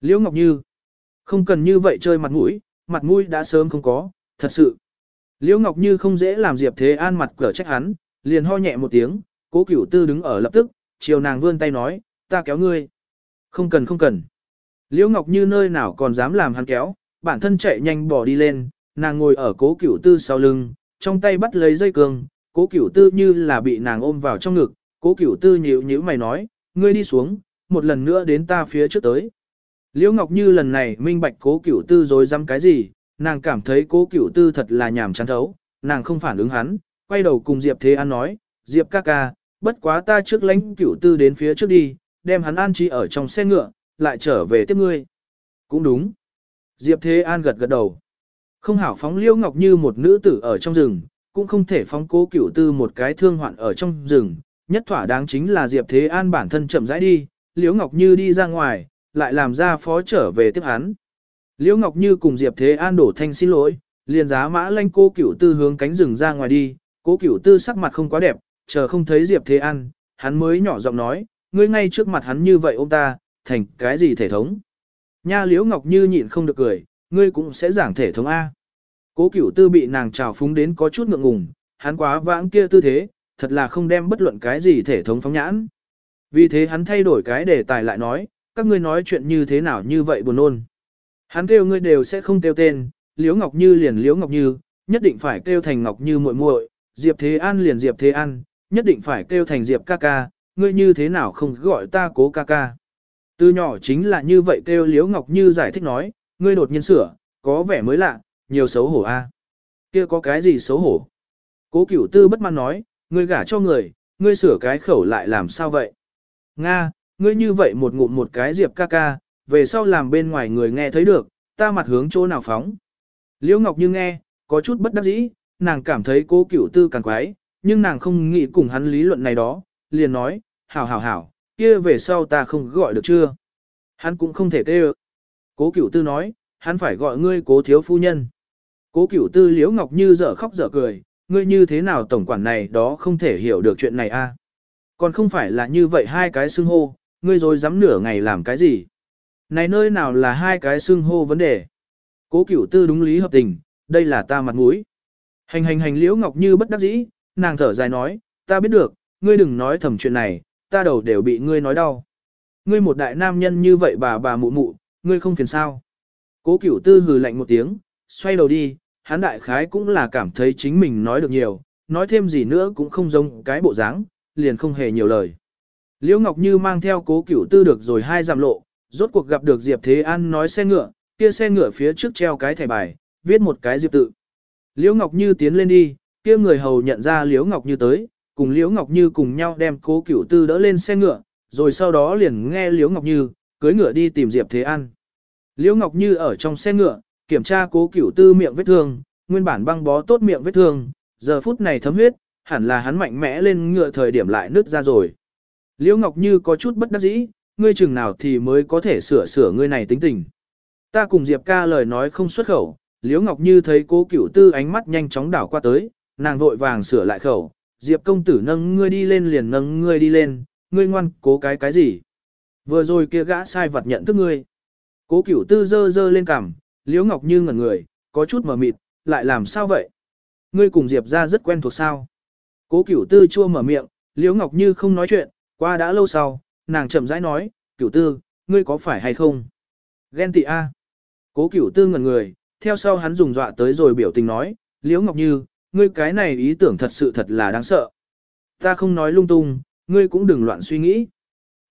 Liễu Ngọc Như, không cần như vậy chơi mặt mũi, mặt mũi đã sớm không có, thật sự. Liễu Ngọc Như không dễ làm Diệp Thế An mặt cửa trách hắn, liền ho nhẹ một tiếng, cố cửu tư đứng ở lập tức, chiều nàng vươn tay nói, ta kéo ngươi. Không cần không cần. Liễu Ngọc Như nơi nào còn dám làm hắn kéo, bản thân chạy nhanh bỏ đi lên, nàng ngồi ở cố cửu tư sau lưng, trong tay bắt lấy dây cương, cố cửu tư như là bị nàng ôm vào trong ngực, cố cửu tư nhíu nhíu mày nói, ngươi đi xuống, một lần nữa đến ta phía trước tới. Liễu Ngọc Như lần này minh bạch cố cửu tư rồi dám cái gì, nàng cảm thấy cố cửu tư thật là nhảm chán thấu, nàng không phản ứng hắn, quay đầu cùng Diệp Thế An nói, Diệp ca ca, bất quá ta trước lãnh cửu tư đến phía trước đi, đem hắn an trí ở trong xe ngựa, lại trở về tiếp ngươi. Cũng đúng. Diệp Thế An gật gật đầu. Không hảo phóng Liễu Ngọc Như một nữ tử ở trong rừng, cũng không thể phóng cố cửu tư một cái thương hoạn ở trong rừng, nhất thỏa đáng chính là Diệp Thế An bản thân chậm rãi đi, Liễu Ngọc Như đi ra ngoài, lại làm ra phó trở về tiếp hắn. Liễu Ngọc Như cùng Diệp Thế An đổ thanh xin lỗi, liền giá mã lanh cô cửu tư hướng cánh rừng ra ngoài đi, cố cửu tư sắc mặt không quá đẹp, chờ không thấy Diệp Thế An, hắn mới nhỏ giọng nói, ngươi ngay trước mặt hắn như vậy ôm ta, thành cái gì thể thống. Nha Liễu Ngọc Như nhịn không được cười, ngươi cũng sẽ giảng thể thống A. Cố cửu tư bị nàng trào phúng đến có chút ngượng ngùng, hắn quá vãng kia tư thế, thật là không đem bất luận cái gì thể thống phóng nhãn. Vì thế hắn thay đổi cái đề tài lại nói, các ngươi nói chuyện như thế nào như vậy buồn ôn. Hắn kêu ngươi đều sẽ không kêu tên, Liễu Ngọc Như liền Liễu Ngọc Như, nhất định phải kêu thành Ngọc Như muội muội, Diệp Thế An liền Diệp Thế An, nhất định phải kêu thành Diệp ca ca, ngươi như thế nào không gọi ta cố ca ca. Từ nhỏ chính là như vậy kêu Liễu Ngọc Như giải thích nói, ngươi đột nhiên sửa, có vẻ mới lạ, nhiều xấu hổ a. Kia có cái gì xấu hổ? Cố Cửu Tư bất mãn nói, ngươi gả cho người, ngươi sửa cái khẩu lại làm sao vậy? Nga, ngươi như vậy một ngụm một cái Diệp ca ca, về sau làm bên ngoài người nghe thấy được, ta mặt hướng chỗ nào phóng. Liễu Ngọc Như nghe, có chút bất đắc dĩ, nàng cảm thấy cố cửu tư càng quái, nhưng nàng không nghĩ cùng hắn lý luận này đó, liền nói, hảo hảo hảo, kia về sau ta không gọi được chưa? Hắn cũng không thể kêu. Cố cửu tư nói, hắn phải gọi ngươi cố thiếu phu nhân. Cố cửu tư liễu ngọc như dở khóc dở cười, ngươi như thế nào tổng quản này đó không thể hiểu được chuyện này a? À? Còn không phải là như vậy hai cái xưng hô, ngươi rồi dám nửa ngày làm cái gì? Này nơi nào là hai cái xưng hô vấn đề? Cố cửu tư đúng lý hợp tình, đây là ta mặt mũi. Hành hành hành liễu ngọc như bất đắc dĩ, nàng thở dài nói, ta biết được, ngươi đừng nói thầm chuyện này, ta đầu đều bị ngươi nói đau. Ngươi một đại nam nhân như vậy bà bà mụ mụ, ngươi không phiền sao. Cố cửu tư hừ lạnh một tiếng, xoay đầu đi, hắn đại khái cũng là cảm thấy chính mình nói được nhiều, nói thêm gì nữa cũng không giống cái bộ dáng, liền không hề nhiều lời. Liễu Ngọc Như mang theo cố cửu tư được rồi hai giảm lộ, rốt cuộc gặp được Diệp Thế An nói xe ngựa, kia xe ngựa phía trước treo cái thẻ bài, viết một cái Diệp tự. Liễu Ngọc Như tiến lên đi, kia người hầu nhận ra Liễu Ngọc Như tới, cùng Liễu Ngọc Như cùng nhau đem cố cửu tư đỡ lên xe ngựa, rồi sau đó liền nghe Liễu Ngọc Như, cưới ngựa đi tìm Diệp Thế An. Liễu Ngọc Như ở trong xe ngựa, kiểm tra cố cửu tư miệng vết thương, nguyên bản băng bó tốt miệng vết thương, giờ phút này thấm huyết, hẳn là hắn mạnh mẽ lên ngựa thời điểm lại nứt ra rồi. Liễu Ngọc Như có chút bất đắc dĩ, ngươi chừng nào thì mới có thể sửa sửa ngươi này tính tình. Ta cùng Diệp ca lời nói không xuất khẩu, Liễu Ngọc Như thấy cố cửu tư ánh mắt nhanh chóng đảo qua tới, nàng vội vàng sửa lại khẩu, Diệp công tử nâng ngươi đi lên liền nâng ngươi đi lên, ngươi ngoan cố cái cái gì. Vừa rồi kia gã sai vật nhận thức ngươi. Cố cửu tư dơ dơ lên cằm, Liễu Ngọc Như ngẩn người, có chút mờ mịt, lại làm sao vậy? ngươi cùng Diệp ra rất quen thuộc sao. Cố cửu tư chua mở miệng, Liễu Ngọc Như không nói chuyện, qua đã lâu sau, nàng chậm rãi nói, cửu tư, ngươi có phải hay không? Ghen tị a. Cố cửu tư ngẩn người, theo sau hắn dùng dọa tới rồi biểu tình nói, Liễu Ngọc Như, ngươi cái này ý tưởng thật sự thật là đáng sợ. Ta không nói lung tung, ngươi cũng đừng loạn suy nghĩ.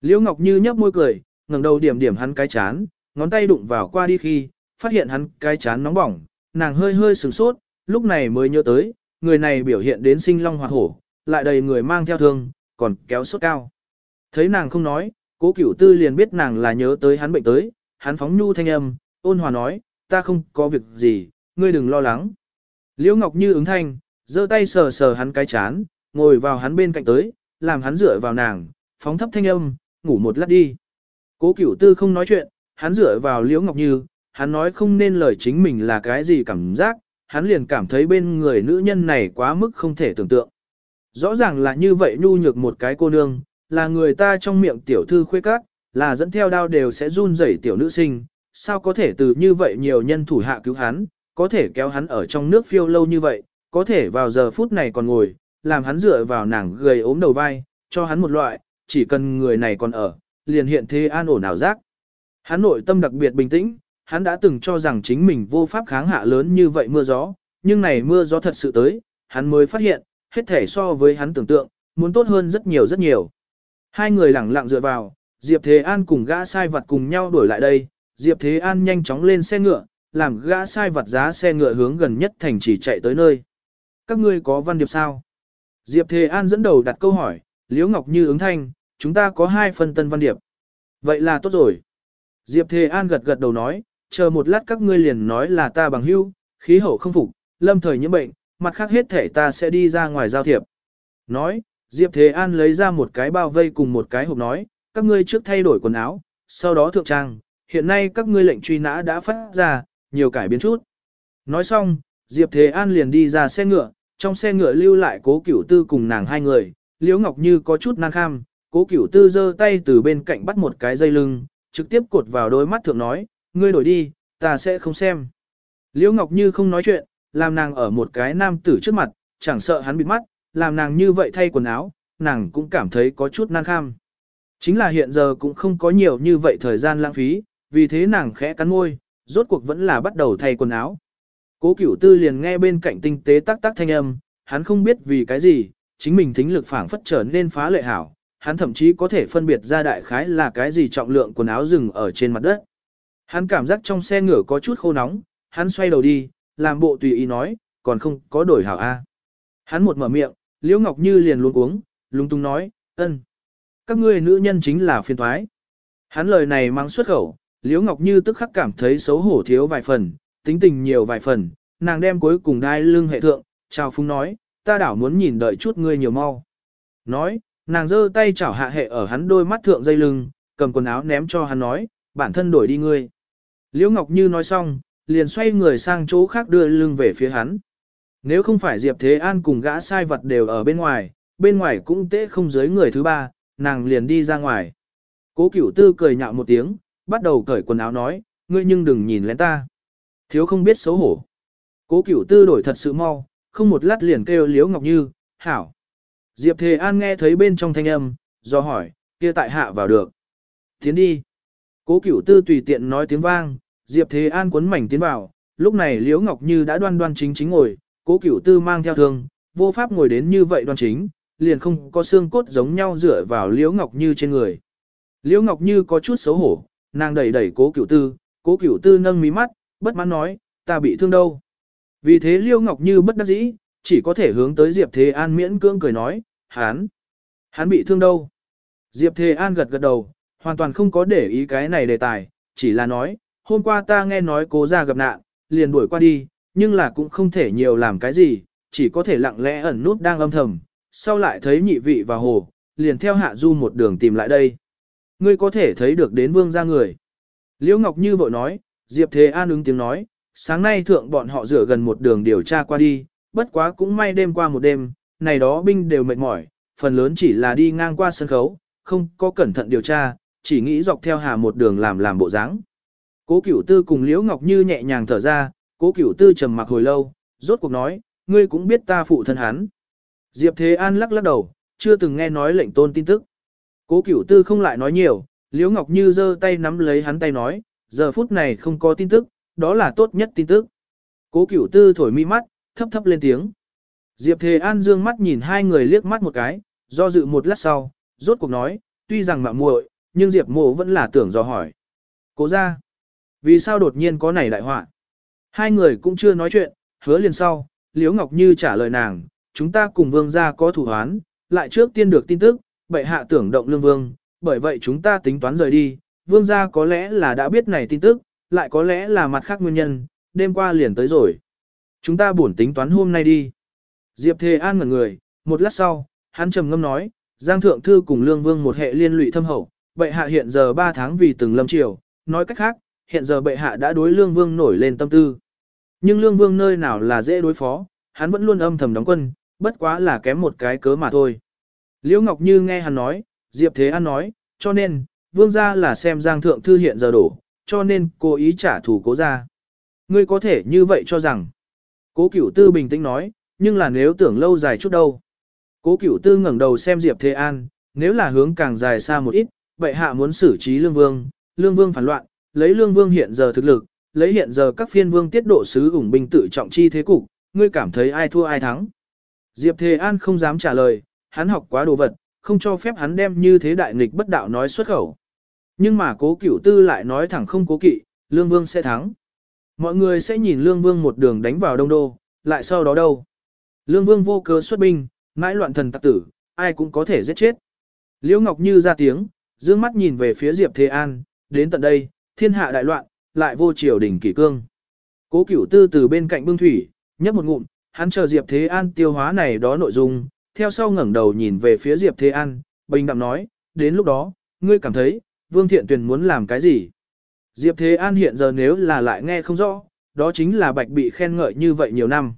Liễu Ngọc Như nhấp môi cười, ngẩng đầu điểm điểm hắn cái chán, ngón tay đụng vào qua đi khi, phát hiện hắn cái chán nóng bỏng, nàng hơi hơi sửng sốt, lúc này mới nhớ tới, người này biểu hiện đến sinh long hoạt hổ, lại đầy người mang theo thương, còn kéo sốt cao. Thấy nàng không nói, cố cửu tư liền biết nàng là nhớ tới hắn bệnh tới, hắn phóng nhu thanh âm, ôn hòa nói, ta không có việc gì, ngươi đừng lo lắng. Liễu Ngọc Như ứng thanh, giơ tay sờ sờ hắn cái chán, ngồi vào hắn bên cạnh tới, làm hắn dựa vào nàng, phóng thấp thanh âm, ngủ một lát đi. Cố cửu tư không nói chuyện, hắn dựa vào Liễu Ngọc Như, hắn nói không nên lời chính mình là cái gì cảm giác, hắn liền cảm thấy bên người nữ nhân này quá mức không thể tưởng tượng. Rõ ràng là như vậy nhu nhược một cái cô nương, là người ta trong miệng tiểu thư khuê các, là dẫn theo đao đều sẽ run rẩy tiểu nữ sinh, sao có thể từ như vậy nhiều nhân thủ hạ cứu hắn, có thể kéo hắn ở trong nước phiêu lâu như vậy, có thể vào giờ phút này còn ngồi, làm hắn dựa vào nàng gầy ốm đầu vai, cho hắn một loại, chỉ cần người này còn ở, liền hiện thế an ổn nào giác. Hắn nội tâm đặc biệt bình tĩnh, hắn đã từng cho rằng chính mình vô pháp kháng hạ lớn như vậy mưa gió, nhưng này mưa gió thật sự tới, hắn mới phát hiện, hết thể so với hắn tưởng tượng, muốn tốt hơn rất nhiều rất nhiều. Hai người lẳng lặng dựa vào, Diệp Thế An cùng gã sai vật cùng nhau đuổi lại đây, Diệp Thế An nhanh chóng lên xe ngựa, làm gã sai vặt giá xe ngựa hướng gần nhất thành chỉ chạy tới nơi. Các ngươi có văn điệp sao? Diệp Thế An dẫn đầu đặt câu hỏi, Liễu Ngọc Như ứng thanh, chúng ta có hai phân tân văn điệp. Vậy là tốt rồi. Diệp Thế An gật gật đầu nói, chờ một lát các ngươi liền nói là ta bằng hữu, khí hậu không phục, lâm thời nhiễm bệnh, mặt khác hết thể ta sẽ đi ra ngoài giao thiệp. Nói, Diệp Thế An lấy ra một cái bao vây cùng một cái hộp nói, các ngươi trước thay đổi quần áo, sau đó thượng trang, hiện nay các ngươi lệnh truy nã đã phát ra, nhiều cải biến chút. Nói xong, Diệp Thế An liền đi ra xe ngựa, trong xe ngựa lưu lại cố cửu tư cùng nàng hai người, Liễu Ngọc Như có chút nan kham, cố cửu tư giơ tay từ bên cạnh bắt một cái dây lưng, trực tiếp cột vào đôi mắt thượng nói, ngươi đổi đi, ta sẽ không xem. Liễu Ngọc Như không nói chuyện, làm nàng ở một cái nam tử trước mặt, chẳng sợ hắn bịt mắt, làm nàng như vậy thay quần áo, nàng cũng cảm thấy có chút nan kham. Chính là hiện giờ cũng không có nhiều như vậy thời gian lãng phí, vì thế nàng khẽ cắn môi, rốt cuộc vẫn là bắt đầu thay quần áo. Cố cửu tư liền nghe bên cạnh tinh tế tác tác thanh âm, hắn không biết vì cái gì, chính mình thính lực phảng phất trở nên phá lệ hảo, hắn thậm chí có thể phân biệt ra đại khái là cái gì trọng lượng quần áo dừng ở trên mặt đất. Hắn cảm giác trong xe ngựa có chút khô nóng, hắn xoay đầu đi, làm bộ tùy ý nói, còn không có đổi hảo A. Hắn một mở miệng, Liễu Ngọc Như liền luôn uống, lung tung nói, ân. Các ngươi nữ nhân chính là phiền thoái. Hắn lời này mang xuất khẩu, Liễu Ngọc Như tức khắc cảm thấy xấu hổ thiếu vài phần, tính tình nhiều vài phần, nàng đem cuối cùng đai lưng hệ thượng, chào phúng nói, ta đảo muốn nhìn đợi chút ngươi nhiều mau. Nói, nàng giơ tay chảo hạ hệ ở hắn đôi mắt thượng dây lưng, cầm quần áo ném cho hắn nói, bản thân đổi đi ngươi. Liễu Ngọc Như nói xong, liền xoay người sang chỗ khác đưa lưng về phía hắn. Nếu không phải Diệp Thế An cùng gã sai vật đều ở bên ngoài, bên ngoài cũng tế không dưới người thứ ba, nàng liền đi ra ngoài. Cố cửu tư cười nhạo một tiếng, bắt đầu cởi quần áo nói, ngươi nhưng đừng nhìn lén ta. Thiếu không biết xấu hổ. Cố cửu tư đổi thật sự mau, không một lát liền kêu Liễu Ngọc Như, hảo. Diệp Thế An nghe thấy bên trong thanh âm, do hỏi, kia tại hạ vào được. Tiến đi. Cố cửu tư tùy tiện nói tiếng vang, Diệp Thế An cuốn mảnh tiến vào, lúc này Liễu Ngọc Như đã đoan đoan chính chính ngồi, cố cửu tư mang theo thương, vô pháp ngồi đến như vậy đoan chính, liền không có xương cốt giống nhau dựa vào Liễu Ngọc Như trên người. Liễu Ngọc Như có chút xấu hổ, nàng đẩy đẩy cố cửu tư, cố cửu tư nâng mí mắt, bất mãn nói, ta bị thương đâu. Vì thế liêu Ngọc Như bất đắc dĩ, chỉ có thể hướng tới Diệp Thế An miễn cưỡng cười nói, Hán, hắn bị thương đâu. Diệp Thế An gật gật đầu, hoàn toàn không có để ý cái này đề tài, chỉ là nói, hôm qua ta nghe nói cố ra gặp nạn, liền đuổi qua đi, nhưng là cũng không thể nhiều làm cái gì, chỉ có thể lặng lẽ ẩn nút đang âm thầm, sau lại thấy nhị vị và hồ, liền theo hạ du một đường tìm lại đây. Ngươi có thể thấy được đến vương ra người. Liễu Ngọc Như vội nói, Diệp Thế An ứng tiếng nói, sáng nay thượng bọn họ rửa gần một đường điều tra qua đi, bất quá cũng may đêm qua một đêm, này đó binh đều mệt mỏi, phần lớn chỉ là đi ngang qua sân khấu, không có cẩn thận điều tra, chỉ nghĩ dọc theo hà một đường làm làm bộ dáng. Cố Cửu Tư cùng Liễu Ngọc Như nhẹ nhàng thở ra, Cố Cửu Tư trầm mặc hồi lâu, rốt cuộc nói, ngươi cũng biết ta phụ thân hắn. Diệp Thế An lắc lắc đầu, chưa từng nghe nói lệnh tôn tin tức. Cố cửu tư không lại nói nhiều, Liễu Ngọc Như giơ tay nắm lấy hắn tay nói, giờ phút này không có tin tức, đó là tốt nhất tin tức. Cố cửu tư thổi mi mắt, thấp thấp lên tiếng. Diệp Thề An dương mắt nhìn hai người liếc mắt một cái, do dự một lát sau, rốt cuộc nói, tuy rằng mạ muội, nhưng Diệp mộ vẫn là tưởng do hỏi. Cố ra, vì sao đột nhiên có này đại họa? Hai người cũng chưa nói chuyện, hứa liền sau, Liễu Ngọc Như trả lời nàng, chúng ta cùng vương gia có thủ hoán, lại trước tiên được tin tức, bệ hạ tưởng động lương vương, bởi vậy chúng ta tính toán rời đi, vương gia có lẽ là đã biết này tin tức, lại có lẽ là mặt khác nguyên nhân, đêm qua liền tới rồi. Chúng ta buồn tính toán hôm nay đi. Diệp Thề An ngẩn người, một lát sau, hắn trầm ngâm nói, Giang Thượng Thư cùng Lương Vương một hệ liên lụy thâm hậu, bệ hạ hiện giờ 3 tháng vì từng lâm triều, nói cách khác, hiện giờ bệ hạ đã đối Lương Vương nổi lên tâm tư. Nhưng Lương Vương nơi nào là dễ đối phó, hắn vẫn luôn âm thầm đóng quân, bất quá là kém một cái cớ mà thôi. Liễu Ngọc Như nghe hắn nói, Diệp Thế An nói, cho nên, Vương gia là xem Giang Thượng Thư hiện giờ đổ, cho nên cố ý trả thù cố gia. Ngươi có thể như vậy cho rằng. Cố Cửu Tư bình tĩnh nói, nhưng là nếu tưởng lâu dài chút đâu. Cố Cửu Tư ngẩng đầu xem Diệp Thế An, nếu là hướng càng dài xa một ít, vậy hạ muốn xử trí Lương Vương, Lương Vương phản loạn, lấy Lương Vương hiện giờ thực lực, lấy hiện giờ các phiên vương tiết độ sứ ủng binh tự trọng chi thế cục, ngươi cảm thấy ai thua ai thắng. Diệp Thế An không dám trả lời, hắn học quá đồ vật, không cho phép hắn đem như thế đại nghịch bất đạo nói xuất khẩu. Nhưng mà cố cửu tư lại nói thẳng không cố kỵ, Lương Vương sẽ thắng. Mọi người sẽ nhìn Lương Vương một đường đánh vào đông đô, lại sau đó đâu. Lương Vương vô cớ xuất binh, mãi loạn thần tặc tử, ai cũng có thể giết chết. Liễu Ngọc Như ra tiếng, dương mắt nhìn về phía Diệp Thế An, đến tận đây, thiên hạ đại loạn, lại vô triều đỉnh kỷ cương. Cố cửu tư từ bên cạnh bưng thủy, nhấp một ngụm, hắn chờ Diệp Thế An tiêu hóa này đó nội dung, theo sau ngẩng đầu nhìn về phía Diệp Thế An, bình đạm nói, đến lúc đó, ngươi cảm thấy, Vương Thiện Tuyền muốn làm cái gì? Diệp Thế An hiện giờ nếu là lại nghe không rõ, đó chính là bạch bị khen ngợi như vậy nhiều năm.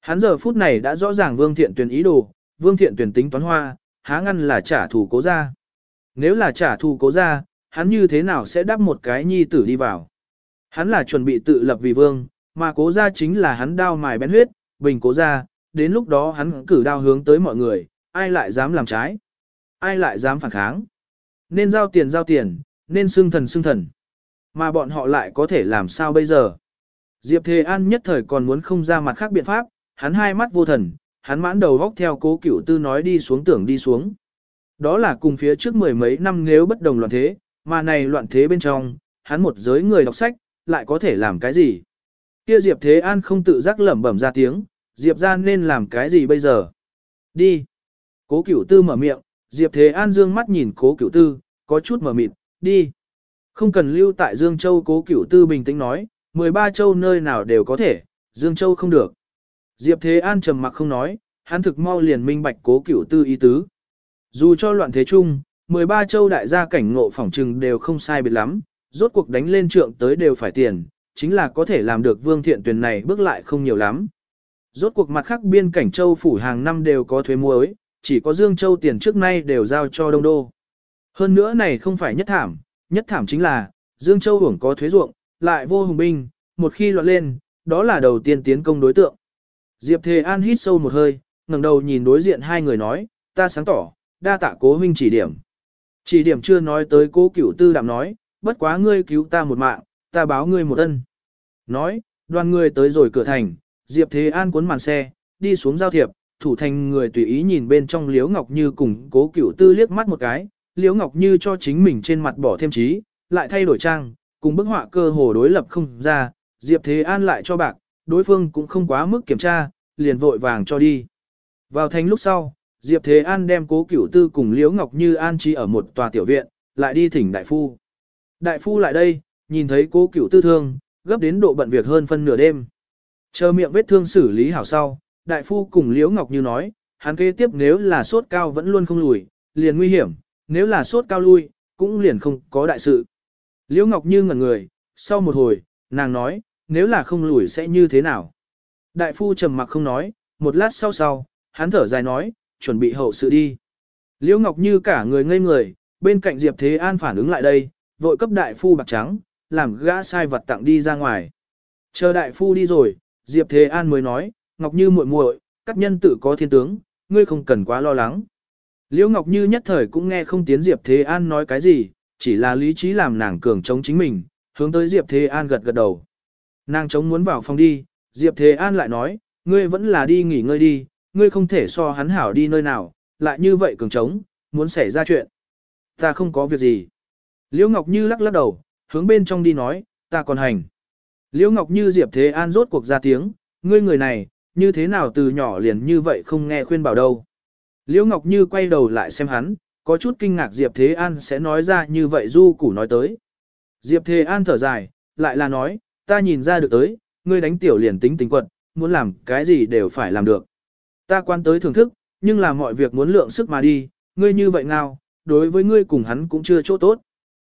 Hắn giờ phút này đã rõ ràng Vương Thiện Tuyền ý đồ, Vương Thiện Tuyền tính toán hoa, há ngăn là trả thù cố ra. Nếu là trả thù cố ra, hắn như thế nào sẽ đáp một cái nhi tử đi vào? Hắn là chuẩn bị tự lập vì vương, mà cố ra chính là hắn đao mài bén huyết, bình cố ra, đến lúc đó hắn cử đao hướng tới mọi người, ai lại dám làm trái? Ai lại dám phản kháng? Nên giao tiền giao tiền, nên xưng thần xưng thần. Mà bọn họ lại có thể làm sao bây giờ? Diệp Thề An nhất thời còn muốn không ra mặt khác biện pháp, hắn hai mắt vô thần, hắn mãn đầu góc theo cố cửu tư nói đi xuống tưởng đi xuống. Đó là cùng phía trước mười mấy năm nếu bất đồng loạn thế, mà này loạn thế bên trong, hắn một giới người đọc sách, lại có thể làm cái gì? Kia Diệp Thế An không tự giác lẩm bẩm ra tiếng, Diệp ra nên làm cái gì bây giờ? Đi. Cố cửu tư mở miệng, Diệp Thế An dương mắt nhìn cố cửu tư, có chút mở mịt, đi. Không cần lưu tại Dương Châu cố cửu tư bình tĩnh nói, 13 châu nơi nào đều có thể, Dương Châu không được. Diệp Thế An trầm mặc không nói, hắn thực mau liền minh bạch cố cửu tư ý tứ. Dù cho loạn thế chung, 13 châu đại gia cảnh ngộ phỏng trừng đều không sai biệt lắm, rốt cuộc đánh lên trượng tới đều phải tiền, chính là có thể làm được vương thiện tuyển này bước lại không nhiều lắm. Rốt cuộc mặt khác biên cảnh châu phủ hàng năm đều có thuế muối, chỉ có Dương Châu tiền trước nay đều giao cho Đông Đô. Hơn nữa này không phải nhất thảm, nhất thảm chính là, Dương Châu hưởng có thuế ruộng, lại vô hùng binh, một khi loạn lên, đó là đầu tiên tiến công đối tượng. Diệp Thề An hít sâu một hơi, ngẩng đầu nhìn đối diện hai người nói, ta sáng tỏ, đa tạ cố huynh chỉ điểm. Chỉ điểm chưa nói tới cố cửu tư đạm nói, bất quá ngươi cứu ta một mạng, ta báo ngươi một ân. Nói, đoàn người tới rồi cửa thành, Diệp Thế An cuốn màn xe, đi xuống giao thiệp, thủ thành người tùy ý nhìn bên trong Liễu Ngọc Như cùng cố cửu tư liếc mắt một cái, Liễu Ngọc Như cho chính mình trên mặt bỏ thêm trí, lại thay đổi trang, cùng bức họa cơ hồ đối lập không ra, Diệp Thế An lại cho bạc, đối phương cũng không quá mức kiểm tra, liền vội vàng cho đi. Vào thành lúc sau, Diệp Thế An đem cố cửu tư cùng Liễu Ngọc Như an trí ở một tòa tiểu viện, lại đi thỉnh đại phu. Đại phu lại đây, nhìn thấy cố cửu tư thương, gấp đến độ bận việc hơn phân nửa đêm. Chờ miệng vết thương xử lý hảo sau, đại phu cùng Liễu Ngọc Như nói, hắn kế tiếp nếu là sốt cao vẫn luôn không lùi, liền nguy hiểm, nếu là sốt cao lui, cũng liền không có đại sự. Liễu Ngọc Như ngẩn người, sau một hồi, nàng nói, nếu là không lùi sẽ như thế nào? Đại phu trầm mặc không nói, một lát sau sau, hắn thở dài nói, chuẩn bị hậu sự đi. Liễu Ngọc Như cả người ngây người, bên cạnh Diệp Thế An phản ứng lại đây, vội cấp đại phu bạc trắng, làm gã sai vật tặng đi ra ngoài. Chờ đại phu đi rồi, Diệp Thế An mới nói, Ngọc Như muội muội, các nhân tự có thiên tướng, ngươi không cần quá lo lắng. Liễu Ngọc Như nhất thời cũng nghe không tiến Diệp Thế An nói cái gì, chỉ là lý trí làm nàng cường chống chính mình, hướng tới Diệp Thế An gật gật đầu. Nàng chống muốn vào phòng đi, Diệp Thế An lại nói, ngươi vẫn là đi nghỉ ngơi đi, ngươi không thể so hắn hảo đi nơi nào, lại như vậy cường chống, muốn xảy ra chuyện. Ta không có việc gì. Liễu Ngọc Như lắc lắc đầu, hướng bên trong đi nói, ta còn hành. Liễu Ngọc Như Diệp Thế An rốt cuộc ra tiếng, ngươi người này, như thế nào từ nhỏ liền như vậy không nghe khuyên bảo đâu. Liễu Ngọc Như quay đầu lại xem hắn, có chút kinh ngạc Diệp Thế An sẽ nói ra như vậy du củ nói tới. Diệp Thế An thở dài, lại là nói, ta nhìn ra được tới, ngươi đánh tiểu liền tính tính quật, muốn làm cái gì đều phải làm được. Ta quan tới thưởng thức, nhưng là mọi việc muốn lượng sức mà đi, ngươi như vậy nào, đối với ngươi cùng hắn cũng chưa chỗ tốt.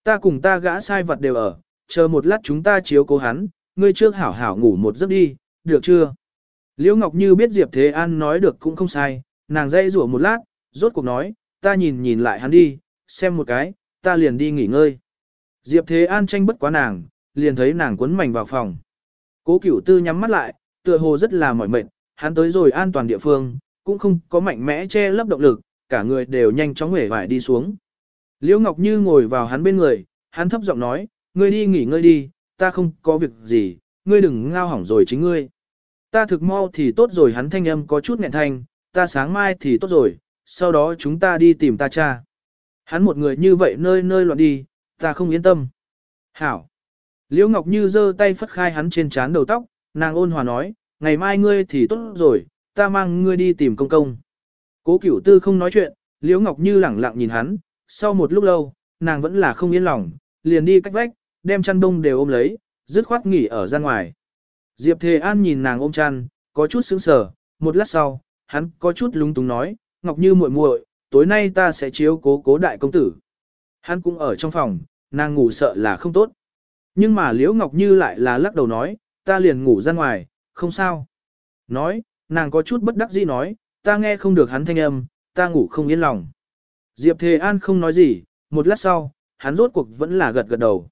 Ta cùng ta gã sai vật đều ở, chờ một lát chúng ta chiếu cố hắn, ngươi trước hảo hảo ngủ một giấc đi, được chưa? Liễu Ngọc Như biết Diệp Thế An nói được cũng không sai, nàng dây rủa một lát, rốt cuộc nói, ta nhìn nhìn lại hắn đi, xem một cái, ta liền đi nghỉ ngơi. Diệp Thế An tranh bất quá nàng, liền thấy nàng quấn mảnh vào phòng. Cố cửu tư nhắm mắt lại, tựa hồ rất là mỏi mệt, hắn tới rồi an toàn địa phương, cũng không có mạnh mẽ che lấp động lực, cả người đều nhanh chóng hể vải đi xuống. Liễu Ngọc Như ngồi vào hắn bên người, hắn thấp giọng nói, ngươi đi nghỉ ngơi đi, ta không có việc gì, ngươi đừng ngao hỏng rồi chính ngươi. Ta thực mau thì tốt rồi hắn thanh âm có chút nghẹn thanh, ta sáng mai thì tốt rồi, sau đó chúng ta đi tìm ta cha. Hắn một người như vậy nơi nơi loạn đi, ta không yên tâm. Hảo. Liễu Ngọc Như giơ tay phất khai hắn trên trán đầu tóc, nàng ôn hòa nói, ngày mai ngươi thì tốt rồi, ta mang ngươi đi tìm công công. Cố cửu tư không nói chuyện, Liễu Ngọc Như lẳng lặng nhìn hắn, sau một lúc lâu, nàng vẫn là không yên lòng, liền đi cách vách, đem chăn đông đều ôm lấy, dứt khoát nghỉ ở ra ngoài. Diệp Thề An nhìn nàng ôm chăn, có chút sững sờ, một lát sau, hắn có chút lúng túng nói, Ngọc Như muội muội, tối nay ta sẽ chiếu cố cố đại công tử. Hắn cũng ở trong phòng, nàng ngủ sợ là không tốt. Nhưng mà Liễu Ngọc Như lại là lắc đầu nói, ta liền ngủ ra ngoài, không sao. Nói, nàng có chút bất đắc dĩ nói, ta nghe không được hắn thanh âm, ta ngủ không yên lòng. Diệp Thề An không nói gì, một lát sau, hắn rốt cuộc vẫn là gật gật đầu.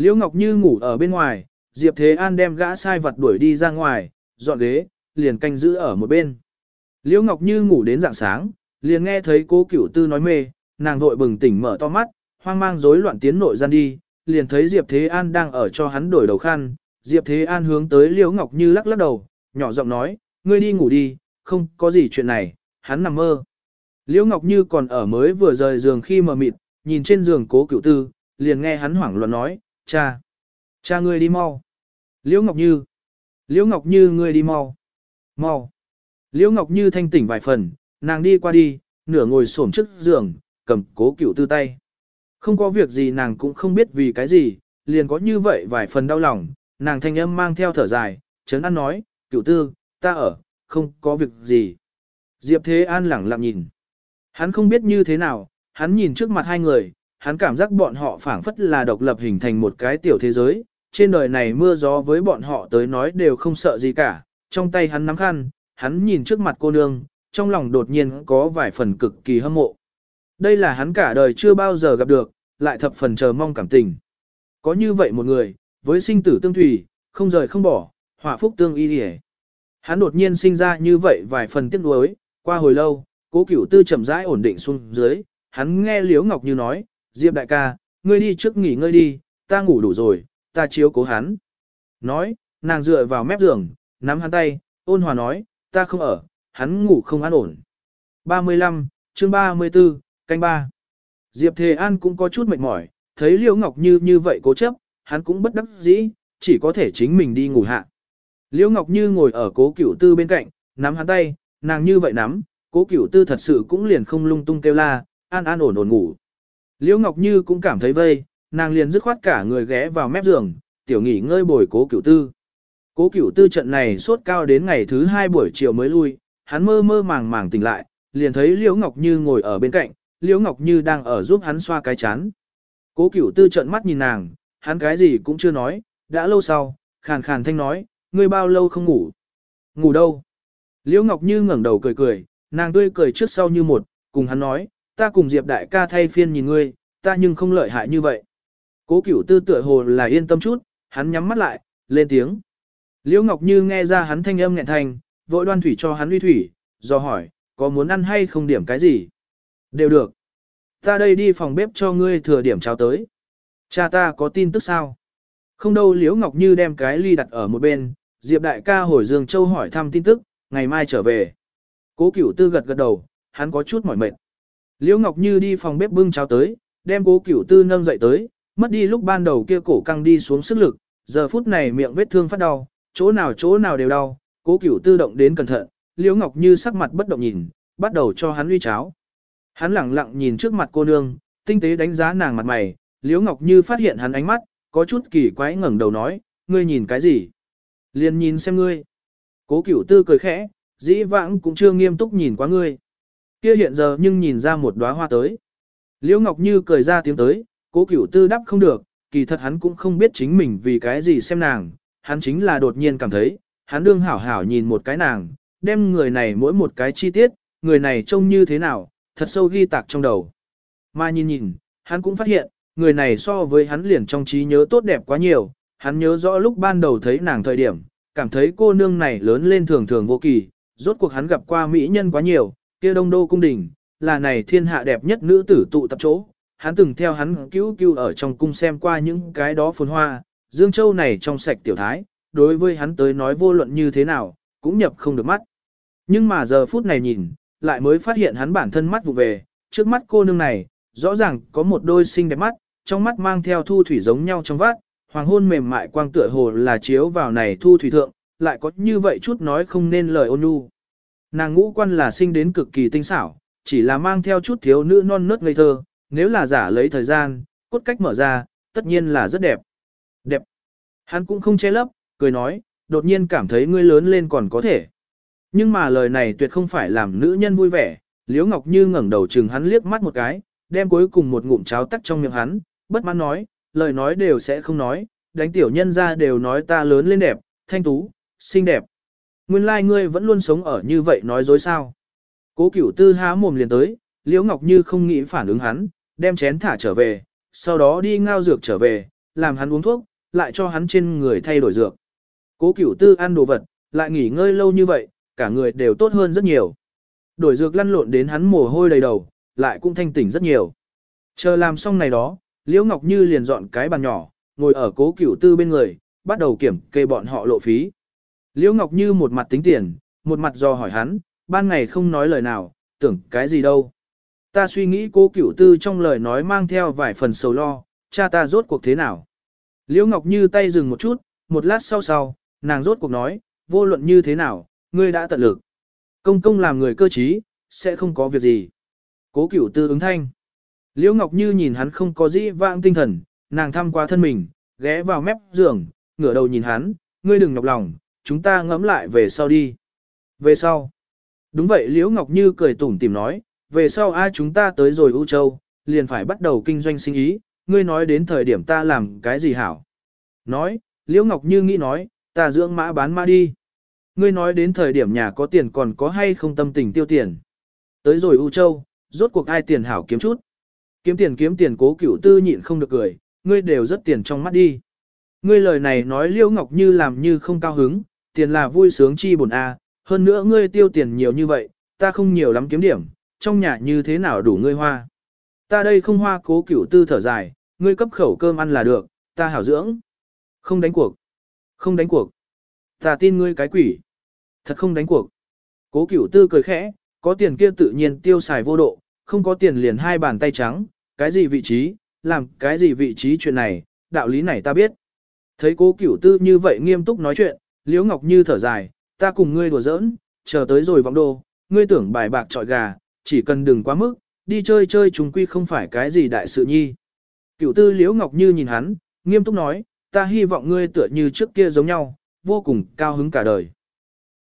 Liễu Ngọc Như ngủ ở bên ngoài, Diệp Thế An đem gã sai vật đuổi đi ra ngoài, dọn ghế, liền canh giữ ở một bên. Liễu Ngọc Như ngủ đến rạng sáng, liền nghe thấy cố cửu tư nói mê, nàng vội bừng tỉnh mở to mắt, hoang mang rối loạn tiến nội gian đi, liền thấy Diệp Thế An đang ở cho hắn đổi đầu khăn. Diệp Thế An hướng tới Liễu Ngọc Như lắc lắc đầu, nhỏ giọng nói, ngươi đi ngủ đi, không có gì chuyện này, hắn nằm mơ. Liễu Ngọc Như còn ở mới vừa rời giường khi mờ mịt, nhìn trên giường cố cửu tư, liền nghe hắn hoảng loạn nói, cha, cha ngươi đi mau. Liễu Ngọc Như, Liễu Ngọc Như ngươi đi mau, mau. Liễu Ngọc Như thanh tỉnh vài phần, nàng đi qua đi, nửa ngồi xổm trước giường, cầm cố cửu tư tay. Không có việc gì nàng cũng không biết vì cái gì, liền có như vậy vài phần đau lòng, nàng thanh âm mang theo thở dài, chấn an nói, cửu tư, ta ở, không có việc gì. Diệp Thế An lẳng lặng nhìn. Hắn không biết như thế nào, hắn nhìn trước mặt hai người, hắn cảm giác bọn họ phảng phất là độc lập hình thành một cái tiểu thế giới, trên đời này mưa gió với bọn họ tới nói đều không sợ gì cả, trong tay hắn nắm khăn, hắn nhìn trước mặt cô nương, trong lòng đột nhiên có vài phần cực kỳ hâm mộ. Đây là hắn cả đời chưa bao giờ gặp được, lại thập phần chờ mong cảm tình. Có như vậy một người, với sinh tử tương thủy, không rời không bỏ, hỏa phúc tương y hề. Hắn đột nhiên sinh ra như vậy vài phần tiếc nuối, qua hồi lâu, cố cửu tư chậm rãi ổn định xuống dưới, hắn nghe Liễu Ngọc Như nói, Diệp đại ca, ngươi đi trước nghỉ ngơi đi, ta ngủ đủ rồi, ta chiếu cố hắn. Nói, nàng dựa vào mép giường, nắm hắn tay, ôn hòa nói, ta không ở, hắn ngủ không an ổn. 35, chương 34, canh 3. Diệp Thề An cũng có chút mệt mỏi, thấy Liễu Ngọc Như như vậy cố chấp, hắn cũng bất đắc dĩ, chỉ có thể chính mình đi ngủ hạ. Liễu Ngọc Như ngồi ở cố cửu tư bên cạnh, nắm hắn tay, nàng như vậy nắm, cố cửu tư thật sự cũng liền không lung tung kêu la, an an ổn ổn ngủ. Liễu Ngọc Như cũng cảm thấy vây, nàng liền dứt khoát cả người ghé vào mép giường, tiểu nghỉ ngơi bồi cố cửu tư. Cố cửu tư trận này sốt cao đến ngày thứ hai buổi chiều mới lui, hắn mơ mơ màng màng tỉnh lại, liền thấy Liễu Ngọc Như ngồi ở bên cạnh, Liễu Ngọc Như đang ở giúp hắn xoa cái chán. Cố cửu tư trận mắt nhìn nàng, hắn cái gì cũng chưa nói, đã lâu sau, khàn khàn thanh nói, ngươi bao lâu không ngủ? Ngủ đâu? Liễu Ngọc Như ngẩng đầu cười cười, nàng tươi cười trước sau như một, cùng hắn nói, ta cùng Diệp đại ca thay phiên nhìn ngươi, ta nhưng không lợi hại như vậy. Cố cửu tư tựa hồ là yên tâm chút, hắn nhắm mắt lại, lên tiếng. Liễu Ngọc Như nghe ra hắn thanh âm nghẹn thành, vội đoan thủy cho hắn uy thủy, do hỏi, có muốn ăn hay không điểm cái gì? Đều được. Ta đây đi phòng bếp cho ngươi thừa điểm cháo tới. Cha ta có tin tức sao? Không đâu Liễu Ngọc Như đem cái ly đặt ở một bên, Diệp đại ca hồi Dương Châu hỏi thăm tin tức, ngày mai trở về. Cố cửu tư gật gật đầu, hắn có chút mỏi mệt. Liễu Ngọc Như đi phòng bếp bưng cháo tới, đem cố cửu tư nâng dậy tới, mất đi lúc ban đầu kia cổ căng đi xuống sức lực, giờ phút này miệng vết thương phát đau, chỗ nào chỗ nào đều đau, cố cửu tư động đến cẩn thận, Liễu Ngọc Như sắc mặt bất động nhìn, bắt đầu cho hắn uy cháo. Hắn lẳng lặng nhìn trước mặt cô nương, tinh tế đánh giá nàng mặt mày, Liễu Ngọc Như phát hiện hắn ánh mắt, có chút kỳ quái ngẩng đầu nói, ngươi nhìn cái gì? Liền nhìn xem ngươi. Cố cửu tư cười khẽ, dĩ vãng cũng chưa nghiêm túc nhìn quá ngươi. Kia hiện giờ nhưng nhìn ra một đóa hoa tới. Liễu Ngọc Như cười ra tiếng tới, cố cửu tư đáp không được, kỳ thật hắn cũng không biết chính mình vì cái gì xem nàng, hắn chính là đột nhiên cảm thấy, hắn đương hảo hảo nhìn một cái nàng, đem người này mỗi một cái chi tiết, người này trông như thế nào, thật sâu ghi tạc trong đầu. Mà nhìn nhìn, hắn cũng phát hiện, người này so với hắn liền trong trí nhớ tốt đẹp quá nhiều, hắn nhớ rõ lúc ban đầu thấy nàng thời điểm, cảm thấy cô nương này lớn lên thường thường vô kỳ, rốt cuộc hắn gặp qua mỹ nhân quá nhiều, kia đông đô cung đình, là này thiên hạ đẹp nhất nữ tử tụ tập chỗ. Hắn từng theo hắn cứu cứu ở trong cung xem qua những cái đó phồn hoa, Dương Châu này trong sạch tiểu thái, đối với hắn tới nói vô luận như thế nào, cũng nhập không được mắt. Nhưng mà giờ phút này nhìn, lại mới phát hiện hắn bản thân mắt vụ về, trước mắt cô nương này, rõ ràng có một đôi xinh đẹp mắt, trong mắt mang theo thu thủy giống nhau trong vát, hoàng hôn mềm mại quang tựa hồ là chiếu vào này thu thủy thượng, lại có như vậy chút nói không nên lời ôn nhu. Nàng ngũ quan là sinh đến cực kỳ tinh xảo, chỉ là mang theo chút thiếu nữ non nớt ngây thơ, nếu là giả lấy thời gian, cốt cách mở ra, tất nhiên là rất đẹp. Đẹp. Hắn cũng không che lấp, cười nói, đột nhiên cảm thấy ngươi lớn lên còn có thể. Nhưng mà lời này tuyệt không phải làm nữ nhân vui vẻ, Liễu Ngọc Như ngẩng đầu chừng hắn liếc mắt một cái, đem cuối cùng một ngụm cháo tắt trong miệng hắn, bất mãn nói, lời nói đều sẽ không nói, đánh tiểu nhân ra đều nói ta lớn lên đẹp, thanh tú, xinh đẹp. Nguyên lai like ngươi vẫn luôn sống ở như vậy nói dối sao. Cố cửu tư há mồm liền tới, Liễu Ngọc Như không nghĩ phản ứng hắn, đem chén thả trở về, sau đó đi ngao dược trở về, làm hắn uống thuốc, lại cho hắn trên người thay đổi dược. Cố cửu tư ăn đồ vật, lại nghỉ ngơi lâu như vậy, cả người đều tốt hơn rất nhiều. Đổi dược lăn lộn đến hắn mồ hôi đầy đầu, lại cũng thanh tỉnh rất nhiều. Chờ làm xong này đó, Liễu Ngọc Như liền dọn cái bàn nhỏ, ngồi ở cố cửu tư bên người, bắt đầu kiểm kê bọn họ lộ phí. Liễu Ngọc Như một mặt tính tiền, một mặt do hỏi hắn, ban ngày không nói lời nào, tưởng cái gì đâu. Ta suy nghĩ cố cửu tư trong lời nói mang theo vài phần sầu lo, cha ta rốt cuộc thế nào. Liễu Ngọc Như tay dừng một chút, một lát sau sau, nàng rốt cuộc nói, vô luận như thế nào, ngươi đã tận lực. Công công làm người cơ trí, sẽ không có việc gì. Cố cửu tư ứng thanh. Liễu Ngọc Như nhìn hắn không có gì vãng tinh thần, nàng thăm qua thân mình, ghé vào mép giường, ngửa đầu nhìn hắn, ngươi đừng nhọc lòng, chúng ta ngẫm lại về sau đi. Về sau. Đúng vậy Liễu Ngọc Như cười tủm tìm nói, về sau ai chúng ta tới rồi U Châu, liền phải bắt đầu kinh doanh sinh ý, ngươi nói đến thời điểm ta làm cái gì hảo. Nói, Liễu Ngọc Như nghĩ nói, ta dưỡng mã bán mã đi. Ngươi nói đến thời điểm nhà có tiền còn có hay không tâm tình tiêu tiền. Tới rồi U Châu, rốt cuộc ai tiền hảo kiếm chút. Kiếm tiền kiếm tiền cố cửu tư nhịn không được cười, ngươi đều rất tiền trong mắt đi. Ngươi lời này nói Liễu Ngọc Như làm như không cao hứng, tiền là vui sướng chi buồn a, hơn nữa ngươi tiêu tiền nhiều như vậy, ta không nhiều lắm kiếm điểm, trong nhà như thế nào đủ ngươi hoa. Ta đây không hoa cố cửu tư thở dài, ngươi cấp khẩu cơm ăn là được, ta hảo dưỡng. Không đánh cuộc. Không đánh cuộc. Ta tin ngươi cái quỷ. Thật không đánh cuộc. Cố cửu tư cười khẽ, có tiền kia tự nhiên tiêu xài vô độ, không có tiền liền hai bàn tay trắng, cái gì vị trí, làm cái gì vị trí chuyện này, đạo lý này ta biết. Thấy cố cửu tư như vậy nghiêm túc nói chuyện, Liễu Ngọc Như thở dài, ta cùng ngươi đùa giỡn, chờ tới rồi vọng đô, ngươi tưởng bài bạc trọi gà, chỉ cần đừng quá mức, đi chơi chơi chúng quy không phải cái gì đại sự nhi. Cửu tư Liễu Ngọc Như nhìn hắn, nghiêm túc nói, ta hy vọng ngươi tựa như trước kia giống nhau, vô cùng cao hứng cả đời.